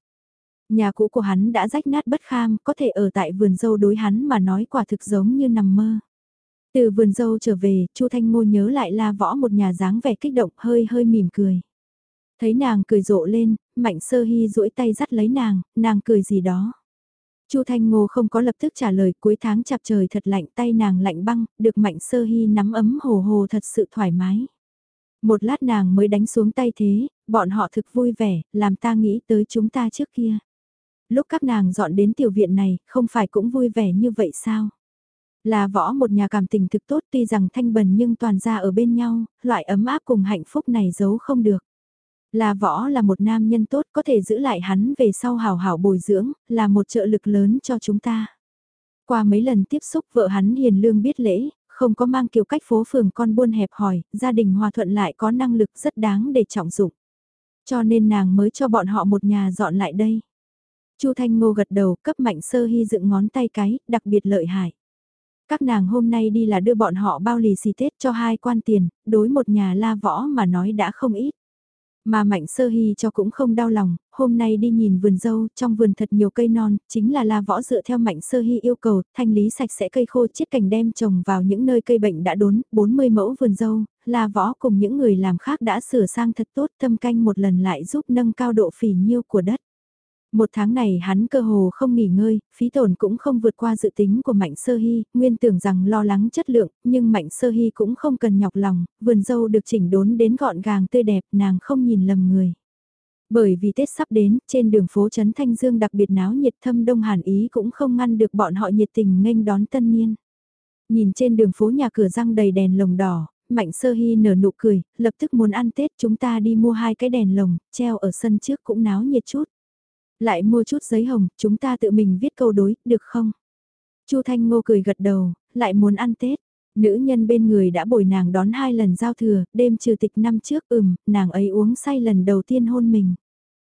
Nhà cũ của hắn đã rách nát bất kham, có thể ở tại vườn dâu đối hắn mà nói quả thực giống như nằm mơ. Từ vườn dâu trở về, Chu Thanh Ngô nhớ lại la võ một nhà dáng vẻ kích động hơi hơi mỉm cười. Thấy nàng cười rộ lên, mạnh sơ hy duỗi tay dắt lấy nàng, nàng cười gì đó. Chu Thanh Ngô không có lập tức trả lời cuối tháng chạp trời thật lạnh tay nàng lạnh băng, được Mạnh Sơ Hy nắm ấm hồ hồ thật sự thoải mái. Một lát nàng mới đánh xuống tay thế, bọn họ thực vui vẻ, làm ta nghĩ tới chúng ta trước kia. Lúc các nàng dọn đến tiểu viện này, không phải cũng vui vẻ như vậy sao? Là võ một nhà cảm tình thực tốt tuy rằng thanh bần nhưng toàn ra ở bên nhau, loại ấm áp cùng hạnh phúc này giấu không được. Là võ là một nam nhân tốt có thể giữ lại hắn về sau hào hảo bồi dưỡng, là một trợ lực lớn cho chúng ta. Qua mấy lần tiếp xúc vợ hắn hiền lương biết lễ, không có mang kiểu cách phố phường con buôn hẹp hòi, gia đình hòa thuận lại có năng lực rất đáng để trọng dụng. Cho nên nàng mới cho bọn họ một nhà dọn lại đây. Chu Thanh Ngô gật đầu cấp mạnh sơ hy dựng ngón tay cái, đặc biệt lợi hại. Các nàng hôm nay đi là đưa bọn họ bao lì xì Tết cho hai quan tiền, đối một nhà la võ mà nói đã không ít. Mà Mạnh Sơ Hy cho cũng không đau lòng, hôm nay đi nhìn vườn dâu, trong vườn thật nhiều cây non, chính là la võ dựa theo Mạnh Sơ Hy yêu cầu, thanh lý sạch sẽ cây khô chiết cành đem trồng vào những nơi cây bệnh đã đốn, 40 mẫu vườn dâu, la võ cùng những người làm khác đã sửa sang thật tốt thâm canh một lần lại giúp nâng cao độ phỉ nhiêu của đất. Một tháng này hắn cơ hồ không nghỉ ngơi, phí tổn cũng không vượt qua dự tính của Mạnh Sơ Hy, nguyên tưởng rằng lo lắng chất lượng, nhưng Mạnh Sơ Hy cũng không cần nhọc lòng, vườn dâu được chỉnh đốn đến gọn gàng tươi đẹp, nàng không nhìn lầm người. Bởi vì Tết sắp đến, trên đường phố Trấn Thanh Dương đặc biệt náo nhiệt thâm đông hàn ý cũng không ngăn được bọn họ nhiệt tình nghênh đón tân niên. Nhìn trên đường phố nhà cửa răng đầy đèn lồng đỏ, Mạnh Sơ Hy nở nụ cười, lập tức muốn ăn Tết chúng ta đi mua hai cái đèn lồng, treo ở sân trước cũng náo nhiệt chút. Lại mua chút giấy hồng, chúng ta tự mình viết câu đối, được không? Chu Thanh Ngô cười gật đầu, lại muốn ăn Tết. Nữ nhân bên người đã bồi nàng đón hai lần giao thừa, đêm trừ tịch năm trước ừm, nàng ấy uống say lần đầu tiên hôn mình.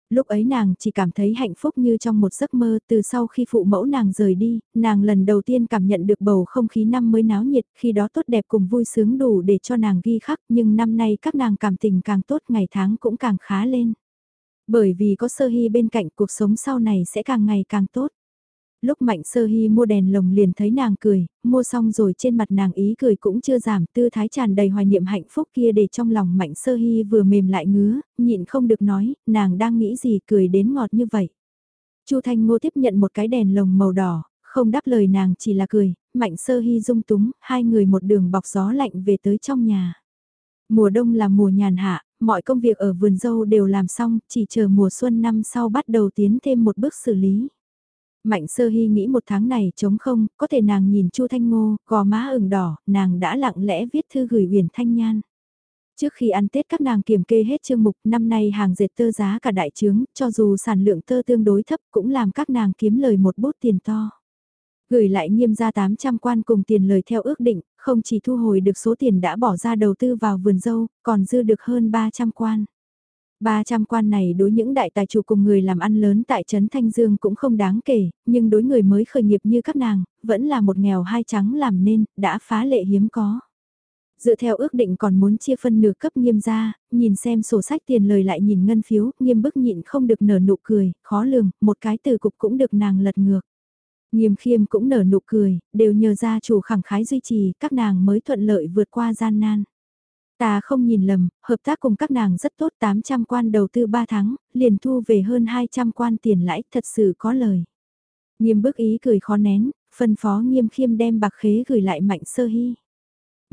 Lúc ấy nàng chỉ cảm thấy hạnh phúc như trong một giấc mơ từ sau khi phụ mẫu nàng rời đi, nàng lần đầu tiên cảm nhận được bầu không khí năm mới náo nhiệt khi đó tốt đẹp cùng vui sướng đủ để cho nàng ghi khắc nhưng năm nay các nàng cảm tình càng tốt ngày tháng cũng càng khá lên. Bởi vì có sơ hy bên cạnh cuộc sống sau này sẽ càng ngày càng tốt lúc Mạnh Sơ Hy mua đèn lồng liền thấy nàng cười, mua xong rồi trên mặt nàng ý cười cũng chưa giảm, tư thái tràn đầy hoài niệm hạnh phúc kia để trong lòng Mạnh Sơ Hy vừa mềm lại ngứa, nhịn không được nói, nàng đang nghĩ gì cười đến ngọt như vậy. Chu Thanh Ngô tiếp nhận một cái đèn lồng màu đỏ, không đáp lời nàng chỉ là cười, Mạnh Sơ Hy dung túng, hai người một đường bọc gió lạnh về tới trong nhà. Mùa đông là mùa nhàn hạ, mọi công việc ở vườn dâu đều làm xong, chỉ chờ mùa xuân năm sau bắt đầu tiến thêm một bước xử lý. Mạnh sơ hy nghĩ một tháng này trống không, có thể nàng nhìn Chu Thanh Ngô, gò má ửng đỏ, nàng đã lặng lẽ viết thư gửi huyền Thanh Nhan. Trước khi ăn Tết các nàng kiểm kê hết chương mục năm nay hàng dệt tơ giá cả đại trướng, cho dù sản lượng tơ tương đối thấp cũng làm các nàng kiếm lời một bút tiền to. Gửi lại nghiêm ra 800 quan cùng tiền lời theo ước định, không chỉ thu hồi được số tiền đã bỏ ra đầu tư vào vườn dâu, còn dư được hơn 300 quan. 300 quan này đối những đại tài chủ cùng người làm ăn lớn tại Trấn Thanh Dương cũng không đáng kể, nhưng đối người mới khởi nghiệp như các nàng, vẫn là một nghèo hai trắng làm nên, đã phá lệ hiếm có. Dựa theo ước định còn muốn chia phân nửa cấp nghiêm ra, nhìn xem sổ sách tiền lời lại nhìn ngân phiếu, nghiêm bức nhịn không được nở nụ cười, khó lường, một cái từ cục cũng được nàng lật ngược. Nghiêm khiêm cũng nở nụ cười, đều nhờ gia chủ khẳng khái duy trì, các nàng mới thuận lợi vượt qua gian nan. Ta không nhìn lầm, hợp tác cùng các nàng rất tốt 800 quan đầu tư 3 tháng, liền thu về hơn 200 quan tiền lãi thật sự có lời. Nghiêm bức ý cười khó nén, phân phó nghiêm khiêm đem bạc khế gửi lại mạnh sơ hy.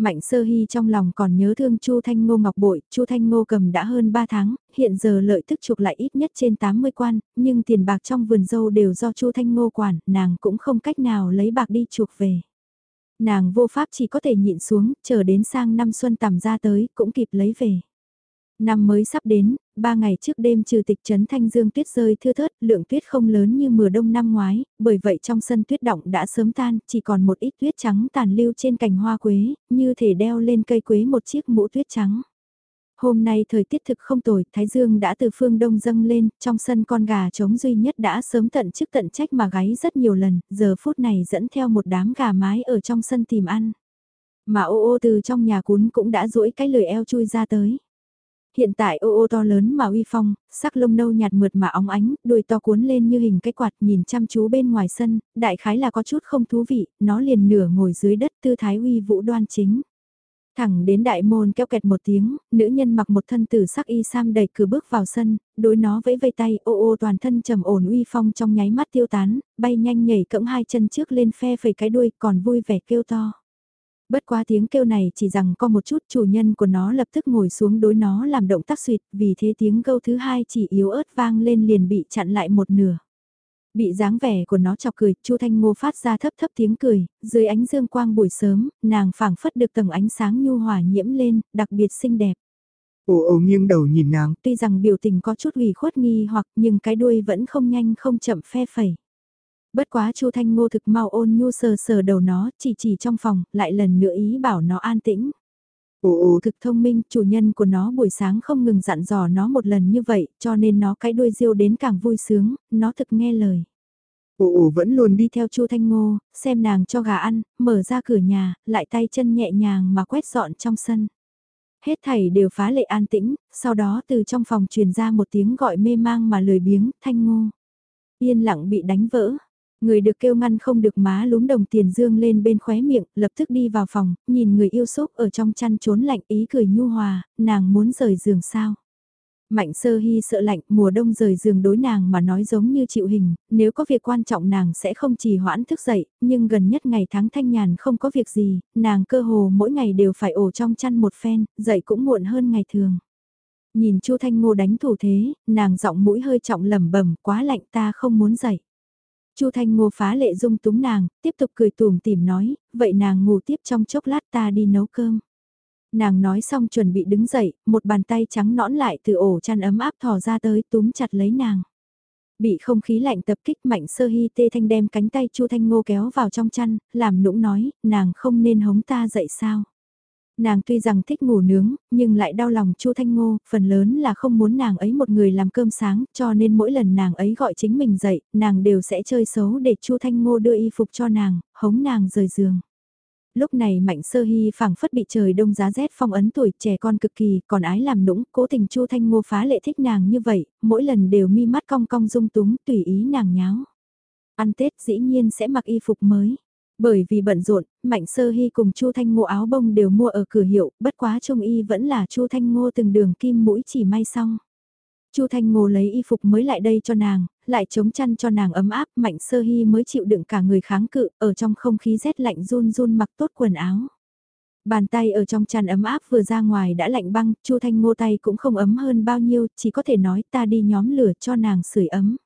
Mạnh sơ hy trong lòng còn nhớ thương Chu Thanh Ngô ngọc bội, Chu Thanh Ngô cầm đã hơn 3 tháng, hiện giờ lợi tức chuộc lại ít nhất trên 80 quan, nhưng tiền bạc trong vườn dâu đều do Chu Thanh Ngô quản, nàng cũng không cách nào lấy bạc đi chuộc về nàng vô pháp chỉ có thể nhịn xuống, chờ đến sang năm xuân tầm ra tới, cũng kịp lấy về. Năm mới sắp đến, ba ngày trước đêm trừ tịch trấn Thanh Dương tuyết rơi thưa thớt, lượng tuyết không lớn như mùa đông năm ngoái, bởi vậy trong sân tuyết động đã sớm tan, chỉ còn một ít tuyết trắng tàn lưu trên cành hoa quế, như thể đeo lên cây quế một chiếc mũ tuyết trắng. Hôm nay thời tiết thực không tồi, Thái Dương đã từ phương đông dâng lên, trong sân con gà trống duy nhất đã sớm tận chức tận trách mà gáy rất nhiều lần, giờ phút này dẫn theo một đám gà mái ở trong sân tìm ăn. Mà ô ô từ trong nhà cuốn cũng đã duỗi cái lười eo chui ra tới. Hiện tại ô ô to lớn mà uy phong, sắc lông nâu nhạt mượt mà óng ánh, đuôi to cuốn lên như hình cái quạt nhìn chăm chú bên ngoài sân, đại khái là có chút không thú vị, nó liền nửa ngồi dưới đất tư thái uy vũ đoan chính. Thẳng đến đại môn kéo kẹt một tiếng, nữ nhân mặc một thân tử sắc y sam đầy cửa bước vào sân, đối nó vẫy vây tay ô ô toàn thân trầm ổn uy phong trong nháy mắt tiêu tán, bay nhanh nhảy cẫng hai chân trước lên phe phẩy cái đuôi còn vui vẻ kêu to. Bất quá tiếng kêu này chỉ rằng có một chút chủ nhân của nó lập tức ngồi xuống đối nó làm động tác suyệt vì thế tiếng câu thứ hai chỉ yếu ớt vang lên liền bị chặn lại một nửa. Bị dáng vẻ của nó chọc cười, Chu Thanh Ngô phát ra thấp thấp tiếng cười, dưới ánh dương quang buổi sớm, nàng phảng phất được tầng ánh sáng nhu hòa nhiễm lên, đặc biệt xinh đẹp. Ồ ồ nghiêng đầu nhìn nàng. Tuy rằng biểu tình có chút ủy khuất nghi hoặc nhưng cái đuôi vẫn không nhanh không chậm phe phẩy. Bất quá Chu Thanh Ngô thực mau ôn nhu sờ sờ đầu nó, chỉ chỉ trong phòng, lại lần nữa ý bảo nó an tĩnh. Ồ ồ thực thông minh, chủ nhân của nó buổi sáng không ngừng dặn dò nó một lần như vậy, cho nên nó cái đuôi riêu đến càng vui sướng, nó thực nghe lời. Ồ ồ vẫn luôn đi theo Chu Thanh Ngô, xem nàng cho gà ăn, mở ra cửa nhà, lại tay chân nhẹ nhàng mà quét dọn trong sân. Hết thảy đều phá lệ an tĩnh, sau đó từ trong phòng truyền ra một tiếng gọi mê mang mà lười biếng, Thanh Ngô. Yên lặng bị đánh vỡ, Người được kêu ngăn không được má lúm đồng tiền dương lên bên khóe miệng, lập tức đi vào phòng, nhìn người yêu xúc ở trong chăn trốn lạnh ý cười nhu hòa, nàng muốn rời giường sao. Mạnh sơ hy sợ lạnh, mùa đông rời giường đối nàng mà nói giống như chịu hình, nếu có việc quan trọng nàng sẽ không chỉ hoãn thức dậy, nhưng gần nhất ngày tháng thanh nhàn không có việc gì, nàng cơ hồ mỗi ngày đều phải ổ trong chăn một phen, dậy cũng muộn hơn ngày thường. Nhìn Chu Thanh Ngô đánh thủ thế, nàng giọng mũi hơi trọng lẩm bẩm, quá lạnh ta không muốn dậy. Chu Thanh Ngô phá lệ dung túng nàng, tiếp tục cười tùm tìm nói, vậy nàng ngủ tiếp trong chốc lát ta đi nấu cơm. Nàng nói xong chuẩn bị đứng dậy, một bàn tay trắng nõn lại từ ổ chăn ấm áp thò ra tới túm chặt lấy nàng. Bị không khí lạnh tập kích mạnh sơ hy tê thanh đem cánh tay Chu Thanh Ngô kéo vào trong chăn, làm nũng nói, nàng không nên hống ta dậy sao. Nàng tuy rằng thích ngủ nướng, nhưng lại đau lòng Chu Thanh Ngô, phần lớn là không muốn nàng ấy một người làm cơm sáng, cho nên mỗi lần nàng ấy gọi chính mình dậy, nàng đều sẽ chơi xấu để Chu Thanh Ngô đưa y phục cho nàng, hống nàng rời giường. Lúc này Mạnh Sơ Hy phảng phất bị trời đông giá rét phong ấn tuổi trẻ con cực kỳ, còn ái làm nũng, cố tình Chu Thanh Ngô phá lệ thích nàng như vậy, mỗi lần đều mi mắt cong cong dung túng tùy ý nàng nháo. Ăn Tết dĩ nhiên sẽ mặc y phục mới. Bởi vì bận rộn, Mạnh Sơ Hy cùng Chu Thanh Ngô áo bông đều mua ở cửa hiệu, bất quá trung y vẫn là Chu Thanh Ngô từng đường kim mũi chỉ may xong. Chu Thanh Ngô lấy y phục mới lại đây cho nàng, lại chống chăn cho nàng ấm áp, Mạnh Sơ Hy mới chịu đựng cả người kháng cự, ở trong không khí rét lạnh run run mặc tốt quần áo. Bàn tay ở trong chăn ấm áp vừa ra ngoài đã lạnh băng, Chu Thanh Ngô tay cũng không ấm hơn bao nhiêu, chỉ có thể nói ta đi nhóm lửa cho nàng sưởi ấm.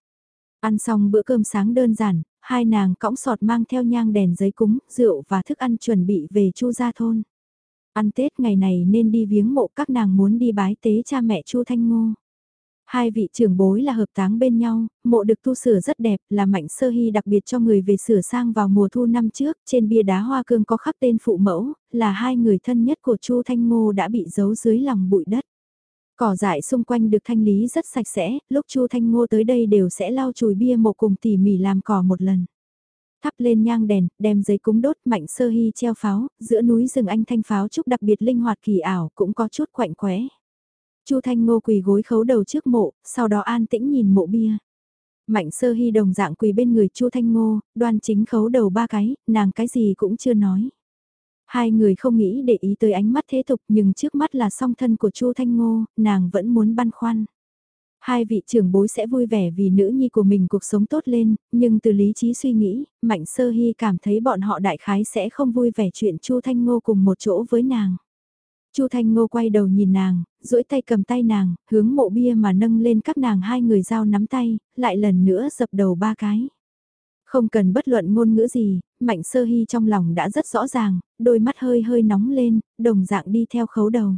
Ăn xong bữa cơm sáng đơn giản, hai nàng cõng sọt mang theo nhang đèn giấy cúng, rượu và thức ăn chuẩn bị về Chu gia thôn. Ăn Tết ngày này nên đi viếng mộ các nàng muốn đi bái tế cha mẹ Chu Thanh Ngô. Hai vị trưởng bối là hợp táng bên nhau, mộ được tu sửa rất đẹp, là mạnh sơ hy đặc biệt cho người về sửa sang vào mùa thu năm trước, trên bia đá hoa cương có khắc tên phụ mẫu, là hai người thân nhất của Chu Thanh Ngô đã bị giấu dưới lòng bụi đất. Cỏ dại xung quanh được thanh lý rất sạch sẽ, lúc Chu Thanh Ngô tới đây đều sẽ lau chùi bia mộ cùng tỉ mỉ làm cỏ một lần. Thắp lên nhang đèn, đem giấy cúng đốt mạnh sơ hy treo pháo, giữa núi rừng anh thanh pháo trúc đặc biệt linh hoạt kỳ ảo cũng có chút quạnh quẽ. Chu Thanh Ngô quỳ gối khấu đầu trước mộ, sau đó an tĩnh nhìn mộ bia. Mạnh sơ hy đồng dạng quỳ bên người Chu Thanh Ngô, đoan chính khấu đầu ba cái, nàng cái gì cũng chưa nói. Hai người không nghĩ để ý tới ánh mắt thế tục nhưng trước mắt là song thân của Chu Thanh Ngô, nàng vẫn muốn băn khoăn. Hai vị trưởng bối sẽ vui vẻ vì nữ nhi của mình cuộc sống tốt lên, nhưng từ lý trí suy nghĩ, Mạnh Sơ Hy cảm thấy bọn họ đại khái sẽ không vui vẻ chuyện Chu Thanh Ngô cùng một chỗ với nàng. Chu Thanh Ngô quay đầu nhìn nàng, duỗi tay cầm tay nàng, hướng mộ bia mà nâng lên các nàng hai người giao nắm tay, lại lần nữa dập đầu ba cái. Không cần bất luận ngôn ngữ gì, Mạnh Sơ Hy trong lòng đã rất rõ ràng, đôi mắt hơi hơi nóng lên, đồng dạng đi theo khấu đầu.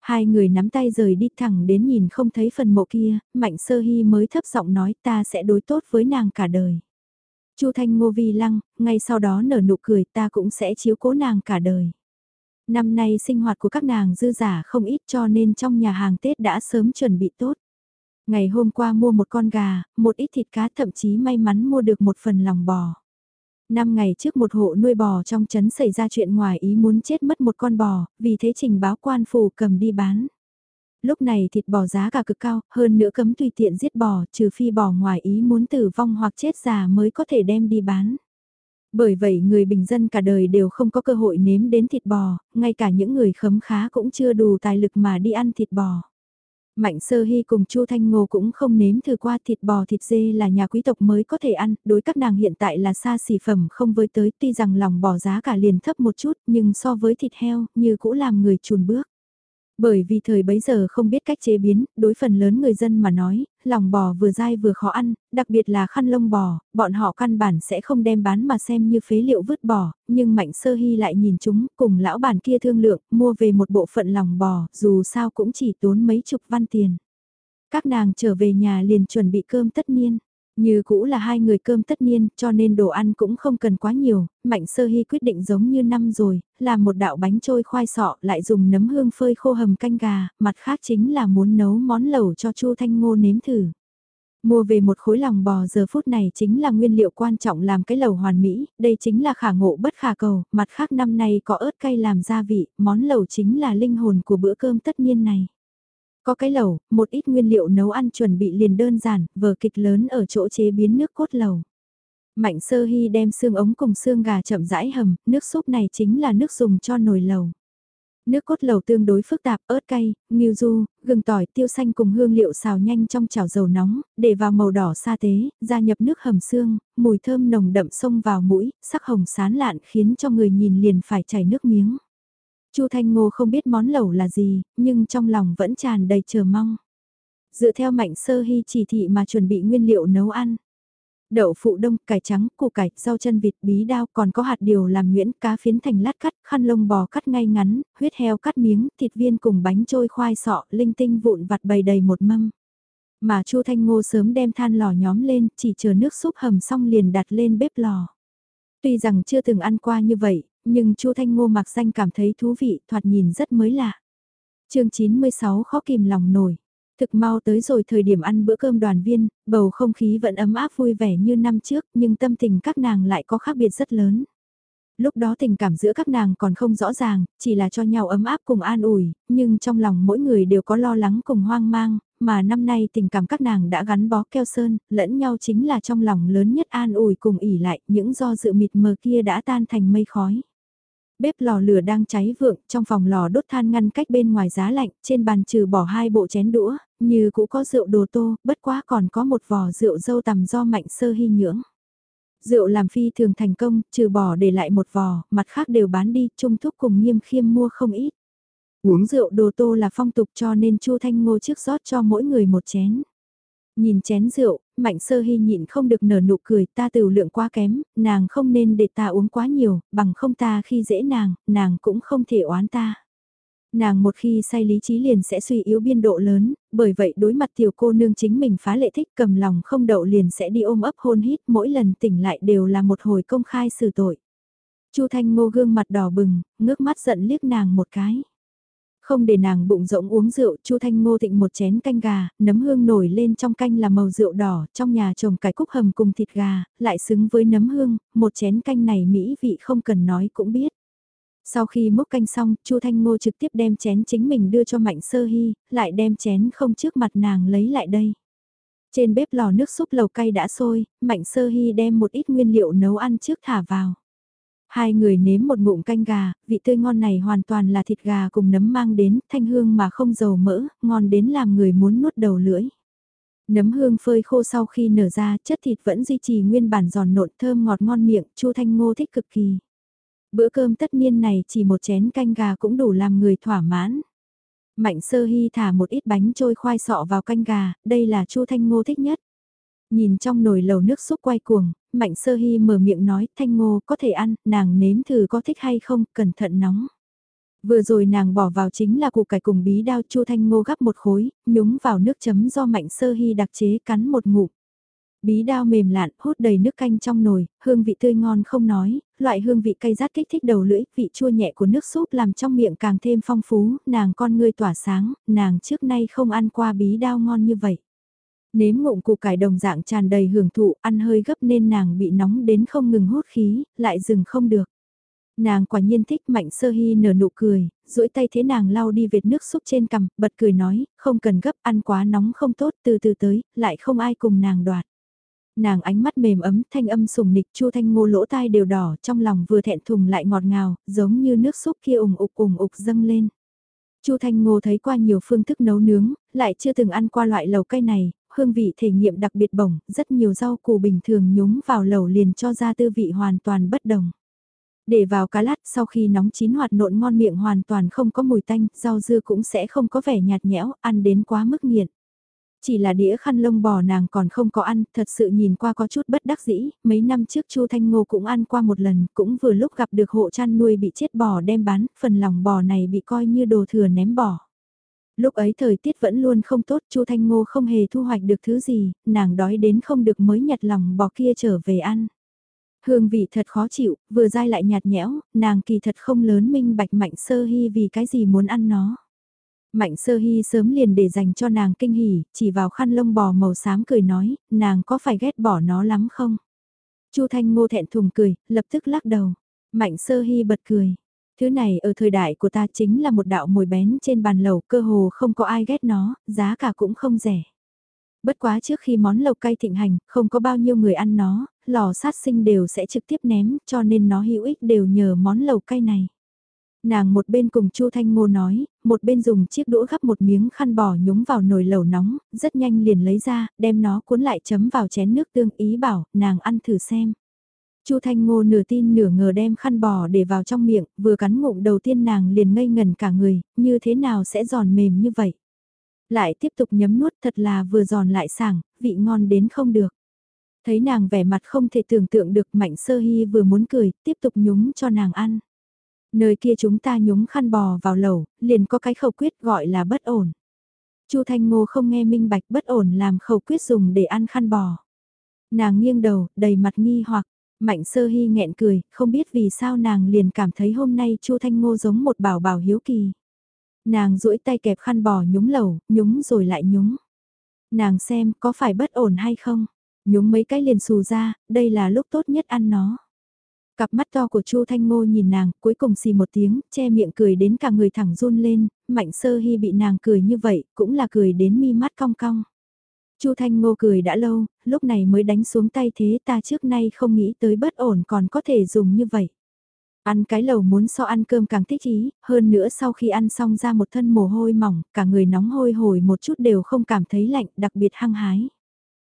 Hai người nắm tay rời đi thẳng đến nhìn không thấy phần mộ kia, Mạnh Sơ Hy mới thấp giọng nói ta sẽ đối tốt với nàng cả đời. Chu Thanh Ngô Vi lăng, ngay sau đó nở nụ cười ta cũng sẽ chiếu cố nàng cả đời. Năm nay sinh hoạt của các nàng dư giả không ít cho nên trong nhà hàng Tết đã sớm chuẩn bị tốt. Ngày hôm qua mua một con gà, một ít thịt cá thậm chí may mắn mua được một phần lòng bò. Năm ngày trước một hộ nuôi bò trong trấn xảy ra chuyện ngoài ý muốn chết mất một con bò, vì thế trình báo quan phủ cầm đi bán. Lúc này thịt bò giá cả cực cao, hơn nữa cấm tùy tiện giết bò, trừ phi bò ngoài ý muốn tử vong hoặc chết già mới có thể đem đi bán. Bởi vậy người bình dân cả đời đều không có cơ hội nếm đến thịt bò, ngay cả những người khấm khá cũng chưa đủ tài lực mà đi ăn thịt bò. Mạnh sơ hy cùng Chu Thanh Ngô cũng không nếm thử qua thịt bò thịt dê là nhà quý tộc mới có thể ăn, đối các nàng hiện tại là xa xỉ phẩm không với tới tuy rằng lòng bò giá cả liền thấp một chút nhưng so với thịt heo như cũ làm người chùn bước. Bởi vì thời bấy giờ không biết cách chế biến, đối phần lớn người dân mà nói, lòng bò vừa dai vừa khó ăn, đặc biệt là khăn lông bò, bọn họ căn bản sẽ không đem bán mà xem như phế liệu vứt bỏ, nhưng Mạnh Sơ Hy lại nhìn chúng, cùng lão bản kia thương lượng, mua về một bộ phận lòng bò, dù sao cũng chỉ tốn mấy chục văn tiền. Các nàng trở về nhà liền chuẩn bị cơm tất niên. Như cũ là hai người cơm tất niên, cho nên đồ ăn cũng không cần quá nhiều, Mạnh Sơ Hy quyết định giống như năm rồi, làm một đạo bánh trôi khoai sọ lại dùng nấm hương phơi khô hầm canh gà, mặt khác chính là muốn nấu món lẩu cho Chu Thanh Ngô nếm thử. Mua về một khối lòng bò giờ phút này chính là nguyên liệu quan trọng làm cái lẩu hoàn mỹ, đây chính là khả ngộ bất khả cầu, mặt khác năm nay có ớt cay làm gia vị, món lẩu chính là linh hồn của bữa cơm tất niên này. Có cái lẩu, một ít nguyên liệu nấu ăn chuẩn bị liền đơn giản, vở kịch lớn ở chỗ chế biến nước cốt lẩu. Mạnh sơ hy đem xương ống cùng xương gà chậm rãi hầm, nước súp này chính là nước dùng cho nồi lẩu. Nước cốt lẩu tương đối phức tạp, ớt cay, nghiêu du, gừng tỏi, tiêu xanh cùng hương liệu xào nhanh trong chảo dầu nóng, để vào màu đỏ sa tế, gia nhập nước hầm xương, mùi thơm nồng đậm xông vào mũi, sắc hồng sán lạn khiến cho người nhìn liền phải chảy nước miếng. Chu Thanh Ngô không biết món lẩu là gì, nhưng trong lòng vẫn tràn đầy chờ mong. Dựa theo mạnh sơ hy chỉ thị mà chuẩn bị nguyên liệu nấu ăn. Đậu phụ đông, cải trắng, củ cải, rau chân vịt, bí đao, còn có hạt điều làm nhuyễn, cá phiến thành lát cắt, khăn lông bò cắt ngay ngắn, huyết heo cắt miếng, thịt viên cùng bánh trôi khoai sọ, linh tinh vụn vặt bày đầy một mâm. Mà Chu Thanh Ngô sớm đem than lò nhóm lên, chỉ chờ nước súp hầm xong liền đặt lên bếp lò. Tuy rằng chưa từng ăn qua như vậy, nhưng Chu Thanh Ngô mặc danh cảm thấy thú vị, thoạt nhìn rất mới lạ. chương 96 khó kìm lòng nổi. Thực mau tới rồi thời điểm ăn bữa cơm đoàn viên, bầu không khí vẫn ấm áp vui vẻ như năm trước, nhưng tâm tình các nàng lại có khác biệt rất lớn. Lúc đó tình cảm giữa các nàng còn không rõ ràng, chỉ là cho nhau ấm áp cùng an ủi, nhưng trong lòng mỗi người đều có lo lắng cùng hoang mang, mà năm nay tình cảm các nàng đã gắn bó keo sơn, lẫn nhau chính là trong lòng lớn nhất an ủi cùng ỉ lại, những do dự mịt mờ kia đã tan thành mây khói. Bếp lò lửa đang cháy vượng, trong phòng lò đốt than ngăn cách bên ngoài giá lạnh, trên bàn trừ bỏ hai bộ chén đũa, như cũ có rượu đồ tô, bất quá còn có một vò rượu dâu tằm do mạnh sơ hy nhưỡng. Rượu làm phi thường thành công, trừ bỏ để lại một vò, mặt khác đều bán đi, trung thúc cùng nghiêm khiêm mua không ít. Uống rượu đồ tô là phong tục cho nên Chu Thanh Ngô trước rót cho mỗi người một chén. Nhìn chén rượu, Mạnh Sơ Hy nhịn không được nở nụ cười, ta tiểu lượng quá kém, nàng không nên để ta uống quá nhiều, bằng không ta khi dễ nàng, nàng cũng không thể oán ta. Nàng một khi say lý trí liền sẽ suy yếu biên độ lớn, bởi vậy đối mặt tiểu cô nương chính mình phá lệ thích cầm lòng không đậu liền sẽ đi ôm ấp hôn hít mỗi lần tỉnh lại đều là một hồi công khai xử tội. Chu Thanh Ngô gương mặt đỏ bừng, ngước mắt giận liếc nàng một cái. Không để nàng bụng rỗng uống rượu, Chu Thanh Ngô thịnh một chén canh gà, nấm hương nổi lên trong canh là màu rượu đỏ, trong nhà trồng cải cúc hầm cùng thịt gà, lại xứng với nấm hương, một chén canh này mỹ vị không cần nói cũng biết. Sau khi múc canh xong, Chu Thanh Ngô trực tiếp đem chén chính mình đưa cho Mạnh Sơ Hy, lại đem chén không trước mặt nàng lấy lại đây. Trên bếp lò nước súp lầu cay đã sôi, Mạnh Sơ Hy đem một ít nguyên liệu nấu ăn trước thả vào. Hai người nếm một ngụm canh gà, vị tươi ngon này hoàn toàn là thịt gà cùng nấm mang đến, thanh hương mà không dầu mỡ, ngon đến làm người muốn nuốt đầu lưỡi. Nấm hương phơi khô sau khi nở ra, chất thịt vẫn duy trì nguyên bản giòn nộn thơm ngọt ngon miệng, Chu Thanh Ngô thích cực kỳ. Bữa cơm tất niên này chỉ một chén canh gà cũng đủ làm người thỏa mãn. Mạnh sơ hy thả một ít bánh trôi khoai sọ vào canh gà, đây là Chu Thanh Ngô thích nhất. Nhìn trong nồi lầu nước súp quay cuồng, Mạnh sơ hy mở miệng nói Thanh Ngô có thể ăn, nàng nếm thử có thích hay không, cẩn thận nóng. Vừa rồi nàng bỏ vào chính là củ cải cùng bí đao Chu Thanh Ngô gắp một khối, nhúng vào nước chấm do Mạnh sơ hy đặc chế cắn một ngụm. Bí đao mềm lạn, hút đầy nước canh trong nồi, hương vị tươi ngon không nói, loại hương vị cay rát kích thích đầu lưỡi, vị chua nhẹ của nước súp làm trong miệng càng thêm phong phú, nàng con ngươi tỏa sáng, nàng trước nay không ăn qua bí đao ngon như vậy. Nếm ngụm củ cải đồng dạng tràn đầy hưởng thụ, ăn hơi gấp nên nàng bị nóng đến không ngừng hút khí, lại dừng không được. Nàng quả nhiên thích mạnh sơ hy nở nụ cười, duỗi tay thế nàng lau đi vệt nước súp trên cằm, bật cười nói, không cần gấp ăn quá nóng không tốt từ từ tới, lại không ai cùng nàng đoạt. Nàng ánh mắt mềm ấm, thanh âm sùng nịch, chu thanh ngô lỗ tai đều đỏ, trong lòng vừa thẹn thùng lại ngọt ngào, giống như nước súp kia ủng ục ủng ục dâng lên. Chu Thanh Ngô thấy qua nhiều phương thức nấu nướng, lại chưa từng ăn qua loại lẩu cây này, hương vị thể nghiệm đặc biệt bổng, rất nhiều rau củ bình thường nhúng vào lẩu liền cho ra tư vị hoàn toàn bất đồng. Để vào cá lát sau khi nóng chín hoạt nộn ngon miệng hoàn toàn không có mùi tanh, rau dưa cũng sẽ không có vẻ nhạt nhẽo, ăn đến quá mức nghiện. Chỉ là đĩa khăn lông bò nàng còn không có ăn, thật sự nhìn qua có chút bất đắc dĩ, mấy năm trước Chu Thanh Ngô cũng ăn qua một lần, cũng vừa lúc gặp được hộ chăn nuôi bị chết bò đem bán, phần lòng bò này bị coi như đồ thừa ném bỏ. Lúc ấy thời tiết vẫn luôn không tốt, Chu Thanh Ngô không hề thu hoạch được thứ gì, nàng đói đến không được mới nhặt lòng bò kia trở về ăn. Hương vị thật khó chịu, vừa dai lại nhạt nhẽo, nàng kỳ thật không lớn minh bạch mạnh sơ hy vì cái gì muốn ăn nó. Mạnh sơ hy sớm liền để dành cho nàng kinh hỉ, chỉ vào khăn lông bò màu xám cười nói, nàng có phải ghét bỏ nó lắm không? Chu Thanh Ngô thẹn thùng cười, lập tức lắc đầu. Mạnh sơ hy bật cười. Thứ này ở thời đại của ta chính là một đạo mồi bén trên bàn lầu, cơ hồ không có ai ghét nó, giá cả cũng không rẻ. Bất quá trước khi món lầu cay thịnh hành, không có bao nhiêu người ăn nó, lò sát sinh đều sẽ trực tiếp ném, cho nên nó hữu ích đều nhờ món lầu cay này. Nàng một bên cùng Chu Thanh Ngô nói, một bên dùng chiếc đũa gắp một miếng khăn bò nhúng vào nồi lẩu nóng, rất nhanh liền lấy ra, đem nó cuốn lại chấm vào chén nước tương ý bảo, nàng ăn thử xem. Chu Thanh Ngô nửa tin nửa ngờ đem khăn bò để vào trong miệng, vừa cắn ngụm đầu tiên nàng liền ngây ngần cả người, như thế nào sẽ giòn mềm như vậy. Lại tiếp tục nhấm nuốt thật là vừa giòn lại sảng, vị ngon đến không được. Thấy nàng vẻ mặt không thể tưởng tượng được mạnh sơ hy vừa muốn cười, tiếp tục nhúng cho nàng ăn. Nơi kia chúng ta nhúng khăn bò vào lẩu, liền có cái khẩu quyết gọi là bất ổn. Chu Thanh Ngô không nghe minh bạch bất ổn làm khẩu quyết dùng để ăn khăn bò. Nàng nghiêng đầu, đầy mặt nghi hoặc, Mạnh Sơ Hy nghẹn cười, không biết vì sao nàng liền cảm thấy hôm nay Chu Thanh Ngô giống một bảo bảo hiếu kỳ. Nàng duỗi tay kẹp khăn bò nhúng lẩu, nhúng rồi lại nhúng. Nàng xem có phải bất ổn hay không? Nhúng mấy cái liền xù ra, đây là lúc tốt nhất ăn nó. Cặp mắt to của Chu Thanh Ngô nhìn nàng, cuối cùng xì một tiếng, che miệng cười đến cả người thẳng run lên, Mạnh Sơ Hy bị nàng cười như vậy, cũng là cười đến mi mắt cong cong. Chu Thanh Ngô cười đã lâu, lúc này mới đánh xuống tay thế ta trước nay không nghĩ tới bất ổn còn có thể dùng như vậy. Ăn cái lầu muốn so ăn cơm càng thích ý, hơn nữa sau khi ăn xong ra một thân mồ hôi mỏng, cả người nóng hôi hổi một chút đều không cảm thấy lạnh, đặc biệt hăng hái.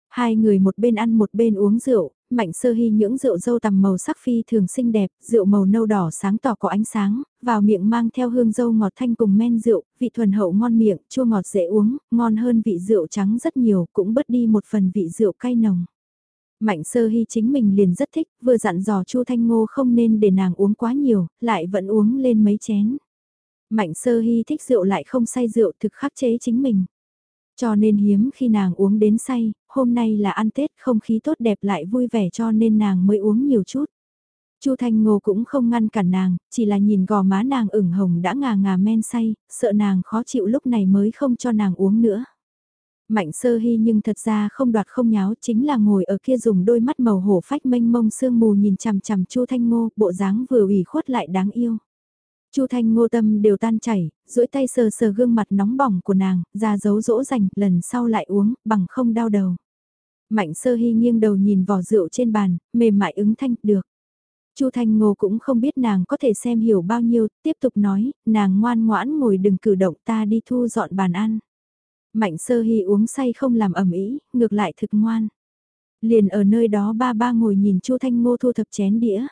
Hai người một bên ăn một bên uống rượu, mạnh sơ hy những rượu dâu tằm màu sắc phi thường xinh đẹp, rượu màu nâu đỏ sáng tỏ có ánh sáng, vào miệng mang theo hương dâu ngọt thanh cùng men rượu, vị thuần hậu ngon miệng, chua ngọt dễ uống, ngon hơn vị rượu trắng rất nhiều, cũng bớt đi một phần vị rượu cay nồng. Mạnh sơ hy chính mình liền rất thích, vừa dặn dò Chu Thanh Ngô không nên để nàng uống quá nhiều, lại vẫn uống lên mấy chén. Mạnh sơ hy thích rượu lại không say rượu thực khắc chế chính mình. Cho nên hiếm khi nàng uống đến say, hôm nay là ăn Tết không khí tốt đẹp lại vui vẻ cho nên nàng mới uống nhiều chút. Chu Thanh Ngô cũng không ngăn cản nàng, chỉ là nhìn gò má nàng ửng hồng đã ngà ngà men say, sợ nàng khó chịu lúc này mới không cho nàng uống nữa. Mạnh sơ hy nhưng thật ra không đoạt không nháo chính là ngồi ở kia dùng đôi mắt màu hổ phách mênh mông sương mù nhìn chằm chằm Chu Thanh Ngô, bộ dáng vừa ủy khuất lại đáng yêu. Chu Thanh Ngô tâm đều tan chảy, duỗi tay sờ sờ gương mặt nóng bỏng của nàng, ra dấu dỗ dành, lần sau lại uống, bằng không đau đầu. Mạnh sơ hy nghiêng đầu nhìn vỏ rượu trên bàn, mềm mại ứng thanh, được. Chu Thanh Ngô cũng không biết nàng có thể xem hiểu bao nhiêu, tiếp tục nói, nàng ngoan ngoãn ngồi đừng cử động ta đi thu dọn bàn ăn. Mạnh sơ hy uống say không làm ẩm ý, ngược lại thực ngoan. Liền ở nơi đó ba ba ngồi nhìn Chu Thanh Ngô thu thập chén đĩa.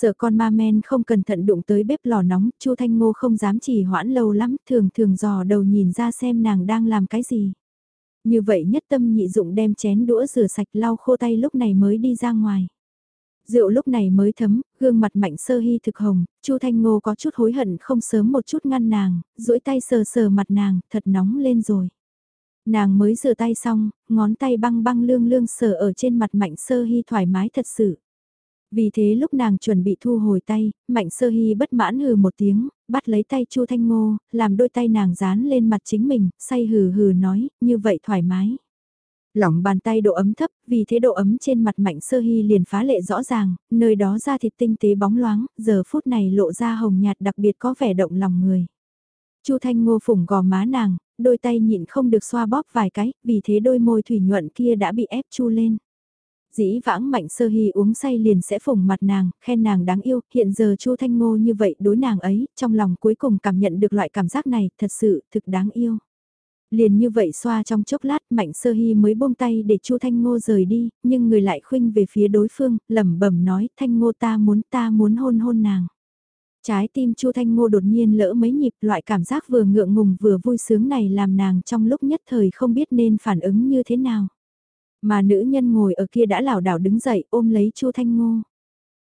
Sợ con ma men không cẩn thận đụng tới bếp lò nóng, Chu Thanh Ngô không dám chỉ hoãn lâu lắm, thường thường dò đầu nhìn ra xem nàng đang làm cái gì. Như vậy nhất tâm nhị dụng đem chén đũa rửa sạch lau khô tay lúc này mới đi ra ngoài. Rượu lúc này mới thấm, gương mặt mạnh sơ hy thực hồng, Chu Thanh Ngô có chút hối hận không sớm một chút ngăn nàng, duỗi tay sờ sờ mặt nàng, thật nóng lên rồi. Nàng mới rửa tay xong, ngón tay băng băng lương lương sờ ở trên mặt mạnh sơ hy thoải mái thật sự. Vì thế lúc nàng chuẩn bị thu hồi tay, Mạnh Sơ Hy bất mãn hừ một tiếng, bắt lấy tay Chu Thanh Ngô, làm đôi tay nàng dán lên mặt chính mình, say hừ hừ nói, như vậy thoải mái. Lỏng bàn tay độ ấm thấp, vì thế độ ấm trên mặt Mạnh Sơ Hy liền phá lệ rõ ràng, nơi đó da thịt tinh tế bóng loáng, giờ phút này lộ ra hồng nhạt đặc biệt có vẻ động lòng người. Chu Thanh Ngô phủng gò má nàng, đôi tay nhịn không được xoa bóp vài cái, vì thế đôi môi thủy nhuận kia đã bị ép chu lên dĩ vãng mạnh sơ hy uống say liền sẽ phủng mặt nàng, khen nàng đáng yêu, hiện giờ chu Thanh Ngô như vậy đối nàng ấy, trong lòng cuối cùng cảm nhận được loại cảm giác này, thật sự, thực đáng yêu. Liền như vậy xoa trong chốc lát mạnh sơ hy mới buông tay để chu Thanh Ngô rời đi, nhưng người lại khuynh về phía đối phương, lẩm bẩm nói Thanh Ngô ta muốn ta muốn hôn hôn nàng. Trái tim Chu Thanh Ngô đột nhiên lỡ mấy nhịp loại cảm giác vừa ngượng ngùng vừa vui sướng này làm nàng trong lúc nhất thời không biết nên phản ứng như thế nào. Mà nữ nhân ngồi ở kia đã lảo đảo đứng dậy ôm lấy Chu Thanh Ngô.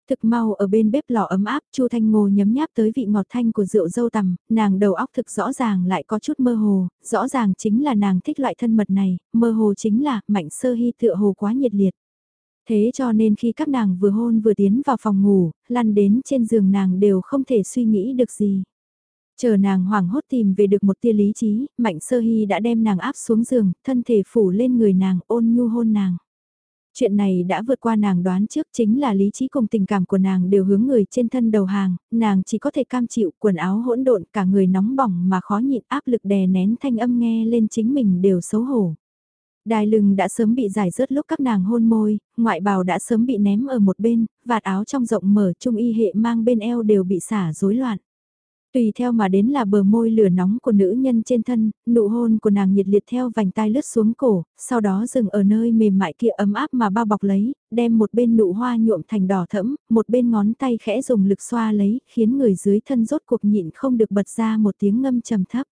Thực mau ở bên bếp lò ấm áp, Chu Thanh Ngô nhấm nháp tới vị ngọt thanh của rượu dâu tằm, nàng đầu óc thực rõ ràng lại có chút mơ hồ, rõ ràng chính là nàng thích loại thân mật này, mơ hồ chính là mạnh sơ hy tựa hồ quá nhiệt liệt. Thế cho nên khi các nàng vừa hôn vừa tiến vào phòng ngủ, lăn đến trên giường nàng đều không thể suy nghĩ được gì. Chờ nàng hoảng hốt tìm về được một tia lý trí, Mạnh Sơ Hy đã đem nàng áp xuống giường, thân thể phủ lên người nàng ôn nhu hôn nàng. Chuyện này đã vượt qua nàng đoán trước chính là lý trí cùng tình cảm của nàng đều hướng người trên thân đầu hàng, nàng chỉ có thể cam chịu quần áo hỗn độn cả người nóng bỏng mà khó nhịn áp lực đè nén thanh âm nghe lên chính mình đều xấu hổ. Đài lưng đã sớm bị giải rớt lúc các nàng hôn môi, ngoại bào đã sớm bị ném ở một bên, vạt áo trong rộng mở trung y hệ mang bên eo đều bị xả rối loạn. Tùy theo mà đến là bờ môi lửa nóng của nữ nhân trên thân, nụ hôn của nàng nhiệt liệt theo vành tai lướt xuống cổ, sau đó dừng ở nơi mềm mại kia ấm áp mà bao bọc lấy, đem một bên nụ hoa nhuộm thành đỏ thẫm, một bên ngón tay khẽ dùng lực xoa lấy, khiến người dưới thân rốt cuộc nhịn không được bật ra một tiếng ngâm trầm thấp.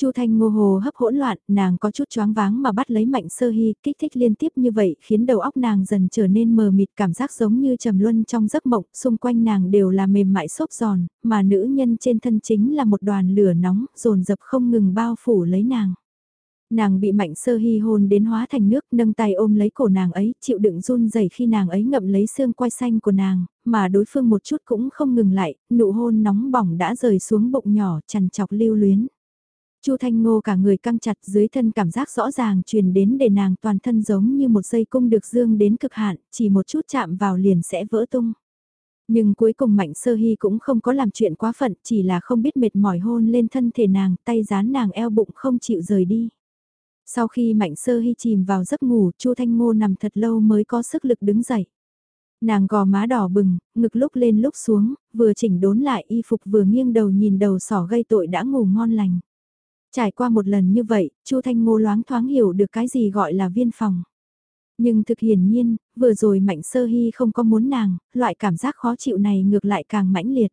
Chu Thanh Ngô hồ hấp hỗn loạn, nàng có chút choáng váng mà bắt lấy Mạnh Sơ Hy, kích thích liên tiếp như vậy, khiến đầu óc nàng dần trở nên mờ mịt, cảm giác giống như trầm luân trong giấc mộng, xung quanh nàng đều là mềm mại xốp giòn, mà nữ nhân trên thân chính là một đoàn lửa nóng, dồn dập không ngừng bao phủ lấy nàng. Nàng bị mạnh sơ hy hôn đến hóa thành nước nâng tay ôm lấy cổ nàng ấy, chịu đựng run rẩy khi nàng ấy ngậm lấy xương quai xanh của nàng, mà đối phương một chút cũng không ngừng lại, nụ hôn nóng bỏng đã rời xuống bụng nhỏ chằn chọc lưu luyến. Chu Thanh Ngô cả người căng chặt dưới thân cảm giác rõ ràng truyền đến để nàng toàn thân giống như một dây cung được dương đến cực hạn, chỉ một chút chạm vào liền sẽ vỡ tung. Nhưng cuối cùng Mạnh Sơ Hy cũng không có làm chuyện quá phận, chỉ là không biết mệt mỏi hôn lên thân thể nàng, tay dán nàng eo bụng không chịu rời đi. Sau khi Mạnh Sơ Hy chìm vào giấc ngủ, Chu Thanh Ngô nằm thật lâu mới có sức lực đứng dậy. Nàng gò má đỏ bừng, ngực lúc lên lúc xuống, vừa chỉnh đốn lại y phục vừa nghiêng đầu nhìn đầu sỏ gây tội đã ngủ ngon lành. Trải qua một lần như vậy, Chu Thanh Ngô loáng thoáng hiểu được cái gì gọi là viên phòng. Nhưng thực hiển nhiên, vừa rồi Mạnh Sơ Hy không có muốn nàng, loại cảm giác khó chịu này ngược lại càng mãnh liệt.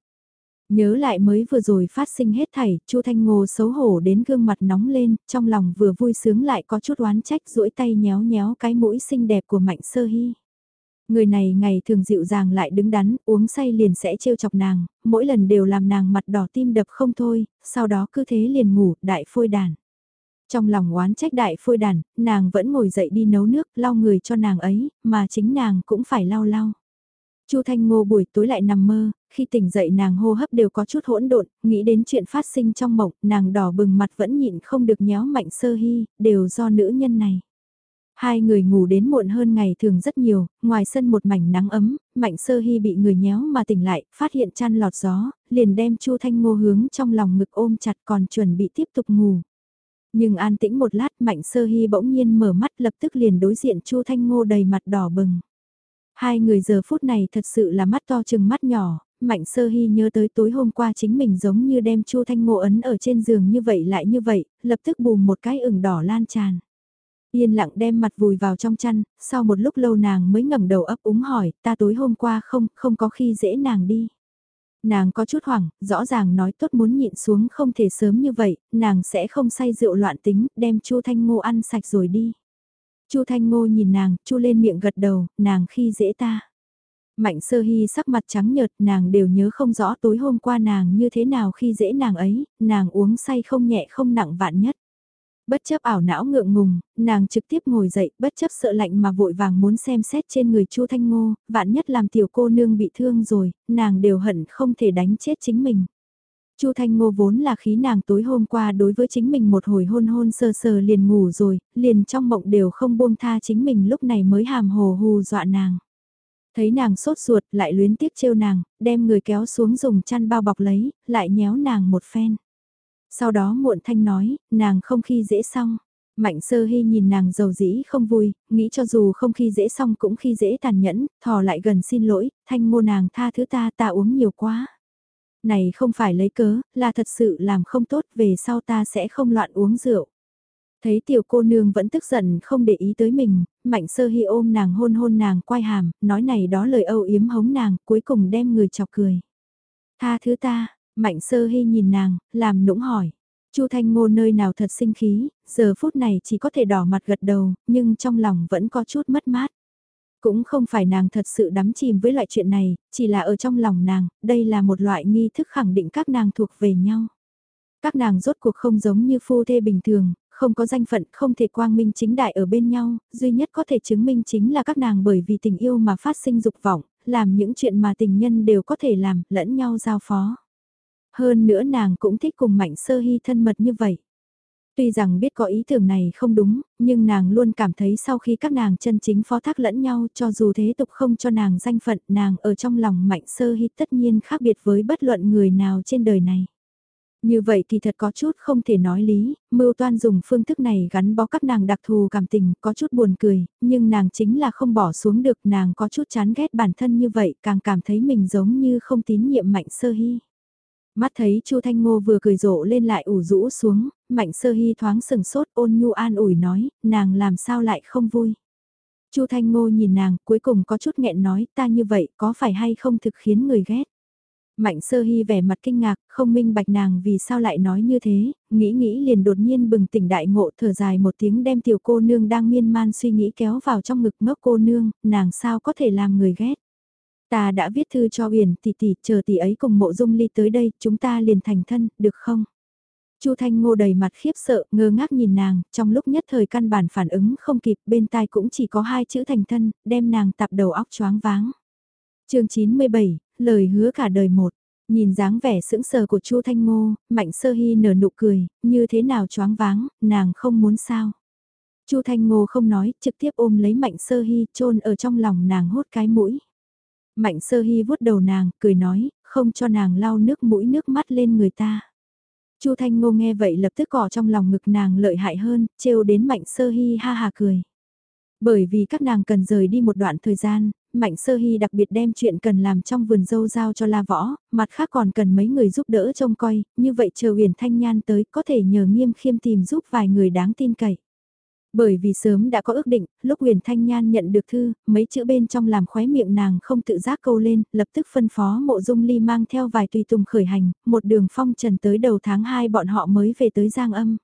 Nhớ lại mới vừa rồi phát sinh hết thảy, Chu Thanh Ngô xấu hổ đến gương mặt nóng lên, trong lòng vừa vui sướng lại có chút oán trách duỗi tay nhéo nhéo cái mũi xinh đẹp của Mạnh Sơ Hy. Người này ngày thường dịu dàng lại đứng đắn, uống say liền sẽ trêu chọc nàng, mỗi lần đều làm nàng mặt đỏ tim đập không thôi, sau đó cứ thế liền ngủ, đại phôi đàn. Trong lòng oán trách đại phôi đàn, nàng vẫn ngồi dậy đi nấu nước, lau người cho nàng ấy, mà chính nàng cũng phải lau lau. Chu Thanh Ngô buổi tối lại nằm mơ, khi tỉnh dậy nàng hô hấp đều có chút hỗn độn, nghĩ đến chuyện phát sinh trong mộng, nàng đỏ bừng mặt vẫn nhịn không được nhéo mạnh sơ hy, đều do nữ nhân này. Hai người ngủ đến muộn hơn ngày thường rất nhiều, ngoài sân một mảnh nắng ấm, Mạnh Sơ Hy bị người nhéo mà tỉnh lại, phát hiện chăn lọt gió, liền đem Chu Thanh Ngô hướng trong lòng ngực ôm chặt còn chuẩn bị tiếp tục ngủ. Nhưng an tĩnh một lát Mạnh Sơ Hy bỗng nhiên mở mắt lập tức liền đối diện Chu Thanh Ngô đầy mặt đỏ bừng. Hai người giờ phút này thật sự là mắt to chừng mắt nhỏ, Mạnh Sơ Hy nhớ tới tối hôm qua chính mình giống như đem Chu Thanh Ngô ấn ở trên giường như vậy lại như vậy, lập tức bùm một cái ửng đỏ lan tràn. Yên lặng đem mặt vùi vào trong chăn, sau một lúc lâu nàng mới ngẩng đầu ấp úng hỏi, ta tối hôm qua không, không có khi dễ nàng đi. Nàng có chút hoảng, rõ ràng nói tốt muốn nhịn xuống không thể sớm như vậy, nàng sẽ không say rượu loạn tính, đem Chu Thanh Ngô ăn sạch rồi đi. Chu Thanh Ngô nhìn nàng, chu lên miệng gật đầu, nàng khi dễ ta. Mạnh sơ hy sắc mặt trắng nhợt, nàng đều nhớ không rõ tối hôm qua nàng như thế nào khi dễ nàng ấy, nàng uống say không nhẹ không nặng vạn nhất. Bất chấp ảo não ngượng ngùng, nàng trực tiếp ngồi dậy, bất chấp sợ lạnh mà vội vàng muốn xem xét trên người Chu Thanh Ngô, vạn nhất làm tiểu cô nương bị thương rồi, nàng đều hận không thể đánh chết chính mình. Chu Thanh Ngô vốn là khí nàng tối hôm qua đối với chính mình một hồi hôn hôn sơ sờ liền ngủ rồi, liền trong mộng đều không buông tha chính mình lúc này mới hàm hồ hù dọa nàng. Thấy nàng sốt ruột lại luyến tiếc trêu nàng, đem người kéo xuống dùng chăn bao bọc lấy, lại nhéo nàng một phen. Sau đó muộn thanh nói, nàng không khi dễ xong. Mạnh sơ hy nhìn nàng giàu dĩ không vui, nghĩ cho dù không khi dễ xong cũng khi dễ tàn nhẫn, thò lại gần xin lỗi, thanh mô nàng tha thứ ta ta uống nhiều quá. Này không phải lấy cớ, là thật sự làm không tốt về sau ta sẽ không loạn uống rượu. Thấy tiểu cô nương vẫn tức giận không để ý tới mình, mạnh sơ hy ôm nàng hôn hôn nàng quay hàm, nói này đó lời âu yếm hống nàng, cuối cùng đem người chọc cười. Tha thứ ta, Mạnh sơ hy nhìn nàng, làm nũng hỏi. Chu Thanh Ngô nơi nào thật sinh khí, giờ phút này chỉ có thể đỏ mặt gật đầu, nhưng trong lòng vẫn có chút mất mát. Cũng không phải nàng thật sự đắm chìm với loại chuyện này, chỉ là ở trong lòng nàng, đây là một loại nghi thức khẳng định các nàng thuộc về nhau. Các nàng rốt cuộc không giống như phu thê bình thường, không có danh phận, không thể quang minh chính đại ở bên nhau, duy nhất có thể chứng minh chính là các nàng bởi vì tình yêu mà phát sinh dục vọng, làm những chuyện mà tình nhân đều có thể làm, lẫn nhau giao phó. Hơn nữa nàng cũng thích cùng Mạnh Sơ Hy thân mật như vậy. Tuy rằng biết có ý tưởng này không đúng, nhưng nàng luôn cảm thấy sau khi các nàng chân chính phó thác lẫn nhau cho dù thế tục không cho nàng danh phận nàng ở trong lòng Mạnh Sơ Hy tất nhiên khác biệt với bất luận người nào trên đời này. Như vậy thì thật có chút không thể nói lý, mưu toan dùng phương thức này gắn bó các nàng đặc thù cảm tình, có chút buồn cười, nhưng nàng chính là không bỏ xuống được nàng có chút chán ghét bản thân như vậy, càng cảm thấy mình giống như không tín nhiệm mạnh sơ hy. Mắt thấy Chu Thanh Ngô vừa cười rộ lên lại ủ rũ xuống, Mạnh Sơ Hy thoáng sừng sốt ôn nhu an ủi nói, nàng làm sao lại không vui. Chu Thanh Ngô nhìn nàng, cuối cùng có chút nghẹn nói, ta như vậy có phải hay không thực khiến người ghét. Mạnh Sơ Hy vẻ mặt kinh ngạc, không minh bạch nàng vì sao lại nói như thế, nghĩ nghĩ liền đột nhiên bừng tỉnh đại ngộ thở dài một tiếng đem tiểu cô nương đang miên man suy nghĩ kéo vào trong ngực ngốc cô nương, nàng sao có thể làm người ghét. Ta đã viết thư cho Uyển tỷ tỷ, chờ tỷ ấy cùng mộ dung ly tới đây, chúng ta liền thành thân, được không? Chu Thanh Ngô đầy mặt khiếp sợ, ngơ ngác nhìn nàng, trong lúc nhất thời căn bản phản ứng không kịp, bên tai cũng chỉ có hai chữ thành thân, đem nàng tạp đầu óc choáng váng. chương 97, lời hứa cả đời một. Nhìn dáng vẻ sững sờ của Chu Thanh Ngô, Mạnh Sơ Hy nở nụ cười, như thế nào choáng váng, nàng không muốn sao. Chu Thanh Ngô không nói, trực tiếp ôm lấy Mạnh Sơ Hy, chôn ở trong lòng nàng hốt cái mũi. Mạnh Sơ Hy vuốt đầu nàng, cười nói, không cho nàng lau nước mũi nước mắt lên người ta. Chu Thanh Ngô nghe vậy lập tức cỏ trong lòng ngực nàng lợi hại hơn, trêu đến Mạnh Sơ Hy ha ha cười. Bởi vì các nàng cần rời đi một đoạn thời gian, Mạnh Sơ Hy đặc biệt đem chuyện cần làm trong vườn dâu giao cho La Võ, mặt khác còn cần mấy người giúp đỡ trông coi, như vậy chờ huyền thanh nhan tới có thể nhờ nghiêm khiêm tìm giúp vài người đáng tin cậy. Bởi vì sớm đã có ước định, lúc huyền thanh nhan nhận được thư, mấy chữ bên trong làm khóe miệng nàng không tự giác câu lên, lập tức phân phó mộ dung ly mang theo vài tùy tùng khởi hành, một đường phong trần tới đầu tháng 2 bọn họ mới về tới Giang Âm.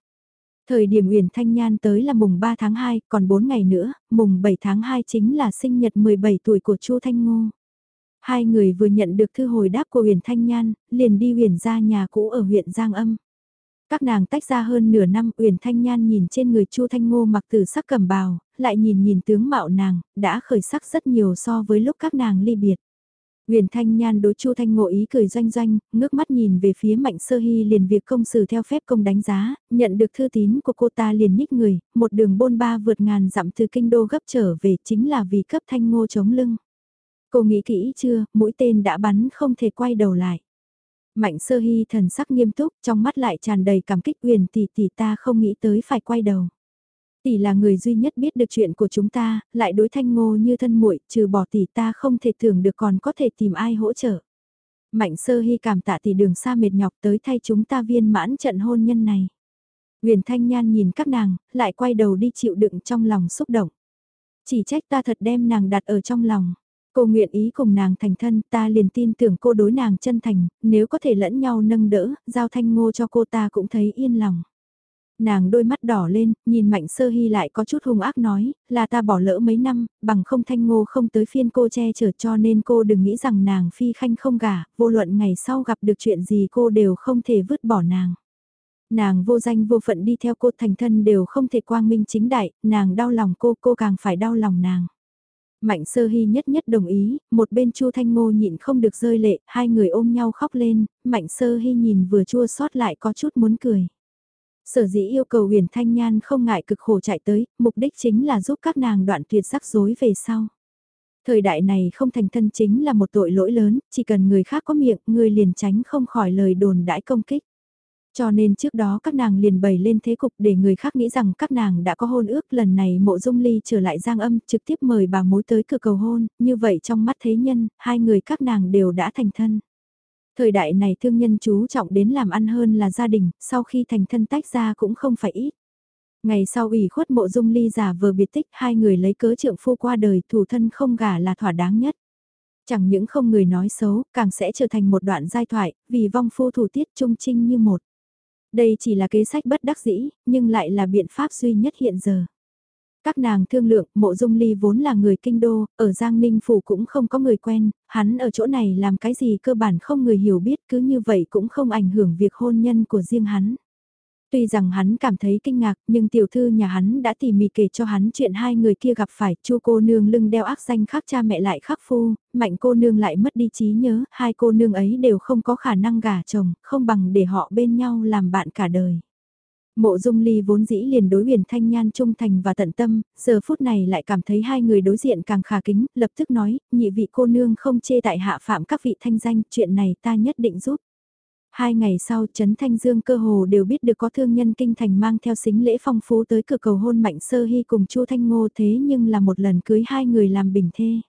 Thời điểm Uyển Thanh Nhan tới là mùng 3 tháng 2, còn 4 ngày nữa, mùng 7 tháng 2 chính là sinh nhật 17 tuổi của Chu Thanh Ngô. Hai người vừa nhận được thư hồi đáp của Uyển Thanh Nhan, liền đi Uyển ra nhà cũ ở huyện Giang Âm. Các nàng tách ra hơn nửa năm, Uyển Thanh Nhan nhìn trên người Chu Thanh Ngô mặc từ sắc cầm bào, lại nhìn nhìn tướng mạo nàng, đã khởi sắc rất nhiều so với lúc các nàng ly biệt. uyển Thanh Nhan đối Chu Thanh Ngộ ý cười doanh doanh, ngước mắt nhìn về phía Mạnh Sơ Hy liền việc công xử theo phép công đánh giá, nhận được thư tín của cô ta liền nhích người, một đường bôn ba vượt ngàn dặm từ kinh đô gấp trở về chính là vì cấp Thanh Ngô chống lưng. Cô nghĩ kỹ chưa, mũi tên đã bắn không thể quay đầu lại. Mạnh Sơ Hy thần sắc nghiêm túc, trong mắt lại tràn đầy cảm kích huyền tỷ tỷ ta không nghĩ tới phải quay đầu tỷ là người duy nhất biết được chuyện của chúng ta, lại đối thanh ngô như thân muội, trừ bỏ tỷ ta không thể tưởng được còn có thể tìm ai hỗ trợ. Mạnh sơ hy cảm tạ tỷ đường xa mệt nhọc tới thay chúng ta viên mãn trận hôn nhân này. Huyền Thanh Nhan nhìn các nàng, lại quay đầu đi chịu đựng trong lòng xúc động. Chỉ trách ta thật đem nàng đặt ở trong lòng. Cô nguyện ý cùng nàng thành thân, ta liền tin tưởng cô đối nàng chân thành, nếu có thể lẫn nhau nâng đỡ, giao thanh ngô cho cô ta cũng thấy yên lòng. Nàng đôi mắt đỏ lên, nhìn Mạnh Sơ Hy lại có chút hung ác nói, là ta bỏ lỡ mấy năm, bằng không thanh ngô không tới phiên cô che chở cho nên cô đừng nghĩ rằng nàng phi khanh không gả, vô luận ngày sau gặp được chuyện gì cô đều không thể vứt bỏ nàng. Nàng vô danh vô phận đi theo cô thành thân đều không thể quang minh chính đại, nàng đau lòng cô, cô càng phải đau lòng nàng. Mạnh sơ hy nhất nhất đồng ý, một bên chu thanh ngô nhịn không được rơi lệ, hai người ôm nhau khóc lên, mạnh sơ hy nhìn vừa chua xót lại có chút muốn cười. Sở dĩ yêu cầu huyền thanh nhan không ngại cực khổ chạy tới, mục đích chính là giúp các nàng đoạn tuyệt rắc rối về sau. Thời đại này không thành thân chính là một tội lỗi lớn, chỉ cần người khác có miệng, người liền tránh không khỏi lời đồn đãi công kích. Cho nên trước đó các nàng liền bày lên thế cục để người khác nghĩ rằng các nàng đã có hôn ước lần này mộ dung ly trở lại giang âm trực tiếp mời bà mối tới cửa cầu hôn, như vậy trong mắt thế nhân, hai người các nàng đều đã thành thân. Thời đại này thương nhân chú trọng đến làm ăn hơn là gia đình, sau khi thành thân tách ra cũng không phải ít. Ngày sau ủy khuất mộ dung ly giả vừa biệt tích hai người lấy cớ trượng phu qua đời thủ thân không gả là thỏa đáng nhất. Chẳng những không người nói xấu, càng sẽ trở thành một đoạn giai thoại, vì vong phu thủ tiết trung trinh như một. Đây chỉ là kế sách bất đắc dĩ, nhưng lại là biện pháp duy nhất hiện giờ. Các nàng thương lượng, mộ dung ly vốn là người kinh đô, ở Giang Ninh Phủ cũng không có người quen, hắn ở chỗ này làm cái gì cơ bản không người hiểu biết cứ như vậy cũng không ảnh hưởng việc hôn nhân của riêng hắn. Tuy rằng hắn cảm thấy kinh ngạc nhưng tiểu thư nhà hắn đã tỉ mỉ kể cho hắn chuyện hai người kia gặp phải chu cô nương lưng đeo ác danh khác cha mẹ lại khắc phu, mạnh cô nương lại mất đi trí nhớ, hai cô nương ấy đều không có khả năng gả chồng, không bằng để họ bên nhau làm bạn cả đời. Mộ dung ly vốn dĩ liền đối huyền thanh nhan trung thành và tận tâm, giờ phút này lại cảm thấy hai người đối diện càng khả kính, lập tức nói, nhị vị cô nương không chê tại hạ phạm các vị thanh danh, chuyện này ta nhất định giúp. Hai ngày sau, Trấn Thanh Dương cơ hồ đều biết được có thương nhân kinh thành mang theo xính lễ phong phú tới cửa cầu hôn Mạnh Sơ Hy cùng Chu Thanh Ngô thế nhưng là một lần cưới hai người làm bình thê.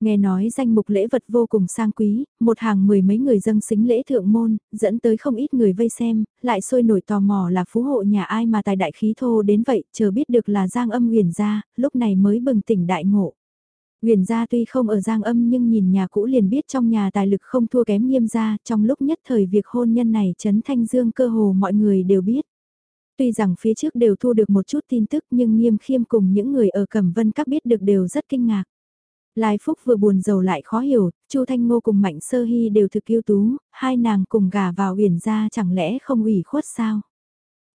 Nghe nói danh mục lễ vật vô cùng sang quý, một hàng mười mấy người dâng xính lễ thượng môn, dẫn tới không ít người vây xem, lại sôi nổi tò mò là phú hộ nhà ai mà tài đại khí thô đến vậy, chờ biết được là Giang âm huyền gia, lúc này mới bừng tỉnh đại ngộ. Huyền gia tuy không ở Giang âm nhưng nhìn nhà cũ liền biết trong nhà tài lực không thua kém nghiêm gia, trong lúc nhất thời việc hôn nhân này chấn thanh dương cơ hồ mọi người đều biết. Tuy rằng phía trước đều thu được một chút tin tức nhưng nghiêm khiêm cùng những người ở Cẩm Vân các biết được đều rất kinh ngạc. Lai Phúc vừa buồn giàu lại khó hiểu, Chu Thanh Ngô cùng Mạnh Sơ Hy đều thực yêu tú, hai nàng cùng gả vào uyển ra chẳng lẽ không ủy khuất sao?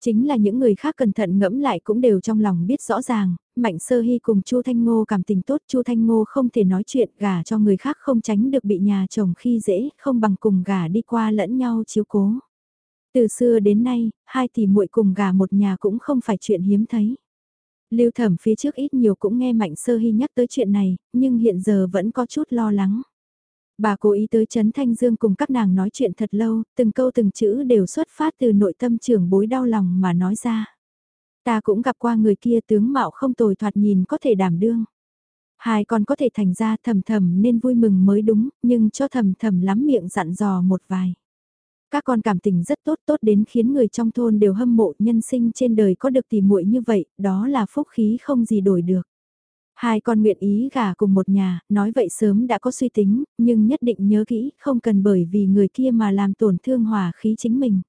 Chính là những người khác cẩn thận ngẫm lại cũng đều trong lòng biết rõ ràng, Mạnh Sơ Hy cùng Chu Thanh Ngô cảm tình tốt, Chu Thanh Ngô không thể nói chuyện gả cho người khác không tránh được bị nhà chồng khi dễ, không bằng cùng gả đi qua lẫn nhau chiếu cố. Từ xưa đến nay, hai tỷ muội cùng gả một nhà cũng không phải chuyện hiếm thấy. Lưu Thẩm phía trước ít nhiều cũng nghe Mạnh Sơ Hy nhắc tới chuyện này, nhưng hiện giờ vẫn có chút lo lắng. Bà cố ý tới Trấn Thanh Dương cùng các nàng nói chuyện thật lâu, từng câu từng chữ đều xuất phát từ nội tâm trưởng bối đau lòng mà nói ra. Ta cũng gặp qua người kia tướng mạo không tồi thoạt nhìn có thể đảm đương. Hai con có thể thành ra thầm thầm nên vui mừng mới đúng, nhưng cho thầm thầm lắm miệng dặn dò một vài. Các con cảm tình rất tốt tốt đến khiến người trong thôn đều hâm mộ nhân sinh trên đời có được tỷ muội như vậy, đó là phúc khí không gì đổi được. Hai con nguyện ý gả cùng một nhà, nói vậy sớm đã có suy tính, nhưng nhất định nhớ kỹ, không cần bởi vì người kia mà làm tổn thương hòa khí chính mình.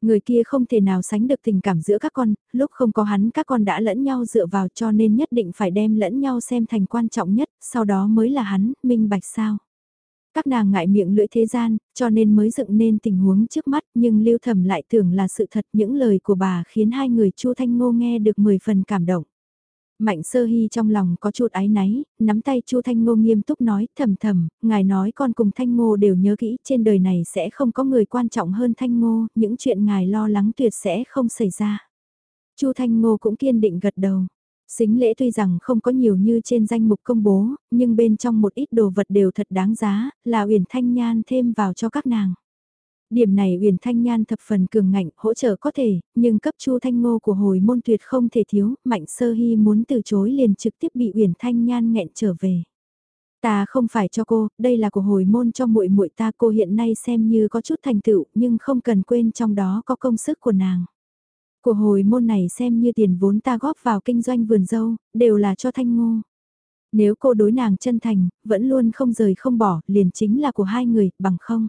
Người kia không thể nào sánh được tình cảm giữa các con, lúc không có hắn các con đã lẫn nhau dựa vào cho nên nhất định phải đem lẫn nhau xem thành quan trọng nhất, sau đó mới là hắn, minh bạch sao. Các nàng ngại miệng lưỡi thế gian, cho nên mới dựng nên tình huống trước mắt, nhưng lưu thẩm lại tưởng là sự thật những lời của bà khiến hai người Chu Thanh Ngô nghe được 10 phần cảm động. Mạnh sơ hy trong lòng có chút ái náy, nắm tay Chu Thanh Ngô nghiêm túc nói, thầm thầm, ngài nói con cùng Thanh Ngô đều nhớ kỹ, trên đời này sẽ không có người quan trọng hơn Thanh Ngô, những chuyện ngài lo lắng tuyệt sẽ không xảy ra. Chu Thanh Ngô cũng kiên định gật đầu. Xính lễ tuy rằng không có nhiều như trên danh mục công bố, nhưng bên trong một ít đồ vật đều thật đáng giá, là Uyển Thanh Nhan thêm vào cho các nàng. Điểm này Uyển Thanh Nhan thập phần cường ngạnh, hỗ trợ có thể, nhưng cấp Chu Thanh Ngô của hồi môn tuyệt không thể thiếu, Mạnh Sơ Hy muốn từ chối liền trực tiếp bị Uyển Thanh Nhan nghẹn trở về. Ta không phải cho cô, đây là của hồi môn cho muội muội ta, cô hiện nay xem như có chút thành tựu, nhưng không cần quên trong đó có công sức của nàng. Của hồi môn này xem như tiền vốn ta góp vào kinh doanh vườn dâu, đều là cho Thanh Ngô. Nếu cô đối nàng chân thành, vẫn luôn không rời không bỏ, liền chính là của hai người, bằng không.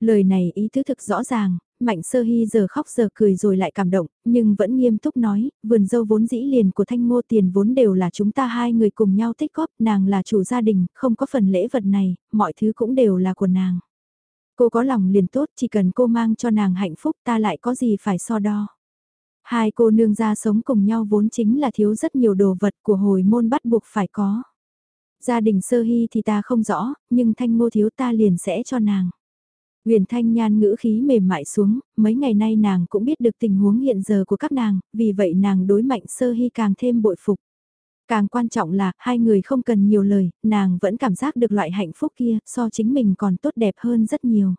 Lời này ý tứ thực rõ ràng, Mạnh Sơ Hy giờ khóc giờ cười rồi lại cảm động, nhưng vẫn nghiêm túc nói, vườn dâu vốn dĩ liền của Thanh Ngô tiền vốn đều là chúng ta hai người cùng nhau tích góp, nàng là chủ gia đình, không có phần lễ vật này, mọi thứ cũng đều là của nàng. Cô có lòng liền tốt, chỉ cần cô mang cho nàng hạnh phúc ta lại có gì phải so đo. Hai cô nương gia sống cùng nhau vốn chính là thiếu rất nhiều đồ vật của hồi môn bắt buộc phải có. Gia đình sơ hy thì ta không rõ, nhưng thanh ngô thiếu ta liền sẽ cho nàng. Huyền Thanh Nhan ngữ khí mềm mại xuống, mấy ngày nay nàng cũng biết được tình huống hiện giờ của các nàng, vì vậy nàng đối mạnh sơ hy càng thêm bội phục. Càng quan trọng là, hai người không cần nhiều lời, nàng vẫn cảm giác được loại hạnh phúc kia, so chính mình còn tốt đẹp hơn rất nhiều.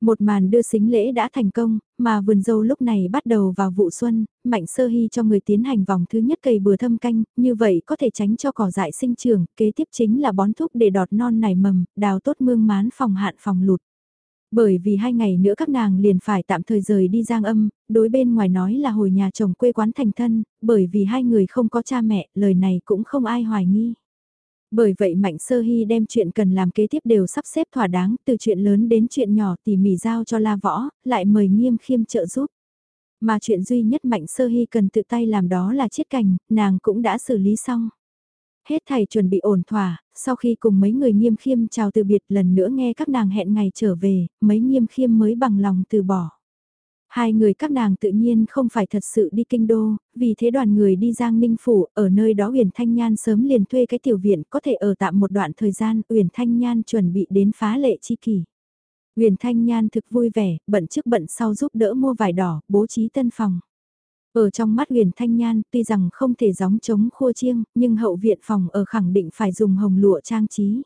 Một màn đưa xính lễ đã thành công, mà vườn dâu lúc này bắt đầu vào vụ xuân, mạnh sơ hy cho người tiến hành vòng thứ nhất cày bừa thâm canh, như vậy có thể tránh cho cỏ dại sinh trưởng, kế tiếp chính là bón thúc để đọt non nảy mầm, đào tốt mương mán phòng hạn phòng lụt. Bởi vì hai ngày nữa các nàng liền phải tạm thời rời đi giang âm, đối bên ngoài nói là hồi nhà chồng quê quán thành thân, bởi vì hai người không có cha mẹ, lời này cũng không ai hoài nghi. Bởi vậy Mạnh Sơ Hy đem chuyện cần làm kế tiếp đều sắp xếp thỏa đáng, từ chuyện lớn đến chuyện nhỏ tỉ mỉ giao cho La Võ, lại mời Nghiêm Khiêm trợ giúp. Mà chuyện duy nhất Mạnh Sơ Hy cần tự tay làm đó là chiết cành, nàng cũng đã xử lý xong. Hết thầy chuẩn bị ổn thỏa, sau khi cùng mấy người nghiêm khiêm chào từ biệt lần nữa nghe các nàng hẹn ngày trở về, mấy nghiêm khiêm mới bằng lòng từ bỏ. Hai người các nàng tự nhiên không phải thật sự đi kinh đô, vì thế đoàn người đi Giang Ninh Phủ, ở nơi đó Uyển Thanh Nhan sớm liền thuê cái tiểu viện có thể ở tạm một đoạn thời gian, Uyển Thanh Nhan chuẩn bị đến phá lệ chi kỳ. Uyển Thanh Nhan thực vui vẻ, bận trước bận sau giúp đỡ mua vải đỏ, bố trí tân phòng. Ở trong mắt Huyền Thanh Nhan, tuy rằng không thể gióng chống khua chiêng, nhưng hậu viện phòng ở khẳng định phải dùng hồng lụa trang trí.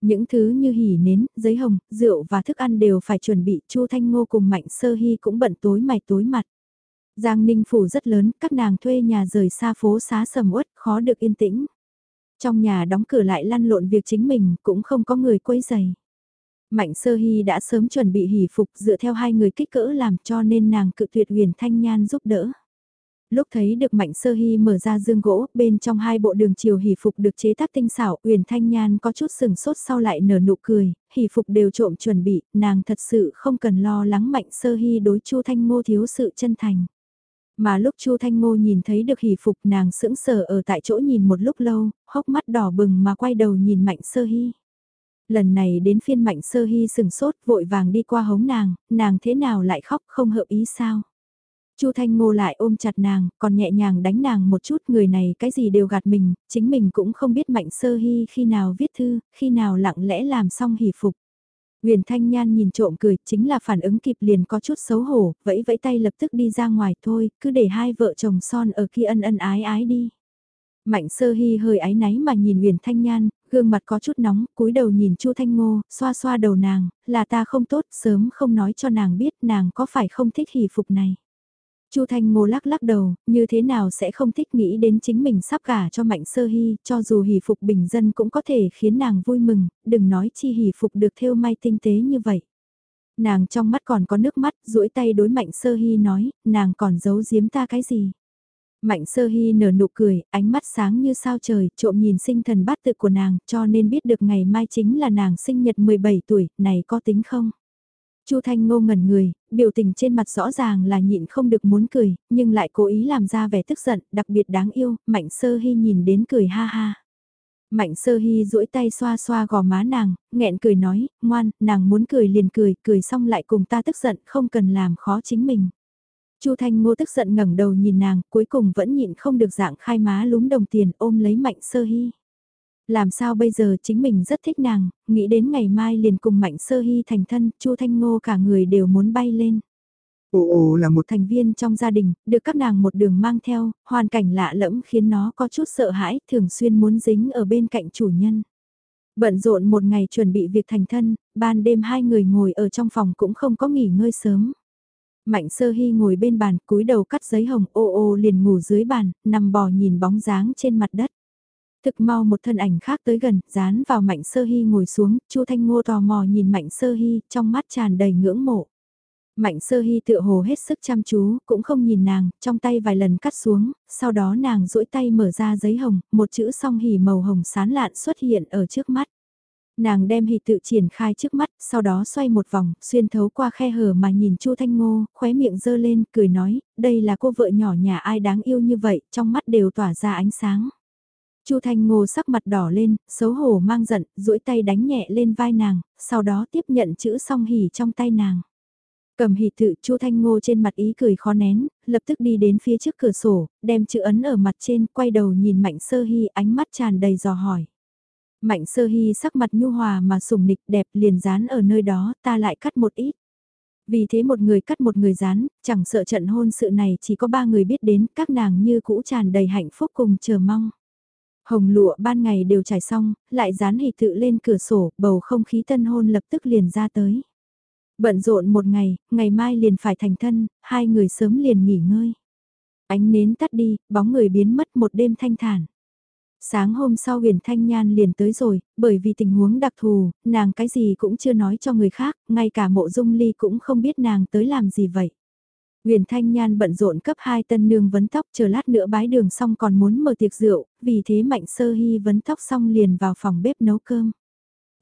Những thứ như hỉ nến, giấy hồng, rượu và thức ăn đều phải chuẩn bị, Chu Thanh Ngô cùng Mạnh Sơ Hy cũng bận tối mày tối mặt. Giang Ninh phủ rất lớn, các nàng thuê nhà rời xa phố xá sầm uất, khó được yên tĩnh. Trong nhà đóng cửa lại lăn lộn việc chính mình, cũng không có người quấy giày. Mạnh Sơ Hy đã sớm chuẩn bị hỉ phục dựa theo hai người kích cỡ làm cho nên nàng cự tuyệt huyền thanh nhan giúp đỡ. Lúc thấy được Mạnh Sơ Hy mở ra dương gỗ, bên trong hai bộ đường chiều hỷ phục được chế tác tinh xảo, Uyển Thanh Nhan có chút sừng sốt sau lại nở nụ cười, hỷ phục đều trộm chuẩn bị, nàng thật sự không cần lo lắng Mạnh Sơ Hy đối Chu Thanh Ngô thiếu sự chân thành. Mà lúc Chu Thanh Ngô nhìn thấy được hỷ phục nàng sững sờ ở tại chỗ nhìn một lúc lâu, hốc mắt đỏ bừng mà quay đầu nhìn Mạnh Sơ Hy. Lần này đến phiên Mạnh Sơ Hy sừng sốt vội vàng đi qua hống nàng, nàng thế nào lại khóc không hợp ý sao? Chu Thanh Ngô lại ôm chặt nàng, còn nhẹ nhàng đánh nàng một chút, người này cái gì đều gạt mình, chính mình cũng không biết Mạnh Sơ Hy khi nào viết thư, khi nào lặng lẽ làm xong hỉ phục. Huyền Thanh Nhan nhìn trộm cười, chính là phản ứng kịp liền có chút xấu hổ, vẫy vẫy tay lập tức đi ra ngoài thôi, cứ để hai vợ chồng son ở kia ân ân ái ái đi. Mạnh sơ hy hơi áy náy mà nhìn Huyền Thanh Nhan, gương mặt có chút nóng, cúi đầu nhìn Chu Thanh Ngô, xoa xoa đầu nàng, là ta không tốt, sớm không nói cho nàng biết nàng có phải không thích hỷ phục này. Chu Thanh Ngô lắc lắc đầu, như thế nào sẽ không thích nghĩ đến chính mình sắp gả cho Mạnh Sơ Hy, cho dù hỷ phục bình dân cũng có thể khiến nàng vui mừng, đừng nói chi hỷ phục được thêu may tinh tế như vậy. Nàng trong mắt còn có nước mắt, duỗi tay đối Mạnh Sơ Hy nói, nàng còn giấu giếm ta cái gì. Mạnh sơ hy nở nụ cười, ánh mắt sáng như sao trời, trộm nhìn sinh thần bát tự của nàng, cho nên biết được ngày mai chính là nàng sinh nhật 17 tuổi, này có tính không? Chu Thanh Ngô ngẩn người, biểu tình trên mặt rõ ràng là nhịn không được muốn cười, nhưng lại cố ý làm ra vẻ tức giận, đặc biệt đáng yêu, Mạnh Sơ Hy nhìn đến cười ha ha. Mạnh Sơ Hy duỗi tay xoa xoa gò má nàng, nghẹn cười nói, ngoan, nàng muốn cười liền cười, cười xong lại cùng ta tức giận, không cần làm khó chính mình. Chu Thanh Ngô tức giận ngẩng đầu nhìn nàng, cuối cùng vẫn nhịn không được dạng khai má lúm đồng tiền ôm lấy Mạnh Sơ Hy. Làm sao bây giờ chính mình rất thích nàng, nghĩ đến ngày mai liền cùng Mạnh Sơ Hy thành thân, Chu Thanh Ngô cả người đều muốn bay lên. Ồ ồ là một thành viên trong gia đình, được các nàng một đường mang theo, hoàn cảnh lạ lẫm khiến nó có chút sợ hãi, thường xuyên muốn dính ở bên cạnh chủ nhân. Bận rộn một ngày chuẩn bị việc thành thân, ban đêm hai người ngồi ở trong phòng cũng không có nghỉ ngơi sớm. Mạnh sơ hy ngồi bên bàn, cúi đầu cắt giấy hồng ô ô liền ngủ dưới bàn, nằm bò nhìn bóng dáng trên mặt đất. Thực mau một thân ảnh khác tới gần, dán vào mạnh sơ hy ngồi xuống, chu Thanh Ngô tò mò nhìn mạnh sơ hy, trong mắt tràn đầy ngưỡng mộ. Mạnh sơ hy tựa hồ hết sức chăm chú, cũng không nhìn nàng, trong tay vài lần cắt xuống, sau đó nàng duỗi tay mở ra giấy hồng, một chữ song hỉ màu hồng sán lạn xuất hiện ở trước mắt. Nàng đem hỷ tự triển khai trước mắt, sau đó xoay một vòng, xuyên thấu qua khe hở mà nhìn Chu Thanh Ngô, khóe miệng dơ lên, cười nói, đây là cô vợ nhỏ nhà ai đáng yêu như vậy, trong mắt đều tỏa ra ánh sáng. Chu Thanh Ngô sắc mặt đỏ lên, xấu hổ mang giận, duỗi tay đánh nhẹ lên vai nàng, sau đó tiếp nhận chữ song hỉ trong tay nàng. Cầm hỉ tự Chu Thanh Ngô trên mặt ý cười khó nén, lập tức đi đến phía trước cửa sổ, đem chữ ấn ở mặt trên, quay đầu nhìn Mạnh Sơ Hy ánh mắt tràn đầy dò hỏi. Mạnh sơ hy sắc mặt nhu hòa mà sùng nịch đẹp liền dán ở nơi đó ta lại cắt một ít. Vì thế một người cắt một người dán, chẳng sợ trận hôn sự này chỉ có ba người biết đến, các nàng như cũ tràn đầy hạnh phúc cùng chờ mong. Hồng lụa ban ngày đều trải xong, lại dán hỷ tự lên cửa sổ, bầu không khí tân hôn lập tức liền ra tới. Bận rộn một ngày, ngày mai liền phải thành thân, hai người sớm liền nghỉ ngơi. Ánh nến tắt đi, bóng người biến mất một đêm thanh thản. Sáng hôm sau huyền thanh nhan liền tới rồi, bởi vì tình huống đặc thù, nàng cái gì cũng chưa nói cho người khác, ngay cả mộ dung ly cũng không biết nàng tới làm gì vậy. Huyền Thanh Nhan bận rộn cấp 2 tân nương vấn tóc chờ lát nữa bái đường xong còn muốn mở tiệc rượu, vì thế Mạnh Sơ Hy vấn tóc xong liền vào phòng bếp nấu cơm.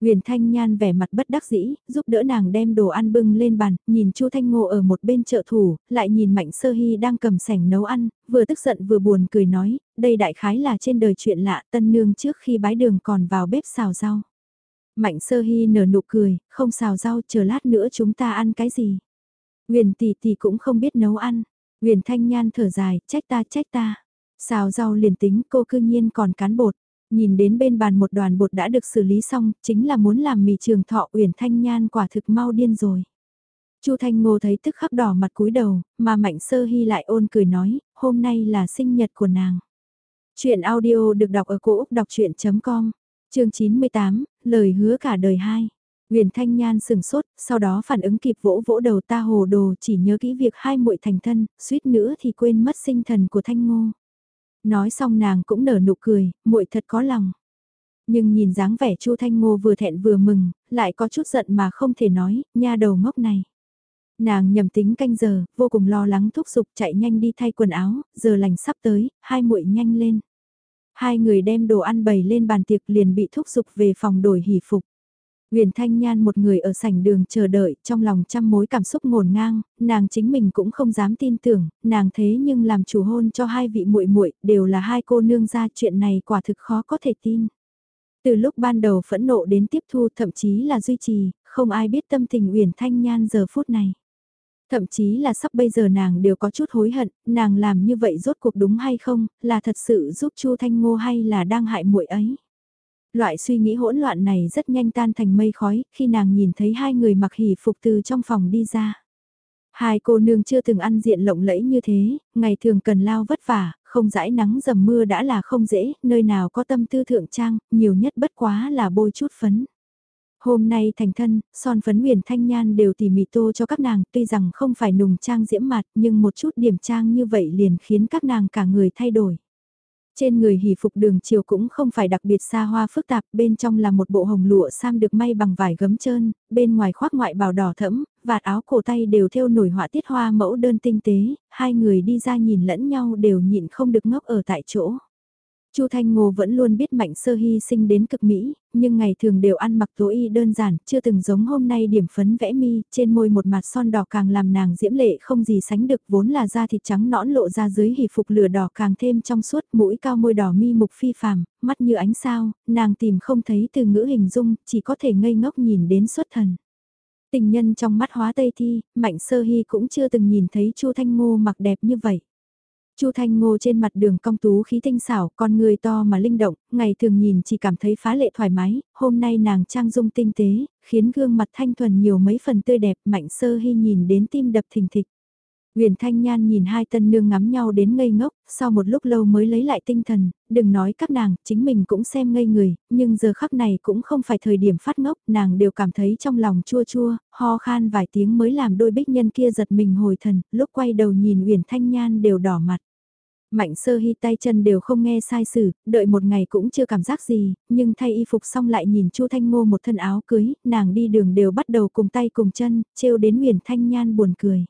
Huyền Thanh Nhan vẻ mặt bất đắc dĩ, giúp đỡ nàng đem đồ ăn bưng lên bàn, nhìn Chu Thanh Ngô ở một bên trợ thủ, lại nhìn Mạnh Sơ Hy đang cầm sảnh nấu ăn, vừa tức giận vừa buồn cười nói, đây đại khái là trên đời chuyện lạ, tân nương trước khi bái đường còn vào bếp xào rau. Mạnh Sơ Hy nở nụ cười, không xào rau, chờ lát nữa chúng ta ăn cái gì. Huyền tỷ tỷ cũng không biết nấu ăn. Huyền Thanh Nhan thở dài, trách ta trách ta. Xào rau liền tính cô cư nhiên còn cán bột. Nhìn đến bên bàn một đoàn bột đã được xử lý xong, chính là muốn làm mì trường thọ uyển thanh nhan quả thực mau điên rồi. Chu Thanh Ngô thấy tức khắc đỏ mặt cúi đầu, mà Mạnh Sơ Hy lại ôn cười nói, hôm nay là sinh nhật của nàng. Chuyện audio được đọc ở cổ Úc đọc chuyện.com, chương 98, lời hứa cả đời hai. Huyền Thanh Nhan sừng sốt, sau đó phản ứng kịp vỗ vỗ đầu ta hồ đồ chỉ nhớ kỹ việc hai muội thành thân, suýt nữa thì quên mất sinh thần của Thanh Ngô. Nói xong nàng cũng nở nụ cười, muội thật có lòng. Nhưng nhìn dáng vẻ Chu Thanh Ngô vừa thẹn vừa mừng, lại có chút giận mà không thể nói, nha đầu ngốc này. Nàng nhầm tính canh giờ, vô cùng lo lắng thúc giục chạy nhanh đi thay quần áo, giờ lành sắp tới, hai muội nhanh lên. Hai người đem đồ ăn bày lên bàn tiệc liền bị thúc giục về phòng đổi hỷ phục. Huyền Thanh Nhan một người ở sảnh đường chờ đợi, trong lòng trăm mối cảm xúc ngổn ngang, nàng chính mình cũng không dám tin tưởng, nàng thế nhưng làm chủ hôn cho hai vị muội muội, đều là hai cô nương ra chuyện này quả thực khó có thể tin. Từ lúc ban đầu phẫn nộ đến tiếp thu thậm chí là duy trì, không ai biết tâm tình Huyền Thanh Nhan giờ phút này. Thậm chí là sắp bây giờ nàng đều có chút hối hận, nàng làm như vậy rốt cuộc đúng hay không, là thật sự giúp Chu Thanh Ngô hay là đang hại muội ấy. Loại suy nghĩ hỗn loạn này rất nhanh tan thành mây khói, khi nàng nhìn thấy hai người mặc hỉ phục từ trong phòng đi ra. Hai cô nương chưa từng ăn diện lộng lẫy như thế, ngày thường cần lao vất vả, không dãi nắng dầm mưa đã là không dễ, nơi nào có tâm tư thượng trang, nhiều nhất bất quá là bôi chút phấn. Hôm nay thành thân, son phấn huyền thanh nhan đều tỉ mỉ tô cho các nàng, tuy rằng không phải nùng trang diễm mặt nhưng một chút điểm trang như vậy liền khiến các nàng cả người thay đổi. Trên người hỷ phục đường chiều cũng không phải đặc biệt xa hoa phức tạp, bên trong là một bộ hồng lụa sam được may bằng vải gấm trơn, bên ngoài khoác ngoại bào đỏ thẫm, vạt áo cổ tay đều thêu nổi họa tiết hoa mẫu đơn tinh tế, hai người đi ra nhìn lẫn nhau đều nhịn không được ngốc ở tại chỗ. Chu Thanh Ngô vẫn luôn biết Mạnh Sơ Hy sinh đến cực mỹ, nhưng ngày thường đều ăn mặc tối y đơn giản, chưa từng giống hôm nay điểm phấn vẽ mi, trên môi một mặt son đỏ càng làm nàng diễm lệ không gì sánh được, vốn là da thịt trắng nõn lộ ra dưới hỉ phục lửa đỏ càng thêm trong suốt, mũi cao môi đỏ mi mục phi phàm, mắt như ánh sao, nàng tìm không thấy từ ngữ hình dung, chỉ có thể ngây ngốc nhìn đến xuất thần. Tình nhân trong mắt hóa tây thi, Mạnh Sơ Hy cũng chưa từng nhìn thấy Chu Thanh Ngô mặc đẹp như vậy. Chu Thanh Ngô trên mặt đường cong tú khí tinh xảo, con người to mà linh động, ngày thường nhìn chỉ cảm thấy phá lệ thoải mái, hôm nay nàng trang dung tinh tế, khiến gương mặt thanh thuần nhiều mấy phần tươi đẹp, mạnh sơ hy nhìn đến tim đập thình thịch. Huyền Thanh Nhan nhìn hai tân nương ngắm nhau đến ngây ngốc, sau một lúc lâu mới lấy lại tinh thần, đừng nói các nàng, chính mình cũng xem ngây người, nhưng giờ khắc này cũng không phải thời điểm phát ngốc, nàng đều cảm thấy trong lòng chua chua, ho khan vài tiếng mới làm đôi bích nhân kia giật mình hồi thần, lúc quay đầu nhìn Huyền Thanh Nhan đều đỏ mặt. Mạnh sơ hy tay chân đều không nghe sai sử, đợi một ngày cũng chưa cảm giác gì, nhưng thay y phục xong lại nhìn Chu Thanh Ngô một thân áo cưới, nàng đi đường đều bắt đầu cùng tay cùng chân, trêu đến Nguyễn thanh nhan buồn cười.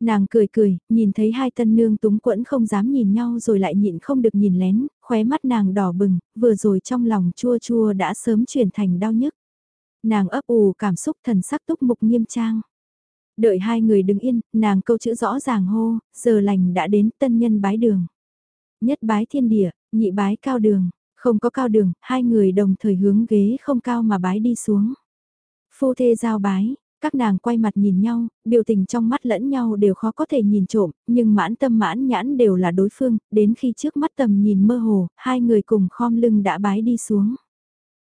Nàng cười cười, nhìn thấy hai tân nương túng quẫn không dám nhìn nhau rồi lại nhịn không được nhìn lén, khóe mắt nàng đỏ bừng, vừa rồi trong lòng chua chua đã sớm chuyển thành đau nhức. Nàng ấp ủ cảm xúc thần sắc túc mục nghiêm trang. Đợi hai người đứng yên, nàng câu chữ rõ ràng hô, giờ lành đã đến tân nhân bái đường. Nhất bái thiên địa, nhị bái cao đường, không có cao đường, hai người đồng thời hướng ghế không cao mà bái đi xuống. Phu thê giao bái, các nàng quay mặt nhìn nhau, biểu tình trong mắt lẫn nhau đều khó có thể nhìn trộm, nhưng mãn tâm mãn nhãn đều là đối phương, đến khi trước mắt tầm nhìn mơ hồ, hai người cùng khom lưng đã bái đi xuống.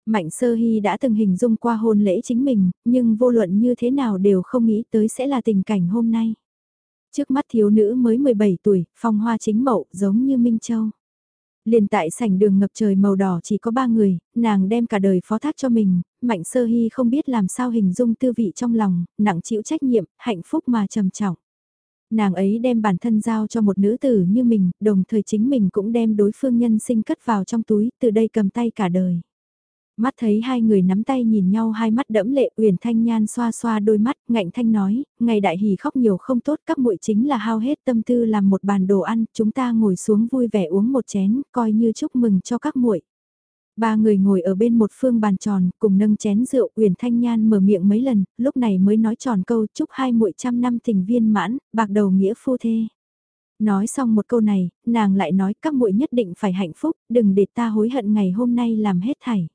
Mạnh sơ hy đã từng hình dung qua hôn lễ chính mình, nhưng vô luận như thế nào đều không nghĩ tới sẽ là tình cảnh hôm nay. Trước mắt thiếu nữ mới 17 tuổi, phong hoa chính mậu, giống như Minh Châu. Liền tại sảnh đường ngập trời màu đỏ chỉ có ba người, nàng đem cả đời phó thác cho mình, mạnh sơ hy không biết làm sao hình dung tư vị trong lòng, nặng chịu trách nhiệm, hạnh phúc mà trầm trọng. Nàng ấy đem bản thân giao cho một nữ tử như mình, đồng thời chính mình cũng đem đối phương nhân sinh cất vào trong túi, từ đây cầm tay cả đời. Mắt thấy hai người nắm tay nhìn nhau hai mắt đẫm lệ uyển thanh nhan xoa xoa đôi mắt, ngạnh thanh nói, ngày đại hỉ khóc nhiều không tốt các muội chính là hao hết tâm tư làm một bàn đồ ăn, chúng ta ngồi xuống vui vẻ uống một chén, coi như chúc mừng cho các muội. Ba người ngồi ở bên một phương bàn tròn, cùng nâng chén rượu, Uyển Thanh Nhan mở miệng mấy lần, lúc này mới nói tròn câu chúc hai muội trăm năm tình viên mãn, bạc đầu nghĩa phu thê. Nói xong một câu này, nàng lại nói các muội nhất định phải hạnh phúc, đừng để ta hối hận ngày hôm nay làm hết thảy.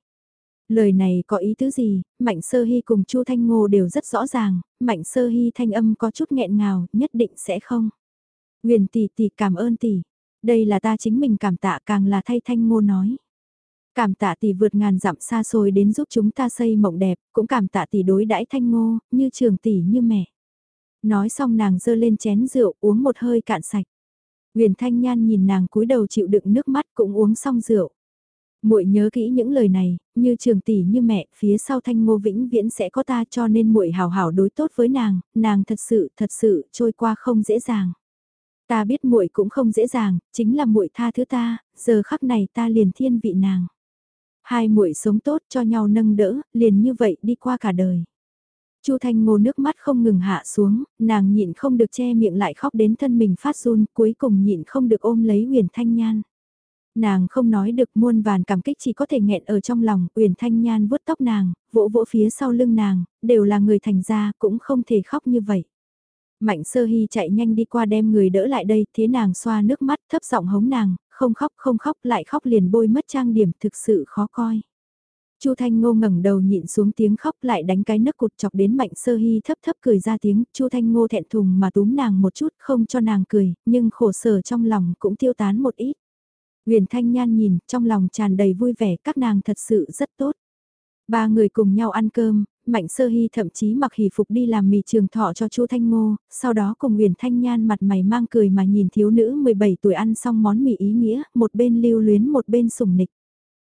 Lời này có ý tứ gì, Mạnh Sơ Hy cùng Chu Thanh Ngô đều rất rõ ràng, Mạnh Sơ Hy thanh âm có chút nghẹn ngào, nhất định sẽ không. Nguyền tỷ tỷ cảm ơn tỷ, đây là ta chính mình cảm tạ càng là thay Thanh Ngô nói. Cảm tạ tỷ vượt ngàn dặm xa xôi đến giúp chúng ta xây mộng đẹp, cũng cảm tạ tỷ đối đãi Thanh Ngô, như trường tỷ như mẹ. Nói xong nàng dơ lên chén rượu uống một hơi cạn sạch. Huyền Thanh Nhan nhìn nàng cúi đầu chịu đựng nước mắt cũng uống xong rượu muội nhớ kỹ những lời này, như trường tỷ như mẹ, phía sau thanh ngô vĩnh viễn sẽ có ta cho nên muội hào hảo đối tốt với nàng, nàng thật sự, thật sự, trôi qua không dễ dàng. Ta biết muội cũng không dễ dàng, chính là muội tha thứ ta, giờ khắc này ta liền thiên vị nàng. Hai muội sống tốt cho nhau nâng đỡ, liền như vậy đi qua cả đời. Chu Thanh Ngô nước mắt không ngừng hạ xuống, nàng nhịn không được che miệng lại khóc đến thân mình phát run, cuối cùng nhịn không được ôm lấy Huyền Thanh Nhan. Nàng không nói được muôn vàn cảm kích chỉ có thể nghẹn ở trong lòng, Uyển Thanh Nhan vuốt tóc nàng, vỗ vỗ phía sau lưng nàng, đều là người thành gia, cũng không thể khóc như vậy. Mạnh sơ hy chạy nhanh đi qua đem người đỡ lại đây, thế nàng xoa nước mắt, thấp giọng hống nàng, không khóc không khóc lại khóc liền bôi mất trang điểm thực sự khó coi. Chu Thanh Ngô ngẩng đầu nhịn xuống tiếng khóc lại đánh cái nấc cụt chọc đến Mạnh Sơ hy thấp thấp cười ra tiếng, Chu Thanh Ngô thẹn thùng mà túm nàng một chút không cho nàng cười, nhưng khổ sở trong lòng cũng tiêu tán một ít. Huyền Thanh Nhan nhìn, trong lòng tràn đầy vui vẻ, các nàng thật sự rất tốt. Ba người cùng nhau ăn cơm, Mạnh Sơ Hy thậm chí mặc hỷ phục đi làm mì trường thọ cho Chu Thanh Ngô, sau đó cùng Huyền Thanh Nhan mặt mày mang cười mà nhìn thiếu nữ 17 tuổi ăn xong món mì ý nghĩa, một bên lưu luyến một bên sủng nịch.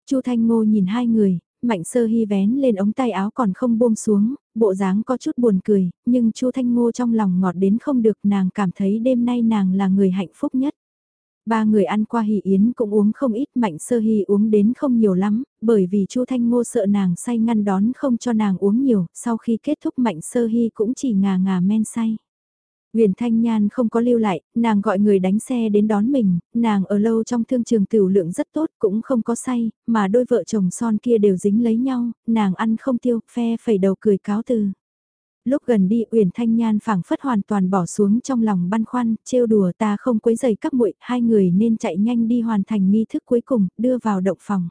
Chu Thanh Ngô nhìn hai người, Mạnh Sơ Hy vén lên ống tay áo còn không buông xuống, bộ dáng có chút buồn cười, nhưng Chu Thanh Ngô trong lòng ngọt đến không được nàng cảm thấy đêm nay nàng là người hạnh phúc nhất. Ba người ăn qua hỷ yến cũng uống không ít mạnh sơ hy uống đến không nhiều lắm, bởi vì chu Thanh Ngô sợ nàng say ngăn đón không cho nàng uống nhiều, sau khi kết thúc mạnh sơ hy cũng chỉ ngà ngà men say. Huyền Thanh Nhan không có lưu lại, nàng gọi người đánh xe đến đón mình, nàng ở lâu trong thương trường tiểu lượng rất tốt cũng không có say, mà đôi vợ chồng son kia đều dính lấy nhau, nàng ăn không tiêu, phe phẩy đầu cười cáo từ. Lúc gần đi Uyển Thanh Nhan phảng phất hoàn toàn bỏ xuống trong lòng băn khoăn, trêu đùa ta không quấy giày các muội, hai người nên chạy nhanh đi hoàn thành nghi thức cuối cùng, đưa vào động phòng.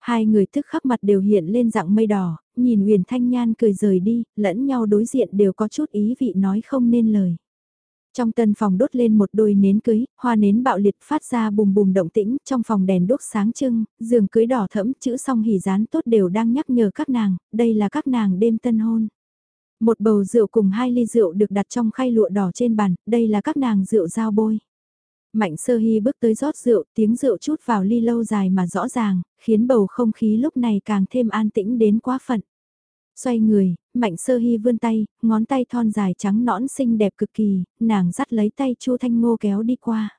Hai người thức khắc mặt đều hiện lên dạng mây đỏ, nhìn Uyển Thanh Nhan cười rời đi, lẫn nhau đối diện đều có chút ý vị nói không nên lời. Trong tân phòng đốt lên một đôi nến cưới, hoa nến bạo liệt phát ra bùm bùm động tĩnh, trong phòng đèn đốt sáng trưng, giường cưới đỏ thẫm, chữ song hỉ dán tốt đều đang nhắc nhở các nàng, đây là các nàng đêm tân hôn. Một bầu rượu cùng hai ly rượu được đặt trong khay lụa đỏ trên bàn, đây là các nàng rượu giao bôi. Mạnh sơ hy bước tới rót rượu, tiếng rượu chút vào ly lâu dài mà rõ ràng, khiến bầu không khí lúc này càng thêm an tĩnh đến quá phận. Xoay người, mạnh sơ hy vươn tay, ngón tay thon dài trắng nõn xinh đẹp cực kỳ, nàng dắt lấy tay chu thanh ngô kéo đi qua.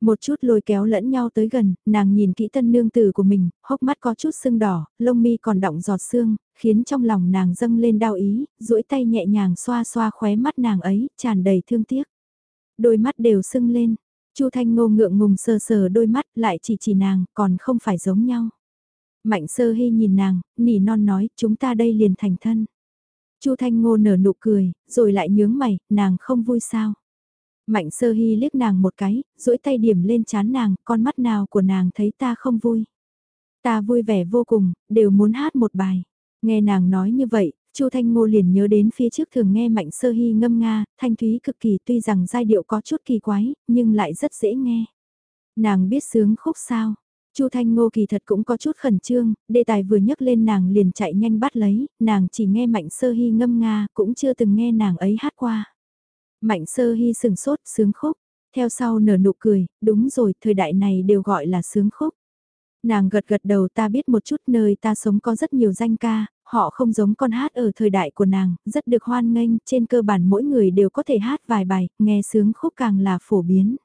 Một chút lôi kéo lẫn nhau tới gần, nàng nhìn kỹ tân nương tử của mình, hốc mắt có chút sưng đỏ, lông mi còn đọng giọt sương, khiến trong lòng nàng dâng lên đau ý, duỗi tay nhẹ nhàng xoa xoa khóe mắt nàng ấy, tràn đầy thương tiếc. Đôi mắt đều sưng lên, Chu Thanh Ngô ngượng ngùng sờ sờ đôi mắt, lại chỉ chỉ nàng, còn không phải giống nhau. Mạnh sơ hy nhìn nàng, nỉ non nói, chúng ta đây liền thành thân. Chu Thanh Ngô nở nụ cười, rồi lại nhướng mày, nàng không vui sao. Mạnh sơ hy liếc nàng một cái, duỗi tay điểm lên chán nàng, con mắt nào của nàng thấy ta không vui. Ta vui vẻ vô cùng, đều muốn hát một bài. Nghe nàng nói như vậy, Chu Thanh Ngô liền nhớ đến phía trước thường nghe Mạnh Sơ Hy ngâm nga, thanh thúy cực kỳ tuy rằng giai điệu có chút kỳ quái, nhưng lại rất dễ nghe. Nàng biết sướng khúc sao? Chu Thanh Ngô kỳ thật cũng có chút khẩn trương, đề tài vừa nhấc lên nàng liền chạy nhanh bắt lấy, nàng chỉ nghe Mạnh Sơ Hy ngâm nga, cũng chưa từng nghe nàng ấy hát qua. Mạnh sơ hy sừng sốt sướng khúc, theo sau nở nụ cười, đúng rồi, thời đại này đều gọi là sướng khúc. Nàng gật gật đầu ta biết một chút nơi ta sống có rất nhiều danh ca, họ không giống con hát ở thời đại của nàng, rất được hoan nghênh, trên cơ bản mỗi người đều có thể hát vài bài, nghe sướng khúc càng là phổ biến.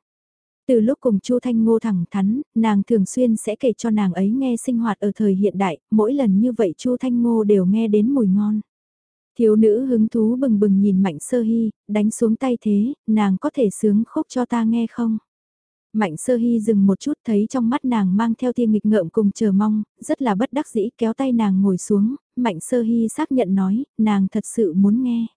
Từ lúc cùng Chu Thanh Ngô thẳng thắn, nàng thường xuyên sẽ kể cho nàng ấy nghe sinh hoạt ở thời hiện đại, mỗi lần như vậy Chu Thanh Ngô đều nghe đến mùi ngon. Thiếu nữ hứng thú bừng bừng nhìn Mạnh Sơ Hy, đánh xuống tay thế, nàng có thể sướng khúc cho ta nghe không? Mạnh Sơ Hy dừng một chút thấy trong mắt nàng mang theo tia nghịch ngợm cùng chờ mong, rất là bất đắc dĩ kéo tay nàng ngồi xuống, Mạnh Sơ Hy xác nhận nói, nàng thật sự muốn nghe.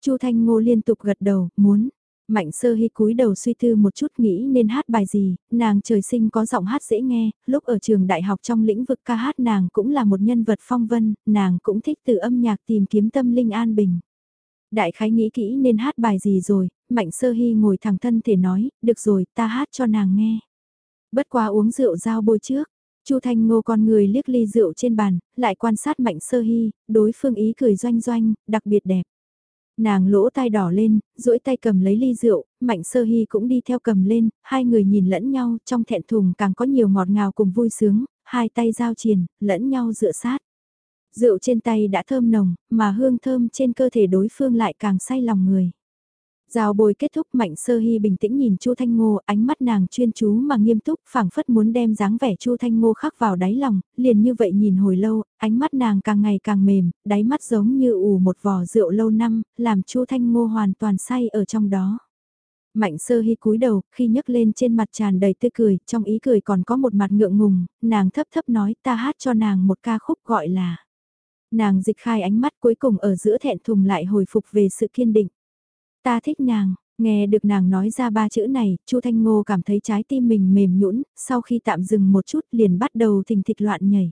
Chu Thanh Ngô liên tục gật đầu, muốn. Mạnh sơ hy cúi đầu suy tư một chút nghĩ nên hát bài gì, nàng trời sinh có giọng hát dễ nghe, lúc ở trường đại học trong lĩnh vực ca hát nàng cũng là một nhân vật phong vân, nàng cũng thích từ âm nhạc tìm kiếm tâm linh an bình. Đại khái nghĩ kỹ nên hát bài gì rồi, mạnh sơ hy ngồi thẳng thân thể nói, được rồi, ta hát cho nàng nghe. Bất quá uống rượu giao bôi trước, Chu Thanh Ngô con người liếc ly rượu trên bàn, lại quan sát Mạnh Sơ Hy, đối phương ý cười doanh doanh, đặc biệt đẹp. Nàng lỗ tai đỏ lên, duỗi tay cầm lấy ly rượu, Mạnh Sơ Hy cũng đi theo cầm lên, hai người nhìn lẫn nhau, trong thẹn thùng càng có nhiều ngọt ngào cùng vui sướng, hai tay giao triền, lẫn nhau dựa sát. Rượu trên tay đã thơm nồng, mà hương thơm trên cơ thể đối phương lại càng say lòng người. Giao bồi kết thúc Mạnh Sơ Hy bình tĩnh nhìn Chu Thanh Ngô, ánh mắt nàng chuyên chú mà nghiêm túc, phảng phất muốn đem dáng vẻ Chu Thanh Ngô khắc vào đáy lòng, liền như vậy nhìn hồi lâu, ánh mắt nàng càng ngày càng mềm, đáy mắt giống như ủ một vò rượu lâu năm, làm Chu Thanh Ngô hoàn toàn say ở trong đó. Mạnh Sơ Hy cúi đầu, khi nhấc lên trên mặt tràn đầy tươi cười, trong ý cười còn có một mặt ngượng ngùng, nàng thấp thấp nói ta hát cho nàng một ca khúc gọi là. Nàng dịch khai ánh mắt cuối cùng ở giữa thẹn thùng lại hồi phục về sự kiên định. Ta thích nàng, nghe được nàng nói ra ba chữ này, Chu Thanh Ngô cảm thấy trái tim mình mềm nhũn, sau khi tạm dừng một chút liền bắt đầu thình thịch loạn nhảy.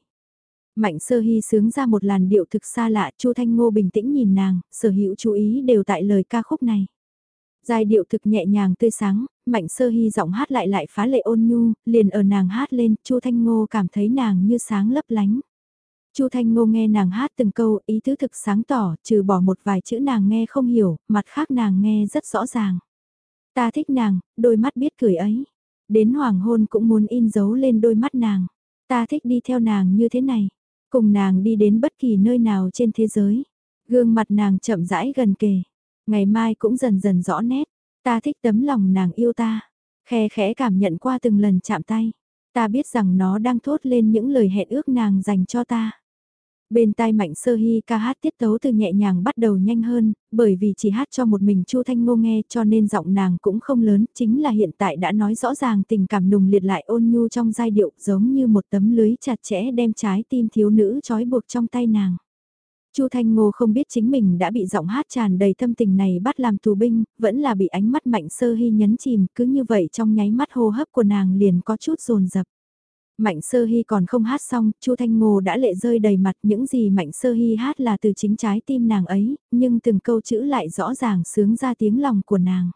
Mạnh sơ hy sướng ra một làn điệu thực xa lạ, Chu Thanh Ngô bình tĩnh nhìn nàng, sở hữu chú ý đều tại lời ca khúc này. Giai điệu thực nhẹ nhàng tươi sáng, mạnh sơ hy giọng hát lại lại phá lệ ôn nhu, liền ở nàng hát lên, Chu Thanh Ngô cảm thấy nàng như sáng lấp lánh. Chu Thanh Ngô nghe nàng hát từng câu, ý tứ thực sáng tỏ, trừ bỏ một vài chữ nàng nghe không hiểu, mặt khác nàng nghe rất rõ ràng. Ta thích nàng, đôi mắt biết cười ấy. Đến hoàng hôn cũng muốn in dấu lên đôi mắt nàng. Ta thích đi theo nàng như thế này. Cùng nàng đi đến bất kỳ nơi nào trên thế giới. Gương mặt nàng chậm rãi gần kề. Ngày mai cũng dần dần rõ nét. Ta thích tấm lòng nàng yêu ta. Khe khẽ cảm nhận qua từng lần chạm tay. Ta biết rằng nó đang thốt lên những lời hẹn ước nàng dành cho ta. Bên tai Mạnh Sơ Hy ca hát tiết tấu từ nhẹ nhàng bắt đầu nhanh hơn, bởi vì chỉ hát cho một mình Chu Thanh Ngô nghe cho nên giọng nàng cũng không lớn, chính là hiện tại đã nói rõ ràng tình cảm nùng liệt lại ôn nhu trong giai điệu giống như một tấm lưới chặt chẽ đem trái tim thiếu nữ trói buộc trong tay nàng. Chu Thanh Ngô không biết chính mình đã bị giọng hát tràn đầy thâm tình này bắt làm tù binh, vẫn là bị ánh mắt Mạnh Sơ Hy nhấn chìm, cứ như vậy trong nháy mắt hô hấp của nàng liền có chút rồn rập. Mạnh Sơ Hy còn không hát xong, Chu Thanh Ngô đã lệ rơi đầy mặt những gì Mạnh Sơ Hy hát là từ chính trái tim nàng ấy, nhưng từng câu chữ lại rõ ràng sướng ra tiếng lòng của nàng.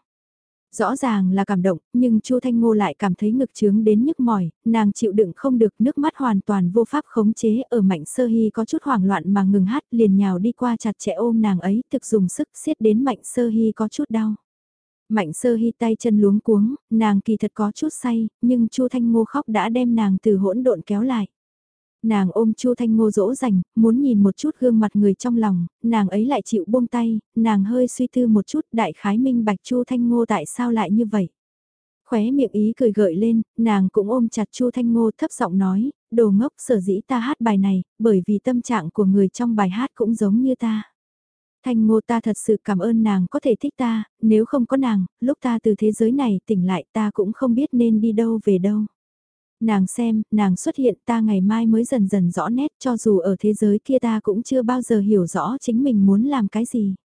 Rõ ràng là cảm động, nhưng Chu Thanh Ngô lại cảm thấy ngực trướng đến nhức mỏi, nàng chịu đựng không được nước mắt hoàn toàn vô pháp khống chế ở Mạnh Sơ Hy có chút hoảng loạn mà ngừng hát liền nhào đi qua chặt chẽ ôm nàng ấy thực dùng sức siết đến Mạnh Sơ Hy có chút đau. Mạnh sơ hy tay chân luống cuống, nàng kỳ thật có chút say, nhưng Chu Thanh Ngô khóc đã đem nàng từ hỗn độn kéo lại. Nàng ôm Chu Thanh Ngô dỗ dành, muốn nhìn một chút gương mặt người trong lòng, nàng ấy lại chịu buông tay, nàng hơi suy tư một chút đại khái minh bạch Chu Thanh Ngô tại sao lại như vậy. Khóe miệng ý cười gợi lên, nàng cũng ôm chặt Chu Thanh Ngô thấp giọng nói, đồ ngốc sở dĩ ta hát bài này, bởi vì tâm trạng của người trong bài hát cũng giống như ta. Thanh ngô ta thật sự cảm ơn nàng có thể thích ta, nếu không có nàng, lúc ta từ thế giới này tỉnh lại ta cũng không biết nên đi đâu về đâu. Nàng xem, nàng xuất hiện ta ngày mai mới dần dần rõ nét cho dù ở thế giới kia ta cũng chưa bao giờ hiểu rõ chính mình muốn làm cái gì.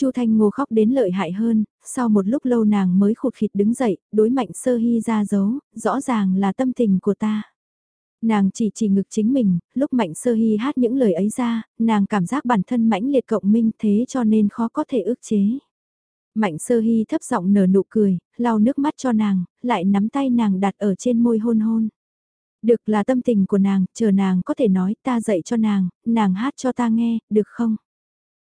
Chu Thanh Ngô khóc đến lợi hại hơn, sau một lúc lâu nàng mới khụt khịt đứng dậy, đối mạnh sơ hy ra dấu, rõ ràng là tâm tình của ta. Nàng chỉ chỉ ngực chính mình, lúc Mạnh Sơ Hy hát những lời ấy ra, nàng cảm giác bản thân mãnh liệt cộng minh thế cho nên khó có thể ước chế. Mạnh Sơ Hy thấp giọng nở nụ cười, lau nước mắt cho nàng, lại nắm tay nàng đặt ở trên môi hôn hôn. Được là tâm tình của nàng, chờ nàng có thể nói ta dạy cho nàng, nàng hát cho ta nghe, được không?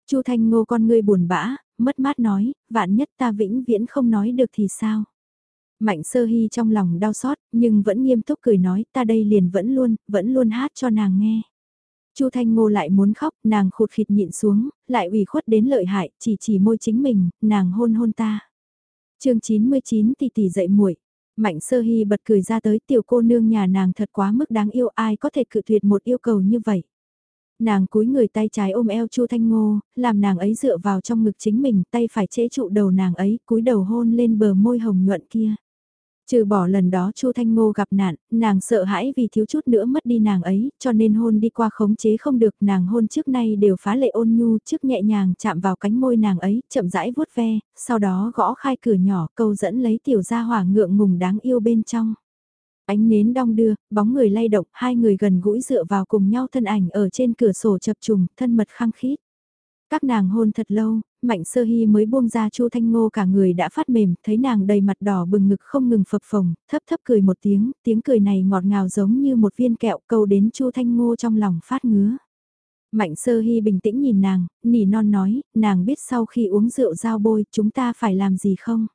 Chu Thanh Ngô con ngươi buồn bã, mất mát nói, vạn nhất ta vĩnh viễn không nói được thì sao? Mạnh sơ hy trong lòng đau xót, nhưng vẫn nghiêm túc cười nói, ta đây liền vẫn luôn, vẫn luôn hát cho nàng nghe. Chu Thanh Ngô lại muốn khóc, nàng khụt khịt nhịn xuống, lại ủy khuất đến lợi hại, chỉ chỉ môi chính mình, nàng hôn hôn ta. chương 99 tỷ tỷ dậy muội Mạnh sơ hy bật cười ra tới tiểu cô nương nhà nàng thật quá mức đáng yêu ai có thể cự tuyệt một yêu cầu như vậy. Nàng cúi người tay trái ôm eo Chu Thanh Ngô, làm nàng ấy dựa vào trong ngực chính mình, tay phải chế trụ đầu nàng ấy, cúi đầu hôn lên bờ môi hồng nhuận kia. Trừ bỏ lần đó Chu Thanh Ngô gặp nạn, nàng sợ hãi vì thiếu chút nữa mất đi nàng ấy, cho nên hôn đi qua khống chế không được, nàng hôn trước nay đều phá lệ ôn nhu, trước nhẹ nhàng chạm vào cánh môi nàng ấy, chậm rãi vuốt ve, sau đó gõ khai cửa nhỏ, câu dẫn lấy tiểu gia hỏa ngượng ngùng đáng yêu bên trong. Ánh nến đong đưa, bóng người lay động, hai người gần gũi dựa vào cùng nhau thân ảnh ở trên cửa sổ chập trùng, thân mật khăng khít. Các nàng hôn thật lâu, Mạnh Sơ Hy mới buông ra Chu Thanh Ngô cả người đã phát mềm, thấy nàng đầy mặt đỏ bừng ngực không ngừng phập phồng, thấp thấp cười một tiếng, tiếng cười này ngọt ngào giống như một viên kẹo câu đến Chu Thanh Ngô trong lòng phát ngứa. Mạnh Sơ Hy bình tĩnh nhìn nàng, nỉ non nói, nàng biết sau khi uống rượu giao bôi chúng ta phải làm gì không?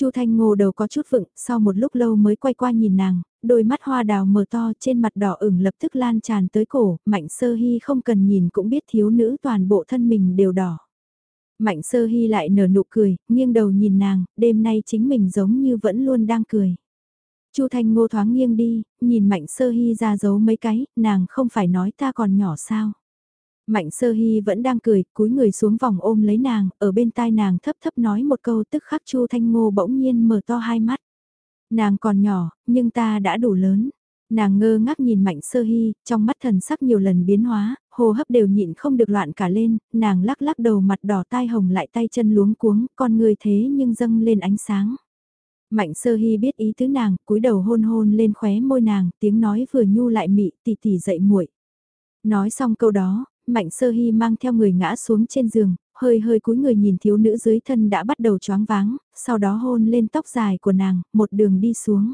Chu Thanh Ngô đầu có chút vựng, sau một lúc lâu mới quay qua nhìn nàng, đôi mắt hoa đào mở to trên mặt đỏ ửng lập tức lan tràn tới cổ, Mạnh Sơ Hy không cần nhìn cũng biết thiếu nữ toàn bộ thân mình đều đỏ. Mạnh Sơ Hy lại nở nụ cười, nghiêng đầu nhìn nàng, đêm nay chính mình giống như vẫn luôn đang cười. Chu Thanh Ngô thoáng nghiêng đi, nhìn Mạnh Sơ Hy ra giấu mấy cái, nàng không phải nói ta còn nhỏ sao. Mạnh sơ hy vẫn đang cười, cúi người xuống vòng ôm lấy nàng, ở bên tai nàng thấp thấp nói một câu tức khắc Chu Thanh Ngô bỗng nhiên mở to hai mắt. Nàng còn nhỏ, nhưng ta đã đủ lớn. Nàng ngơ ngác nhìn mạnh sơ hy, trong mắt thần sắc nhiều lần biến hóa, hô hấp đều nhịn không được loạn cả lên, nàng lắc lắc đầu mặt đỏ tai hồng lại tay chân luống cuống, con người thế nhưng dâng lên ánh sáng. Mạnh sơ hy biết ý tứ nàng, cúi đầu hôn hôn lên khóe môi nàng, tiếng nói vừa nhu lại mị tỉ tỉ dậy muội Nói xong câu đó, Mạnh Sơ Hy mang theo người ngã xuống trên giường, hơi hơi cúi người nhìn thiếu nữ dưới thân đã bắt đầu choáng váng, sau đó hôn lên tóc dài của nàng, một đường đi xuống.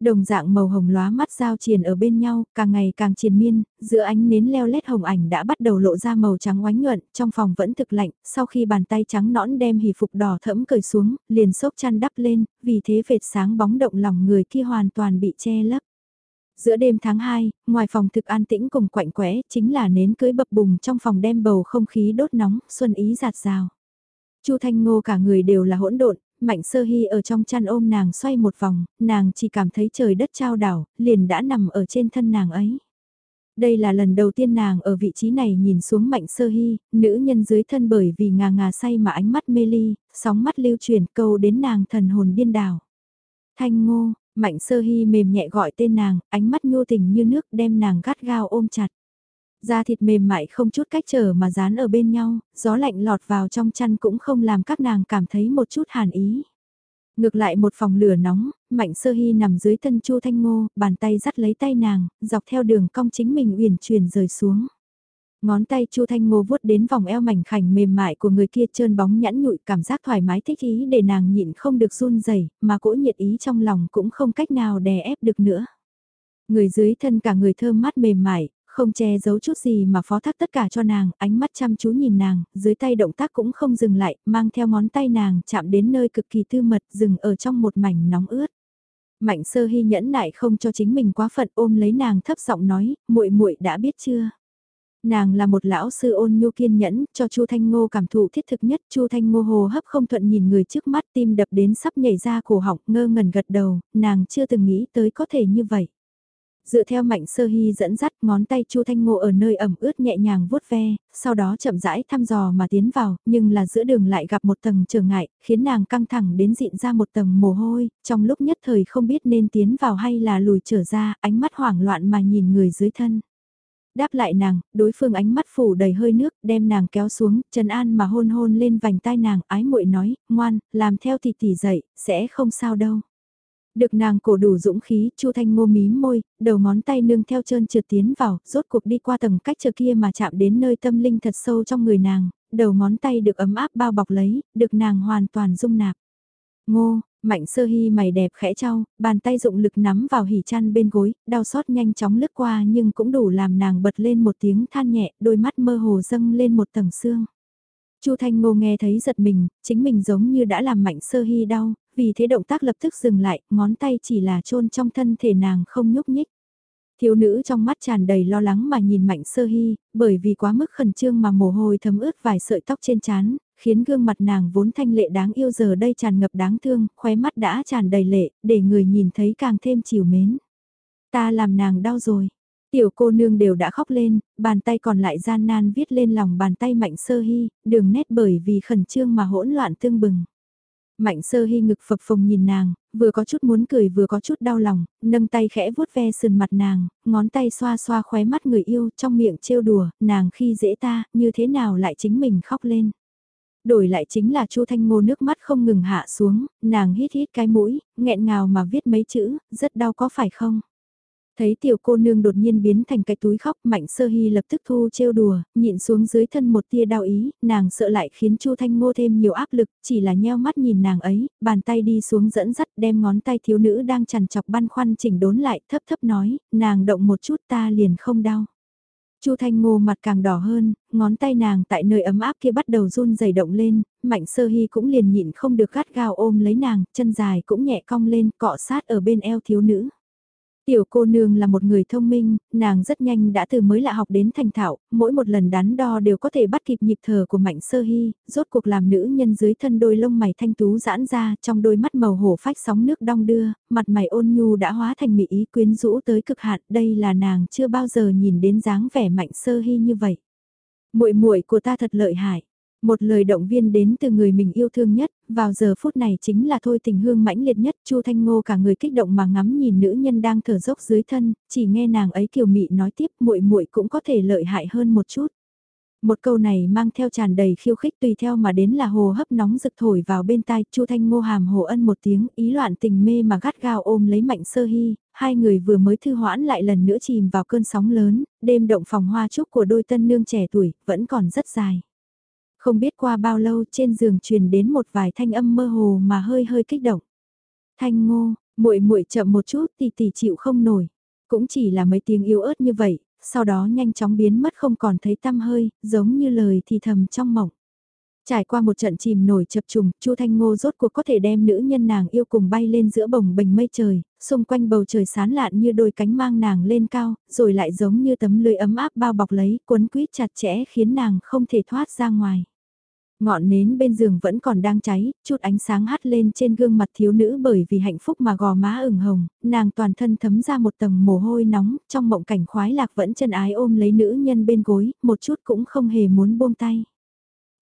Đồng dạng màu hồng lóa mắt giao triền ở bên nhau, càng ngày càng triền miên, giữa ánh nến leo lét hồng ảnh đã bắt đầu lộ ra màu trắng oánh nhuận, trong phòng vẫn thực lạnh, sau khi bàn tay trắng nõn đem hỉ phục đỏ thẫm cởi xuống, liền sốc chăn đắp lên, vì thế vệt sáng bóng động lòng người kia hoàn toàn bị che lấp. Giữa đêm tháng 2, ngoài phòng thực an tĩnh cùng quạnh quẽ, chính là nến cưới bập bùng trong phòng đem bầu không khí đốt nóng, xuân ý giạt rào. Chu Thanh Ngô cả người đều là hỗn độn, Mạnh Sơ Hy ở trong chăn ôm nàng xoay một vòng, nàng chỉ cảm thấy trời đất trao đảo, liền đã nằm ở trên thân nàng ấy. Đây là lần đầu tiên nàng ở vị trí này nhìn xuống Mạnh Sơ Hy, nữ nhân dưới thân bởi vì ngà ngà say mà ánh mắt mê ly, sóng mắt lưu chuyển câu đến nàng thần hồn điên đảo. Thanh Ngô, Mạnh sơ hy mềm nhẹ gọi tên nàng, ánh mắt nhô tình như nước đem nàng gắt gao ôm chặt. Da thịt mềm mại không chút cách trở mà dán ở bên nhau, gió lạnh lọt vào trong chăn cũng không làm các nàng cảm thấy một chút hàn ý. Ngược lại một phòng lửa nóng, Mạnh Sơ Hy nằm dưới thân Chu Thanh Ngô, bàn tay dắt lấy tay nàng, dọc theo đường cong chính mình uyển chuyển rời xuống. Ngón tay Chu Thanh Ngô vuốt đến vòng eo mảnh khảnh mềm mại của người kia trơn bóng nhẵn nhụi cảm giác thoải mái thích ý để nàng nhịn không được run rẩy mà cỗ nhiệt ý trong lòng cũng không cách nào đè ép được nữa. Người dưới thân cả người thơm mát mềm mại, không che giấu chút gì mà phó thác tất cả cho nàng, ánh mắt chăm chú nhìn nàng, dưới tay động tác cũng không dừng lại, mang theo ngón tay nàng chạm đến nơi cực kỳ tư mật, dừng ở trong một mảnh nóng ướt. Mạnh sơ hy nhẫn nại không cho chính mình quá phận ôm lấy nàng thấp giọng nói, muội muội đã biết chưa? Nàng là một lão sư ôn nhu kiên nhẫn, cho Chu Thanh Ngô cảm thụ thiết thực nhất. Chu Thanh Ngô hồ hấp không thuận nhìn người trước mắt tim đập đến sắp nhảy ra cổ họng ngơ ngẩn gật đầu, nàng chưa từng nghĩ tới có thể như vậy. Dựa theo mạnh sơ hy dẫn dắt ngón tay Chu Thanh Ngô ở nơi ẩm ướt nhẹ nhàng vuốt ve, sau đó chậm rãi thăm dò mà tiến vào, nhưng là giữa đường lại gặp một tầng trở ngại, khiến nàng căng thẳng đến dịn ra một tầng mồ hôi, trong lúc nhất thời không biết nên tiến vào hay là lùi trở ra, ánh mắt hoảng loạn mà nhìn người dưới thân. Đáp lại nàng, đối phương ánh mắt phủ đầy hơi nước, đem nàng kéo xuống, Trần An mà hôn hôn lên vành tai nàng, ái muội nói, ngoan, làm theo thì tỷ dậy, sẽ không sao đâu. Được nàng cổ đủ dũng khí, Chu Thanh Ngô mím môi, đầu ngón tay nương theo chân trượt tiến vào, rốt cuộc đi qua tầng cách chờ kia mà chạm đến nơi tâm linh thật sâu trong người nàng, đầu ngón tay được ấm áp bao bọc lấy, được nàng hoàn toàn dung nạp. Ngô, Mạnh sơ hy mày đẹp khẽ trao, bàn tay dụng lực nắm vào hỉ chăn bên gối, đau xót nhanh chóng lướt qua nhưng cũng đủ làm nàng bật lên một tiếng than nhẹ, đôi mắt mơ hồ dâng lên một tầng xương. Chu Thanh Ngô nghe thấy giật mình, chính mình giống như đã làm mạnh sơ hy đau, vì thế động tác lập tức dừng lại, ngón tay chỉ là chôn trong thân thể nàng không nhúc nhích. Thiếu nữ trong mắt tràn đầy lo lắng mà nhìn mạnh sơ hy, bởi vì quá mức khẩn trương mà mồ hôi thấm ướt vài sợi tóc trên trán, khiến gương mặt nàng vốn thanh lệ đáng yêu giờ đây tràn ngập đáng thương, khóe mắt đã tràn đầy lệ, để người nhìn thấy càng thêm chiều mến. Ta làm nàng đau rồi. Tiểu cô nương đều đã khóc lên, bàn tay còn lại gian nan viết lên lòng bàn tay mạnh sơ hy, đường nét bởi vì khẩn trương mà hỗn loạn tương bừng. Mạnh sơ hy ngực phập phồng nhìn nàng, vừa có chút muốn cười vừa có chút đau lòng, nâng tay khẽ vuốt ve sườn mặt nàng, ngón tay xoa xoa khóe mắt người yêu trong miệng trêu đùa, nàng khi dễ ta, như thế nào lại chính mình khóc lên. Đổi lại chính là Chu Thanh Ngô nước mắt không ngừng hạ xuống, nàng hít hít cái mũi, nghẹn ngào mà viết mấy chữ, rất đau có phải không? Thấy tiểu cô nương đột nhiên biến thành cái túi khóc mạnh sơ hy lập tức thu trêu đùa, nhịn xuống dưới thân một tia đau ý, nàng sợ lại khiến Chu Thanh Ngô thêm nhiều áp lực, chỉ là nheo mắt nhìn nàng ấy, bàn tay đi xuống dẫn dắt đem ngón tay thiếu nữ đang chằn chọc băn khoăn chỉnh đốn lại thấp thấp nói, nàng động một chút ta liền không đau. Chu Thanh Ngô mặt càng đỏ hơn, ngón tay nàng tại nơi ấm áp kia bắt đầu run rẩy động lên, Mạnh Sơ Hy cũng liền nhịn không được gắt gao ôm lấy nàng, chân dài cũng nhẹ cong lên, cọ sát ở bên eo thiếu nữ. Tiểu cô nương là một người thông minh, nàng rất nhanh đã từ mới lạ học đến thành thạo, mỗi một lần đắn đo đều có thể bắt kịp nhịp thở của mạnh sơ hy, rốt cuộc làm nữ nhân dưới thân đôi lông mày thanh tú giãn ra trong đôi mắt màu hổ phách sóng nước đong đưa, mặt mày ôn nhu đã hóa thành mỹ ý quyến rũ tới cực hạn, đây là nàng chưa bao giờ nhìn đến dáng vẻ mạnh sơ hy như vậy. muội muội của ta thật lợi hại. Một lời động viên đến từ người mình yêu thương nhất, vào giờ phút này chính là thôi tình hương mãnh liệt nhất, Chu Thanh Ngô cả người kích động mà ngắm nhìn nữ nhân đang thở dốc dưới thân, chỉ nghe nàng ấy kiều mị nói tiếp, muội muội cũng có thể lợi hại hơn một chút. Một câu này mang theo tràn đầy khiêu khích tùy theo mà đến là hồ hấp nóng rực thổi vào bên tai, Chu Thanh Ngô hàm hồ ân một tiếng, ý loạn tình mê mà gắt gao ôm lấy Mạnh Sơ Hy, hai người vừa mới thư hoãn lại lần nữa chìm vào cơn sóng lớn, đêm động phòng hoa trúc của đôi tân nương trẻ tuổi, vẫn còn rất dài. Không biết qua bao lâu trên giường truyền đến một vài thanh âm mơ hồ mà hơi hơi kích động. Thanh ngô, muội muội chậm một chút thì tỷ chịu không nổi. Cũng chỉ là mấy tiếng yếu ớt như vậy, sau đó nhanh chóng biến mất không còn thấy tăm hơi, giống như lời thì thầm trong mộng. Trải qua một trận chìm nổi chập trùng, Chu Thanh Ngô rốt cuộc có thể đem nữ nhân nàng yêu cùng bay lên giữa bồng bềnh mây trời, xung quanh bầu trời sán lạn như đôi cánh mang nàng lên cao, rồi lại giống như tấm lưới ấm áp bao bọc lấy, cuốn quýt chặt chẽ khiến nàng không thể thoát ra ngoài. Ngọn nến bên giường vẫn còn đang cháy, chút ánh sáng hắt lên trên gương mặt thiếu nữ bởi vì hạnh phúc mà gò má ửng hồng, nàng toàn thân thấm ra một tầng mồ hôi nóng, trong mộng cảnh khoái lạc vẫn chân ái ôm lấy nữ nhân bên gối, một chút cũng không hề muốn buông tay.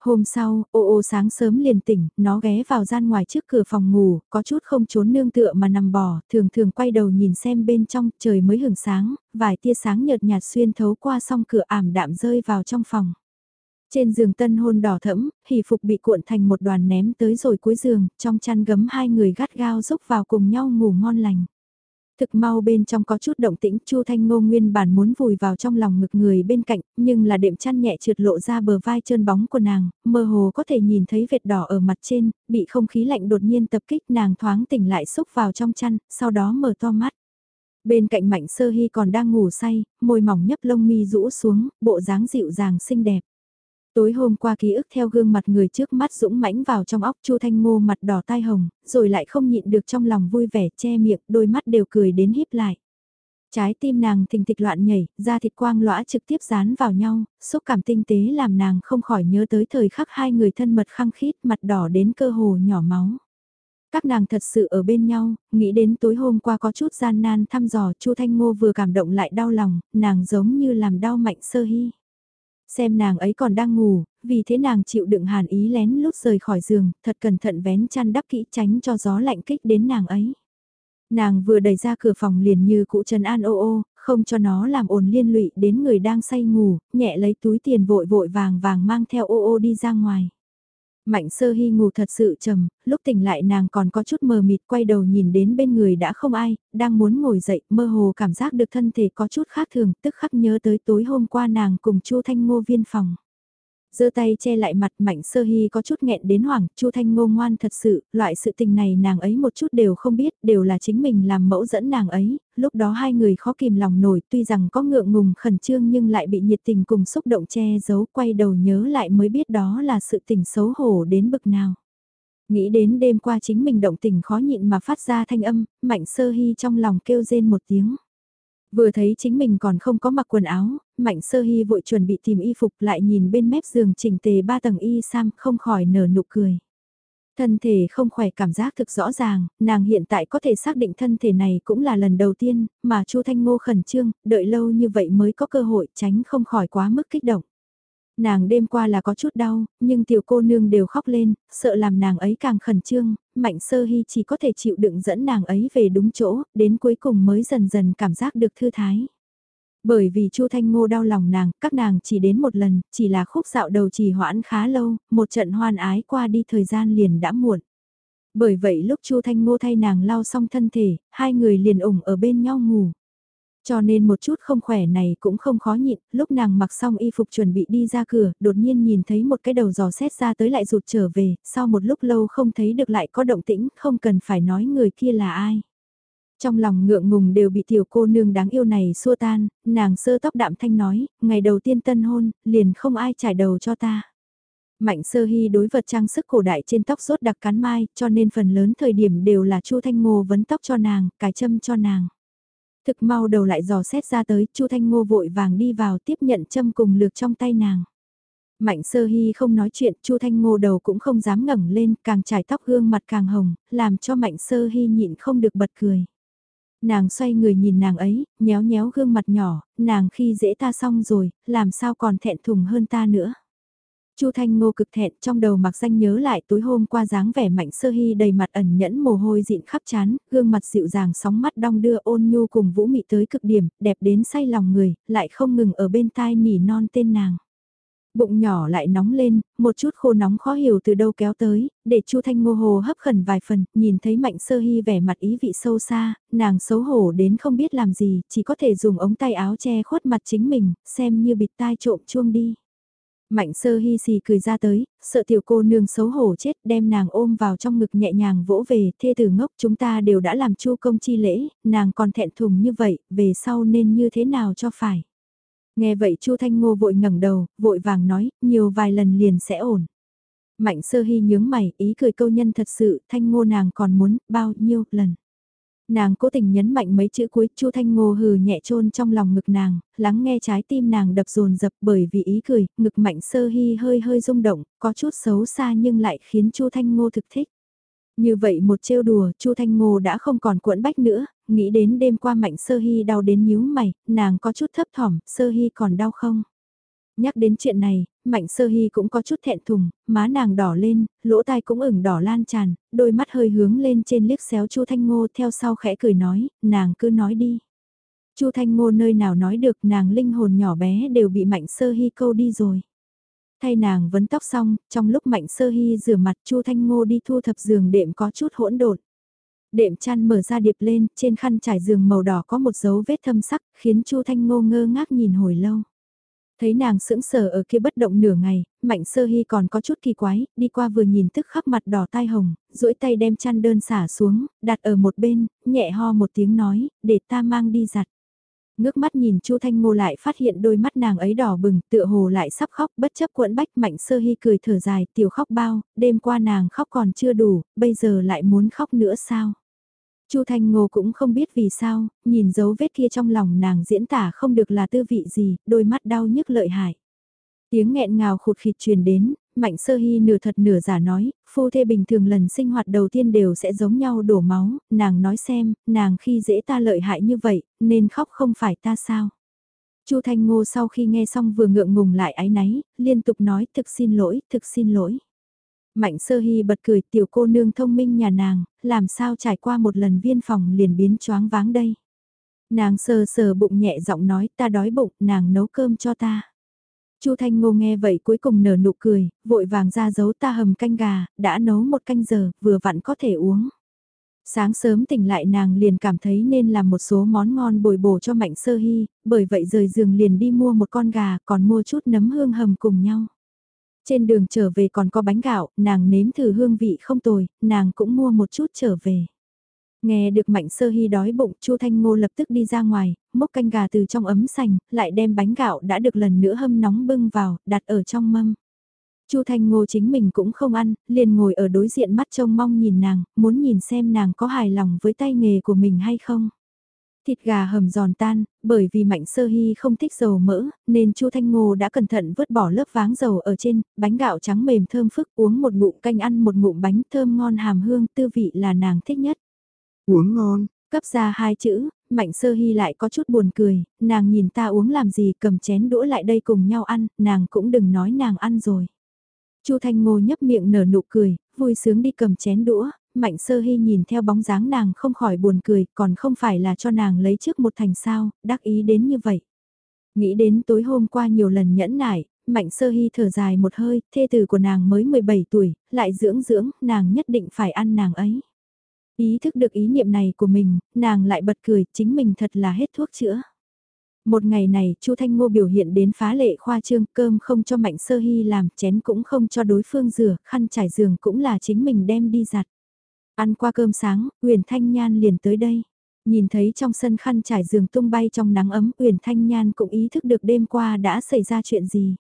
Hôm sau, ô ô sáng sớm liền tỉnh, nó ghé vào gian ngoài trước cửa phòng ngủ, có chút không trốn nương tựa mà nằm bò, thường thường quay đầu nhìn xem bên trong, trời mới hưởng sáng, vài tia sáng nhợt nhạt xuyên thấu qua song cửa ảm đạm rơi vào trong phòng. Trên giường tân hôn đỏ thẫm, hỷ phục bị cuộn thành một đoàn ném tới rồi cuối giường, trong chăn gấm hai người gắt gao rúc vào cùng nhau ngủ ngon lành. Thực mau bên trong có chút động tĩnh, Chu Thanh Ngô nguyên bản muốn vùi vào trong lòng ngực người bên cạnh, nhưng là đệm chăn nhẹ trượt lộ ra bờ vai trơn bóng của nàng, mơ hồ có thể nhìn thấy vệt đỏ ở mặt trên, bị không khí lạnh đột nhiên tập kích nàng thoáng tỉnh lại xúc vào trong chăn, sau đó mở to mắt. Bên cạnh Mạnh Sơ Hy còn đang ngủ say, môi mỏng nhấp lông mi rũ xuống, bộ dáng dịu dàng xinh đẹp. Tối hôm qua ký ức theo gương mặt người trước mắt dũng mãnh vào trong óc Chu Thanh Ngô mặt đỏ tai hồng, rồi lại không nhịn được trong lòng vui vẻ che miệng, đôi mắt đều cười đến híp lại. Trái tim nàng thình thịch loạn nhảy, da thịt quang lõa trực tiếp dán vào nhau, xúc cảm tinh tế làm nàng không khỏi nhớ tới thời khắc hai người thân mật khăng khít mặt đỏ đến cơ hồ nhỏ máu. Các nàng thật sự ở bên nhau, nghĩ đến tối hôm qua có chút gian nan thăm dò Chu Thanh Ngô vừa cảm động lại đau lòng, nàng giống như làm đau mạnh sơ hy. Xem nàng ấy còn đang ngủ, vì thế nàng chịu đựng hàn ý lén lút rời khỏi giường, thật cẩn thận vén chăn đắp kỹ tránh cho gió lạnh kích đến nàng ấy. Nàng vừa đẩy ra cửa phòng liền như cụ Trần An ô ô, không cho nó làm ồn liên lụy đến người đang say ngủ, nhẹ lấy túi tiền vội vội vàng vàng mang theo ô ô đi ra ngoài. Mạnh sơ hy ngủ thật sự trầm, lúc tỉnh lại nàng còn có chút mờ mịt quay đầu nhìn đến bên người đã không ai, đang muốn ngồi dậy, mơ hồ cảm giác được thân thể có chút khác thường, tức khắc nhớ tới tối hôm qua nàng cùng Chu Thanh Ngô viên phòng giơ tay che lại mặt mạnh sơ hy có chút nghẹn đến hoảng, chu thanh ngô ngoan thật sự, loại sự tình này nàng ấy một chút đều không biết, đều là chính mình làm mẫu dẫn nàng ấy, lúc đó hai người khó kìm lòng nổi, tuy rằng có ngượng ngùng khẩn trương nhưng lại bị nhiệt tình cùng xúc động che giấu, quay đầu nhớ lại mới biết đó là sự tình xấu hổ đến bực nào. Nghĩ đến đêm qua chính mình động tình khó nhịn mà phát ra thanh âm, mạnh sơ hy trong lòng kêu rên một tiếng. Vừa thấy chính mình còn không có mặc quần áo, Mạnh Sơ Hy vội chuẩn bị tìm y phục lại nhìn bên mép giường chỉnh tề ba tầng y sam không khỏi nở nụ cười. Thân thể không khỏe cảm giác thực rõ ràng, nàng hiện tại có thể xác định thân thể này cũng là lần đầu tiên, mà Chu Thanh Ngô khẩn trương, đợi lâu như vậy mới có cơ hội tránh không khỏi quá mức kích động. Nàng đêm qua là có chút đau, nhưng tiểu cô nương đều khóc lên, sợ làm nàng ấy càng khẩn trương, mạnh sơ hy chỉ có thể chịu đựng dẫn nàng ấy về đúng chỗ, đến cuối cùng mới dần dần cảm giác được thư thái. Bởi vì Chu Thanh Ngô đau lòng nàng, các nàng chỉ đến một lần, chỉ là khúc dạo đầu trì hoãn khá lâu, một trận hoan ái qua đi thời gian liền đã muộn. Bởi vậy lúc Chu Thanh Ngô thay nàng lau xong thân thể, hai người liền ủng ở bên nhau ngủ. Cho nên một chút không khỏe này cũng không khó nhịn, lúc nàng mặc xong y phục chuẩn bị đi ra cửa, đột nhiên nhìn thấy một cái đầu giò xét ra tới lại rụt trở về, sau một lúc lâu không thấy được lại có động tĩnh, không cần phải nói người kia là ai. Trong lòng ngượng ngùng đều bị tiểu cô nương đáng yêu này xua tan, nàng sơ tóc đạm thanh nói, ngày đầu tiên tân hôn, liền không ai trải đầu cho ta. Mạnh sơ hy đối vật trang sức cổ đại trên tóc rốt đặc cán mai, cho nên phần lớn thời điểm đều là Chu Thanh Ngô vấn tóc cho nàng, cài châm cho nàng. Thực mau đầu lại dò xét ra tới, Chu Thanh Ngô vội vàng đi vào tiếp nhận châm cùng lược trong tay nàng. Mạnh sơ hy không nói chuyện, Chu Thanh Ngô đầu cũng không dám ngẩng lên, càng trải tóc gương mặt càng hồng, làm cho Mạnh sơ hy nhịn không được bật cười. Nàng xoay người nhìn nàng ấy, nhéo nhéo gương mặt nhỏ, nàng khi dễ ta xong rồi, làm sao còn thẹn thùng hơn ta nữa. Chu Thanh Ngô cực thẹn trong đầu mặc danh nhớ lại tối hôm qua dáng vẻ mạnh sơ hy đầy mặt ẩn nhẫn mồ hôi dịn khắp chán, gương mặt dịu dàng sóng mắt đong đưa ôn nhu cùng vũ mị tới cực điểm, đẹp đến say lòng người, lại không ngừng ở bên tai nỉ non tên nàng. Bụng nhỏ lại nóng lên, một chút khô nóng khó hiểu từ đâu kéo tới, để Chu Thanh Ngô hồ hấp khẩn vài phần, nhìn thấy Mạnh Sơ Hy vẻ mặt ý vị sâu xa, nàng xấu hổ đến không biết làm gì, chỉ có thể dùng ống tay áo che khuất mặt chính mình, xem như bịt tai trộm chuông đi. Mạnh sơ hy xì cười ra tới, sợ tiểu cô nương xấu hổ chết đem nàng ôm vào trong ngực nhẹ nhàng vỗ về, thê tử ngốc chúng ta đều đã làm chu công chi lễ, nàng còn thẹn thùng như vậy, về sau nên như thế nào cho phải. Nghe vậy chu Thanh Ngô vội ngẩng đầu, vội vàng nói, nhiều vài lần liền sẽ ổn. Mạnh sơ hy nhướng mày, ý cười câu nhân thật sự, Thanh Ngô nàng còn muốn, bao nhiêu lần. Nàng cố tình nhấn mạnh mấy chữ cuối, Chu Thanh Ngô hừ nhẹ chôn trong lòng ngực nàng, lắng nghe trái tim nàng đập rồn dập bởi vì ý cười, ngực mạnh sơ hy hơi hơi rung động, có chút xấu xa nhưng lại khiến Chu Thanh Ngô thực thích. Như vậy một trêu đùa, Chu Thanh Ngô đã không còn cuộn bách nữa, nghĩ đến đêm qua mạnh sơ hy đau đến nhíu mày, nàng có chút thấp thỏm, sơ hy còn đau không? Nhắc đến chuyện này, Mạnh Sơ Hy cũng có chút thẹn thùng, má nàng đỏ lên, lỗ tai cũng ửng đỏ lan tràn, đôi mắt hơi hướng lên trên liếc xéo Chu Thanh Ngô theo sau khẽ cười nói, nàng cứ nói đi. Chu Thanh Ngô nơi nào nói được nàng linh hồn nhỏ bé đều bị Mạnh Sơ Hy câu đi rồi. Thay nàng vấn tóc xong, trong lúc Mạnh Sơ Hy rửa mặt Chu Thanh Ngô đi thu thập giường đệm có chút hỗn độn. Đệm chăn mở ra điệp lên, trên khăn trải giường màu đỏ có một dấu vết thâm sắc, khiến Chu Thanh Ngô ngơ ngác nhìn hồi lâu. Thấy nàng sững sờ ở kia bất động nửa ngày, mạnh sơ hy còn có chút kỳ quái, đi qua vừa nhìn tức khắp mặt đỏ tai hồng, duỗi tay đem chăn đơn xả xuống, đặt ở một bên, nhẹ ho một tiếng nói, để ta mang đi giặt. Ngước mắt nhìn Chu Thanh Ngô lại phát hiện đôi mắt nàng ấy đỏ bừng, tựa hồ lại sắp khóc, bất chấp quẫn bách mạnh sơ hy cười thở dài, tiểu khóc bao, đêm qua nàng khóc còn chưa đủ, bây giờ lại muốn khóc nữa sao? Chu Thanh Ngô cũng không biết vì sao, nhìn dấu vết kia trong lòng nàng diễn tả không được là tư vị gì, đôi mắt đau nhức lợi hại. Tiếng nghẹn ngào khụt khịt truyền đến, Mạnh Sơ Hy nửa thật nửa giả nói, phu thê bình thường lần sinh hoạt đầu tiên đều sẽ giống nhau đổ máu, nàng nói xem, nàng khi dễ ta lợi hại như vậy, nên khóc không phải ta sao. Chu Thanh Ngô sau khi nghe xong vừa ngượng ngùng lại ái náy, liên tục nói thực xin lỗi, thực xin lỗi. Mạnh sơ hy bật cười tiểu cô nương thông minh nhà nàng, làm sao trải qua một lần viên phòng liền biến choáng váng đây. Nàng sờ sờ bụng nhẹ giọng nói ta đói bụng, nàng nấu cơm cho ta. Chu Thanh Ngô nghe vậy cuối cùng nở nụ cười, vội vàng ra giấu ta hầm canh gà, đã nấu một canh giờ, vừa vặn có thể uống. Sáng sớm tỉnh lại nàng liền cảm thấy nên làm một số món ngon bồi bổ cho Mạnh Sơ Hy, bởi vậy rời giường liền đi mua một con gà còn mua chút nấm hương hầm cùng nhau. Trên đường trở về còn có bánh gạo, nàng nếm thử hương vị không tồi, nàng cũng mua một chút trở về. Nghe được Mạnh Sơ Hy đói bụng, Chu Thanh Ngô lập tức đi ra ngoài, mốc canh gà từ trong ấm sành, lại đem bánh gạo đã được lần nữa hâm nóng bưng vào, đặt ở trong mâm. Chu Thanh Ngô chính mình cũng không ăn, liền ngồi ở đối diện mắt trông mong nhìn nàng, muốn nhìn xem nàng có hài lòng với tay nghề của mình hay không. Thịt gà hầm giòn tan, bởi vì Mạnh Sơ Hy không thích dầu mỡ, nên Chu Thanh Ngô đã cẩn thận vứt bỏ lớp váng dầu ở trên, bánh gạo trắng mềm thơm phức uống một ngụm canh ăn một ngụm bánh thơm ngon hàm hương tư vị là nàng thích nhất. Uống ngon, cấp ra hai chữ, Mạnh Sơ Hy lại có chút buồn cười, nàng nhìn ta uống làm gì cầm chén đũa lại đây cùng nhau ăn, nàng cũng đừng nói nàng ăn rồi. Chu Thanh Ngô nhấp miệng nở nụ cười, vui sướng đi cầm chén đũa, Mạnh Sơ Hy nhìn theo bóng dáng nàng không khỏi buồn cười, còn không phải là cho nàng lấy trước một thành sao, đắc ý đến như vậy. Nghĩ đến tối hôm qua nhiều lần nhẫn nại, Mạnh Sơ Hy thở dài một hơi, thê tử của nàng mới 17 tuổi, lại dưỡng dưỡng, nàng nhất định phải ăn nàng ấy. Ý thức được ý niệm này của mình, nàng lại bật cười, chính mình thật là hết thuốc chữa. Một ngày này, Chu Thanh Ngô biểu hiện đến phá lệ khoa trương, cơm không cho Mạnh Sơ Hy làm, chén cũng không cho đối phương rửa, khăn trải giường cũng là chính mình đem đi giặt. Ăn qua cơm sáng, Uyển Thanh Nhan liền tới đây. Nhìn thấy trong sân khăn trải giường tung bay trong nắng ấm, Uyển Thanh Nhan cũng ý thức được đêm qua đã xảy ra chuyện gì.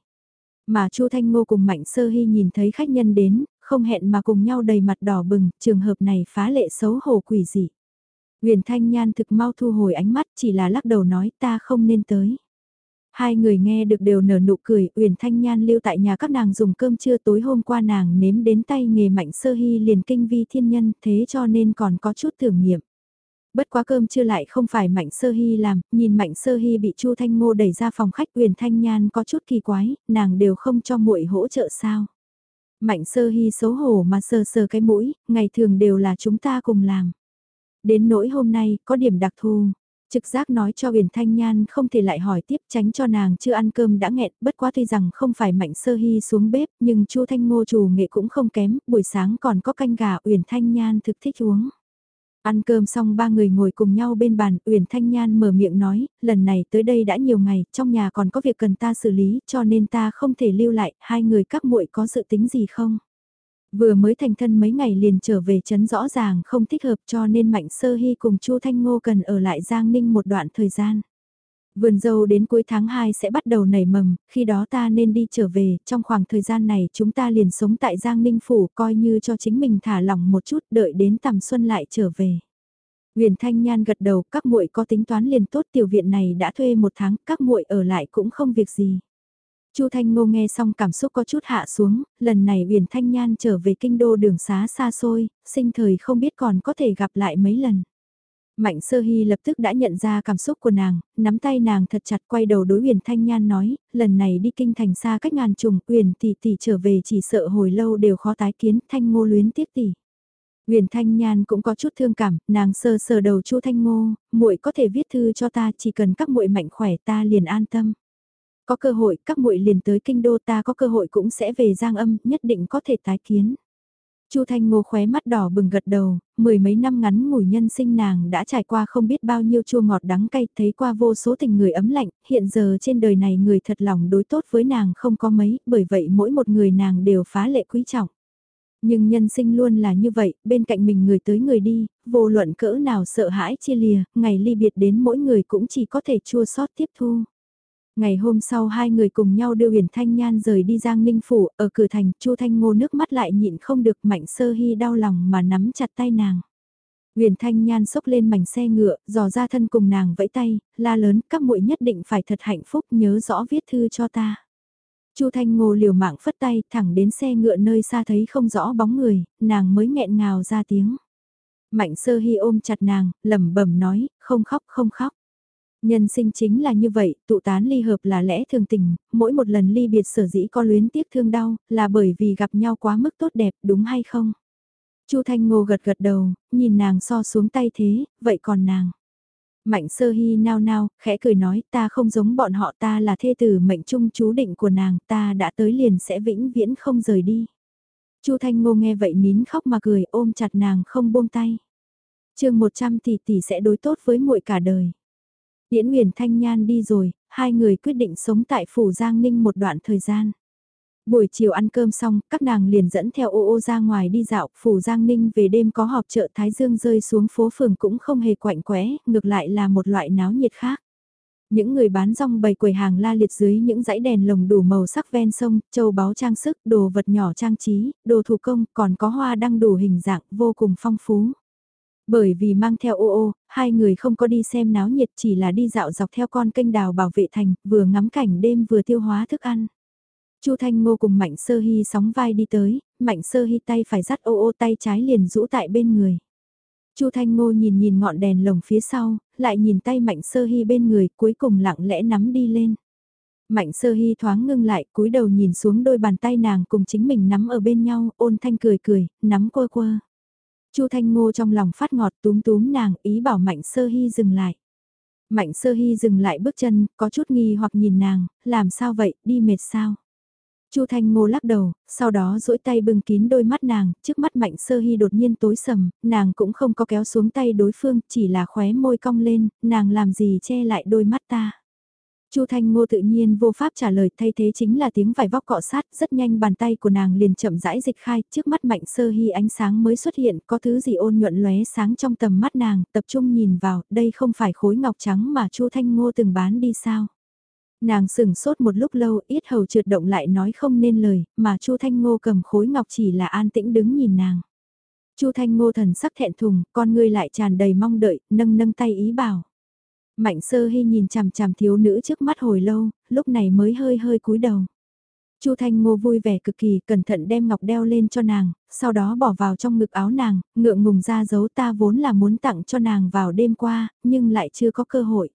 Mà Chu Thanh Ngô cùng Mạnh Sơ Hy nhìn thấy khách nhân đến, không hẹn mà cùng nhau đầy mặt đỏ bừng, trường hợp này phá lệ xấu hổ quỷ dị. Uyển Thanh Nhan thực mau thu hồi ánh mắt chỉ là lắc đầu nói ta không nên tới. Hai người nghe được đều nở nụ cười, Uyển Thanh Nhan lưu tại nhà các nàng dùng cơm trưa tối hôm qua nàng nếm đến tay nghề mạnh sơ hy liền kinh vi thiên nhân, thế cho nên còn có chút thử nghiệm. Bất quá cơm chưa lại không phải Mạnh Sơ Hy làm, nhìn Mạnh Sơ Hy bị Chu Thanh Ngô đẩy ra phòng khách Uyển Thanh Nhan có chút kỳ quái, nàng đều không cho muội hỗ trợ sao. Mạnh Sơ Hy xấu hổ mà sờ sờ cái mũi, ngày thường đều là chúng ta cùng làm. Đến nỗi hôm nay, có điểm đặc thù, Trực giác nói cho Huyền Thanh Nhan không thể lại hỏi tiếp tránh cho nàng chưa ăn cơm đã nghẹn, bất quá tuy rằng không phải mạnh sơ hy xuống bếp nhưng Chu Thanh Ngô chủ nghệ cũng không kém, buổi sáng còn có canh gà Huyền Thanh Nhan thực thích uống. Ăn cơm xong ba người ngồi cùng nhau bên bàn, Uyển Thanh Nhan mở miệng nói, lần này tới đây đã nhiều ngày, trong nhà còn có việc cần ta xử lý, cho nên ta không thể lưu lại, hai người các muội có dự tính gì không? Vừa mới thành thân mấy ngày liền trở về chấn rõ ràng không thích hợp cho nên Mạnh Sơ Hy cùng Chu Thanh Ngô cần ở lại Giang Ninh một đoạn thời gian. Vườn dâu đến cuối tháng 2 sẽ bắt đầu nảy mầm, khi đó ta nên đi trở về, trong khoảng thời gian này chúng ta liền sống tại Giang Ninh Phủ coi như cho chính mình thả lỏng một chút đợi đến tầm xuân lại trở về. Huyền Thanh Nhan gật đầu, các muội có tính toán liền tốt tiểu viện này đã thuê một tháng, các muội ở lại cũng không việc gì. Chu Thanh Ngô nghe xong cảm xúc có chút hạ xuống, lần này Viễn Thanh Nhan trở về kinh đô đường xá xa xôi, sinh thời không biết còn có thể gặp lại mấy lần. Mạnh sơ hy lập tức đã nhận ra cảm xúc của nàng, nắm tay nàng thật chặt quay đầu đối Uyển thanh nhan nói, lần này đi kinh thành xa cách ngàn trùng, Uyển tỷ tỷ trở về chỉ sợ hồi lâu đều khó tái kiến, thanh ngô luyến tiếc tỷ. Uyển Thanh Nhan cũng có chút thương cảm, nàng sờ sờ đầu Chu Thanh Ngô, muội có thể viết thư cho ta, chỉ cần các muội mạnh khỏe ta liền an tâm. Có cơ hội, các muội liền tới kinh đô ta có cơ hội cũng sẽ về Giang Âm, nhất định có thể tái kiến. Chu Thanh Ngô khóe mắt đỏ bừng gật đầu, mười mấy năm ngắn ngủi nhân sinh nàng đã trải qua không biết bao nhiêu chua ngọt đắng cay, thấy qua vô số tình người ấm lạnh, hiện giờ trên đời này người thật lòng đối tốt với nàng không có mấy, bởi vậy mỗi một người nàng đều phá lệ quý trọng. Nhưng nhân sinh luôn là như vậy, bên cạnh mình người tới người đi, vô luận cỡ nào sợ hãi chia lìa, ngày ly biệt đến mỗi người cũng chỉ có thể chua xót tiếp thu. Ngày hôm sau hai người cùng nhau đưa Huyền Thanh Nhan rời đi Giang Ninh Phủ, ở cửa thành, Chu Thanh Ngô nước mắt lại nhịn không được mạnh sơ hy đau lòng mà nắm chặt tay nàng. Huyền Thanh Nhan xốc lên mảnh xe ngựa, dò ra thân cùng nàng vẫy tay, la lớn, các muội nhất định phải thật hạnh phúc nhớ rõ viết thư cho ta. Chu Thanh Ngô liều mạng phất tay, thẳng đến xe ngựa nơi xa thấy không rõ bóng người, nàng mới nghẹn ngào ra tiếng. Mạnh sơ hy ôm chặt nàng, lẩm bẩm nói, không khóc không khóc. Nhân sinh chính là như vậy, tụ tán ly hợp là lẽ thường tình, mỗi một lần ly biệt sở dĩ có luyến tiếc thương đau, là bởi vì gặp nhau quá mức tốt đẹp, đúng hay không? Chu Thanh Ngô gật gật đầu, nhìn nàng so xuống tay thế, vậy còn nàng? Mạnh sơ hy nao nao, khẽ cười nói ta không giống bọn họ ta là thê tử mệnh trung chú định của nàng ta đã tới liền sẽ vĩnh viễn không rời đi. Chu Thanh Ngô nghe vậy nín khóc mà cười ôm chặt nàng không buông tay. chương 100 tỷ tỷ sẽ đối tốt với muội cả đời. Tiễn Huyền Thanh Nhan đi rồi, hai người quyết định sống tại Phủ Giang Ninh một đoạn thời gian. Buổi chiều ăn cơm xong, các nàng liền dẫn theo ô ô ra ngoài đi dạo, Phủ Giang Ninh về đêm có họp chợ Thái Dương rơi xuống phố phường cũng không hề quạnh quẽ, ngược lại là một loại náo nhiệt khác. Những người bán rong bày quầy hàng la liệt dưới những dãy đèn lồng đủ màu sắc ven sông, châu báu trang sức, đồ vật nhỏ trang trí, đồ thủ công, còn có hoa đăng đủ hình dạng, vô cùng phong phú. Bởi vì mang theo ô ô, hai người không có đi xem náo nhiệt chỉ là đi dạo dọc theo con kênh đào bảo vệ thành, vừa ngắm cảnh đêm vừa tiêu hóa thức ăn. Chu Thanh Ngô cùng Mạnh Sơ Hy sóng vai đi tới, Mạnh Sơ Hy tay phải dắt ô ô tay trái liền rũ tại bên người. Chu Thanh Ngô nhìn nhìn ngọn đèn lồng phía sau, lại nhìn tay Mạnh Sơ Hy bên người, cuối cùng lặng lẽ nắm đi lên. Mạnh Sơ Hy thoáng ngưng lại, cúi đầu nhìn xuống đôi bàn tay nàng cùng chính mình nắm ở bên nhau, ôn thanh cười cười, nắm quơ quơ. Chu Thanh Ngô trong lòng phát ngọt túm túm nàng, ý bảo Mạnh Sơ Hy dừng lại. Mạnh Sơ Hy dừng lại bước chân, có chút nghi hoặc nhìn nàng, làm sao vậy, đi mệt sao? Chu Thanh Ngô lắc đầu, sau đó duỗi tay bưng kín đôi mắt nàng, trước mắt Mạnh Sơ Hy đột nhiên tối sầm, nàng cũng không có kéo xuống tay đối phương, chỉ là khóe môi cong lên, nàng làm gì che lại đôi mắt ta. Chu Thanh Ngô tự nhiên vô pháp trả lời thay thế chính là tiếng vải vóc cọ sát, rất nhanh bàn tay của nàng liền chậm rãi dịch khai, trước mắt Mạnh Sơ Hy ánh sáng mới xuất hiện, có thứ gì ôn nhuận lóe sáng trong tầm mắt nàng, tập trung nhìn vào, đây không phải khối ngọc trắng mà Chu Thanh Ngô từng bán đi sao? Nàng sửng sốt một lúc lâu, ít hầu trượt động lại nói không nên lời, mà Chu Thanh Ngô cầm khối ngọc chỉ là an tĩnh đứng nhìn nàng. Chu Thanh Ngô thần sắc thẹn thùng, con ngươi lại tràn đầy mong đợi, nâng nâng tay ý bảo. Mạnh sơ hy nhìn chằm chằm thiếu nữ trước mắt hồi lâu, lúc này mới hơi hơi cúi đầu. Chu Thanh Ngô vui vẻ cực kỳ, cẩn thận đem ngọc đeo lên cho nàng, sau đó bỏ vào trong ngực áo nàng, ngượng ngùng ra giấu ta vốn là muốn tặng cho nàng vào đêm qua, nhưng lại chưa có cơ hội.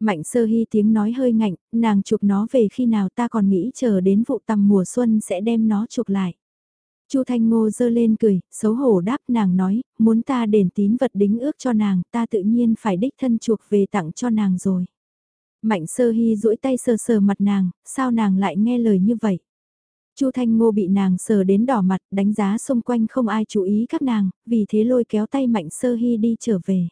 Mạnh sơ hy tiếng nói hơi ngạnh, nàng chụp nó về khi nào ta còn nghĩ chờ đến vụ tầm mùa xuân sẽ đem nó chụp lại. Chu Thanh Ngô giơ lên cười, xấu hổ đáp nàng nói, muốn ta đền tín vật đính ước cho nàng, ta tự nhiên phải đích thân chuộc về tặng cho nàng rồi. Mạnh sơ hy duỗi tay sờ sờ mặt nàng, sao nàng lại nghe lời như vậy? Chu Thanh Ngô bị nàng sờ đến đỏ mặt, đánh giá xung quanh không ai chú ý các nàng, vì thế lôi kéo tay Mạnh Sơ Hy đi trở về.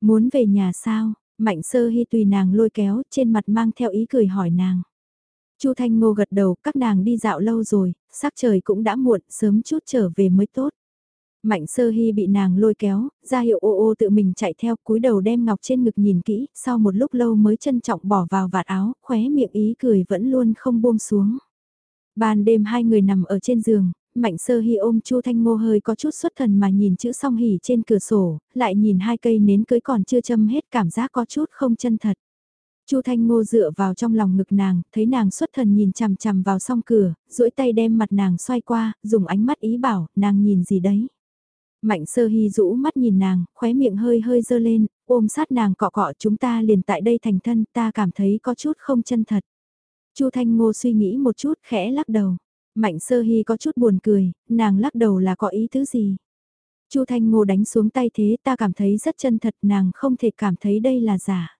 Muốn về nhà sao? Mạnh Sơ Hy tùy nàng lôi kéo, trên mặt mang theo ý cười hỏi nàng. Chu Thanh Ngô gật đầu, các nàng đi dạo lâu rồi, sắc trời cũng đã muộn, sớm chút trở về mới tốt. Mạnh sơ hy bị nàng lôi kéo, ra hiệu ô ô tự mình chạy theo cúi đầu đem ngọc trên ngực nhìn kỹ, sau một lúc lâu mới trân trọng bỏ vào vạt áo, khóe miệng ý cười vẫn luôn không buông xuống. Ban đêm hai người nằm ở trên giường, Mạnh sơ hy ôm Chu Thanh Ngô hơi có chút xuất thần mà nhìn chữ song hỉ trên cửa sổ, lại nhìn hai cây nến cưới còn chưa châm hết cảm giác có chút không chân thật. Chu Thanh Ngô dựa vào trong lòng ngực nàng, thấy nàng xuất thần nhìn chằm chằm vào song cửa, duỗi tay đem mặt nàng xoay qua, dùng ánh mắt ý bảo, nàng nhìn gì đấy. Mạnh sơ hy rũ mắt nhìn nàng, khóe miệng hơi hơi dơ lên, ôm sát nàng cọ cọ chúng ta liền tại đây thành thân, ta cảm thấy có chút không chân thật. Chu Thanh Ngô suy nghĩ một chút khẽ lắc đầu. Mạnh sơ hy có chút buồn cười, nàng lắc đầu là có ý thứ gì. Chu Thanh Ngô đánh xuống tay thế ta cảm thấy rất chân thật nàng không thể cảm thấy đây là giả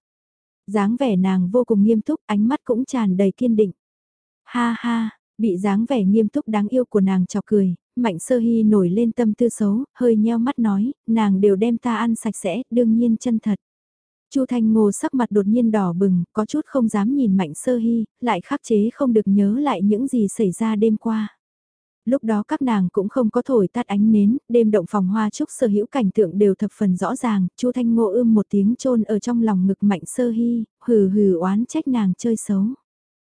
dáng vẻ nàng vô cùng nghiêm túc, ánh mắt cũng tràn đầy kiên định. Ha ha, bị dáng vẻ nghiêm túc đáng yêu của nàng chọc cười, mạnh sơ hy nổi lên tâm tư xấu, hơi nheo mắt nói, nàng đều đem ta ăn sạch sẽ, đương nhiên chân thật. Chu Thanh Ngô sắc mặt đột nhiên đỏ bừng, có chút không dám nhìn Mạnh Sơ Hy, lại khắc chế không được nhớ lại những gì xảy ra đêm qua lúc đó các nàng cũng không có thổi tắt ánh nến, đêm động phòng hoa trúc sở hữu cảnh tượng đều thập phần rõ ràng, Chu Thanh Ngô ưm một tiếng trôn ở trong lòng ngực Mạnh Sơ Hy, hừ hừ oán trách nàng chơi xấu.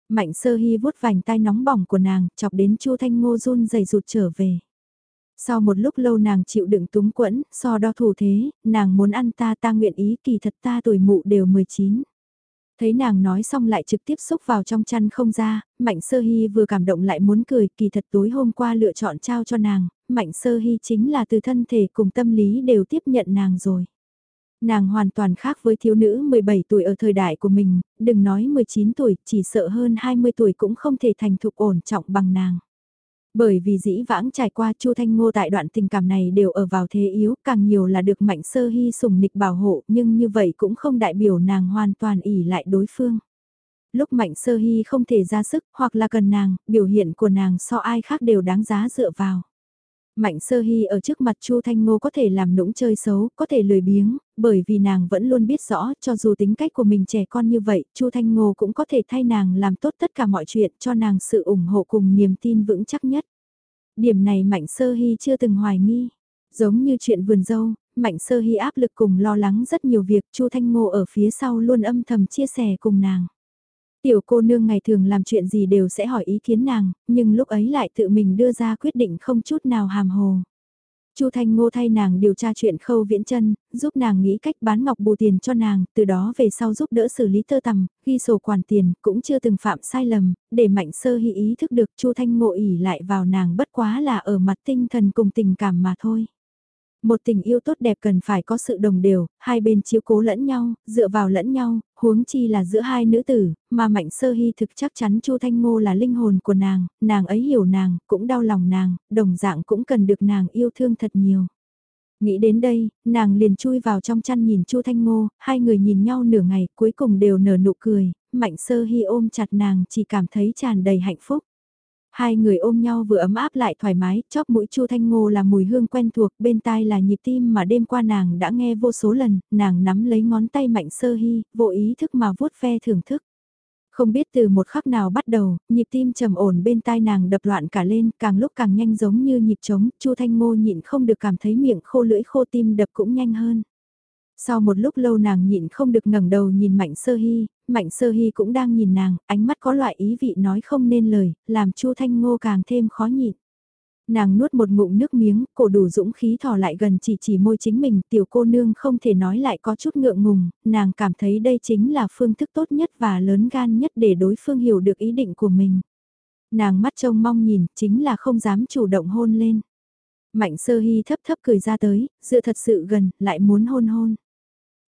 Mạnh Sơ Hy vuốt vành tai nóng bỏng của nàng, chọc đến Chu Thanh Ngô run rẩy rụt trở về. Sau một lúc lâu nàng chịu đựng túng quẫn, so đo thủ thế, nàng muốn ăn ta ta nguyện ý kỳ thật ta tuổi mụ đều 19. Thấy nàng nói xong lại trực tiếp xúc vào trong chăn không ra, Mạnh Sơ Hy vừa cảm động lại muốn cười, kỳ thật tối hôm qua lựa chọn trao cho nàng, Mạnh Sơ Hy chính là từ thân thể cùng tâm lý đều tiếp nhận nàng rồi. Nàng hoàn toàn khác với thiếu nữ 17 tuổi ở thời đại của mình, đừng nói 19 tuổi, chỉ sợ hơn 20 tuổi cũng không thể thành thục ổn trọng bằng nàng. Bởi vì dĩ vãng trải qua Chu Thanh Ngô tại đoạn tình cảm này đều ở vào thế yếu, càng nhiều là được mạnh sơ hy sùng nịch bảo hộ, nhưng như vậy cũng không đại biểu nàng hoàn toàn ỉ lại đối phương. Lúc mạnh sơ hy không thể ra sức, hoặc là cần nàng, biểu hiện của nàng so ai khác đều đáng giá dựa vào. Mạnh sơ hy ở trước mặt Chu Thanh Ngô có thể làm nũng chơi xấu, có thể lười biếng, bởi vì nàng vẫn luôn biết rõ, cho dù tính cách của mình trẻ con như vậy, Chu Thanh Ngô cũng có thể thay nàng làm tốt tất cả mọi chuyện, cho nàng sự ủng hộ cùng niềm tin vững chắc nhất. Điểm này Mạnh sơ hy chưa từng hoài nghi. Giống như chuyện vườn dâu, Mạnh sơ hy áp lực cùng lo lắng rất nhiều việc, Chu Thanh Ngô ở phía sau luôn âm thầm chia sẻ cùng nàng. Tiểu cô nương ngày thường làm chuyện gì đều sẽ hỏi ý kiến nàng, nhưng lúc ấy lại tự mình đưa ra quyết định không chút nào hàm hồ. Chu Thanh Ngô thay nàng điều tra chuyện khâu viễn chân, giúp nàng nghĩ cách bán ngọc bù tiền cho nàng, từ đó về sau giúp đỡ xử lý tơ tằm, ghi sổ quản tiền, cũng chưa từng phạm sai lầm, để mạnh sơ hy ý thức được Chu Thanh Ngô ỉ lại vào nàng bất quá là ở mặt tinh thần cùng tình cảm mà thôi. Một tình yêu tốt đẹp cần phải có sự đồng đều, hai bên chiếu cố lẫn nhau, dựa vào lẫn nhau, huống chi là giữa hai nữ tử, mà Mạnh Sơ Hy thực chắc chắn Chu Thanh Ngô là linh hồn của nàng, nàng ấy hiểu nàng, cũng đau lòng nàng, đồng dạng cũng cần được nàng yêu thương thật nhiều. Nghĩ đến đây, nàng liền chui vào trong chăn nhìn Chu Thanh Ngô, hai người nhìn nhau nửa ngày, cuối cùng đều nở nụ cười, Mạnh Sơ Hy ôm chặt nàng chỉ cảm thấy tràn đầy hạnh phúc. Hai người ôm nhau vừa ấm áp lại thoải mái, chóp mũi Chu Thanh Ngô là mùi hương quen thuộc, bên tai là nhịp tim mà đêm qua nàng đã nghe vô số lần, nàng nắm lấy ngón tay mạnh sơ hy, vô ý thức mà vuốt ve thưởng thức. Không biết từ một khắc nào bắt đầu, nhịp tim trầm ổn bên tai nàng đập loạn cả lên, càng lúc càng nhanh giống như nhịp trống, Chu Thanh Ngô nhịn không được cảm thấy miệng khô lưỡi khô tim đập cũng nhanh hơn. Sau một lúc lâu nàng nhịn không được ngẩng đầu nhìn Mạnh Sơ Hy, Mạnh Sơ Hy cũng đang nhìn nàng, ánh mắt có loại ý vị nói không nên lời, làm Chu Thanh Ngô càng thêm khó nhịn. Nàng nuốt một ngụm nước miếng, cổ đủ dũng khí thò lại gần chỉ chỉ môi chính mình, tiểu cô nương không thể nói lại có chút ngượng ngùng, nàng cảm thấy đây chính là phương thức tốt nhất và lớn gan nhất để đối phương hiểu được ý định của mình. Nàng mắt trông mong nhìn, chính là không dám chủ động hôn lên. Mạnh sơ hy thấp thấp cười ra tới, dựa thật sự gần, lại muốn hôn hôn.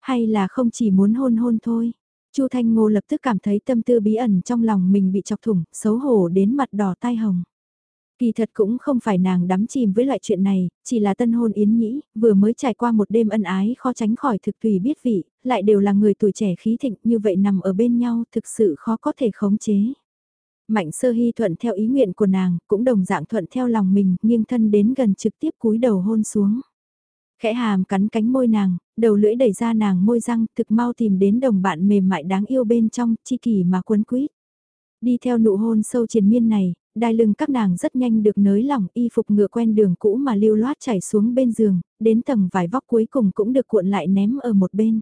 Hay là không chỉ muốn hôn hôn thôi. Chu Thanh Ngô lập tức cảm thấy tâm tư bí ẩn trong lòng mình bị chọc thủng, xấu hổ đến mặt đỏ tai hồng. Kỳ thật cũng không phải nàng đắm chìm với loại chuyện này, chỉ là tân hôn yến nhĩ, vừa mới trải qua một đêm ân ái khó tránh khỏi thực tùy biết vị, lại đều là người tuổi trẻ khí thịnh như vậy nằm ở bên nhau thực sự khó có thể khống chế. Mạnh sơ hy thuận theo ý nguyện của nàng, cũng đồng dạng thuận theo lòng mình, nghiêng thân đến gần trực tiếp cúi đầu hôn xuống. Khẽ hàm cắn cánh môi nàng, đầu lưỡi đẩy ra nàng môi răng, thực mau tìm đến đồng bạn mềm mại đáng yêu bên trong, chi kỳ mà quấn quýt. Đi theo nụ hôn sâu triền miên này, đai lưng các nàng rất nhanh được nới lỏng y phục ngựa quen đường cũ mà lưu loát chảy xuống bên giường, đến tầng vải vóc cuối cùng cũng được cuộn lại ném ở một bên.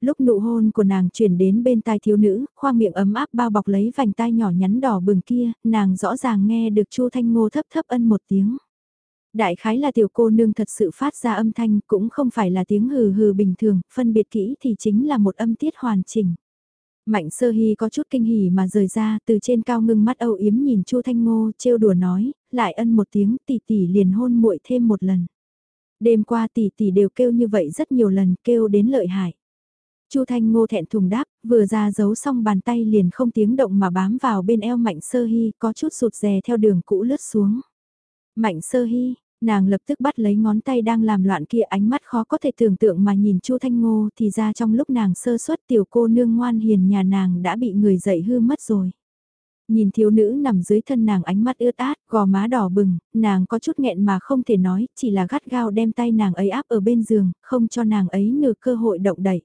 Lúc nụ hôn của nàng chuyển đến bên tai thiếu nữ, khoang miệng ấm áp bao bọc lấy vành tai nhỏ nhắn đỏ bừng kia, nàng rõ ràng nghe được Chu Thanh Ngô thấp thấp ân một tiếng. Đại khái là tiểu cô nương thật sự phát ra âm thanh cũng không phải là tiếng hừ hừ bình thường, phân biệt kỹ thì chính là một âm tiết hoàn chỉnh. Mạnh sơ hy có chút kinh hỉ mà rời ra từ trên cao ngưng mắt âu yếm nhìn chu Thanh Ngô trêu đùa nói, lại ân một tiếng tỷ tỷ liền hôn muội thêm một lần. Đêm qua tỷ tỷ đều kêu như vậy rất nhiều lần kêu đến lợi hại. Chu Thanh Ngô thẹn thùng đáp, vừa ra giấu xong bàn tay liền không tiếng động mà bám vào bên eo Mạnh Sơ Hy, có chút sụt rè theo đường cũ lướt xuống. Mạnh Sơ Hy, nàng lập tức bắt lấy ngón tay đang làm loạn kia ánh mắt khó có thể tưởng tượng mà nhìn Chu Thanh Ngô thì ra trong lúc nàng sơ suất tiểu cô nương ngoan hiền nhà nàng đã bị người dậy hư mất rồi. Nhìn thiếu nữ nằm dưới thân nàng ánh mắt ướt át, gò má đỏ bừng, nàng có chút nghẹn mà không thể nói, chỉ là gắt gao đem tay nàng ấy áp ở bên giường, không cho nàng ấy nửa cơ hội động đậy.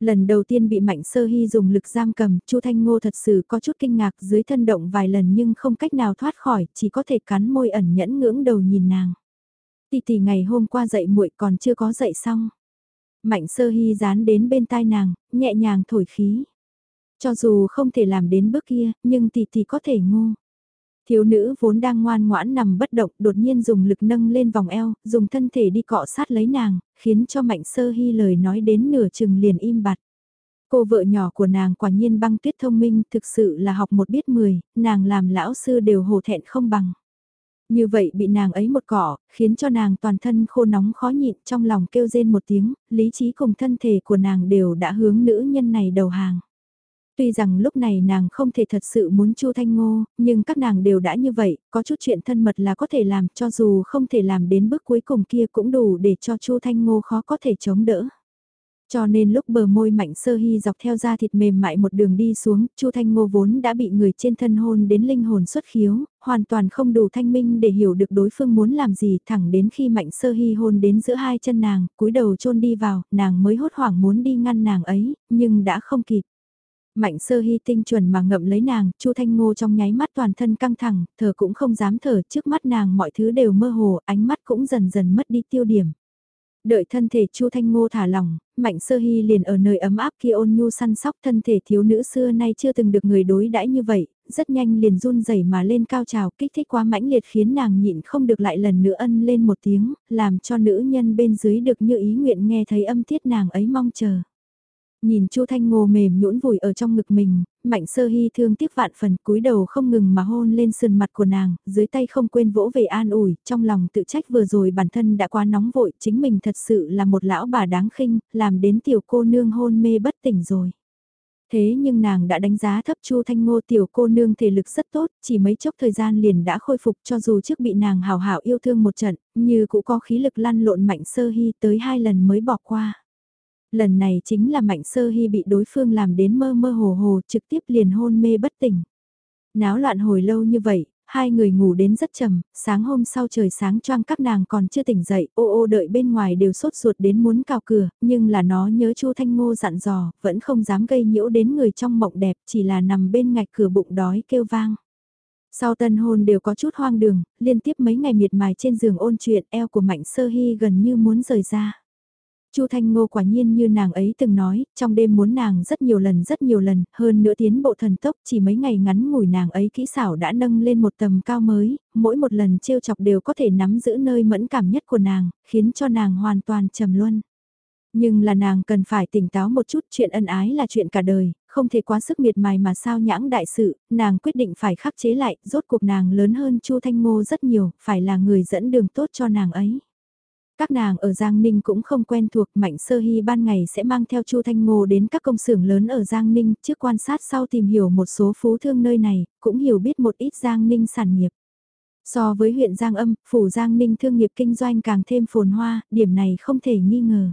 Lần đầu tiên bị Mạnh Sơ Hy dùng lực giam cầm, Chu Thanh Ngô thật sự có chút kinh ngạc dưới thân động vài lần nhưng không cách nào thoát khỏi, chỉ có thể cắn môi ẩn nhẫn ngưỡng đầu nhìn nàng. Tỷ tỷ ngày hôm qua dậy muội còn chưa có dậy xong. Mạnh Sơ Hy dán đến bên tai nàng, nhẹ nhàng thổi khí. Cho dù không thể làm đến bước kia, nhưng tỷ tỷ có thể ngô. Thiếu nữ vốn đang ngoan ngoãn nằm bất động đột nhiên dùng lực nâng lên vòng eo, dùng thân thể đi cọ sát lấy nàng, khiến cho mạnh sơ hy lời nói đến nửa chừng liền im bặt. Cô vợ nhỏ của nàng quả nhiên băng tuyết thông minh thực sự là học một biết mười, nàng làm lão sư đều hồ thẹn không bằng. Như vậy bị nàng ấy một cỏ, khiến cho nàng toàn thân khô nóng khó nhịn trong lòng kêu rên một tiếng, lý trí cùng thân thể của nàng đều đã hướng nữ nhân này đầu hàng. Tuy rằng lúc này nàng không thể thật sự muốn Chu Thanh Ngô, nhưng các nàng đều đã như vậy, có chút chuyện thân mật là có thể làm, cho dù không thể làm đến bước cuối cùng kia cũng đủ để cho Chu Thanh Ngô khó có thể chống đỡ. Cho nên lúc bờ môi mạnh sơ hy dọc theo da thịt mềm mại một đường đi xuống, Chu Thanh Ngô vốn đã bị người trên thân hôn đến linh hồn xuất khiếu, hoàn toàn không đủ thanh minh để hiểu được đối phương muốn làm gì, thẳng đến khi mạnh sơ hy hôn đến giữa hai chân nàng, cúi đầu chôn đi vào, nàng mới hốt hoảng muốn đi ngăn nàng ấy, nhưng đã không kịp. Mạnh sơ hy tinh chuẩn mà ngậm lấy nàng, Chu Thanh Ngô trong nháy mắt toàn thân căng thẳng, thở cũng không dám thở, trước mắt nàng mọi thứ đều mơ hồ, ánh mắt cũng dần dần mất đi tiêu điểm. Đợi thân thể Chu Thanh Ngô thả lỏng, Mạnh Sơ Hy liền ở nơi ấm áp kia ôn nhu săn sóc thân thể thiếu nữ xưa nay chưa từng được người đối đãi như vậy, rất nhanh liền run rẩy mà lên cao trào kích thích quá mãnh liệt khiến nàng nhịn không được lại lần nữa ân lên một tiếng, làm cho nữ nhân bên dưới được như ý nguyện nghe thấy âm tiết nàng ấy mong chờ. Nhìn Chu Thanh Ngô mềm nhũn vùi ở trong ngực mình, Mạnh Sơ Hy thương tiếc vạn phần cúi đầu không ngừng mà hôn lên sườn mặt của nàng, dưới tay không quên vỗ về an ủi, trong lòng tự trách vừa rồi bản thân đã quá nóng vội, chính mình thật sự là một lão bà đáng khinh, làm đến tiểu cô nương hôn mê bất tỉnh rồi. Thế nhưng nàng đã đánh giá thấp Chu Thanh Ngô tiểu cô nương thể lực rất tốt, chỉ mấy chốc thời gian liền đã khôi phục cho dù trước bị nàng hào hảo yêu thương một trận, như cũng có khí lực lăn lộn mạnh sơ hy tới hai lần mới bỏ qua. Lần này chính là Mạnh Sơ Hy bị đối phương làm đến mơ mơ hồ hồ trực tiếp liền hôn mê bất tỉnh. Náo loạn hồi lâu như vậy, hai người ngủ đến rất trầm, sáng hôm sau trời sáng choang các nàng còn chưa tỉnh dậy, ô ô đợi bên ngoài đều sốt ruột đến muốn cào cửa, nhưng là nó nhớ Chu Thanh Ngô dặn dò, vẫn không dám gây nhiễu đến người trong mộng đẹp, chỉ là nằm bên ngạch cửa bụng đói kêu vang. Sau tân hôn đều có chút hoang đường, liên tiếp mấy ngày miệt mài trên giường ôn chuyện eo của Mạnh Sơ Hy gần như muốn rời ra. Chu Thanh Ngô quả nhiên như nàng ấy từng nói, trong đêm muốn nàng rất nhiều lần rất nhiều lần, hơn nữa tiến bộ thần tốc chỉ mấy ngày ngắn ngủi nàng ấy kỹ xảo đã nâng lên một tầm cao mới, mỗi một lần trêu chọc đều có thể nắm giữ nơi mẫn cảm nhất của nàng, khiến cho nàng hoàn toàn trầm luân. Nhưng là nàng cần phải tỉnh táo một chút chuyện ân ái là chuyện cả đời, không thể quá sức miệt mài mà sao nhãng đại sự, nàng quyết định phải khắc chế lại, rốt cuộc nàng lớn hơn Chu Thanh Ngô rất nhiều, phải là người dẫn đường tốt cho nàng ấy. Các nàng ở Giang Ninh cũng không quen thuộc Mạnh Sơ Hy ban ngày sẽ mang theo Chu Thanh Ngô đến các công xưởng lớn ở Giang Ninh trước quan sát sau tìm hiểu một số phú thương nơi này, cũng hiểu biết một ít Giang Ninh sản nghiệp. So với huyện Giang Âm, phủ Giang Ninh thương nghiệp kinh doanh càng thêm phồn hoa, điểm này không thể nghi ngờ.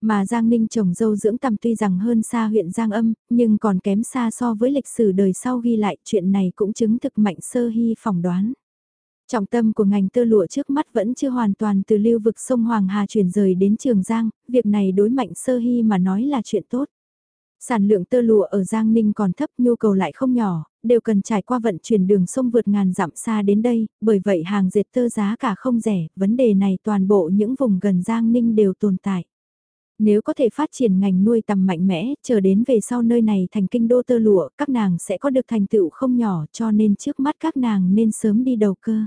Mà Giang Ninh trồng dâu dưỡng tầm tuy rằng hơn xa huyện Giang Âm, nhưng còn kém xa so với lịch sử đời sau ghi lại chuyện này cũng chứng thực mạnh sơ hy phỏng đoán. Trọng tâm của ngành tơ lụa trước mắt vẫn chưa hoàn toàn từ lưu vực sông Hoàng Hà chuyển rời đến Trường Giang, việc này đối mạnh sơ hy mà nói là chuyện tốt. Sản lượng tơ lụa ở Giang Ninh còn thấp nhu cầu lại không nhỏ, đều cần trải qua vận chuyển đường sông vượt ngàn dặm xa đến đây, bởi vậy hàng dệt tơ giá cả không rẻ, vấn đề này toàn bộ những vùng gần Giang Ninh đều tồn tại. Nếu có thể phát triển ngành nuôi tầm mạnh mẽ, chờ đến về sau nơi này thành kinh đô tơ lụa, các nàng sẽ có được thành tựu không nhỏ cho nên trước mắt các nàng nên sớm đi đầu cơ.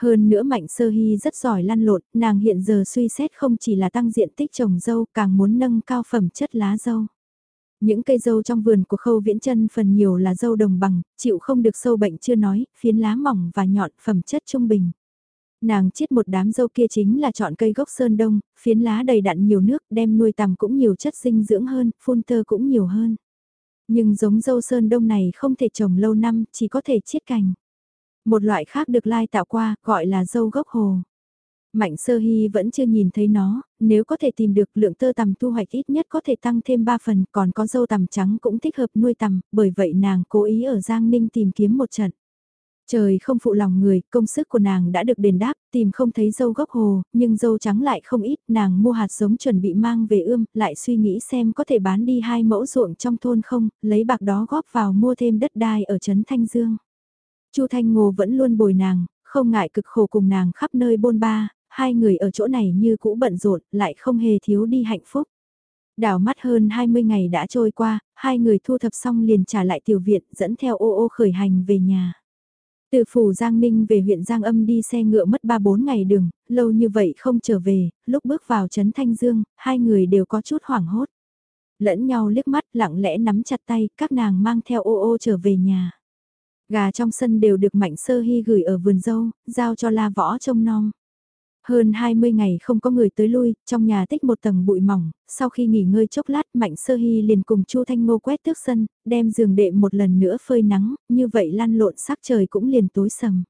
Hơn nữa Mạnh Sơ Hy rất giỏi lăn lộn, nàng hiện giờ suy xét không chỉ là tăng diện tích trồng dâu, càng muốn nâng cao phẩm chất lá dâu. Những cây dâu trong vườn của khâu viễn chân phần nhiều là dâu đồng bằng, chịu không được sâu bệnh chưa nói, phiến lá mỏng và nhọn phẩm chất trung bình. Nàng chiết một đám dâu kia chính là chọn cây gốc sơn đông, phiến lá đầy đặn nhiều nước, đem nuôi tằm cũng nhiều chất dinh dưỡng hơn, phun tơ cũng nhiều hơn. Nhưng giống dâu sơn đông này không thể trồng lâu năm, chỉ có thể chiết cành. Một loại khác được lai tạo qua, gọi là dâu gốc hồ. Mạnh sơ hy vẫn chưa nhìn thấy nó, nếu có thể tìm được lượng tơ tằm thu hoạch ít nhất có thể tăng thêm 3 phần, còn có dâu tằm trắng cũng thích hợp nuôi tằm, bởi vậy nàng cố ý ở Giang Ninh tìm kiếm một trận. Trời không phụ lòng người, công sức của nàng đã được đền đáp, tìm không thấy dâu gốc hồ, nhưng dâu trắng lại không ít, nàng mua hạt giống chuẩn bị mang về ươm, lại suy nghĩ xem có thể bán đi hai mẫu ruộng trong thôn không, lấy bạc đó góp vào mua thêm đất đai ở Trấn Thanh Dương. Chu Thanh Ngô vẫn luôn bồi nàng, không ngại cực khổ cùng nàng khắp nơi bôn ba, hai người ở chỗ này như cũ bận rộn, lại không hề thiếu đi hạnh phúc. Đảo mắt hơn 20 ngày đã trôi qua, hai người thu thập xong liền trả lại tiểu viện dẫn theo ô ô khởi hành về nhà. Từ phủ Giang Ninh về huyện Giang Âm đi xe ngựa mất 3-4 ngày đường, lâu như vậy không trở về, lúc bước vào Trấn Thanh Dương, hai người đều có chút hoảng hốt. Lẫn nhau liếc mắt lặng lẽ nắm chặt tay, các nàng mang theo ô ô trở về nhà. Gà trong sân đều được Mạnh Sơ Hy gửi ở vườn dâu, giao cho La Võ trông nom. Hơn 20 ngày không có người tới lui, trong nhà tích một tầng bụi mỏng, sau khi nghỉ ngơi chốc lát Mạnh Sơ Hy liền cùng Chu Thanh Ngô quét tước sân, đem giường đệm một lần nữa phơi nắng, như vậy lăn lộn sắc trời cũng liền tối sầm.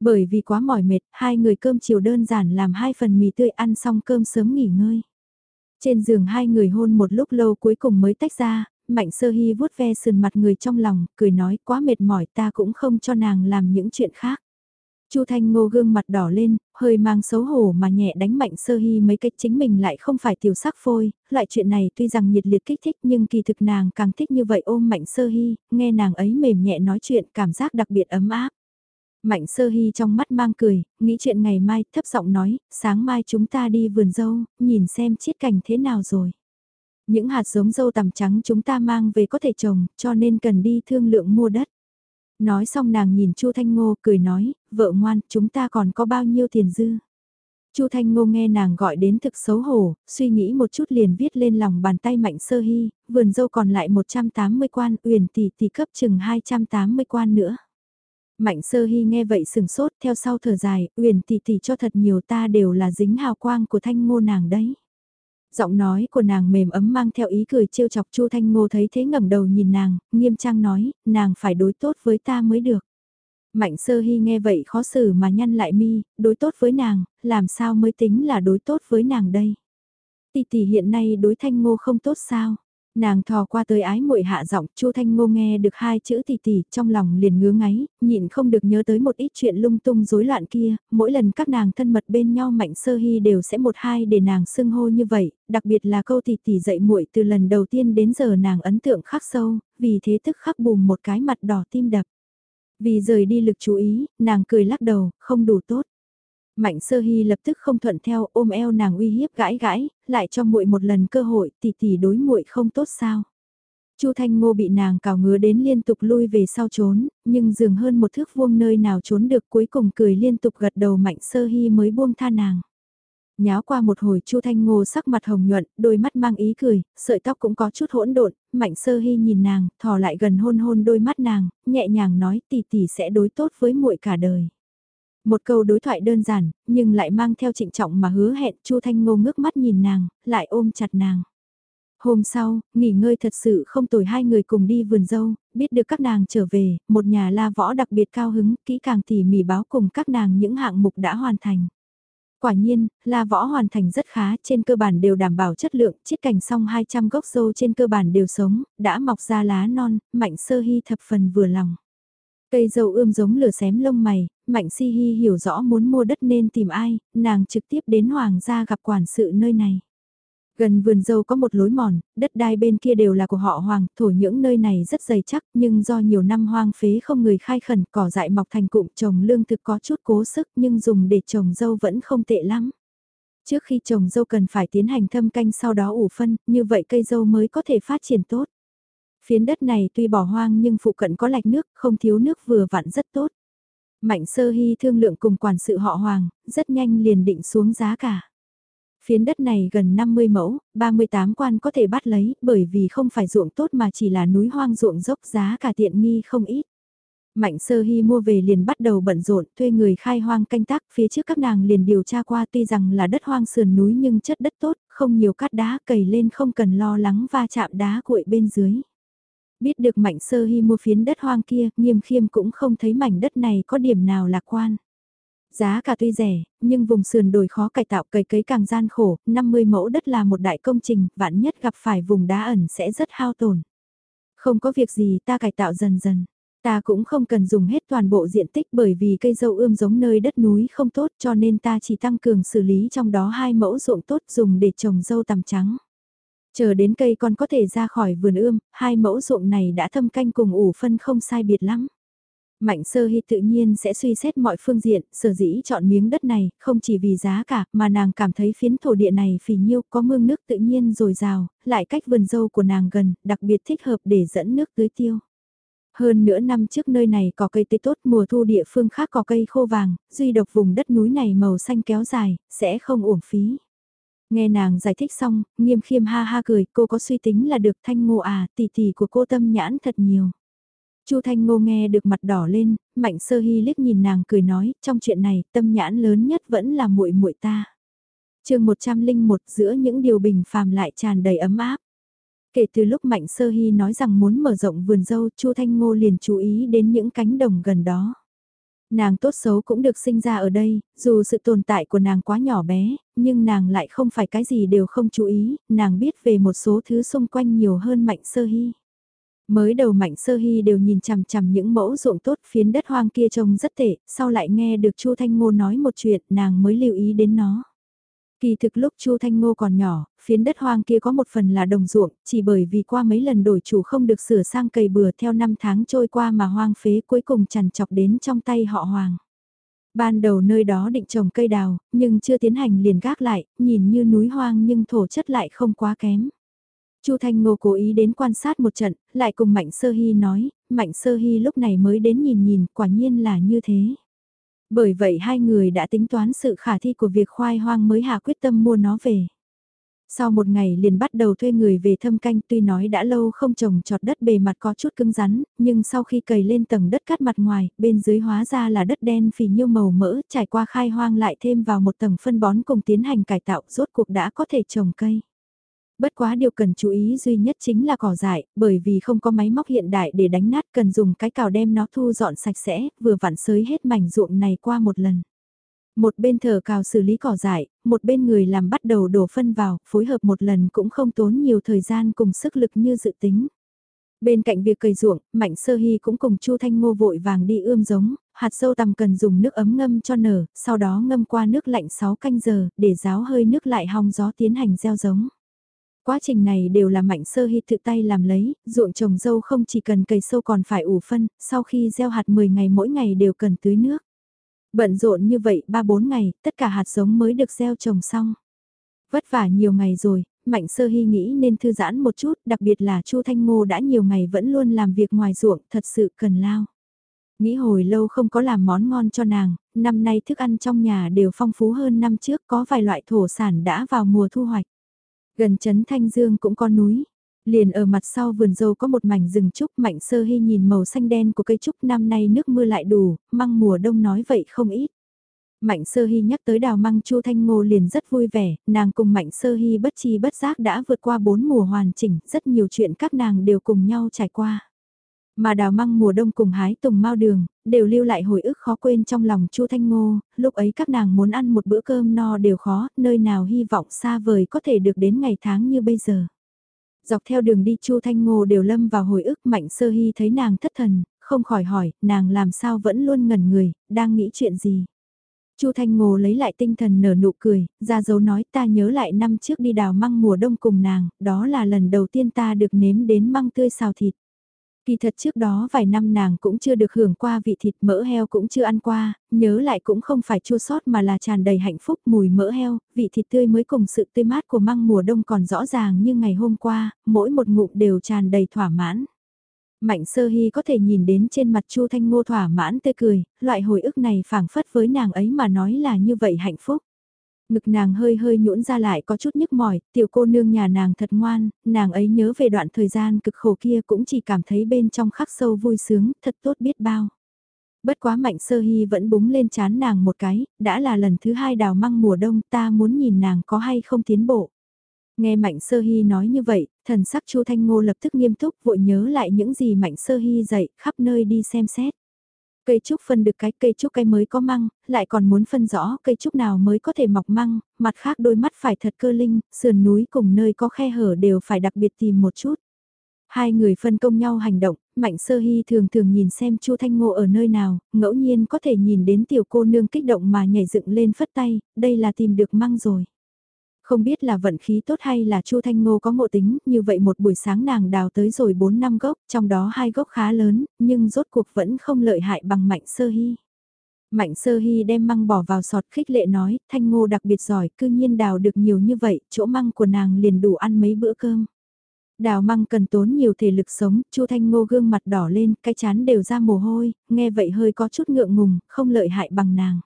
Bởi vì quá mỏi mệt, hai người cơm chiều đơn giản làm hai phần mì tươi ăn xong cơm sớm nghỉ ngơi. Trên giường hai người hôn một lúc lâu cuối cùng mới tách ra, Mạnh Sơ Hy vuốt ve sườn mặt người trong lòng, cười nói quá mệt mỏi ta cũng không cho nàng làm những chuyện khác. Chu Thanh Ngô gương mặt đỏ lên, hơi mang xấu hổ mà nhẹ đánh mạnh sơ hy mấy cách chính mình lại không phải tiểu sắc phôi, loại chuyện này tuy rằng nhiệt liệt kích thích nhưng kỳ thực nàng càng thích như vậy ôm mạnh sơ hy, nghe nàng ấy mềm nhẹ nói chuyện cảm giác đặc biệt ấm áp. Mạnh sơ hy trong mắt mang cười, nghĩ chuyện ngày mai, thấp giọng nói, sáng mai chúng ta đi vườn dâu, nhìn xem chiết cảnh thế nào rồi. Những hạt giống dâu tằm trắng chúng ta mang về có thể trồng, cho nên cần đi thương lượng mua đất. Nói xong nàng nhìn Chu Thanh Ngô cười nói, vợ ngoan, chúng ta còn có bao nhiêu tiền dư. Chu Thanh Ngô nghe nàng gọi đến thực xấu hổ, suy nghĩ một chút liền viết lên lòng bàn tay Mạnh Sơ Hy, vườn dâu còn lại 180 quan, uyển tỷ tỷ cấp chừng 280 quan nữa. Mạnh Sơ Hy nghe vậy sừng sốt, theo sau thở dài, uyển tỷ tỷ cho thật nhiều ta đều là dính hào quang của Thanh Ngô nàng đấy. Giọng nói của nàng mềm ấm mang theo ý cười trêu chọc Chu Thanh Ngô thấy thế ngẩng đầu nhìn nàng, nghiêm trang nói, nàng phải đối tốt với ta mới được. Mạnh sơ hy nghe vậy khó xử mà nhăn lại mi, đối tốt với nàng, làm sao mới tính là đối tốt với nàng đây. Tỷ tỷ hiện nay đối thanh ngô không tốt sao? Nàng thò qua tới ái muội hạ giọng, Chu Thanh Ngô nghe được hai chữ tỷ tỷ, trong lòng liền ngứa ngáy, nhịn không được nhớ tới một ít chuyện lung tung rối loạn kia, mỗi lần các nàng thân mật bên nhau Mạnh Sơ Hy đều sẽ một hai để nàng xưng hô như vậy, đặc biệt là câu tỷ tỷ dạy muội từ lần đầu tiên đến giờ nàng ấn tượng khắc sâu, vì thế tức khắc bùm một cái mặt đỏ tim đập. Vì rời đi lực chú ý, nàng cười lắc đầu, không đủ tốt. Mạnh sơ hy lập tức không thuận theo ôm eo nàng uy hiếp gãi gãi, lại cho muội một lần cơ hội tỷ tỷ đối muội không tốt sao. Chu Thanh Ngô bị nàng cào ngứa đến liên tục lui về sau trốn, nhưng dường hơn một thước vuông nơi nào trốn được cuối cùng cười liên tục gật đầu mạnh sơ hy mới buông tha nàng. Nháo qua một hồi Chu Thanh Ngô sắc mặt hồng nhuận, đôi mắt mang ý cười, sợi tóc cũng có chút hỗn độn, mạnh sơ hy nhìn nàng, thò lại gần hôn hôn đôi mắt nàng, nhẹ nhàng nói tỷ tỷ sẽ đối tốt với muội cả đời. Một câu đối thoại đơn giản, nhưng lại mang theo trịnh trọng mà hứa hẹn Chu Thanh Ngô ngước mắt nhìn nàng, lại ôm chặt nàng. Hôm sau, nghỉ ngơi thật sự không tồi hai người cùng đi vườn dâu, biết được các nàng trở về, một nhà la võ đặc biệt cao hứng, kỹ càng tỉ mỉ báo cùng các nàng những hạng mục đã hoàn thành. Quả nhiên, la võ hoàn thành rất khá, trên cơ bản đều đảm bảo chất lượng, chiết cành xong 200 gốc dâu trên cơ bản đều sống, đã mọc ra lá non, mạnh sơ hy thập phần vừa lòng. Cây dâu ươm giống lửa xém lông mày, Mạnh Si Hi hiểu rõ muốn mua đất nên tìm ai, nàng trực tiếp đến Hoàng gia gặp quản sự nơi này. Gần vườn dâu có một lối mòn, đất đai bên kia đều là của họ Hoàng, thổ những nơi này rất dày chắc nhưng do nhiều năm hoang phế không người khai khẩn cỏ dại mọc thành cụm trồng lương thực có chút cố sức nhưng dùng để trồng dâu vẫn không tệ lắm. Trước khi trồng dâu cần phải tiến hành thâm canh sau đó ủ phân, như vậy cây dâu mới có thể phát triển tốt. Phiến đất này tuy bỏ hoang nhưng phụ cận có lạch nước, không thiếu nước vừa vặn rất tốt. Mạnh sơ hy thương lượng cùng quản sự họ Hoàng, rất nhanh liền định xuống giá cả. Phiến đất này gần 50 mẫu, 38 quan có thể bắt lấy, bởi vì không phải ruộng tốt mà chỉ là núi hoang ruộng dốc giá cả tiện nghi không ít. Mạnh sơ hy mua về liền bắt đầu bận rộn, thuê người khai hoang canh tác, phía trước các nàng liền điều tra qua tuy rằng là đất hoang sườn núi nhưng chất đất tốt, không nhiều cát đá cầy lên không cần lo lắng va chạm đá cuội bên dưới. Biết được mạnh sơ hy mua phiến đất hoang kia, nghiêm khiêm cũng không thấy mảnh đất này có điểm nào lạc quan. Giá cả tuy rẻ, nhưng vùng sườn đồi khó cải tạo cấy cấy càng gian khổ, 50 mẫu đất là một đại công trình, vạn nhất gặp phải vùng đá ẩn sẽ rất hao tổn. Không có việc gì ta cải tạo dần dần. Ta cũng không cần dùng hết toàn bộ diện tích bởi vì cây dâu ươm giống nơi đất núi không tốt cho nên ta chỉ tăng cường xử lý trong đó hai mẫu ruộng tốt dùng để trồng dâu tằm trắng. Chờ đến cây con có thể ra khỏi vườn ươm, hai mẫu ruộng này đã thâm canh cùng ủ phân không sai biệt lắm. Mạnh sơ hy tự nhiên sẽ suy xét mọi phương diện, sở dĩ chọn miếng đất này, không chỉ vì giá cả, mà nàng cảm thấy phiến thổ địa này phì nhiêu, có mương nước tự nhiên dồi dào, lại cách vườn dâu của nàng gần, đặc biệt thích hợp để dẫn nước tưới tiêu. Hơn nữa năm trước nơi này có cây tươi tốt mùa thu địa phương khác có cây khô vàng, duy độc vùng đất núi này màu xanh kéo dài, sẽ không uổng phí. Nghe nàng giải thích xong, nghiêm khiêm ha ha cười, cô có suy tính là được thanh ngô à, tỷ tỷ của cô tâm nhãn thật nhiều. Chu Thanh Ngô nghe được mặt đỏ lên, Mạnh Sơ Hy liếc nhìn nàng cười nói, trong chuyện này, tâm nhãn lớn nhất vẫn là muội muội ta. Chương 101 giữa những điều bình phàm lại tràn đầy ấm áp. Kể từ lúc Mạnh Sơ Hy nói rằng muốn mở rộng vườn dâu, Chu Thanh Ngô liền chú ý đến những cánh đồng gần đó. Nàng tốt xấu cũng được sinh ra ở đây, dù sự tồn tại của nàng quá nhỏ bé, nhưng nàng lại không phải cái gì đều không chú ý, nàng biết về một số thứ xung quanh nhiều hơn Mạnh Sơ Hy. Mới đầu Mạnh Sơ Hy đều nhìn chằm chằm những mẫu ruộng tốt phiến đất hoang kia trông rất tệ, sau lại nghe được Chu Thanh Ngô nói một chuyện nàng mới lưu ý đến nó. Kỳ thực lúc Chu Thanh Ngô còn nhỏ, phiến đất hoang kia có một phần là đồng ruộng, chỉ bởi vì qua mấy lần đổi chủ không được sửa sang cày bừa theo năm tháng trôi qua mà hoang phế cuối cùng chằn chọc đến trong tay họ Hoàng. Ban đầu nơi đó định trồng cây đào, nhưng chưa tiến hành liền gác lại, nhìn như núi hoang nhưng thổ chất lại không quá kém. Chu Thanh Ngô cố ý đến quan sát một trận, lại cùng Mạnh Sơ Hy nói, Mạnh Sơ Hy lúc này mới đến nhìn nhìn, quả nhiên là như thế. Bởi vậy hai người đã tính toán sự khả thi của việc khoai hoang mới hạ quyết tâm mua nó về. Sau một ngày liền bắt đầu thuê người về thâm canh tuy nói đã lâu không trồng trọt đất bề mặt có chút cứng rắn, nhưng sau khi cày lên tầng đất cắt mặt ngoài, bên dưới hóa ra là đất đen phì nhiêu màu mỡ, trải qua khai hoang lại thêm vào một tầng phân bón cùng tiến hành cải tạo, rốt cuộc đã có thể trồng cây. Bất quá điều cần chú ý duy nhất chính là cỏ dại, bởi vì không có máy móc hiện đại để đánh nát cần dùng cái cào đem nó thu dọn sạch sẽ, vừa vặn sới hết mảnh ruộng này qua một lần. Một bên thờ cào xử lý cỏ dại, một bên người làm bắt đầu đổ phân vào, phối hợp một lần cũng không tốn nhiều thời gian cùng sức lực như dự tính. Bên cạnh việc cày ruộng, Mạnh Sơ Hy cũng cùng Chu Thanh Ngô vội vàng đi ươm giống, hạt sâu tầm cần dùng nước ấm ngâm cho nở, sau đó ngâm qua nước lạnh 6 canh giờ, để ráo hơi nước lại hong gió tiến hành gieo giống. Quá trình này đều là mạnh sơ hy tự tay làm lấy, ruộng trồng dâu không chỉ cần cày sâu còn phải ủ phân, sau khi gieo hạt 10 ngày mỗi ngày đều cần tưới nước. Bận rộn như vậy 3-4 ngày, tất cả hạt giống mới được gieo trồng xong. Vất vả nhiều ngày rồi, Mạnh Sơ Hy nghĩ nên thư giãn một chút, đặc biệt là Chu Thanh Ngô đã nhiều ngày vẫn luôn làm việc ngoài ruộng, thật sự cần lao. Nghĩ hồi lâu không có làm món ngon cho nàng, năm nay thức ăn trong nhà đều phong phú hơn năm trước có vài loại thổ sản đã vào mùa thu hoạch. Gần chấn Thanh Dương cũng có núi. Liền ở mặt sau vườn dâu có một mảnh rừng trúc mạnh sơ hy nhìn màu xanh đen của cây trúc năm nay nước mưa lại đủ, măng mùa đông nói vậy không ít. Mạnh Sơ Hy nhắc tới đào măng Chu Thanh Ngô liền rất vui vẻ, nàng cùng Mạnh Sơ Hy bất chi bất giác đã vượt qua bốn mùa hoàn chỉnh, rất nhiều chuyện các nàng đều cùng nhau trải qua. Mà đào măng mùa đông cùng hái tùng mao đường, đều lưu lại hồi ức khó quên trong lòng Chu Thanh Ngô, lúc ấy các nàng muốn ăn một bữa cơm no đều khó, nơi nào hy vọng xa vời có thể được đến ngày tháng như bây giờ. Dọc theo đường đi Chu Thanh Ngô đều lâm vào hồi ức Mạnh Sơ Hy thấy nàng thất thần, không khỏi hỏi, nàng làm sao vẫn luôn ngẩn người, đang nghĩ chuyện gì. Chu Thanh Ngô lấy lại tinh thần nở nụ cười, ra dấu nói ta nhớ lại năm trước đi đào măng mùa đông cùng nàng, đó là lần đầu tiên ta được nếm đến măng tươi xào thịt. Kỳ thật trước đó vài năm nàng cũng chưa được hưởng qua vị thịt mỡ heo cũng chưa ăn qua, nhớ lại cũng không phải chua sót mà là tràn đầy hạnh phúc mùi mỡ heo, vị thịt tươi mới cùng sự tươi mát của măng mùa đông còn rõ ràng như ngày hôm qua, mỗi một ngụm đều tràn đầy thỏa mãn. Mạnh sơ hy có thể nhìn đến trên mặt Chu Thanh Ngô thỏa mãn tươi cười, loại hồi ức này phảng phất với nàng ấy mà nói là như vậy hạnh phúc. Ngực nàng hơi hơi nhũn ra lại có chút nhức mỏi, tiểu cô nương nhà nàng thật ngoan, nàng ấy nhớ về đoạn thời gian cực khổ kia cũng chỉ cảm thấy bên trong khắc sâu vui sướng, thật tốt biết bao. Bất quá mạnh sơ hy vẫn búng lên chán nàng một cái, đã là lần thứ hai đào măng mùa đông ta muốn nhìn nàng có hay không tiến bộ. Nghe Mạnh Sơ Hy nói như vậy, thần sắc Chu Thanh Ngô lập tức nghiêm túc vội nhớ lại những gì Mạnh Sơ Hy dạy, khắp nơi đi xem xét. Cây trúc phân được cái cây trúc cây mới có măng, lại còn muốn phân rõ cây trúc nào mới có thể mọc măng, mặt khác đôi mắt phải thật cơ linh, sườn núi cùng nơi có khe hở đều phải đặc biệt tìm một chút. Hai người phân công nhau hành động, Mạnh Sơ Hy thường thường nhìn xem Chu Thanh Ngô ở nơi nào, ngẫu nhiên có thể nhìn đến tiểu cô nương kích động mà nhảy dựng lên phất tay, đây là tìm được măng rồi. Không biết là vận khí tốt hay là Chu Thanh Ngô có ngộ tính, như vậy một buổi sáng nàng đào tới rồi 4 năm gốc, trong đó hai gốc khá lớn, nhưng rốt cuộc vẫn không lợi hại bằng Mạnh Sơ Hy. Mạnh Sơ Hy đem măng bỏ vào sọt khích lệ nói, Thanh Ngô đặc biệt giỏi, cư nhiên đào được nhiều như vậy, chỗ măng của nàng liền đủ ăn mấy bữa cơm. Đào măng cần tốn nhiều thể lực sống, Chu Thanh Ngô gương mặt đỏ lên, cái chán đều ra mồ hôi, nghe vậy hơi có chút ngượng ngùng, không lợi hại bằng nàng.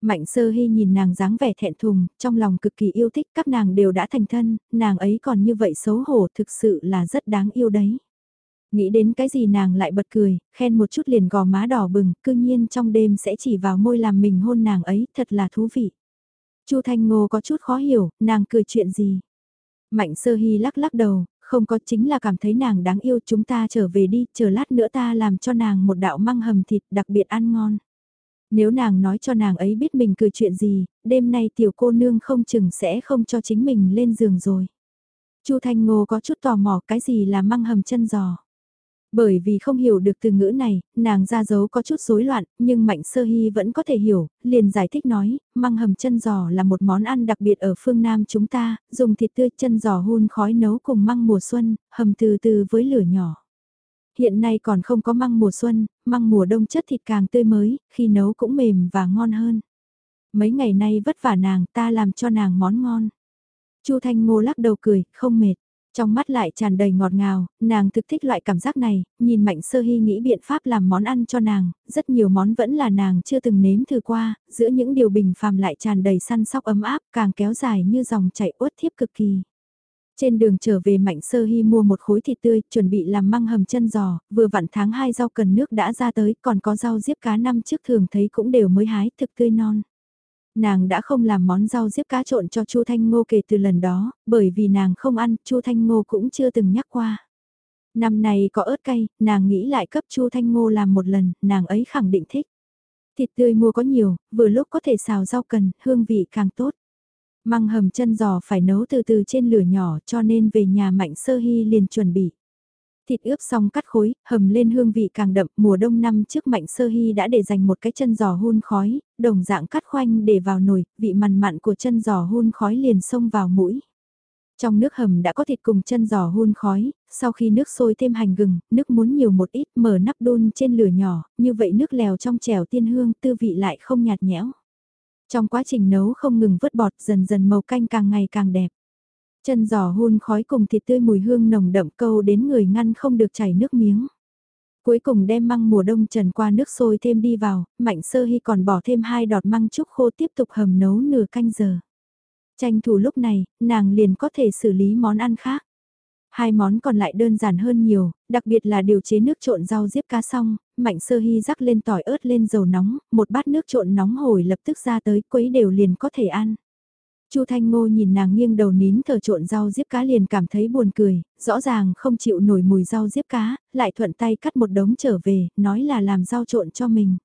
Mạnh sơ hy nhìn nàng dáng vẻ thẹn thùng, trong lòng cực kỳ yêu thích các nàng đều đã thành thân, nàng ấy còn như vậy xấu hổ thực sự là rất đáng yêu đấy. Nghĩ đến cái gì nàng lại bật cười, khen một chút liền gò má đỏ bừng, cư nhiên trong đêm sẽ chỉ vào môi làm mình hôn nàng ấy, thật là thú vị. Chu Thanh Ngô có chút khó hiểu, nàng cười chuyện gì. Mạnh sơ hy lắc lắc đầu, không có chính là cảm thấy nàng đáng yêu chúng ta trở về đi, chờ lát nữa ta làm cho nàng một đạo măng hầm thịt đặc biệt ăn ngon. Nếu nàng nói cho nàng ấy biết mình cười chuyện gì, đêm nay tiểu cô nương không chừng sẽ không cho chính mình lên giường rồi. Chu Thanh Ngô có chút tò mò cái gì là măng hầm chân giò. Bởi vì không hiểu được từ ngữ này, nàng ra dấu có chút rối loạn, nhưng Mạnh Sơ Hy vẫn có thể hiểu, liền giải thích nói, măng hầm chân giò là một món ăn đặc biệt ở phương Nam chúng ta, dùng thịt tươi chân giò hun khói nấu cùng măng mùa xuân, hầm từ từ với lửa nhỏ. Hiện nay còn không có măng mùa xuân, măng mùa đông chất thịt càng tươi mới, khi nấu cũng mềm và ngon hơn. Mấy ngày nay vất vả nàng ta làm cho nàng món ngon. Chu Thanh Ngô lắc đầu cười, không mệt. Trong mắt lại tràn đầy ngọt ngào, nàng thực thích loại cảm giác này, nhìn Mạnh Sơ Hy nghĩ biện pháp làm món ăn cho nàng, rất nhiều món vẫn là nàng chưa từng nếm thử qua, giữa những điều bình phàm lại tràn đầy săn sóc ấm áp, càng kéo dài như dòng chảy uất thiếp cực kỳ. Trên đường trở về Mạnh Sơ Hy mua một khối thịt tươi, chuẩn bị làm măng hầm chân giò, vừa vặn tháng 2 rau cần nước đã ra tới, còn có rau diếp cá năm trước thường thấy cũng đều mới hái, thực tươi non. Nàng đã không làm món rau diếp cá trộn cho Chu Thanh Ngô kể từ lần đó, bởi vì nàng không ăn, Chu Thanh Ngô cũng chưa từng nhắc qua. Năm này có ớt cay, nàng nghĩ lại cấp Chu Thanh Ngô làm một lần, nàng ấy khẳng định thích. Thịt tươi mua có nhiều, vừa lúc có thể xào rau cần, hương vị càng tốt. Măng hầm chân giò phải nấu từ từ trên lửa nhỏ cho nên về nhà Mạnh Sơ Hy liền chuẩn bị. Thịt ướp xong cắt khối, hầm lên hương vị càng đậm, mùa đông năm trước Mạnh Sơ Hy đã để dành một cái chân giò hun khói, đồng dạng cắt khoanh để vào nồi, vị mặn mặn của chân giò hun khói liền xông vào mũi. Trong nước hầm đã có thịt cùng chân giò hun khói, sau khi nước sôi thêm hành gừng, nước muốn nhiều một ít mở nắp đun trên lửa nhỏ, như vậy nước lèo trong chèo tiên hương tư vị lại không nhạt nhẽo. Trong quá trình nấu không ngừng vớt bọt dần dần màu canh càng ngày càng đẹp. Chân giò hun khói cùng thịt tươi mùi hương nồng đậm câu đến người ngăn không được chảy nước miếng. Cuối cùng đem măng mùa đông trần qua nước sôi thêm đi vào, mạnh sơ hy còn bỏ thêm hai đọt măng trúc khô tiếp tục hầm nấu nửa canh giờ. Tranh thủ lúc này, nàng liền có thể xử lý món ăn khác. Hai món còn lại đơn giản hơn nhiều, đặc biệt là điều chế nước trộn rau diếp cá xong, Mạnh Sơ Hy rắc lên tỏi ớt lên dầu nóng, một bát nước trộn nóng hổi lập tức ra tới quấy đều liền có thể ăn. Chu Thanh Ngô nhìn nàng nghiêng đầu nín thở trộn rau diếp cá liền cảm thấy buồn cười, rõ ràng không chịu nổi mùi rau diếp cá, lại thuận tay cắt một đống trở về, nói là làm rau trộn cho mình.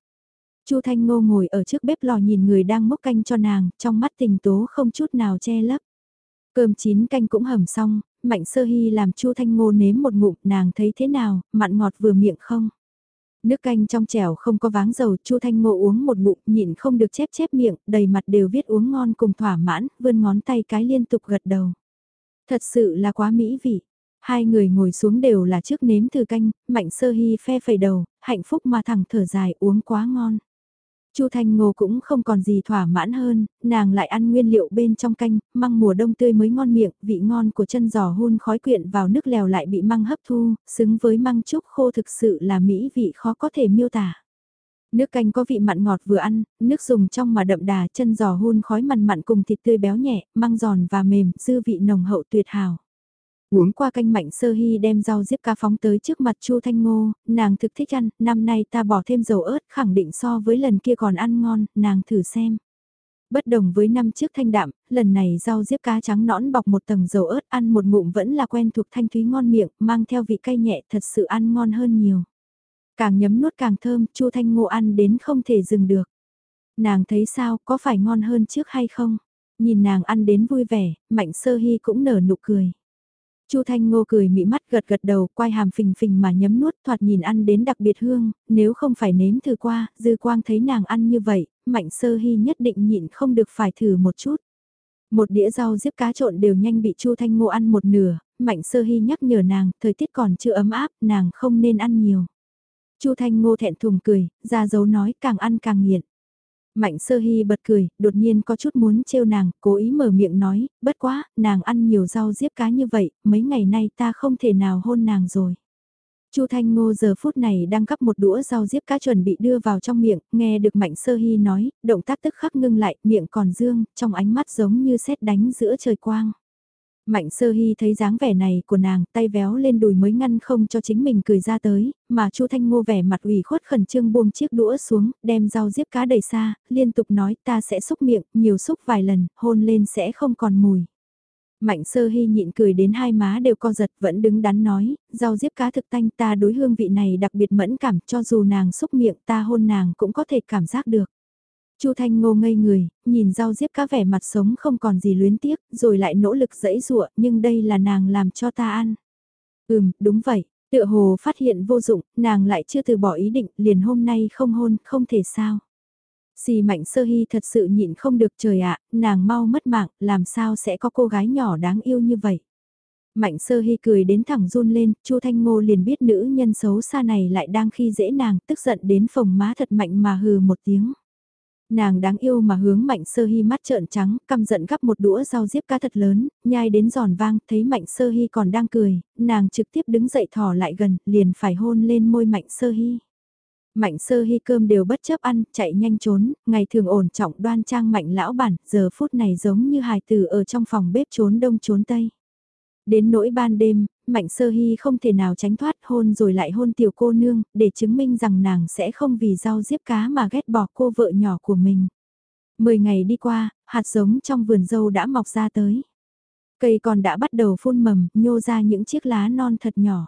Chu Thanh Ngô ngồi ở trước bếp lò nhìn người đang mốc canh cho nàng, trong mắt tình tố không chút nào che lấp. Cơm chín canh cũng hầm xong, Mạnh Sơ Hy làm Chu Thanh Ngô nếm một ngụm, nàng thấy thế nào, mặn ngọt vừa miệng không? Nước canh trong chèo không có váng dầu, Chu Thanh Ngô uống một ngụm, nhịn không được chép chép miệng, đầy mặt đều viết uống ngon cùng thỏa mãn, vươn ngón tay cái liên tục gật đầu. Thật sự là quá mỹ vị. Hai người ngồi xuống đều là trước nếm thử canh, Mạnh Sơ Hy phe phẩy đầu, hạnh phúc mà thẳng thở dài uống quá ngon. Chu Thanh Ngô cũng không còn gì thỏa mãn hơn, nàng lại ăn nguyên liệu bên trong canh, măng mùa đông tươi mới ngon miệng, vị ngon của chân giò hun khói quyện vào nước lèo lại bị măng hấp thu, xứng với măng trúc khô thực sự là mỹ vị khó có thể miêu tả. Nước canh có vị mặn ngọt vừa ăn, nước dùng trong mà đậm đà chân giò hun khói mặn mặn cùng thịt tươi béo nhẹ, măng giòn và mềm, dư vị nồng hậu tuyệt hảo. Uống qua canh mạnh sơ hy đem rau diếp cá phóng tới trước mặt Chu Thanh Ngô, nàng thực thích ăn, năm nay ta bỏ thêm dầu ớt khẳng định so với lần kia còn ăn ngon, nàng thử xem. Bất đồng với năm trước thanh đạm, lần này rau diếp cá trắng nõn bọc một tầng dầu ớt ăn một ngụm vẫn là quen thuộc thanh thúy ngon miệng, mang theo vị cay nhẹ thật sự ăn ngon hơn nhiều. Càng nhấm nuốt càng thơm, Chu Thanh Ngô ăn đến không thể dừng được. Nàng thấy sao, có phải ngon hơn trước hay không? Nhìn nàng ăn đến vui vẻ, Mạnh Sơ Hy cũng nở nụ cười. Chu Thanh Ngô cười mị mắt gật gật đầu, quay hàm phình phình mà nhấm nuốt, thoạt nhìn ăn đến đặc biệt hương, nếu không phải nếm thử qua, Dư Quang thấy nàng ăn như vậy, Mạnh Sơ Hy nhất định nhịn không được phải thử một chút. Một đĩa rau diếp cá trộn đều nhanh bị Chu Thanh Ngô ăn một nửa, Mạnh Sơ Hy nhắc nhở nàng, thời tiết còn chưa ấm áp, nàng không nên ăn nhiều. Chu Thanh Ngô thẹn thùng cười, ra dấu nói càng ăn càng nghiện. Mạnh sơ hy bật cười, đột nhiên có chút muốn trêu nàng, cố ý mở miệng nói, bất quá, nàng ăn nhiều rau diếp cá như vậy, mấy ngày nay ta không thể nào hôn nàng rồi. Chu Thanh Ngô giờ phút này đang gắp một đũa rau diếp cá chuẩn bị đưa vào trong miệng, nghe được Mạnh Sơ Hy nói, động tác tức khắc ngưng lại, miệng còn dương, trong ánh mắt giống như sét đánh giữa trời quang. Mạnh sơ hy thấy dáng vẻ này của nàng, tay véo lên đùi mới ngăn không cho chính mình cười ra tới, mà chu Thanh Ngô vẻ mặt ủy khuất khẩn trương buông chiếc đũa xuống, đem rau diếp cá đầy xa, liên tục nói ta sẽ xúc miệng, nhiều xúc vài lần, hôn lên sẽ không còn mùi. Mạnh sơ hy nhịn cười đến hai má đều co giật vẫn đứng đắn nói, rau diếp cá thực tanh ta đối hương vị này đặc biệt mẫn cảm cho dù nàng xúc miệng ta hôn nàng cũng có thể cảm giác được. Chu Thanh Ngô ngây người, nhìn rau diếp cá vẻ mặt sống không còn gì luyến tiếc, rồi lại nỗ lực dẫy dụa, nhưng đây là nàng làm cho ta ăn. Ừm, đúng vậy, tựa hồ phát hiện vô dụng, nàng lại chưa từ bỏ ý định, liền hôm nay không hôn, không thể sao. Xì mạnh sơ hy thật sự nhịn không được trời ạ, nàng mau mất mạng, làm sao sẽ có cô gái nhỏ đáng yêu như vậy. Mạnh sơ hy cười đến thẳng run lên, Chu Thanh Ngô liền biết nữ nhân xấu xa này lại đang khi dễ nàng, tức giận đến phồng má thật mạnh mà hừ một tiếng. Nàng đáng yêu mà hướng mạnh sơ hy mắt trợn trắng, căm giận gắp một đũa rau diếp cá thật lớn, nhai đến giòn vang, thấy mạnh sơ hy còn đang cười, nàng trực tiếp đứng dậy thỏ lại gần, liền phải hôn lên môi mạnh sơ hy. Mạnh sơ hy cơm đều bất chấp ăn, chạy nhanh trốn, ngày thường ổn trọng đoan trang mạnh lão bản, giờ phút này giống như hài tử ở trong phòng bếp trốn đông trốn tây. Đến nỗi ban đêm, Mạnh Sơ Hy không thể nào tránh thoát hôn rồi lại hôn tiểu cô nương, để chứng minh rằng nàng sẽ không vì rau diếp cá mà ghét bỏ cô vợ nhỏ của mình. Mười ngày đi qua, hạt giống trong vườn dâu đã mọc ra tới. Cây còn đã bắt đầu phun mầm, nhô ra những chiếc lá non thật nhỏ.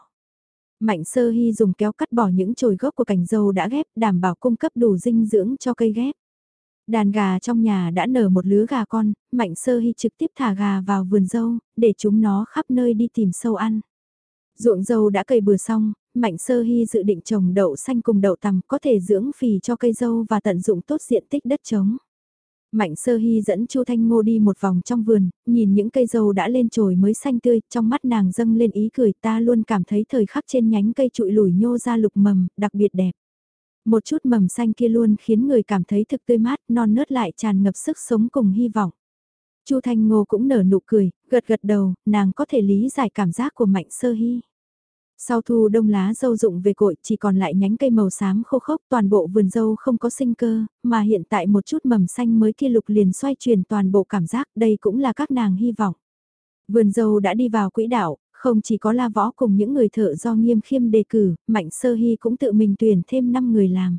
Mạnh Sơ Hy dùng kéo cắt bỏ những chồi gốc của cành dâu đã ghép, đảm bảo cung cấp đủ dinh dưỡng cho cây ghép. Đàn gà trong nhà đã nở một lứa gà con, Mạnh Sơ Hy trực tiếp thả gà vào vườn dâu, để chúng nó khắp nơi đi tìm sâu ăn. Ruộng dâu đã cày bừa xong, Mạnh Sơ Hy dự định trồng đậu xanh cùng đậu tằm có thể dưỡng phì cho cây dâu và tận dụng tốt diện tích đất trống. Mạnh Sơ Hy dẫn Chu Thanh Ngô đi một vòng trong vườn, nhìn những cây dâu đã lên trồi mới xanh tươi, trong mắt nàng dâng lên ý cười ta luôn cảm thấy thời khắc trên nhánh cây trụi lủi nhô ra lục mầm, đặc biệt đẹp. Một chút mầm xanh kia luôn khiến người cảm thấy thực tươi mát, non nớt lại tràn ngập sức sống cùng hy vọng. Chu Thanh Ngô cũng nở nụ cười, gật gật đầu, nàng có thể lý giải cảm giác của Mạnh Sơ Hy. Sau thu đông lá dâu rụng về cội chỉ còn lại nhánh cây màu xám khô khốc toàn bộ vườn dâu không có sinh cơ, mà hiện tại một chút mầm xanh mới kia lục liền xoay chuyển toàn bộ cảm giác đây cũng là các nàng hy vọng. Vườn dâu đã đi vào quỹ đạo, không chỉ có la võ cùng những người thợ do nghiêm khiêm đề cử, Mạnh Sơ Hy cũng tự mình tuyển thêm 5 người làm.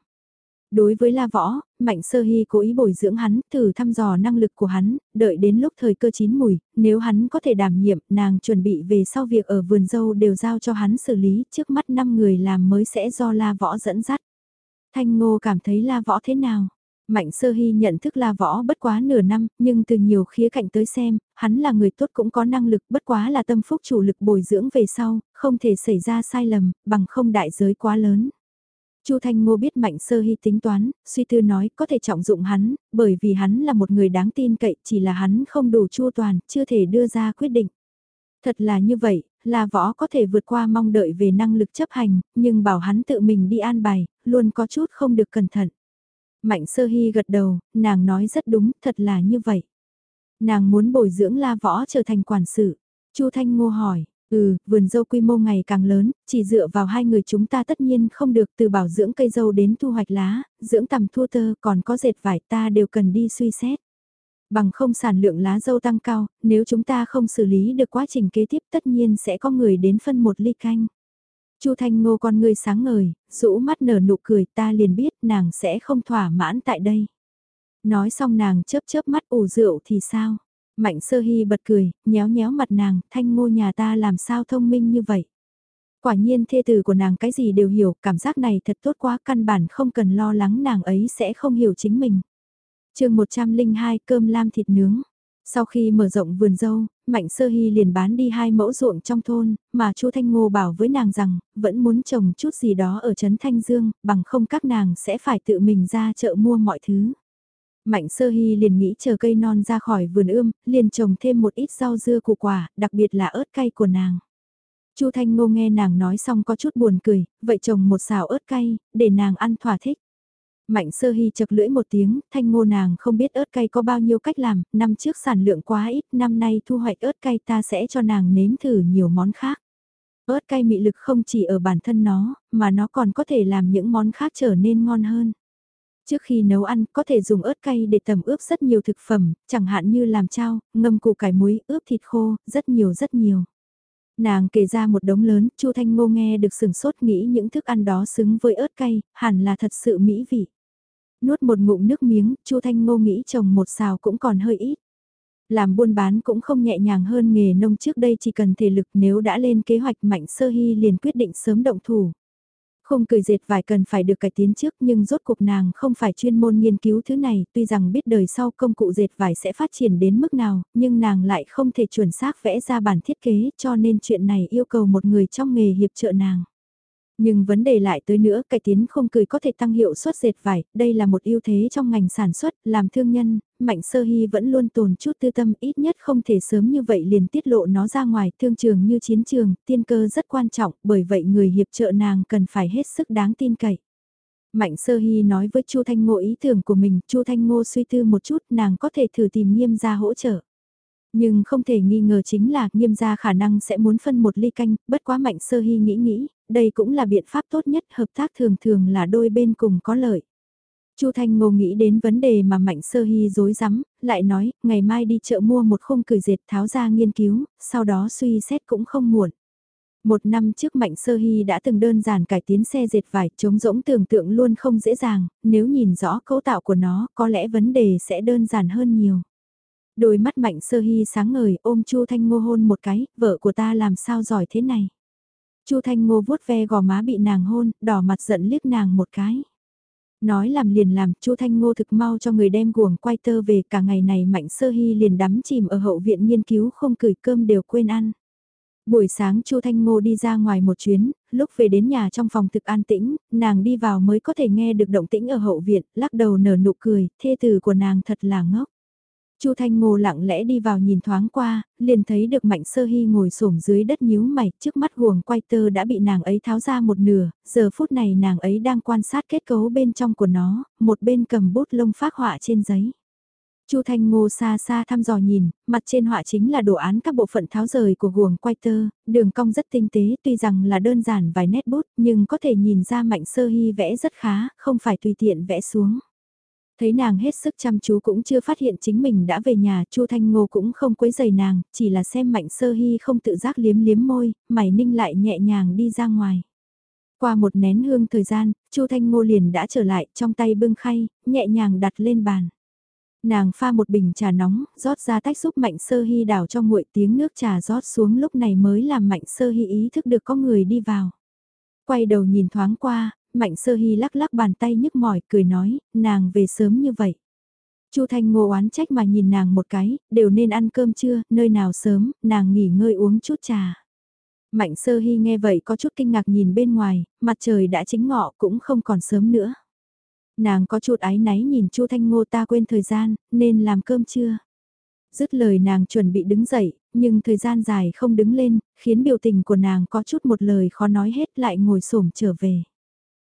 Đối với La Võ, Mạnh Sơ Hy cố ý bồi dưỡng hắn, thử thăm dò năng lực của hắn, đợi đến lúc thời cơ chín mùi, nếu hắn có thể đảm nhiệm, nàng chuẩn bị về sau việc ở vườn dâu đều giao cho hắn xử lý, trước mắt 5 người làm mới sẽ do La Võ dẫn dắt. Thanh Ngô cảm thấy La Võ thế nào? Mạnh sơ hy nhận thức La Võ bất quá nửa năm, nhưng từ nhiều khía cạnh tới xem, hắn là người tốt cũng có năng lực bất quá là tâm phúc chủ lực bồi dưỡng về sau, không thể xảy ra sai lầm, bằng không đại giới quá lớn. Chu Thanh Ngô biết Mạnh Sơ Hy tính toán, suy tư nói có thể trọng dụng hắn, bởi vì hắn là một người đáng tin cậy, chỉ là hắn không đủ chu toàn, chưa thể đưa ra quyết định. Thật là như vậy, là võ có thể vượt qua mong đợi về năng lực chấp hành, nhưng bảo hắn tự mình đi an bài, luôn có chút không được cẩn thận. Mạnh Sơ Hy gật đầu, nàng nói rất đúng, thật là như vậy. Nàng muốn bồi dưỡng La Võ trở thành quản sự. Chu Thanh Ngô hỏi, Ừ, vườn dâu quy mô ngày càng lớn, chỉ dựa vào hai người chúng ta tất nhiên không được từ bảo dưỡng cây dâu đến thu hoạch lá, dưỡng tầm thua tơ còn có dệt vải ta đều cần đi suy xét. Bằng không sản lượng lá dâu tăng cao, nếu chúng ta không xử lý được quá trình kế tiếp tất nhiên sẽ có người đến phân một ly canh. Chu Thanh Ngô con ngươi sáng ngời, rũ mắt nở nụ cười ta liền biết nàng sẽ không thỏa mãn tại đây. Nói xong nàng chớp chớp mắt ủ rượu thì sao? Mạnh sơ hy bật cười, nhéo nhéo mặt nàng, thanh ngô nhà ta làm sao thông minh như vậy. Quả nhiên thê tử của nàng cái gì đều hiểu, cảm giác này thật tốt quá căn bản không cần lo lắng nàng ấy sẽ không hiểu chính mình. chương 102 cơm lam thịt nướng. Sau khi mở rộng vườn dâu, Mạnh Sơ Hy liền bán đi hai mẫu ruộng trong thôn, mà Chu Thanh Ngô bảo với nàng rằng, vẫn muốn trồng chút gì đó ở Trấn Thanh Dương, bằng không các nàng sẽ phải tự mình ra chợ mua mọi thứ. Mạnh sơ hy liền nghĩ chờ cây non ra khỏi vườn ươm, liền trồng thêm một ít rau dưa củ quả, đặc biệt là ớt cay của nàng. Chu Thanh Ngô nghe nàng nói xong có chút buồn cười, vậy trồng một xào ớt cay, để nàng ăn thỏa thích. Mạnh sơ hy chật lưỡi một tiếng, thanh ngô nàng không biết ớt cay có bao nhiêu cách làm, năm trước sản lượng quá ít, năm nay thu hoạch ớt cay ta sẽ cho nàng nếm thử nhiều món khác. ớt cay mị lực không chỉ ở bản thân nó, mà nó còn có thể làm những món khác trở nên ngon hơn. Trước khi nấu ăn, có thể dùng ớt cay để tầm ướp rất nhiều thực phẩm, chẳng hạn như làm chao, ngâm củ cải muối, ướp thịt khô, rất nhiều rất nhiều. Nàng kể ra một đống lớn, Chu Thanh Ngô nghe được sừng sốt nghĩ những thức ăn đó xứng với ớt cay, hẳn là thật sự mỹ vị. Nuốt một ngụm nước miếng, Chu Thanh Ngô nghĩ trồng một xào cũng còn hơi ít. Làm buôn bán cũng không nhẹ nhàng hơn nghề nông trước đây chỉ cần thể lực nếu đã lên kế hoạch mạnh sơ hy liền quyết định sớm động thủ. Không cười dệt vải cần phải được cải tiến trước nhưng rốt cuộc nàng không phải chuyên môn nghiên cứu thứ này, tuy rằng biết đời sau công cụ dệt vải sẽ phát triển đến mức nào, nhưng nàng lại không thể chuẩn xác vẽ ra bản thiết kế cho nên chuyện này yêu cầu một người trong nghề hiệp trợ nàng. Nhưng vấn đề lại tới nữa, cải tiến không cười có thể tăng hiệu suất dệt vải, đây là một ưu thế trong ngành sản xuất, làm thương nhân, Mạnh Sơ Hy vẫn luôn tồn chút tư tâm ít nhất không thể sớm như vậy liền tiết lộ nó ra ngoài, thương trường như chiến trường, tiên cơ rất quan trọng, bởi vậy người hiệp trợ nàng cần phải hết sức đáng tin cậy. Mạnh Sơ Hy nói với Chu Thanh Ngô ý tưởng của mình, Chu Thanh Ngô suy tư một chút, nàng có thể thử tìm nghiêm gia hỗ trợ. Nhưng không thể nghi ngờ chính là nghiêm gia khả năng sẽ muốn phân một ly canh, bất quá Mạnh Sơ Hy nghĩ nghĩ, đây cũng là biện pháp tốt nhất, hợp tác thường thường là đôi bên cùng có lợi. Chu Thanh Ngô nghĩ đến vấn đề mà Mạnh Sơ Hy dối rắm lại nói, ngày mai đi chợ mua một khung cười dệt tháo ra nghiên cứu, sau đó suy xét cũng không muộn. Một năm trước Mạnh Sơ Hy đã từng đơn giản cải tiến xe dệt vải, chống rỗng tưởng tượng luôn không dễ dàng, nếu nhìn rõ cấu tạo của nó, có lẽ vấn đề sẽ đơn giản hơn nhiều. Đôi mắt Mạnh Sơ Hy sáng ngời ôm Chu Thanh Ngô hôn một cái, vợ của ta làm sao giỏi thế này. Chu Thanh Ngô vuốt ve gò má bị nàng hôn, đỏ mặt giận liếc nàng một cái. Nói làm liền làm, Chu Thanh Ngô thực mau cho người đem guồng quay tơ về cả ngày này Mạnh Sơ Hy liền đắm chìm ở hậu viện nghiên cứu không cười cơm đều quên ăn. Buổi sáng Chu Thanh Ngô đi ra ngoài một chuyến, lúc về đến nhà trong phòng thực an tĩnh, nàng đi vào mới có thể nghe được động tĩnh ở hậu viện, lắc đầu nở nụ cười, thê tử của nàng thật là ngốc. Chu Thanh Ngô lặng lẽ đi vào nhìn thoáng qua, liền thấy được Mạnh Sơ Hy ngồi xổm dưới đất nhíu mày, trước mắt guồng quay tơ đã bị nàng ấy tháo ra một nửa, giờ phút này nàng ấy đang quan sát kết cấu bên trong của nó, một bên cầm bút lông phác họa trên giấy. Chu Thanh Ngô xa xa thăm dò nhìn, mặt trên họa chính là đồ án các bộ phận tháo rời của guồng quay tơ, đường cong rất tinh tế tuy rằng là đơn giản vài nét bút nhưng có thể nhìn ra Mạnh Sơ Hy vẽ rất khá, không phải tùy tiện vẽ xuống. Thấy nàng hết sức chăm chú cũng chưa phát hiện chính mình đã về nhà, Chu Thanh Ngô cũng không quấy giày nàng, chỉ là xem Mạnh Sơ Hy không tự giác liếm liếm môi, mày ninh lại nhẹ nhàng đi ra ngoài. Qua một nén hương thời gian, Chu Thanh Ngô liền đã trở lại, trong tay bưng khay, nhẹ nhàng đặt lên bàn. Nàng pha một bình trà nóng, rót ra tách giúp Mạnh Sơ Hy đảo cho nguội tiếng nước trà rót xuống lúc này mới làm Mạnh Sơ Hy ý thức được có người đi vào. Quay đầu nhìn thoáng qua, Mạnh Sơ Hy lắc lắc bàn tay nhức mỏi cười nói, nàng về sớm như vậy. Chu Thanh Ngô oán trách mà nhìn nàng một cái, đều nên ăn cơm trưa, nơi nào sớm, nàng nghỉ ngơi uống chút trà. Mạnh Sơ Hy nghe vậy có chút kinh ngạc nhìn bên ngoài, mặt trời đã chính ngọ cũng không còn sớm nữa. Nàng có chút ái náy nhìn Chu Thanh Ngô ta quên thời gian, nên làm cơm trưa. Dứt lời nàng chuẩn bị đứng dậy, nhưng thời gian dài không đứng lên, khiến biểu tình của nàng có chút một lời khó nói hết lại ngồi xổm trở về.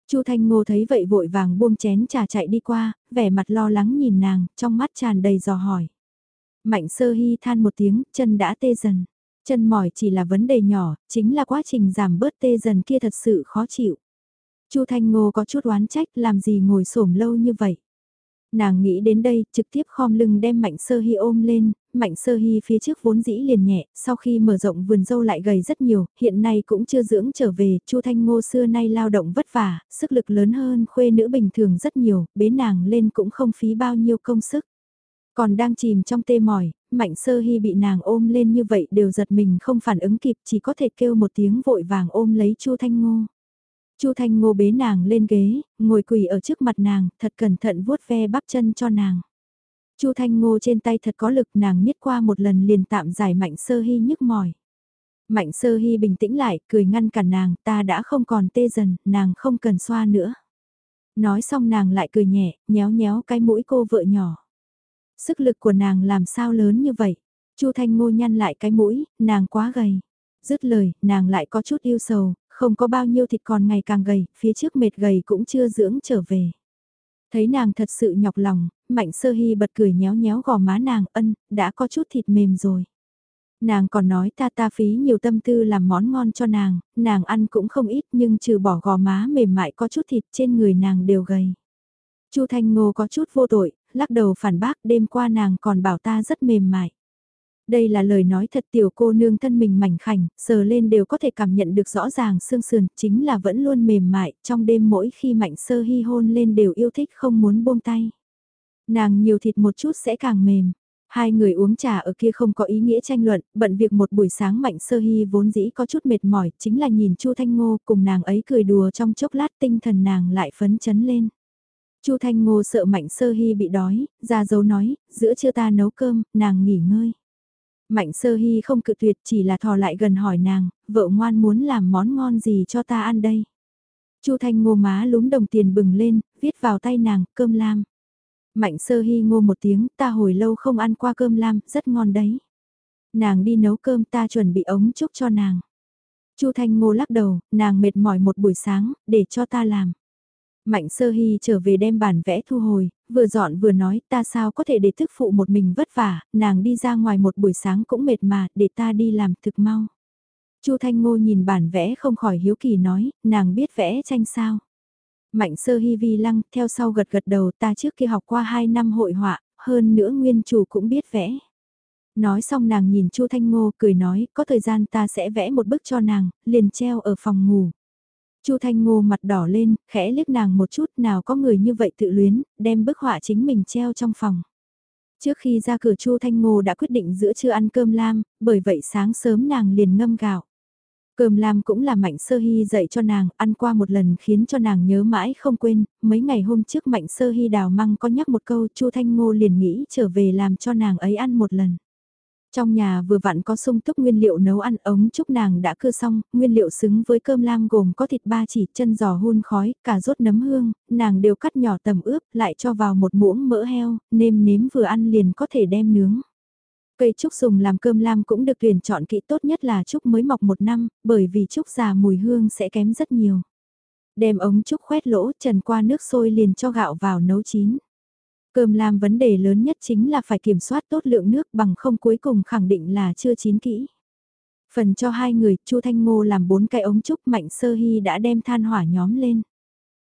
Chu Thanh Ngô thấy vậy vội vàng buông chén trà chạy đi qua, vẻ mặt lo lắng nhìn nàng, trong mắt tràn đầy dò hỏi. Mạnh sơ hy than một tiếng, chân đã tê dần. Chân mỏi chỉ là vấn đề nhỏ, chính là quá trình giảm bớt tê dần kia thật sự khó chịu. Chu Thanh Ngô có chút oán trách làm gì ngồi xổm lâu như vậy. Nàng nghĩ đến đây, trực tiếp khom lưng đem Mạnh Sơ Hy ôm lên, Mạnh Sơ Hy phía trước vốn dĩ liền nhẹ, sau khi mở rộng vườn dâu lại gầy rất nhiều, hiện nay cũng chưa dưỡng trở về, Chu Thanh Ngô xưa nay lao động vất vả, sức lực lớn hơn khuê nữ bình thường rất nhiều, bế nàng lên cũng không phí bao nhiêu công sức. Còn đang chìm trong tê mỏi, Mạnh Sơ Hy bị nàng ôm lên như vậy đều giật mình không phản ứng kịp chỉ có thể kêu một tiếng vội vàng ôm lấy Chu Thanh Ngô. Chu Thanh Ngô bế nàng lên ghế, ngồi quỳ ở trước mặt nàng, thật cẩn thận vuốt ve bắp chân cho nàng. Chu Thanh Ngô trên tay thật có lực nàng miết qua một lần liền tạm giải Mạnh Sơ Hy nhức mỏi. Mạnh Sơ Hy bình tĩnh lại, cười ngăn cản nàng, ta đã không còn tê dần, nàng không cần xoa nữa. Nói xong nàng lại cười nhẹ, nhéo nhéo cái mũi cô vợ nhỏ. Sức lực của nàng làm sao lớn như vậy? Chu Thanh Ngô nhăn lại cái mũi, nàng quá gầy. Dứt lời, nàng lại có chút yêu sầu, không có bao nhiêu thịt còn ngày càng gầy, phía trước mệt gầy cũng chưa dưỡng trở về. Thấy nàng thật sự nhọc lòng, Mạnh Sơ Hy bật cười nhéo nhéo gò má nàng, ân, đã có chút thịt mềm rồi. Nàng còn nói ta ta phí nhiều tâm tư làm món ngon cho nàng, nàng ăn cũng không ít nhưng trừ bỏ gò má mềm mại có chút thịt trên người nàng đều gầy. Chu Thanh Ngô có chút vô tội, lắc đầu phản bác đêm qua nàng còn bảo ta rất mềm mại. Đây là lời nói thật tiểu cô nương thân mình mảnh khảnh, sờ lên đều có thể cảm nhận được rõ ràng xương sườn, chính là vẫn luôn mềm mại, trong đêm mỗi khi mạnh sơ hy hôn lên đều yêu thích không muốn buông tay. Nàng nhiều thịt một chút sẽ càng mềm. Hai người uống trà ở kia không có ý nghĩa tranh luận, bận việc một buổi sáng mạnh sơ hy vốn dĩ có chút mệt mỏi, chính là nhìn Chu Thanh Ngô cùng nàng ấy cười đùa trong chốc lát tinh thần nàng lại phấn chấn lên. Chu Thanh Ngô sợ mạnh sơ hy bị đói, ra dấu nói, giữa trưa ta nấu cơm, nàng nghỉ ngơi. Mạnh sơ hy không cự tuyệt chỉ là thò lại gần hỏi nàng, vợ ngoan muốn làm món ngon gì cho ta ăn đây. Chu Thanh Ngô má lúm đồng tiền bừng lên, viết vào tay nàng, cơm lam. Mạnh sơ hy ngô một tiếng, ta hồi lâu không ăn qua cơm lam, rất ngon đấy. Nàng đi nấu cơm ta chuẩn bị ống chúc cho nàng. Chu Thanh Ngô lắc đầu, nàng mệt mỏi một buổi sáng, để cho ta làm. Mạnh sơ hy trở về đem bản vẽ thu hồi, vừa dọn vừa nói ta sao có thể để thức phụ một mình vất vả, nàng đi ra ngoài một buổi sáng cũng mệt mà, để ta đi làm thực mau. Chu Thanh Ngô nhìn bản vẽ không khỏi hiếu kỳ nói, nàng biết vẽ tranh sao. Mạnh sơ hy vi lăng, theo sau gật gật đầu ta trước kia học qua 2 năm hội họa, hơn nữa nguyên chủ cũng biết vẽ. Nói xong nàng nhìn Chu Thanh Ngô cười nói, có thời gian ta sẽ vẽ một bức cho nàng, liền treo ở phòng ngủ. Chu Thanh Ngô mặt đỏ lên, khẽ liếc nàng một chút nào có người như vậy tự luyến, đem bức họa chính mình treo trong phòng. Trước khi ra cửa Chu Thanh Ngô đã quyết định giữa trưa ăn cơm lam, bởi vậy sáng sớm nàng liền ngâm gạo. Cơm lam cũng là Mạnh Sơ Hy dạy cho nàng, ăn qua một lần khiến cho nàng nhớ mãi không quên, mấy ngày hôm trước Mạnh Sơ Hy đào măng có nhắc một câu Chu Thanh Ngô liền nghĩ trở về làm cho nàng ấy ăn một lần. Trong nhà vừa vặn có sung túc nguyên liệu nấu ăn ống chúc nàng đã cưa xong, nguyên liệu xứng với cơm lam gồm có thịt ba chỉ, chân giò hun khói, cà rốt nấm hương, nàng đều cắt nhỏ tầm ướp, lại cho vào một muỗng mỡ heo, nêm nếm vừa ăn liền có thể đem nướng. Cây trúc dùng làm cơm lam cũng được tuyển chọn kỹ tốt nhất là trúc mới mọc một năm, bởi vì trúc già mùi hương sẽ kém rất nhiều. Đem ống trúc khoét lỗ trần qua nước sôi liền cho gạo vào nấu chín. Cơm lam vấn đề lớn nhất chính là phải kiểm soát tốt lượng nước bằng không cuối cùng khẳng định là chưa chín kỹ. Phần cho hai người, Chu Thanh Ngô làm bốn cái ống trúc Mạnh Sơ Hy đã đem than hỏa nhóm lên.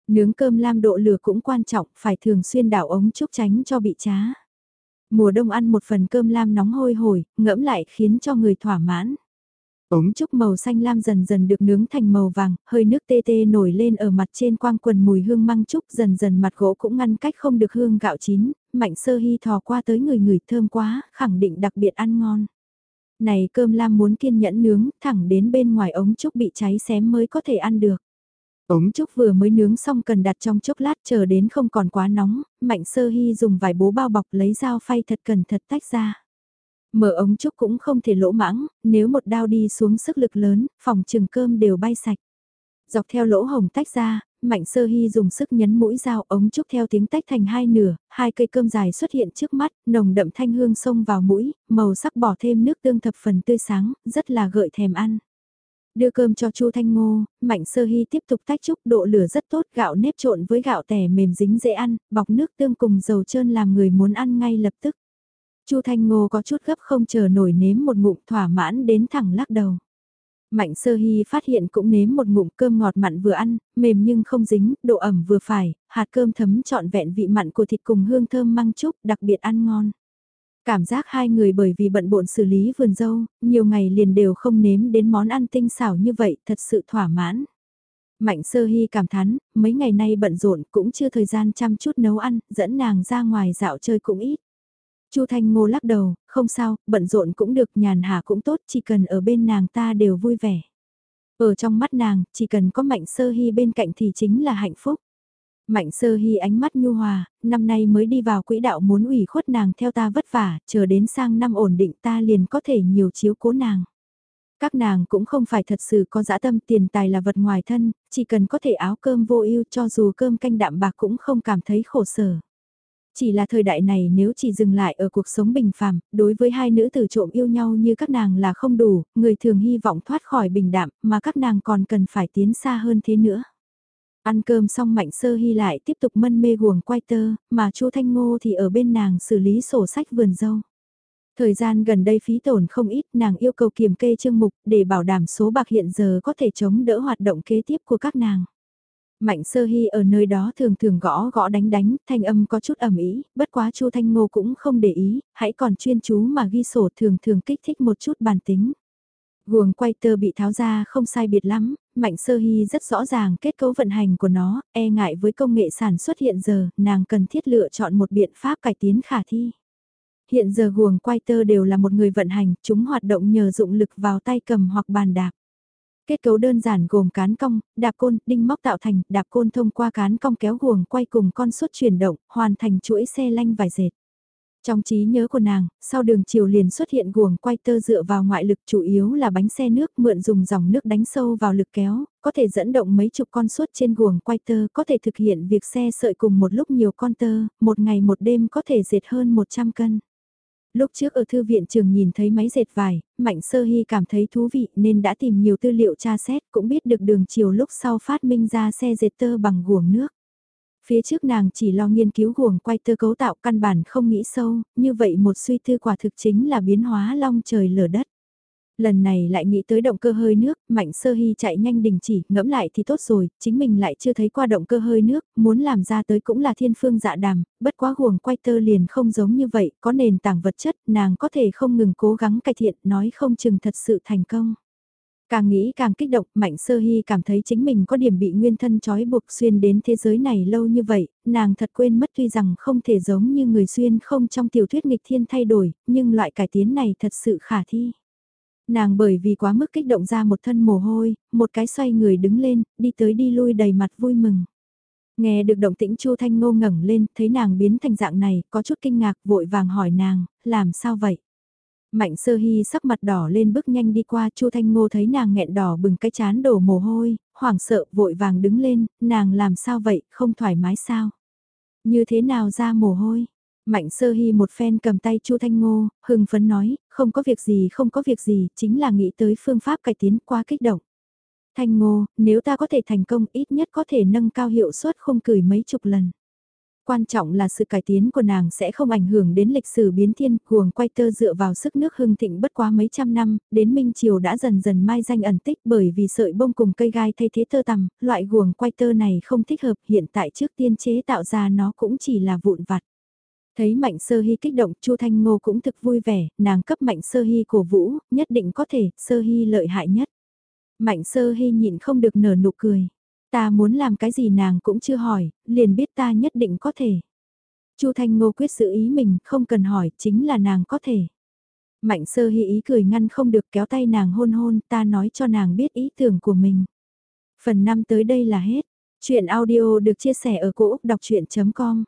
Nướng cơm lam độ lửa cũng quan trọng, phải thường xuyên đảo ống trúc tránh cho bị trá. Mùa đông ăn một phần cơm lam nóng hôi hổi, ngẫm lại khiến cho người thỏa mãn. Ống trúc màu xanh lam dần dần được nướng thành màu vàng, hơi nước tê tê nổi lên ở mặt trên quang quần mùi hương măng trúc dần dần mặt gỗ cũng ngăn cách không được hương gạo chín, mạnh sơ hy thò qua tới người người thơm quá, khẳng định đặc biệt ăn ngon. Này cơm lam muốn kiên nhẫn nướng, thẳng đến bên ngoài ống trúc bị cháy xém mới có thể ăn được. Ống trúc vừa mới nướng xong cần đặt trong chốc lát chờ đến không còn quá nóng, mạnh sơ hy dùng vài bố bao bọc lấy dao phay thật cẩn thận tách ra. Mở ống trúc cũng không thể lỗ mãng, nếu một đao đi xuống sức lực lớn, phòng trừng cơm đều bay sạch. Dọc theo lỗ hồng tách ra, Mạnh Sơ Hy dùng sức nhấn mũi dao ống trúc theo tiếng tách thành hai nửa, hai cây cơm dài xuất hiện trước mắt, nồng đậm thanh hương xông vào mũi, màu sắc bỏ thêm nước tương thập phần tươi sáng, rất là gợi thèm ăn. Đưa cơm cho Chu Thanh Ngô, Mạnh Sơ Hy tiếp tục tách trúc độ lửa rất tốt, gạo nếp trộn với gạo tẻ mềm dính dễ ăn, bọc nước tương cùng dầu trơn làm người muốn ăn ngay lập tức. Chu Thanh Ngô có chút gấp không chờ nổi nếm một ngụm thỏa mãn đến thẳng lắc đầu. Mạnh sơ hy phát hiện cũng nếm một ngụm cơm ngọt mặn vừa ăn, mềm nhưng không dính, độ ẩm vừa phải, hạt cơm thấm trọn vẹn vị mặn của thịt cùng hương thơm măng chúc, đặc biệt ăn ngon. Cảm giác hai người bởi vì bận bộn xử lý vườn dâu, nhiều ngày liền đều không nếm đến món ăn tinh xảo như vậy, thật sự thỏa mãn. Mạnh sơ hy cảm thán, mấy ngày nay bận rộn cũng chưa thời gian chăm chút nấu ăn, dẫn nàng ra ngoài dạo chơi cũng ít. Chu Thanh Ngô lắc đầu, không sao, bận rộn cũng được, nhàn hạ cũng tốt, chỉ cần ở bên nàng ta đều vui vẻ. Ở trong mắt nàng, chỉ cần có Mạnh Sơ Hy bên cạnh thì chính là hạnh phúc. Mạnh Sơ Hy ánh mắt nhu hòa, năm nay mới đi vào quỹ đạo muốn ủy khuất nàng theo ta vất vả, chờ đến sang năm ổn định ta liền có thể nhiều chiếu cố nàng. Các nàng cũng không phải thật sự có dã tâm tiền tài là vật ngoài thân, chỉ cần có thể áo cơm vô ưu cho dù cơm canh đạm bạc cũng không cảm thấy khổ sở. Chỉ là thời đại này nếu chỉ dừng lại ở cuộc sống bình phàm, đối với hai nữ tử trộm yêu nhau như các nàng là không đủ, người thường hy vọng thoát khỏi bình đạm, mà các nàng còn cần phải tiến xa hơn thế nữa. Ăn cơm xong Mạnh Sơ Hy lại tiếp tục mân mê guồng quay tơ, mà Chu Thanh Ngô thì ở bên nàng xử lý sổ sách vườn dâu. Thời gian gần đây phí tổn không ít, nàng yêu cầu kiểm kê chương mục để bảo đảm số bạc hiện giờ có thể chống đỡ hoạt động kế tiếp của các nàng. Mạnh sơ hy ở nơi đó thường thường gõ gõ đánh đánh, thanh âm có chút ẩm ý, bất quá chu Thanh Ngô cũng không để ý, hãy còn chuyên chú mà ghi sổ thường thường kích thích một chút bản tính. Guồng quay tơ bị tháo ra không sai biệt lắm, Mạnh Sơ Hy rất rõ ràng kết cấu vận hành của nó, e ngại với công nghệ sản xuất hiện giờ, nàng cần thiết lựa chọn một biện pháp cải tiến khả thi. Hiện giờ guồng quay tơ đều là một người vận hành, chúng hoạt động nhờ dụng lực vào tay cầm hoặc bàn đạp. Kết cấu đơn giản gồm cán cong, đạp côn, đinh móc tạo thành, đạp côn thông qua cán cong kéo guồng quay cùng con suất chuyển động, hoàn thành chuỗi xe lanh vải dệt. Trong trí nhớ của nàng, sau đường chiều liền xuất hiện guồng quay tơ dựa vào ngoại lực chủ yếu là bánh xe nước mượn dùng dòng nước đánh sâu vào lực kéo, có thể dẫn động mấy chục con suất trên guồng quay tơ, có thể thực hiện việc xe sợi cùng một lúc nhiều con tơ, một ngày một đêm có thể dệt hơn 100 cân. Lúc trước ở thư viện trường nhìn thấy máy dệt vải, Mạnh Sơ Hy cảm thấy thú vị nên đã tìm nhiều tư liệu tra xét cũng biết được đường chiều lúc sau phát minh ra xe dệt tơ bằng guồng nước. Phía trước nàng chỉ lo nghiên cứu guồng quay tơ cấu tạo căn bản không nghĩ sâu, như vậy một suy tư quả thực chính là biến hóa long trời lở đất. Lần này lại nghĩ tới động cơ hơi nước, Mạnh Sơ Hy chạy nhanh đình chỉ, ngẫm lại thì tốt rồi, chính mình lại chưa thấy qua động cơ hơi nước, muốn làm ra tới cũng là thiên phương dạ đàm, bất quá guồng quay tơ liền không giống như vậy, có nền tảng vật chất, nàng có thể không ngừng cố gắng cải thiện, nói không chừng thật sự thành công. Càng nghĩ càng kích động, Mạnh Sơ Hy cảm thấy chính mình có điểm bị nguyên thân trói buộc xuyên đến thế giới này lâu như vậy, nàng thật quên mất tuy rằng không thể giống như người xuyên không trong tiểu thuyết nghịch thiên thay đổi, nhưng loại cải tiến này thật sự khả thi. Nàng bởi vì quá mức kích động ra một thân mồ hôi, một cái xoay người đứng lên, đi tới đi lui đầy mặt vui mừng. Nghe được động tĩnh Chu Thanh Ngô ngẩng lên, thấy nàng biến thành dạng này, có chút kinh ngạc, vội vàng hỏi nàng, làm sao vậy? Mạnh sơ hy sắc mặt đỏ lên bước nhanh đi qua Chu Thanh Ngô thấy nàng nghẹn đỏ bừng cái chán đổ mồ hôi, hoảng sợ vội vàng đứng lên, nàng làm sao vậy, không thoải mái sao? Như thế nào ra mồ hôi? Mạnh sơ hy một phen cầm tay Chu Thanh Ngô, hưng phấn nói, không có việc gì không có việc gì, chính là nghĩ tới phương pháp cải tiến qua kích động. Thanh Ngô, nếu ta có thể thành công ít nhất có thể nâng cao hiệu suất không cười mấy chục lần. Quan trọng là sự cải tiến của nàng sẽ không ảnh hưởng đến lịch sử biến thiên, cuồng quay tơ dựa vào sức nước hưng thịnh bất quá mấy trăm năm, đến Minh Triều đã dần dần mai danh ẩn tích bởi vì sợi bông cùng cây gai thay thế tơ tằm, loại guồng quay tơ này không thích hợp hiện tại trước tiên chế tạo ra nó cũng chỉ là vụn vặt. Thấy Mạnh Sơ Hy kích động, Chu Thanh Ngô cũng thực vui vẻ, nàng cấp Mạnh Sơ Hy cổ vũ, nhất định có thể, Sơ Hy lợi hại nhất. Mạnh Sơ Hy nhịn không được nở nụ cười. Ta muốn làm cái gì nàng cũng chưa hỏi, liền biết ta nhất định có thể. Chu Thanh Ngô quyết giữ ý mình, không cần hỏi, chính là nàng có thể. Mạnh Sơ Hy ý cười ngăn không được kéo tay nàng hôn hôn, ta nói cho nàng biết ý tưởng của mình. Phần 5 tới đây là hết. Chuyện audio được chia sẻ ở cỗ đọc chuyện.com